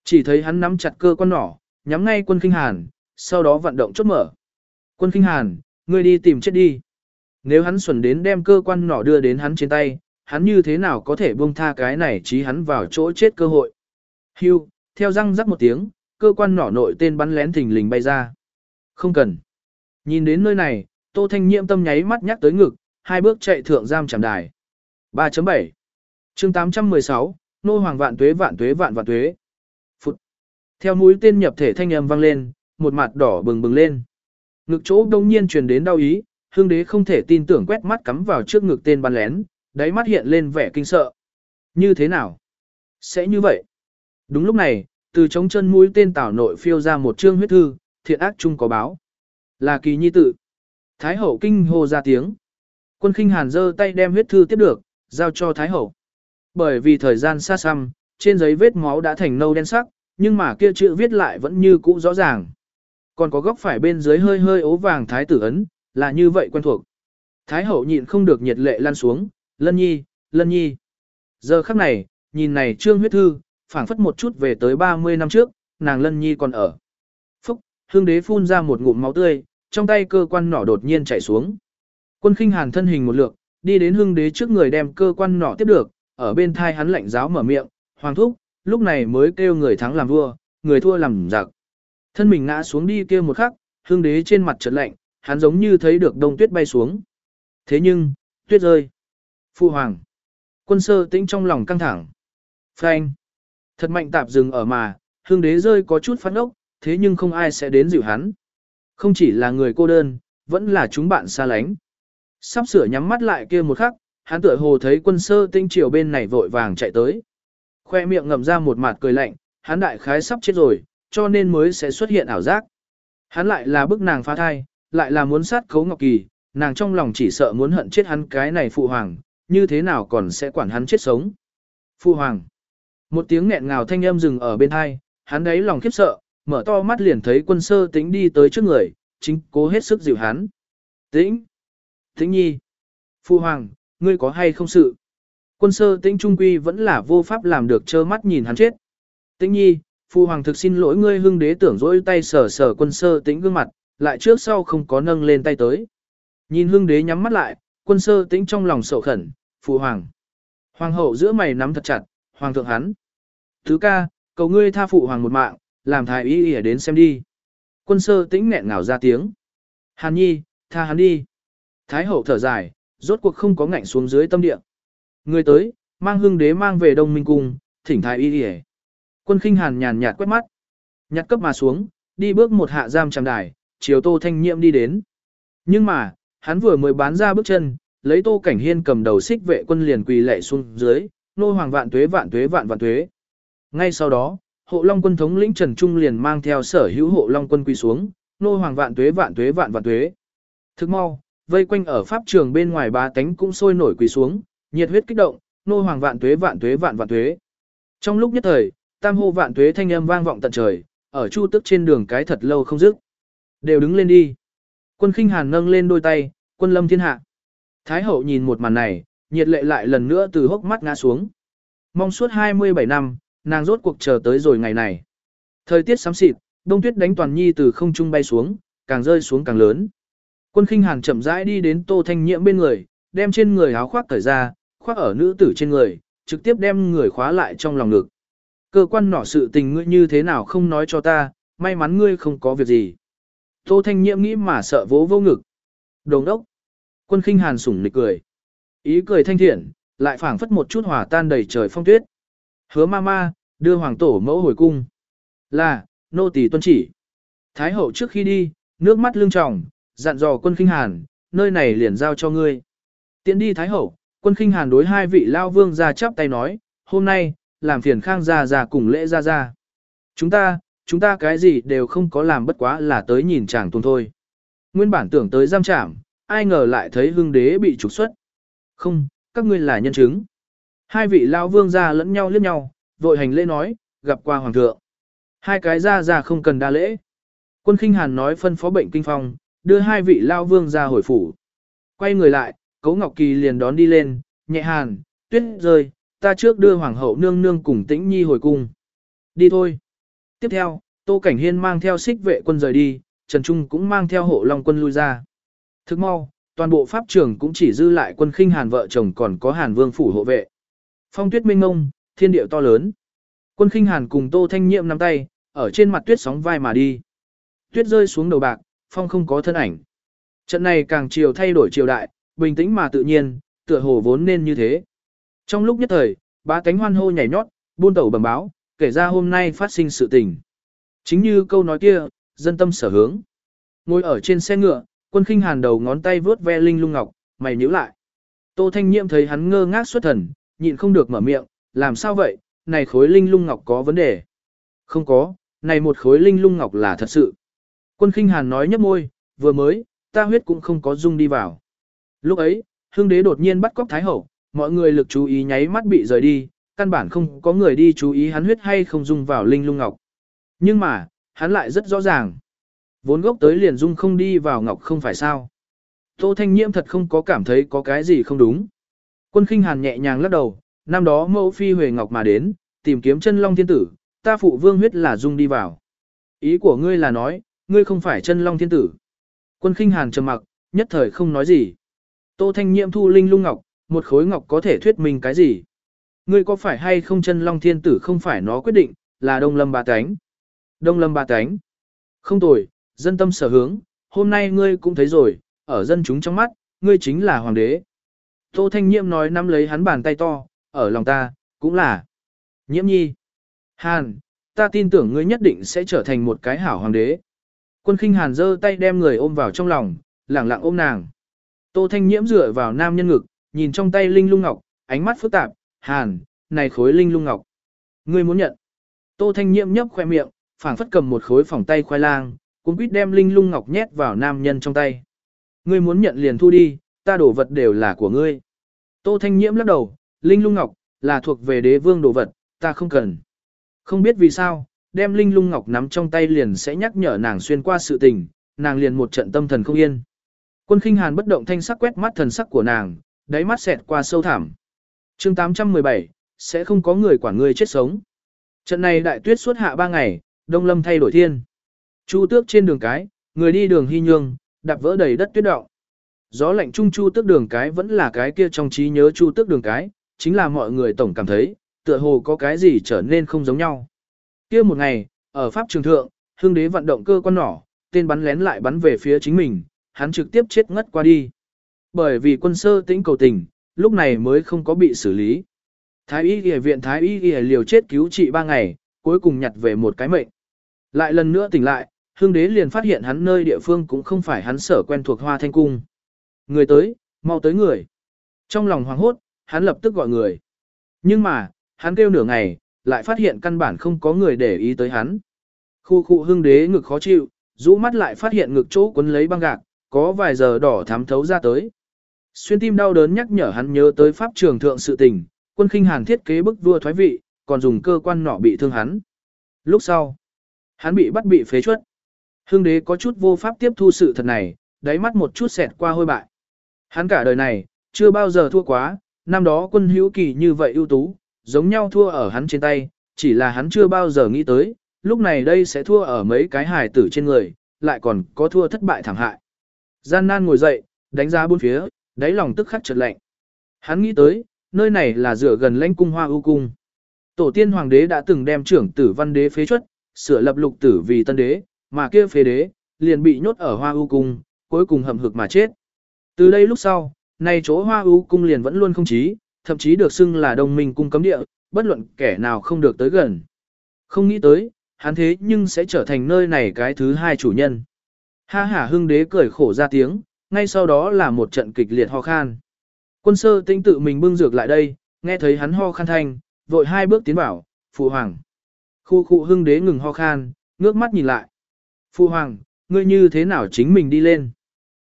Chỉ thấy hắn nắm chặt cơ quan nỏ, nhắm ngay quân kinh hàn, sau đó vận động chốt mở. Quân kinh hàn, ngươi đi tìm chết đi. Nếu hắn xuẩn đến đem cơ quan nỏ đưa đến hắn trên tay, hắn như thế nào có thể buông tha cái này chí hắn vào chỗ chết cơ hội. Hưu, theo răng rắc một tiếng, cơ quan nỏ nội tên bắn lén thình lình bay ra. Không cần. Nhìn đến nơi này, Tô Thanh nhiệm tâm nháy mắt nhắc tới ngực, hai bước chạy thượng giam trảm đài. 3.7 chương 816, Nô Hoàng vạn tuế vạn tuế vạn vạn tuế. Phụt. Theo mũi tên nhập thể thanh âm vang lên, một mặt đỏ bừng bừng lên. Ngực chỗ đông nhiên truyền đến đau ý, hương đế không thể tin tưởng quét mắt cắm vào trước ngực tên bắn lén, đáy mắt hiện lên vẻ kinh sợ. Như thế nào? Sẽ như vậy? Đúng lúc này, từ trống chân mũi tên tảo nội phiêu ra một chương huyết thư, thiện ác chung có báo. Là kỳ nhi tự. Thái hậu kinh hô ra tiếng. Quân khinh hàn giơ tay đem huyết thư tiếp được, giao cho Thái hậu. Bởi vì thời gian xa xăm, trên giấy vết máu đã thành nâu đen sắc, nhưng mà kia chữ viết lại vẫn như cũ rõ ràng. Còn có góc phải bên dưới hơi hơi ố vàng thái tử ấn, là như vậy quen thuộc. Thái hậu nhịn không được nhiệt lệ lan xuống, lân nhi, lân nhi. Giờ khắc này, nhìn này trương huyết thư, phảng phất một chút về tới 30 năm trước, nàng lân nhi còn ở. Phúc, hương đế phun ra một ngụm máu tươi, trong tay cơ quan nỏ đột nhiên chảy xuống. Quân khinh hàn thân hình một lượt, đi đến hưng đế trước người đem cơ quan nọ tiếp được, ở bên thai hắn lạnh giáo mở miệng, hoàng thúc, lúc này mới kêu người thắng làm vua, người thua làm giặc. Thân mình ngã xuống đi kêu một khắc, hưng đế trên mặt trật lạnh, hắn giống như thấy được đông tuyết bay xuống. Thế nhưng, tuyết rơi. Phu hoàng. Quân sơ tĩnh trong lòng căng thẳng. Phanh. Thật mạnh tạp dừng ở mà, hương đế rơi có chút phát ốc, thế nhưng không ai sẽ đến dịu hắn. Không chỉ là người cô đơn, vẫn là chúng bạn xa lánh. Sắp sửa nhắm mắt lại kia một khắc, hắn tựa hồ thấy quân sơ tinh triều bên này vội vàng chạy tới. Khoe miệng ngậm ra một mặt cười lạnh, hắn đại khái sắp chết rồi, cho nên mới sẽ xuất hiện ảo giác. Hắn lại là bức nàng phá thai, lại là muốn sát cấu ngọc kỳ, nàng trong lòng chỉ sợ muốn hận chết hắn cái này phụ hoàng, như thế nào còn sẽ quản hắn chết sống. Phụ hoàng. Một tiếng nghẹn ngào thanh âm dừng ở bên hai, hắn đấy lòng khiếp sợ, mở to mắt liền thấy quân sơ tính đi tới trước người, chính cố hết sức dịu hắn. Tĩnh! Tĩnh nhi! Phu hoàng, ngươi có hay không sự? Quân sơ tĩnh trung quy vẫn là vô pháp làm được trơ mắt nhìn hắn chết. Tĩnh nhi, phu hoàng thực xin lỗi ngươi hưng đế tưởng dỗi tay sờ sờ quân sơ tĩnh gương mặt, lại trước sau không có nâng lên tay tới. Nhìn hưng đế nhắm mắt lại, quân sơ tĩnh trong lòng sầu khẩn, phu hoàng. Hoàng hậu giữa mày nắm thật chặt, hoàng thượng hắn. Thứ ca, cầu ngươi tha phụ hoàng một mạng, làm thái ý ỉa đến xem đi. Quân sơ tĩnh nghẹn ngào ra tiếng. Hàn nhi, tha hắn đi. Thái hậu thở dài, rốt cuộc không có ngạnh xuống dưới tâm địa. Người tới, mang hưng đế mang về đông minh cung, thỉnh thái y y Quân khinh hàn nhàn nhạt quét mắt. Nhặt cấp mà xuống, đi bước một hạ giam tràng đài, chiều tô thanh nhiệm đi đến. Nhưng mà, hắn vừa mới bán ra bước chân, lấy tô cảnh hiên cầm đầu xích vệ quân liền quỳ lệ xuống dưới, nô hoàng vạn tuế vạn tuế vạn vạn tuế. Ngay sau đó, hộ long quân thống lĩnh Trần Trung liền mang theo sở hữu hộ long quân quỳ xuống, nô hoàng vạn tuế vạn tuế vạn vạn tuế. Thức mau, vây quanh ở pháp trường bên ngoài ba tánh cũng sôi nổi quỳ xuống, nhiệt huyết kích động, nô hoàng vạn tuế vạn tuế vạn vạn tuế. Trong lúc nhất thời, tam hô vạn tuế thanh âm vang vọng tận trời, ở chu tức trên đường cái thật lâu không dứt. Đều đứng lên đi. Quân khinh hàn nâng lên đôi tay, quân lâm thiên hạ. Thái hậu nhìn một màn này, nhiệt lệ lại lần nữa từ hốc mắt ngã xuống. Mong suốt 27 năm, nàng rốt cuộc chờ tới rồi ngày này. Thời tiết sám xịt, đông tuyết đánh toàn nhi từ không trung bay xuống, càng rơi xuống càng lớn. Quân khinh hàn chậm rãi đi đến tô thanh nhiễm bên người, đem trên người áo khoác cởi ra, khoác ở nữ tử trên người, trực tiếp đem người khóa lại trong lòng ngực. Cơ quan nọ sự tình ngươi như thế nào không nói cho ta, may mắn ngươi không có việc gì. Tô thanh nhiễm nghĩ mà sợ vỗ vô ngực. Đồng đốc. Quân khinh hàn sủng nịch cười. Ý cười thanh thiện, lại phảng phất một chút hòa tan đầy trời phong tuyết. Hứa ma ma, đưa hoàng tổ mẫu hồi cung. Là, nô tỳ tuân chỉ. Thái hậu trước khi đi, nước mắt lưng tròng, dặn dò quân khinh hàn, nơi này liền giao cho ngươi. Tiến đi Thái hậu, quân khinh hàn đối hai vị lao vương ra chắp tay nói, hôm nay, làm phiền khang gia gia cùng lễ gia gia. Chúng ta, chúng ta cái gì đều không có làm bất quá là tới nhìn chàng tuôn thôi. Nguyên bản tưởng tới giam trảm, ai ngờ lại thấy hưng đế bị trục xuất. Không, các ngươi là nhân chứng. Hai vị lao vương ra lẫn nhau liếc nhau, vội hành lễ nói, gặp qua hoàng thượng. Hai cái ra ra không cần đa lễ. Quân khinh hàn nói phân phó bệnh kinh phong, đưa hai vị lao vương ra hồi phủ. Quay người lại, Cấu Ngọc Kỳ liền đón đi lên, nhẹ hàn, tuyết rơi, ta trước đưa hoàng hậu nương nương cùng tĩnh nhi hồi cung. Đi thôi. Tiếp theo, Tô Cảnh Hiên mang theo xích vệ quân rời đi, Trần Trung cũng mang theo hộ long quân lui ra. Thức mau, toàn bộ pháp trường cũng chỉ dư lại quân khinh hàn vợ chồng còn có hàn vương phủ hộ vệ. Phong tuyết minh ngông, thiên điệu to lớn. Quân khinh hàn cùng Tô Thanh Nhiệm nắm tay, ở trên mặt tuyết sóng vai mà đi. Tuyết rơi xuống đầu bạc, phong không có thân ảnh. Trận này càng chiều thay đổi triều đại, bình tĩnh mà tự nhiên, tựa hồ vốn nên như thế. Trong lúc nhất thời, ba cánh hoan hô nhảy nhót, buôn tẩu bẩm báo, kể ra hôm nay phát sinh sự tình. Chính như câu nói kia, dân tâm sở hướng. Ngồi ở trên xe ngựa, quân khinh hàn đầu ngón tay vướt ve linh lung ngọc, mày nhíu lại. Tô Thanh Nhiệm thấy hắn ngơ ngác xuất thần, nhịn không được mở miệng, làm sao vậy, này khối linh lung ngọc có vấn đề. Không có, này một khối linh lung ngọc là thật sự. Quân khinh hàn nói nhấp môi, vừa mới, ta huyết cũng không có dung đi vào. Lúc ấy, hương đế đột nhiên bắt cóc thái hậu, mọi người lực chú ý nháy mắt bị rời đi, căn bản không có người đi chú ý hắn huyết hay không dung vào linh lung ngọc. Nhưng mà, hắn lại rất rõ ràng. Vốn gốc tới liền dung không đi vào ngọc không phải sao. Tô Thanh Nhiễm thật không có cảm thấy có cái gì không đúng. Quân khinh hàn nhẹ nhàng lắc đầu, năm đó mẫu phi Huệ Ngọc mà đến, tìm kiếm chân long thiên tử, ta phụ vương huyết là dung đi vào. Ý của ngươi là nói, ngươi không phải chân long thiên tử. Quân khinh hàn trầm mặc, nhất thời không nói gì. Tô Thanh Nhiệm thu linh lung ngọc, một khối ngọc có thể thuyết minh cái gì? Ngươi có phải hay không chân long thiên tử không phải nó quyết định, là đông lâm ba Tánh. Đông lâm ba Tánh, Không tồi, Dân tâm sở hướng, hôm nay ngươi cũng thấy rồi, ở dân chúng trong mắt, ngươi chính là hoàng đế. Tô Thanh Nhiệm nói nắm lấy hắn bàn tay to, ở lòng ta, cũng là. Nhiễm nhi. Hàn, ta tin tưởng ngươi nhất định sẽ trở thành một cái hảo hoàng đế. Quân khinh hàn giơ tay đem người ôm vào trong lòng, lẳng lặng ôm nàng. Tô Thanh Nhiễm dựa vào nam nhân ngực, nhìn trong tay linh lung ngọc, ánh mắt phức tạp, hàn, này khối linh lung ngọc. Ngươi muốn nhận. Tô Thanh Nhiễm nhấp khoe miệng, phảng phất cầm một khối phòng tay khoai lang, cũng quýt đem linh lung ngọc nhét vào nam nhân trong tay. Ngươi muốn nhận liền thu đi, ta đổ vật đều là của ngươi. Tô Thanh Nhiễm lắc đầu, linh lung ngọc, là thuộc về đế vương đồ vật, ta không cần. Không biết vì sao, đem linh lung ngọc nắm trong tay liền sẽ nhắc nhở nàng xuyên qua sự tình, nàng liền một trận tâm thần không yên. Quân khinh hàn bất động thanh sắc quét mắt thần sắc của nàng, đáy mắt xẹt qua sâu thẳm. chương 817, sẽ không có người quản người chết sống. Trận này đại tuyết suốt hạ ba ngày, đông lâm thay đổi thiên. Chu tước trên đường cái, người đi đường hy nhương, đạp vỡ đầy đất tuyết động. Gió lạnh trung chu tước đường cái vẫn là cái kia trong trí nhớ chu tước đường cái, chính là mọi người tổng cảm thấy, tựa hồ có cái gì trở nên không giống nhau. Kia một ngày, ở Pháp trường thượng, hương đế vận động cơ quan nỏ, tên bắn lén lại bắn về phía chính mình, hắn trực tiếp chết ngất qua đi. Bởi vì quân sơ tĩnh cầu tình, lúc này mới không có bị xử lý. Thái y y viện Thái y y liều chết cứu trị ba ngày, cuối cùng nhặt về một cái mệnh. Lại lần nữa tỉnh lại, hương đế liền phát hiện hắn nơi địa phương cũng không phải hắn sở quen thuộc hoa thanh cung. Người tới, mau tới người. Trong lòng hoảng hốt, hắn lập tức gọi người. Nhưng mà, hắn kêu nửa ngày, lại phát hiện căn bản không có người để ý tới hắn. Khu khu hưng đế ngực khó chịu, rũ mắt lại phát hiện ngực chỗ quấn lấy băng gạc, có vài giờ đỏ thám thấu ra tới. Xuyên tim đau đớn nhắc nhở hắn nhớ tới pháp trường thượng sự tình, quân khinh hàn thiết kế bức vua thoái vị, còn dùng cơ quan nọ bị thương hắn. Lúc sau, hắn bị bắt bị phế chuất. Hưng đế có chút vô pháp tiếp thu sự thật này, đáy mắt một chút xẹt qua hôi bại. Hắn cả đời này, chưa bao giờ thua quá, năm đó quân hữu kỳ như vậy ưu tú, giống nhau thua ở hắn trên tay, chỉ là hắn chưa bao giờ nghĩ tới, lúc này đây sẽ thua ở mấy cái hài tử trên người, lại còn có thua thất bại thảm hại. Gian nan ngồi dậy, đánh giá bốn phía, đáy lòng tức khắc chợt lạnh. Hắn nghĩ tới, nơi này là dựa gần lãnh cung hoa ưu cung. Tổ tiên hoàng đế đã từng đem trưởng tử văn đế phế chuất, sửa lập lục tử vì tân đế, mà kia phế đế, liền bị nhốt ở hoa ưu cung, cuối cùng hầm hực mà chết. Từ đây lúc sau, nay chỗ hoa ưu cung liền vẫn luôn không chí, thậm chí được xưng là đồng minh cung cấm địa, bất luận kẻ nào không được tới gần. Không nghĩ tới, hắn thế nhưng sẽ trở thành nơi này cái thứ hai chủ nhân. Ha hả hưng đế cười khổ ra tiếng, ngay sau đó là một trận kịch liệt ho khan. Quân sơ tinh tự mình bưng dược lại đây, nghe thấy hắn ho khan thanh, vội hai bước tiến vào, phụ hoàng. Khu khu hưng đế ngừng ho khan, ngước mắt nhìn lại. Phụ hoàng, ngươi như thế nào chính mình đi lên?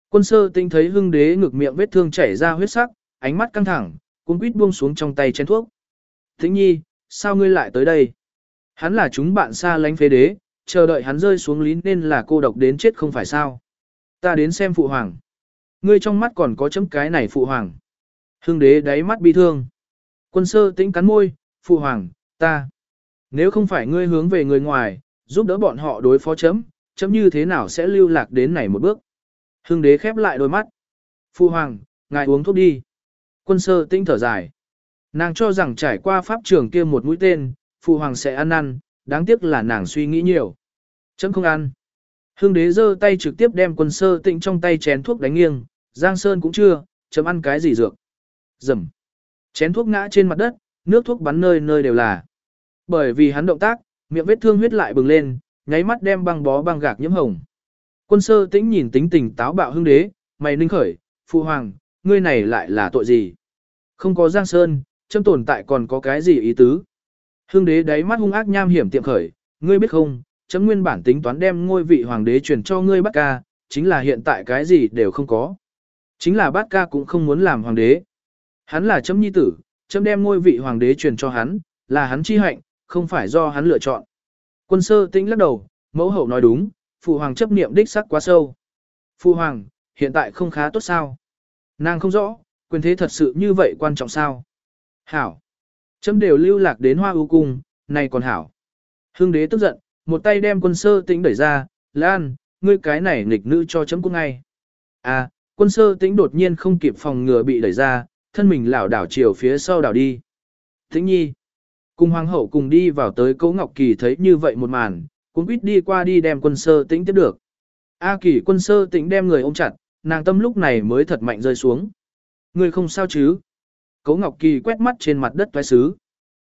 Quân sơ tinh thấy hưng đế ngực miệng vết thương chảy ra huyết sắc, ánh mắt căng thẳng, cuốn quýt buông xuống trong tay chén thuốc. Thính nhi, sao ngươi lại tới đây? Hắn là chúng bạn xa lánh phế đế, chờ đợi hắn rơi xuống lý nên là cô độc đến chết không phải sao. Ta đến xem phụ hoàng. Ngươi trong mắt còn có chấm cái này phụ hoàng. Hưng đế đáy mắt bi thương. Quân sơ tĩnh cắn môi, phụ hoàng, ta. Nếu không phải ngươi hướng về người ngoài, giúp đỡ bọn họ đối phó chấm, chấm như thế nào sẽ lưu lạc đến này một bước. Hưng đế khép lại đôi mắt. Phụ hoàng, ngài uống thuốc đi. Quân sơ tĩnh thở dài. Nàng cho rằng trải qua pháp trường kia một mũi tên, phụ hoàng sẽ ăn ăn, đáng tiếc là nàng suy nghĩ nhiều. Chấm không ăn. Hương đế giơ tay trực tiếp đem quân sơ tĩnh trong tay chén thuốc đánh nghiêng, Giang Sơn cũng chưa, chấm ăn cái gì dược. Dầm. Chén thuốc ngã trên mặt đất, nước thuốc bắn nơi nơi đều là. Bởi vì hắn động tác, miệng vết thương huyết lại bừng lên, nháy mắt đem băng bó băng gạc nhiễm hồng. Quân sơ tĩnh nhìn tính tình táo bạo hương đế, mày ninh khởi, phụ hoàng, ngươi này lại là tội gì? Không có Giang Sơn, châm tồn tại còn có cái gì ý tứ? Hương đế đáy mắt hung ác nham hiểm tiệm khởi, ngươi biết không, chấm nguyên bản tính toán đem ngôi vị hoàng đế truyền cho ngươi bắt ca, chính là hiện tại cái gì đều không có. Chính là bát ca cũng không muốn làm hoàng đế. Hắn là chấm nhi tử, chấm đem ngôi vị hoàng đế truyền cho hắn, là hắn chi hạnh, không phải do hắn lựa chọn. Quân sơ tĩnh lắc đầu, mẫu hậu nói đúng, phụ hoàng chấp niệm đích sắc quá sâu. Phụ hoàng, hiện tại không khá tốt sao? Nàng không rõ, quyền thế thật sự như vậy quan trọng sao? Hảo. Chấm đều lưu lạc đến hoa ưu cung, này còn hảo. Hưng đế tức giận, một tay đem quân sơ tĩnh đẩy ra, Lan, ngươi cái này nghịch nữ cho chấm cũng ngay. À, quân sơ tĩnh đột nhiên không kịp phòng ngừa bị đẩy ra, thân mình lảo đảo chiều phía sau đảo đi. Tĩnh nhi, cùng hoàng hậu cùng đi vào tới cấu ngọc kỳ thấy như vậy một màn, cũng quýt đi qua đi đem quân sơ tĩnh tiếp được. A Kỳ quân sơ tĩnh đem người ôm chặt, nàng tâm lúc này mới thật mạnh rơi xuống. Người không sao chứ? Cố Ngọc Kỳ quét mắt trên mặt đất toái sứ.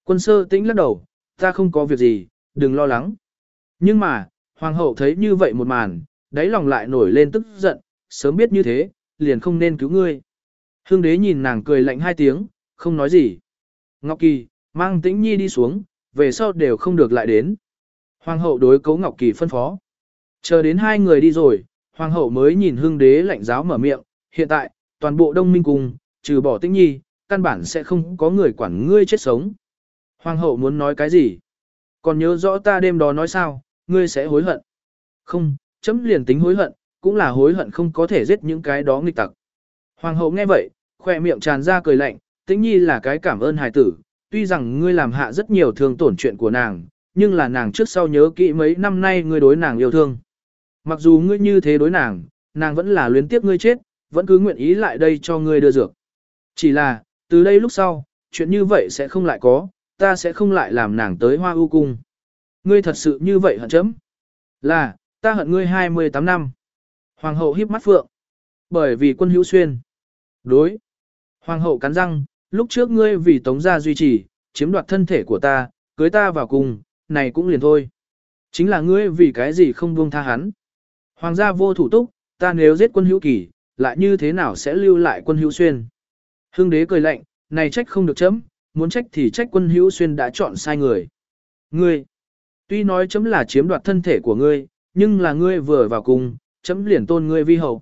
Quân sơ tĩnh lắc đầu, ta không có việc gì, đừng lo lắng. Nhưng mà, hoàng hậu thấy như vậy một màn, đáy lòng lại nổi lên tức giận, sớm biết như thế, liền không nên cứu ngươi. Hương đế nhìn nàng cười lạnh hai tiếng, không nói gì. Ngọc Kỳ, mang tĩnh nhi đi xuống, về sau đều không được lại đến. Hoàng hậu đối cấu Ngọc Kỳ phân phó. Chờ đến hai người đi rồi, hoàng hậu mới nhìn hương đế lạnh giáo mở miệng, hiện tại, toàn bộ đông minh cùng, trừ bỏ tĩnh nhi, căn bản sẽ không có người quản ngươi chết sống. Hoàng hậu muốn nói cái gì? Còn nhớ rõ ta đêm đó nói sao, ngươi sẽ hối hận. Không, chấm liền tính hối hận, cũng là hối hận không có thể giết những cái đó nghịch tặc. Hoàng hậu nghe vậy, khoe miệng tràn ra cười lạnh, tĩnh nhi là cái cảm ơn hài tử, tuy rằng ngươi làm hạ rất nhiều thương tổn chuyện của nàng, nhưng là nàng trước sau nhớ kỹ mấy năm nay ngươi đối nàng yêu thương. Mặc dù ngươi như thế đối nàng, nàng vẫn là luyến tiếc ngươi chết, vẫn cứ nguyện ý lại đây cho ngươi đưa dược. Chỉ là, từ đây lúc sau, chuyện như vậy sẽ không lại có, ta sẽ không lại làm nàng tới hoa ưu cung. Ngươi thật sự như vậy hận chấm. Là, ta hận ngươi 28 năm. Hoàng hậu híp mắt phượng. Bởi vì quân hữu xuyên. Đối. Hoàng hậu cắn răng, lúc trước ngươi vì tống gia duy trì, chiếm đoạt thân thể của ta, cưới ta vào cùng, này cũng liền thôi. Chính là ngươi vì cái gì không buông tha hắn. Hoàng gia vô thủ túc, ta nếu giết quân hữu kỳ, lại như thế nào sẽ lưu lại quân hữu xuyên. Hương đế cười lạnh, này trách không được chấm, muốn trách thì trách quân hữu xuyên đã chọn sai người. Ngươi, tuy nói chấm là chiếm đoạt thân thể của ngươi, nhưng là ngươi vừa vào cùng, chấm liền tôn ngươi vi hậu.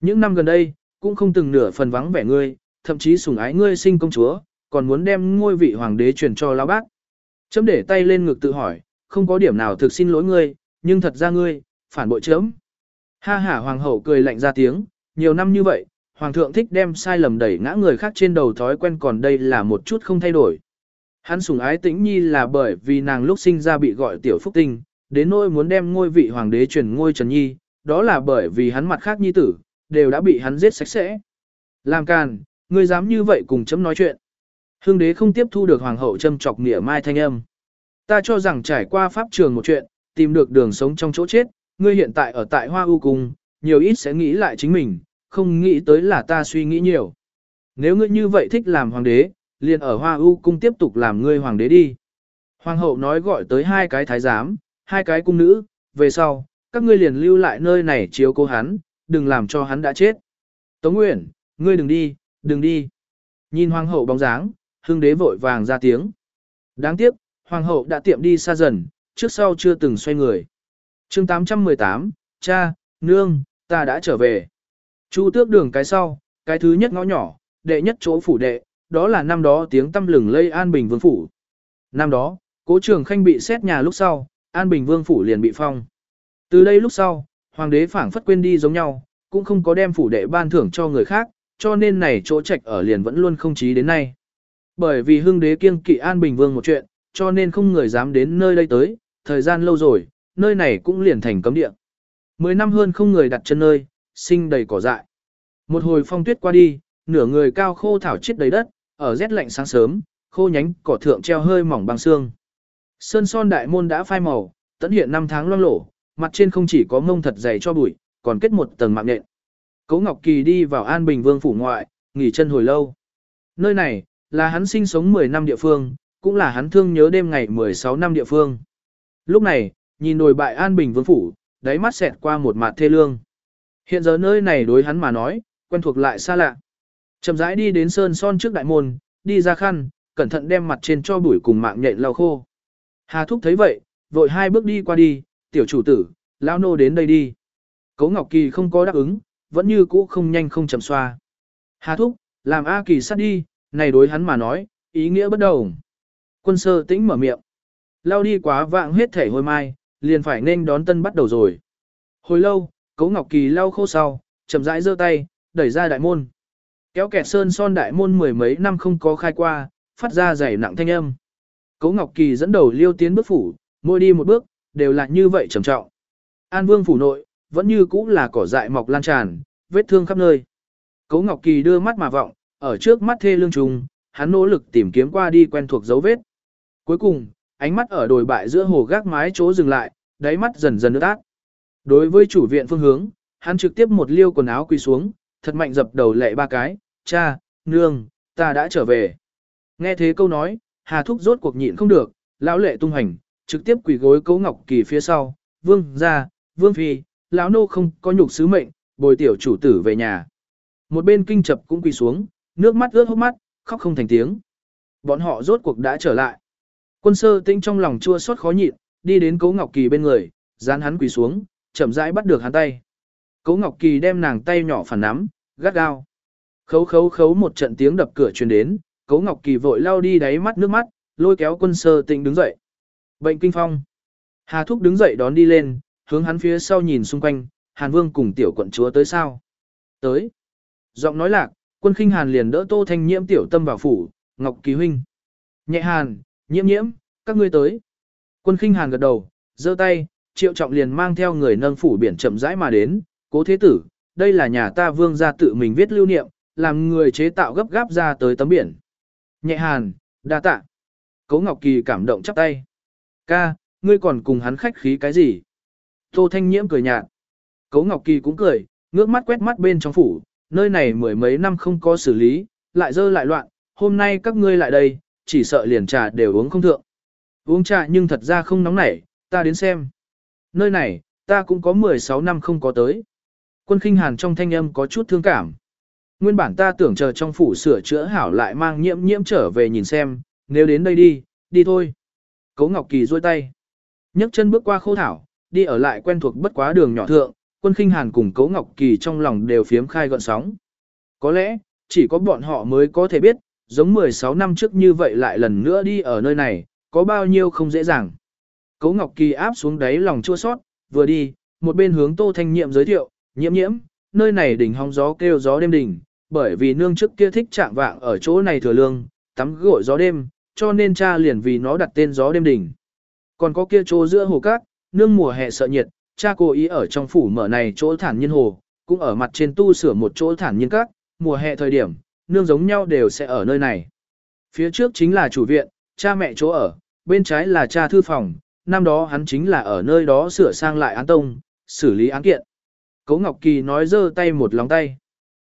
Những năm gần đây, cũng không từng nửa phần vắng vẻ ngươi, thậm chí sủng ái ngươi sinh công chúa, còn muốn đem ngôi vị hoàng đế truyền cho lão bác. Chấm để tay lên ngực tự hỏi, không có điểm nào thực xin lỗi ngươi, nhưng thật ra ngươi, phản bội chấm. Ha ha hoàng hậu cười lạnh ra tiếng, nhiều năm như vậy, hoàng thượng thích đem sai lầm đẩy ngã người khác trên đầu thói quen còn đây là một chút không thay đổi. Hắn sủng ái tĩnh nhi là bởi vì nàng lúc sinh ra bị gọi tiểu phúc tinh, đến nỗi muốn đem ngôi vị hoàng đế truyền ngôi Trần Nhi, đó là bởi vì hắn mặt khác nhi tử, đều đã bị hắn giết sạch sẽ. Làm càn, ngươi dám như vậy cùng chấm nói chuyện. Hương đế không tiếp thu được hoàng hậu châm chọc nghĩa mai thanh âm. Ta cho rằng trải qua pháp trường một chuyện, tìm được đường sống trong chỗ chết, ngươi hiện tại ở tại Hoa U Cung, nhiều ít sẽ nghĩ lại chính mình, không nghĩ tới là ta suy nghĩ nhiều. Nếu ngươi như vậy thích làm hoàng đế, liền ở Hoa U Cung tiếp tục làm ngươi hoàng đế đi. Hoàng hậu nói gọi tới hai cái thái giám, hai cái cung nữ, về sau, các ngươi liền lưu lại nơi này chiếu cố hắn, đừng làm cho hắn đã chết. Tống Nguyễn, ngươi đừng đi, đừng đi. Nhìn hoàng hậu bóng dáng, hưng đế vội vàng ra tiếng. Đáng tiếc, hoàng hậu đã tiệm đi xa dần, trước sau chưa từng xoay người chương 818, cha, nương, ta đã trở về. Chu tước đường cái sau, cái thứ nhất ngõ nhỏ, đệ nhất chỗ phủ đệ, đó là năm đó tiếng tâm lừng lây An Bình Vương Phủ. Năm đó, cố trường khanh bị xét nhà lúc sau, An Bình Vương Phủ liền bị phong. Từ đây lúc sau, Hoàng đế phảng phất quên đi giống nhau, cũng không có đem phủ đệ ban thưởng cho người khác, cho nên này chỗ trạch ở liền vẫn luôn không chí đến nay. Bởi vì hưng đế kiêng kỵ An Bình Vương một chuyện, cho nên không người dám đến nơi đây tới, thời gian lâu rồi, nơi này cũng liền thành cấm địa. Mười năm hơn không người đặt chân nơi, sinh đầy cỏ dại. Một hồi phong tuyết qua đi, nửa người cao khô thảo chết đầy đất, ở rét lạnh sáng sớm, khô nhánh cỏ thượng treo hơi mỏng băng xương. Sơn son đại môn đã phai màu, tận hiện năm tháng loang lổ, mặt trên không chỉ có mông thật dày cho bụi, còn kết một tầng mạng nện. Cố Ngọc Kỳ đi vào An Bình Vương phủ ngoại, nghỉ chân hồi lâu. Nơi này, là hắn sinh sống 10 năm địa phương, cũng là hắn thương nhớ đêm ngày 16 năm địa phương. Lúc này, nhìn đồi bại An Bình Vương phủ, đáy mắt xẹt qua một mặt thê lương. Hiện giờ nơi này đối hắn mà nói, quen thuộc lại xa lạ. Chậm rãi đi đến sơn son trước đại môn, đi ra khăn, cẩn thận đem mặt trên cho bụi cùng mạng nhện lau khô. Hà Thúc thấy vậy, vội hai bước đi qua đi, tiểu chủ tử, lão nô đến đây đi. Cố Ngọc Kỳ không có đáp ứng, vẫn như cũ không nhanh không chậm xoa. Hà Thúc, làm A Kỳ sát đi, này đối hắn mà nói, ý nghĩa bất đồng. Quân sơ tĩnh mở miệng. Lao đi quá vạng hết thể hôi mai, liền phải nên đón tân bắt đầu rồi. Hồi lâu, Cố Ngọc Kỳ lau khô sau, chậm rãi giơ tay, đẩy ra đại môn. Kéo kẹt sơn son đại môn mười mấy năm không có khai qua, phát ra dày nặng thanh âm. Cố Ngọc Kỳ dẫn đầu liêu tiến bước phủ, mỗi đi một bước, đều là như vậy trầm trọng. An Vương phủ nội, vẫn như cũ là cỏ dại mọc lan tràn, vết thương khắp nơi. Cố Ngọc Kỳ đưa mắt mà vọng, ở trước mắt thê lương trùng, hắn nỗ lực tìm kiếm qua đi quen thuộc dấu vết. Cuối cùng, ánh mắt ở đồi bại giữa hồ gác mái chỗ dừng lại, đáy mắt dần dần ướt át. Đối với chủ viện phương hướng, hắn trực tiếp một liêu quần áo quỳ xuống, thật mạnh dập đầu lệ ba cái, cha, nương, ta đã trở về. Nghe thế câu nói, Hà Thúc rốt cuộc nhịn không được, lão lệ tung hành, trực tiếp quỳ gối cấu ngọc kỳ phía sau, vương ra, vương phi, lão nô không có nhục sứ mệnh, bồi tiểu chủ tử về nhà. Một bên kinh chập cũng quỳ xuống, nước mắt ướt hốc mắt, khóc không thành tiếng. Bọn họ rốt cuộc đã trở lại. Quân sơ tinh trong lòng chua xót khó nhịn, đi đến Cố ngọc kỳ bên người, dán hắn quỳ xuống, chậm rãi bắt được hắn tay. Cố ngọc kỳ đem nàng tay nhỏ phản nắm, gắt gao. Khấu khấu khấu một trận tiếng đập cửa truyền đến, Cố Ngọc Kỳ vội lao đi đáy mắt nước mắt, lôi kéo quân sơ tinh đứng dậy. Bệnh kinh phong. Hà Thúc đứng dậy đón đi lên, hướng hắn phía sau nhìn xung quanh, Hàn Vương cùng tiểu quận chúa tới sao? Tới. Giọng nói lạc, quân khinh Hàn liền đỡ Tô Thanh Nhiễm tiểu tâm vào phủ, Ngọc Kỳ huynh. Nhẹ Hàn, nhiễm nhiễm, các ngươi tới. Quân khinh Hàn gật đầu, giơ tay, triệu trọng liền mang theo người nâng phủ biển chậm rãi mà đến, cố thế tử, đây là nhà ta vương gia tự mình viết lưu niệm, làm người chế tạo gấp gáp ra tới tấm biển. Nhẹ hàn, đa tạ. Cố Ngọc Kỳ cảm động chắp tay. Ca, ngươi còn cùng hắn khách khí cái gì? Tô Thanh Nhiễm cười nhạt. Cố Ngọc Kỳ cũng cười, ngước mắt quét mắt bên trong phủ, nơi này mười mấy năm không có xử lý, lại dơ lại loạn, hôm nay các ngươi lại đây, chỉ sợ liền trà đều uống không thượng. Uống trà nhưng thật ra không nóng nảy, ta đến xem. Nơi này, ta cũng có 16 năm không có tới. Quân khinh hàn trong thanh âm có chút thương cảm. Nguyên bản ta tưởng chờ trong phủ sửa chữa hảo lại mang nhiễm nhiễm trở về nhìn xem, nếu đến đây đi, đi thôi. Cố Ngọc Kỳ duỗi tay. nhấc chân bước qua khô thảo, đi ở lại quen thuộc bất quá đường nhỏ thượng, quân khinh hàn cùng Cố Ngọc Kỳ trong lòng đều phiếm khai gọn sóng. Có lẽ, chỉ có bọn họ mới có thể biết, giống 16 năm trước như vậy lại lần nữa đi ở nơi này, có bao nhiêu không dễ dàng. Cố Ngọc Kỳ áp xuống đáy lòng chua sót, vừa đi, một bên hướng Tô Thanh Nhiệm giới thiệu, nhiễm nhiễm, nơi này đỉnh hóng gió kêu gió đêm đỉnh, bởi vì nương trước kia thích trạng vạng ở chỗ này thừa lương, tắm gội gió đêm, cho nên cha liền vì nó đặt tên gió đêm đỉnh. Còn có kia chỗ giữa hồ cát, nương mùa hè sợ nhiệt, cha cố ý ở trong phủ mở này chỗ thản nhiên hồ, cũng ở mặt trên tu sửa một chỗ thản nhiên cát, mùa hè thời điểm, nương giống nhau đều sẽ ở nơi này. Phía trước chính là chủ viện, cha mẹ chỗ ở, bên trái là cha thư phòng, năm đó hắn chính là ở nơi đó sửa sang lại án tông, xử lý án kiện. Cố Ngọc Kỳ nói giơ tay một lòng tay.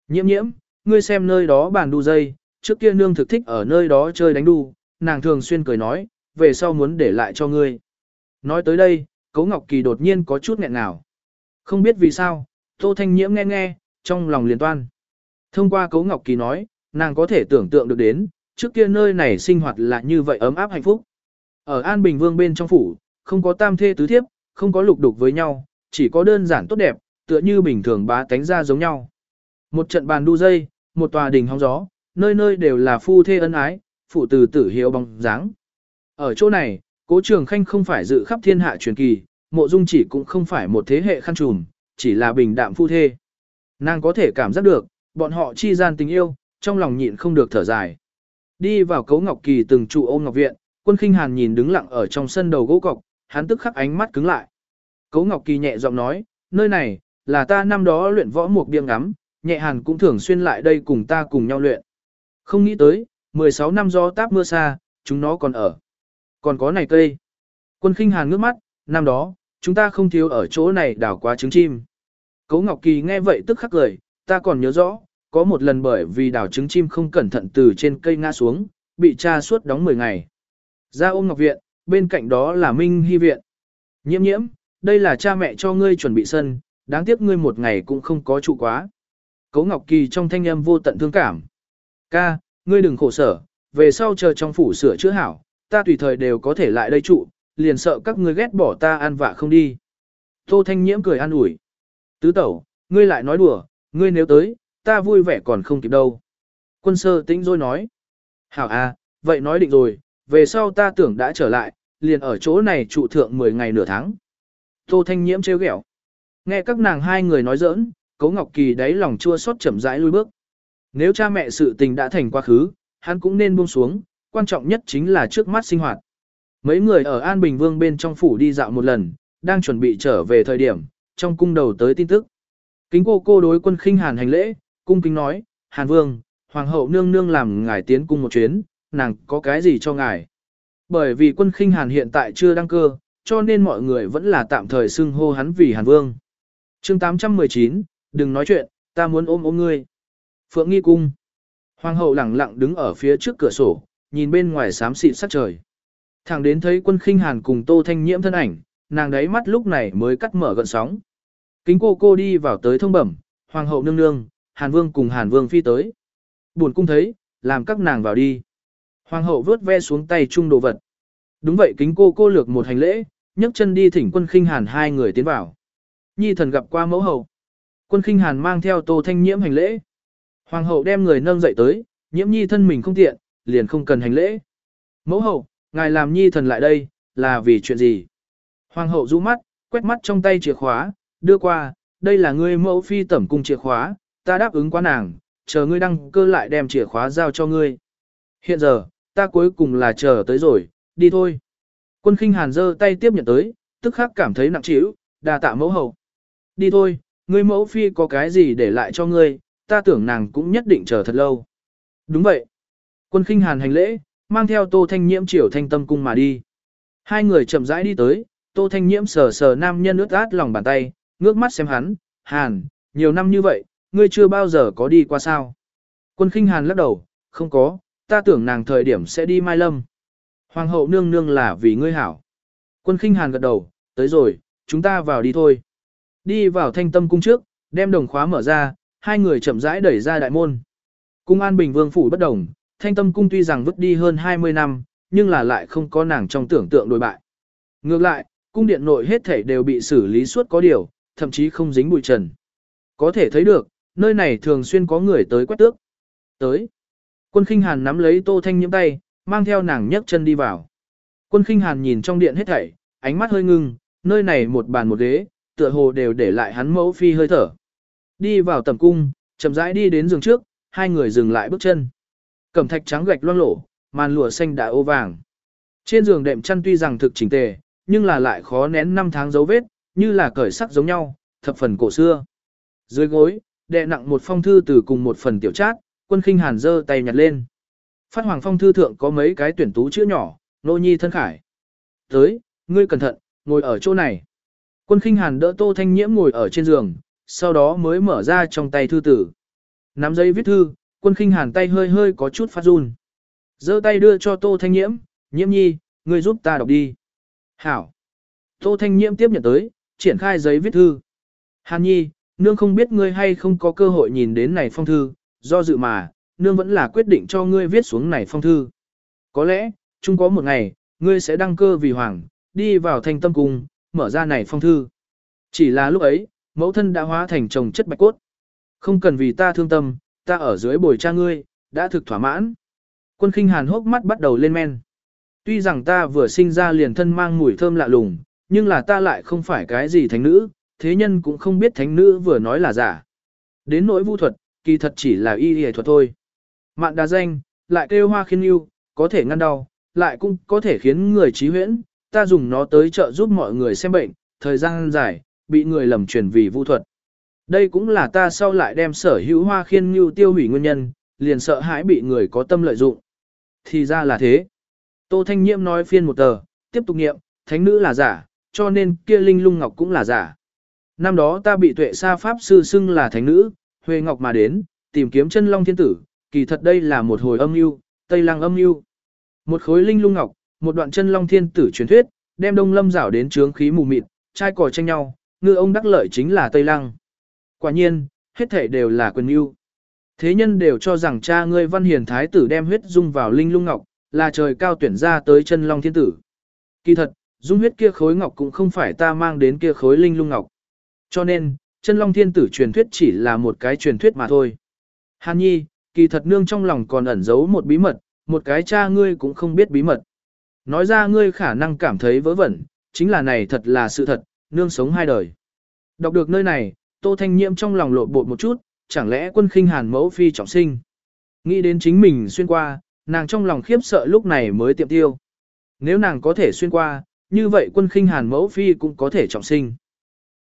Nhiễm nhiễm, ngươi xem nơi đó bàn đu dây, trước kia nương thực thích ở nơi đó chơi đánh đu, nàng thường xuyên cười nói, về sau muốn để lại cho ngươi. Nói tới đây, Cố Ngọc Kỳ đột nhiên có chút nghẹn ngào. Không biết vì sao, Tô Thanh Nhiễm nghe nghe, trong lòng liền toan. Thông qua Cố Ngọc Kỳ nói, nàng có thể tưởng tượng được đến, trước kia nơi này sinh hoạt là như vậy ấm áp hạnh phúc. Ở An Bình Vương bên trong phủ, không có tam thê tứ thiếp, không có lục đục với nhau, chỉ có đơn giản tốt đẹp, tựa như bình thường bá tánh ra giống nhau. Một trận bàn đu dây, một tòa đình hóng gió, nơi nơi đều là phu thê ân ái, phụ tử tử hiếu bóng dáng. Ở chỗ này, cố trường khanh không phải dự khắp thiên hạ truyền kỳ, mộ dung chỉ cũng không phải một thế hệ khăn trùm, chỉ là bình đạm phu thê. Nàng có thể cảm giác được, bọn họ chi gian tình yêu, trong lòng nhịn không được thở dài. Đi vào cấu ngọc kỳ từng trụ ôm ngọc viện, quân khinh hàn nhìn đứng lặng ở trong sân đầu gỗ cọc, hắn tức khắc ánh mắt cứng lại. Cấu ngọc kỳ nhẹ giọng nói, nơi này, là ta năm đó luyện võ một biêng ngắm, nhẹ hàn cũng thường xuyên lại đây cùng ta cùng nhau luyện. Không nghĩ tới, 16 năm gió táp mưa xa, chúng nó còn ở. Còn có này cây. Quân khinh hàn ngước mắt, năm đó, chúng ta không thiếu ở chỗ này đảo quá trứng chim. Cấu Ngọc Kỳ nghe vậy tức khắc cười, ta còn nhớ rõ, có một lần bởi vì đào trứng chim không cẩn thận từ trên cây ngã xuống, bị cha suốt đóng 10 ngày. Ra ôm Ngọc Viện, bên cạnh đó là Minh Hy Viện. Nhiễm nhiễm, đây là cha mẹ cho ngươi chuẩn bị sân, đáng tiếc ngươi một ngày cũng không có trụ quá. Cố Ngọc Kỳ trong thanh âm vô tận thương cảm. Ca, ngươi đừng khổ sở, về sau chờ trong phủ sửa chữa hảo, ta tùy thời đều có thể lại đây trụ, liền sợ các ngươi ghét bỏ ta ăn vạ không đi. Tô Thanh Nhiễm cười an ủi. Tứ tẩu, ngươi lại nói đùa, ngươi nếu tới, ta vui vẻ còn không kịp đâu. Quân sơ tĩnh rồi nói. Hảo à, vậy nói định rồi, về sau ta tưởng đã trở lại, liền ở chỗ này trụ thượng 10 ngày nửa tháng. Tô Thanh Nhiễm trêu ghẹo. Nghe các nàng hai người nói giỡn, Cố Ngọc Kỳ đáy lòng chua xót chậm rãi lui bước. Nếu cha mẹ sự tình đã thành quá khứ, hắn cũng nên buông xuống, quan trọng nhất chính là trước mắt sinh hoạt. Mấy người ở An Bình Vương bên trong phủ đi dạo một lần, đang chuẩn bị trở về thời điểm, trong cung đầu tới tin tức. Kính cô cô đối quân khinh hàn hành lễ, cung kính nói, Hàn Vương, Hoàng hậu nương nương làm ngài tiến cung một chuyến, nàng có cái gì cho ngài. Bởi vì quân khinh hàn hiện tại chưa đăng cơ, cho nên mọi người vẫn là tạm thời xưng hô hắn vì Hàn Vương. chương 819, đừng nói chuyện, ta muốn ôm ôm ngươi. Phượng nghi cung. Hoàng hậu lẳng lặng đứng ở phía trước cửa sổ, nhìn bên ngoài xám xịt sắc trời. Thẳng đến thấy quân khinh hàn cùng tô thanh nhiễm thân ảnh, nàng đấy mắt lúc này mới cắt mở gợn sóng. Kính cô cô đi vào tới thông bẩm, hoàng hậu nương nương, hàn vương cùng hàn vương phi tới. Buồn cung thấy, làm các nàng vào đi. Hoàng hậu vớt ve xuống tay chung đồ vật. Đúng vậy kính cô cô lược một hành lễ, nhấc chân đi thỉnh quân khinh hàn hai người tiến vào. Nhi thần gặp qua mẫu hậu. Quân khinh hàn mang theo tô thanh nhiễm hành lễ. Hoàng hậu đem người nâng dậy tới, nhiễm nhi thân mình không tiện, liền không cần hành lễ. Mẫu hậu, ngài làm nhi thần lại đây, là vì chuyện gì? Hoàng hậu rũ mắt, quét mắt trong tay chìa khóa, đưa qua, đây là ngươi mẫu phi tẩm cung chìa khóa, ta đáp ứng quá nàng, chờ ngươi đăng cơ lại đem chìa khóa giao cho ngươi. Hiện giờ, ta cuối cùng là chờ tới rồi, đi thôi. Quân khinh hàn giơ tay tiếp nhận tới, tức khắc cảm thấy nặng trĩu, đà tạ mẫu hậu. Đi thôi, ngươi mẫu phi có cái gì để lại cho ngươi, ta tưởng nàng cũng nhất định chờ thật lâu. Đúng vậy. Quân khinh hàn hành lễ, mang theo tô thanh nhiễm triều thanh tâm cung mà đi. Hai người chậm rãi đi tới, tô thanh nhiễm sờ sờ nam nhân ướt át lòng bàn tay, ngước mắt xem hắn, hàn, nhiều năm như vậy, ngươi chưa bao giờ có đi qua sao. Quân khinh hàn lắc đầu, không có, ta tưởng nàng thời điểm sẽ đi Mai Lâm. Hoàng hậu nương nương là vì ngươi hảo. Quân khinh hàn gật đầu, tới rồi, chúng ta vào đi thôi. Đi vào thanh tâm cung trước, đem đồng khóa mở ra, hai người chậm rãi đẩy ra đại môn. Cung an bình vương phủ bất đồng, thanh tâm cung tuy rằng vứt đi hơn 20 năm, nhưng là lại không có nàng trong tưởng tượng đối bại. Ngược lại, cung điện nội hết thảy đều bị xử lý suốt có điều, thậm chí không dính bụi trần. Có thể thấy được, nơi này thường xuyên có người tới quét tước. Tới. Quân khinh hàn nắm lấy tô thanh nhiễm tay, mang theo nàng nhấc chân đi vào. Quân khinh hàn nhìn trong điện hết thảy, ánh mắt hơi ngưng, nơi này một bàn một ghế, tựa hồ đều để lại hắn mẫu phi hơi thở. Đi vào tầm cung, chậm rãi đi đến giường trước, hai người dừng lại bước chân. Cẩm thạch trắng gạch loang lổ, màn lụa xanh đã ô vàng. Trên giường đệm chăn tuy rằng thực chỉnh tề, nhưng là lại khó nén năm tháng dấu vết, như là cởi sắc giống nhau, thập phần cổ xưa. Dưới gối, đệ nặng một phong thư từ cùng một phần tiểu trác, quân khinh hàn giơ tay nhặt lên. Phát hoàng phong thư thượng có mấy cái tuyển tú chữ nhỏ, nô nhi thân khải. Tới, ngươi cẩn thận, ngồi ở chỗ này. Quân khinh hàn đỡ tô thanh nhiễm ngồi ở trên giường, sau đó mới mở ra trong tay thư tử. Nắm giấy viết thư, quân khinh hàn tay hơi hơi có chút phát run. giơ tay đưa cho tô thanh nhiễm, nhiễm nhi, ngươi giúp ta đọc đi. Hảo. Tô thanh nhiễm tiếp nhận tới, triển khai giấy viết thư. Hàn nhi, nương không biết ngươi hay không có cơ hội nhìn đến này phong thư, do dự mà, nương vẫn là quyết định cho ngươi viết xuống này phong thư. Có lẽ, chung có một ngày, ngươi sẽ đăng cơ vì hoàng, đi vào thanh tâm cung, mở ra này phong thư. Chỉ là lúc ấy, mẫu thân đã hóa thành chồng chất bạch cốt. Không cần vì ta thương tâm, ta ở dưới bồi cha ngươi, đã thực thỏa mãn. Quân khinh hàn hốc mắt bắt đầu lên men. Tuy rằng ta vừa sinh ra liền thân mang mùi thơm lạ lùng, nhưng là ta lại không phải cái gì thánh nữ, thế nhân cũng không biết thánh nữ vừa nói là giả. Đến nỗi vu thuật, kỳ thật chỉ là y y thuật thôi. Mạn đà danh, lại kêu hoa khiên yêu, có thể ngăn đau, lại cũng có thể khiến người trí huyễn, ta dùng nó tới trợ giúp mọi người xem bệnh, thời gian dài, bị người lầm truyền vì vu thuật. Đây cũng là ta sau lại đem sở hữu hoa khiên như tiêu hủy nguyên nhân, liền sợ hãi bị người có tâm lợi dụng. Thì ra là thế. Tô Thanh Nhiễm nói phiên một tờ, tiếp tục nghiệm, thánh nữ là giả, cho nên kia linh lung ngọc cũng là giả. Năm đó ta bị tuệ sa pháp sư xưng là thánh nữ, Huệ Ngọc mà đến, tìm kiếm chân long thiên tử, kỳ thật đây là một hồi âm mưu, Tây Lăng âm mưu. Một khối linh lung ngọc, một đoạn chân long thiên tử truyền thuyết, đem Đông Lâm rảo đến trướng khí mù mịt, trai cò tranh nhau, ngư ông đắc lợi chính là Tây Lăng. Quả nhiên, hết thể đều là quyền mưu. Thế nhân đều cho rằng cha ngươi văn hiền thái tử đem huyết dung vào linh lung ngọc, là trời cao tuyển ra tới chân long thiên tử. Kỳ thật, dung huyết kia khối ngọc cũng không phải ta mang đến kia khối linh lung ngọc. Cho nên, chân long thiên tử truyền thuyết chỉ là một cái truyền thuyết mà thôi. Hàn nhi, kỳ thật nương trong lòng còn ẩn giấu một bí mật, một cái cha ngươi cũng không biết bí mật. Nói ra ngươi khả năng cảm thấy vớ vẩn, chính là này thật là sự thật, nương sống hai đời. Đọc được nơi này, Tô Thanh Nhiễm trong lòng lộ bột một chút, chẳng lẽ quân khinh hàn mẫu phi trọng sinh. Nghĩ đến chính mình xuyên qua, nàng trong lòng khiếp sợ lúc này mới tiệm tiêu. Nếu nàng có thể xuyên qua, như vậy quân khinh hàn mẫu phi cũng có thể trọng sinh.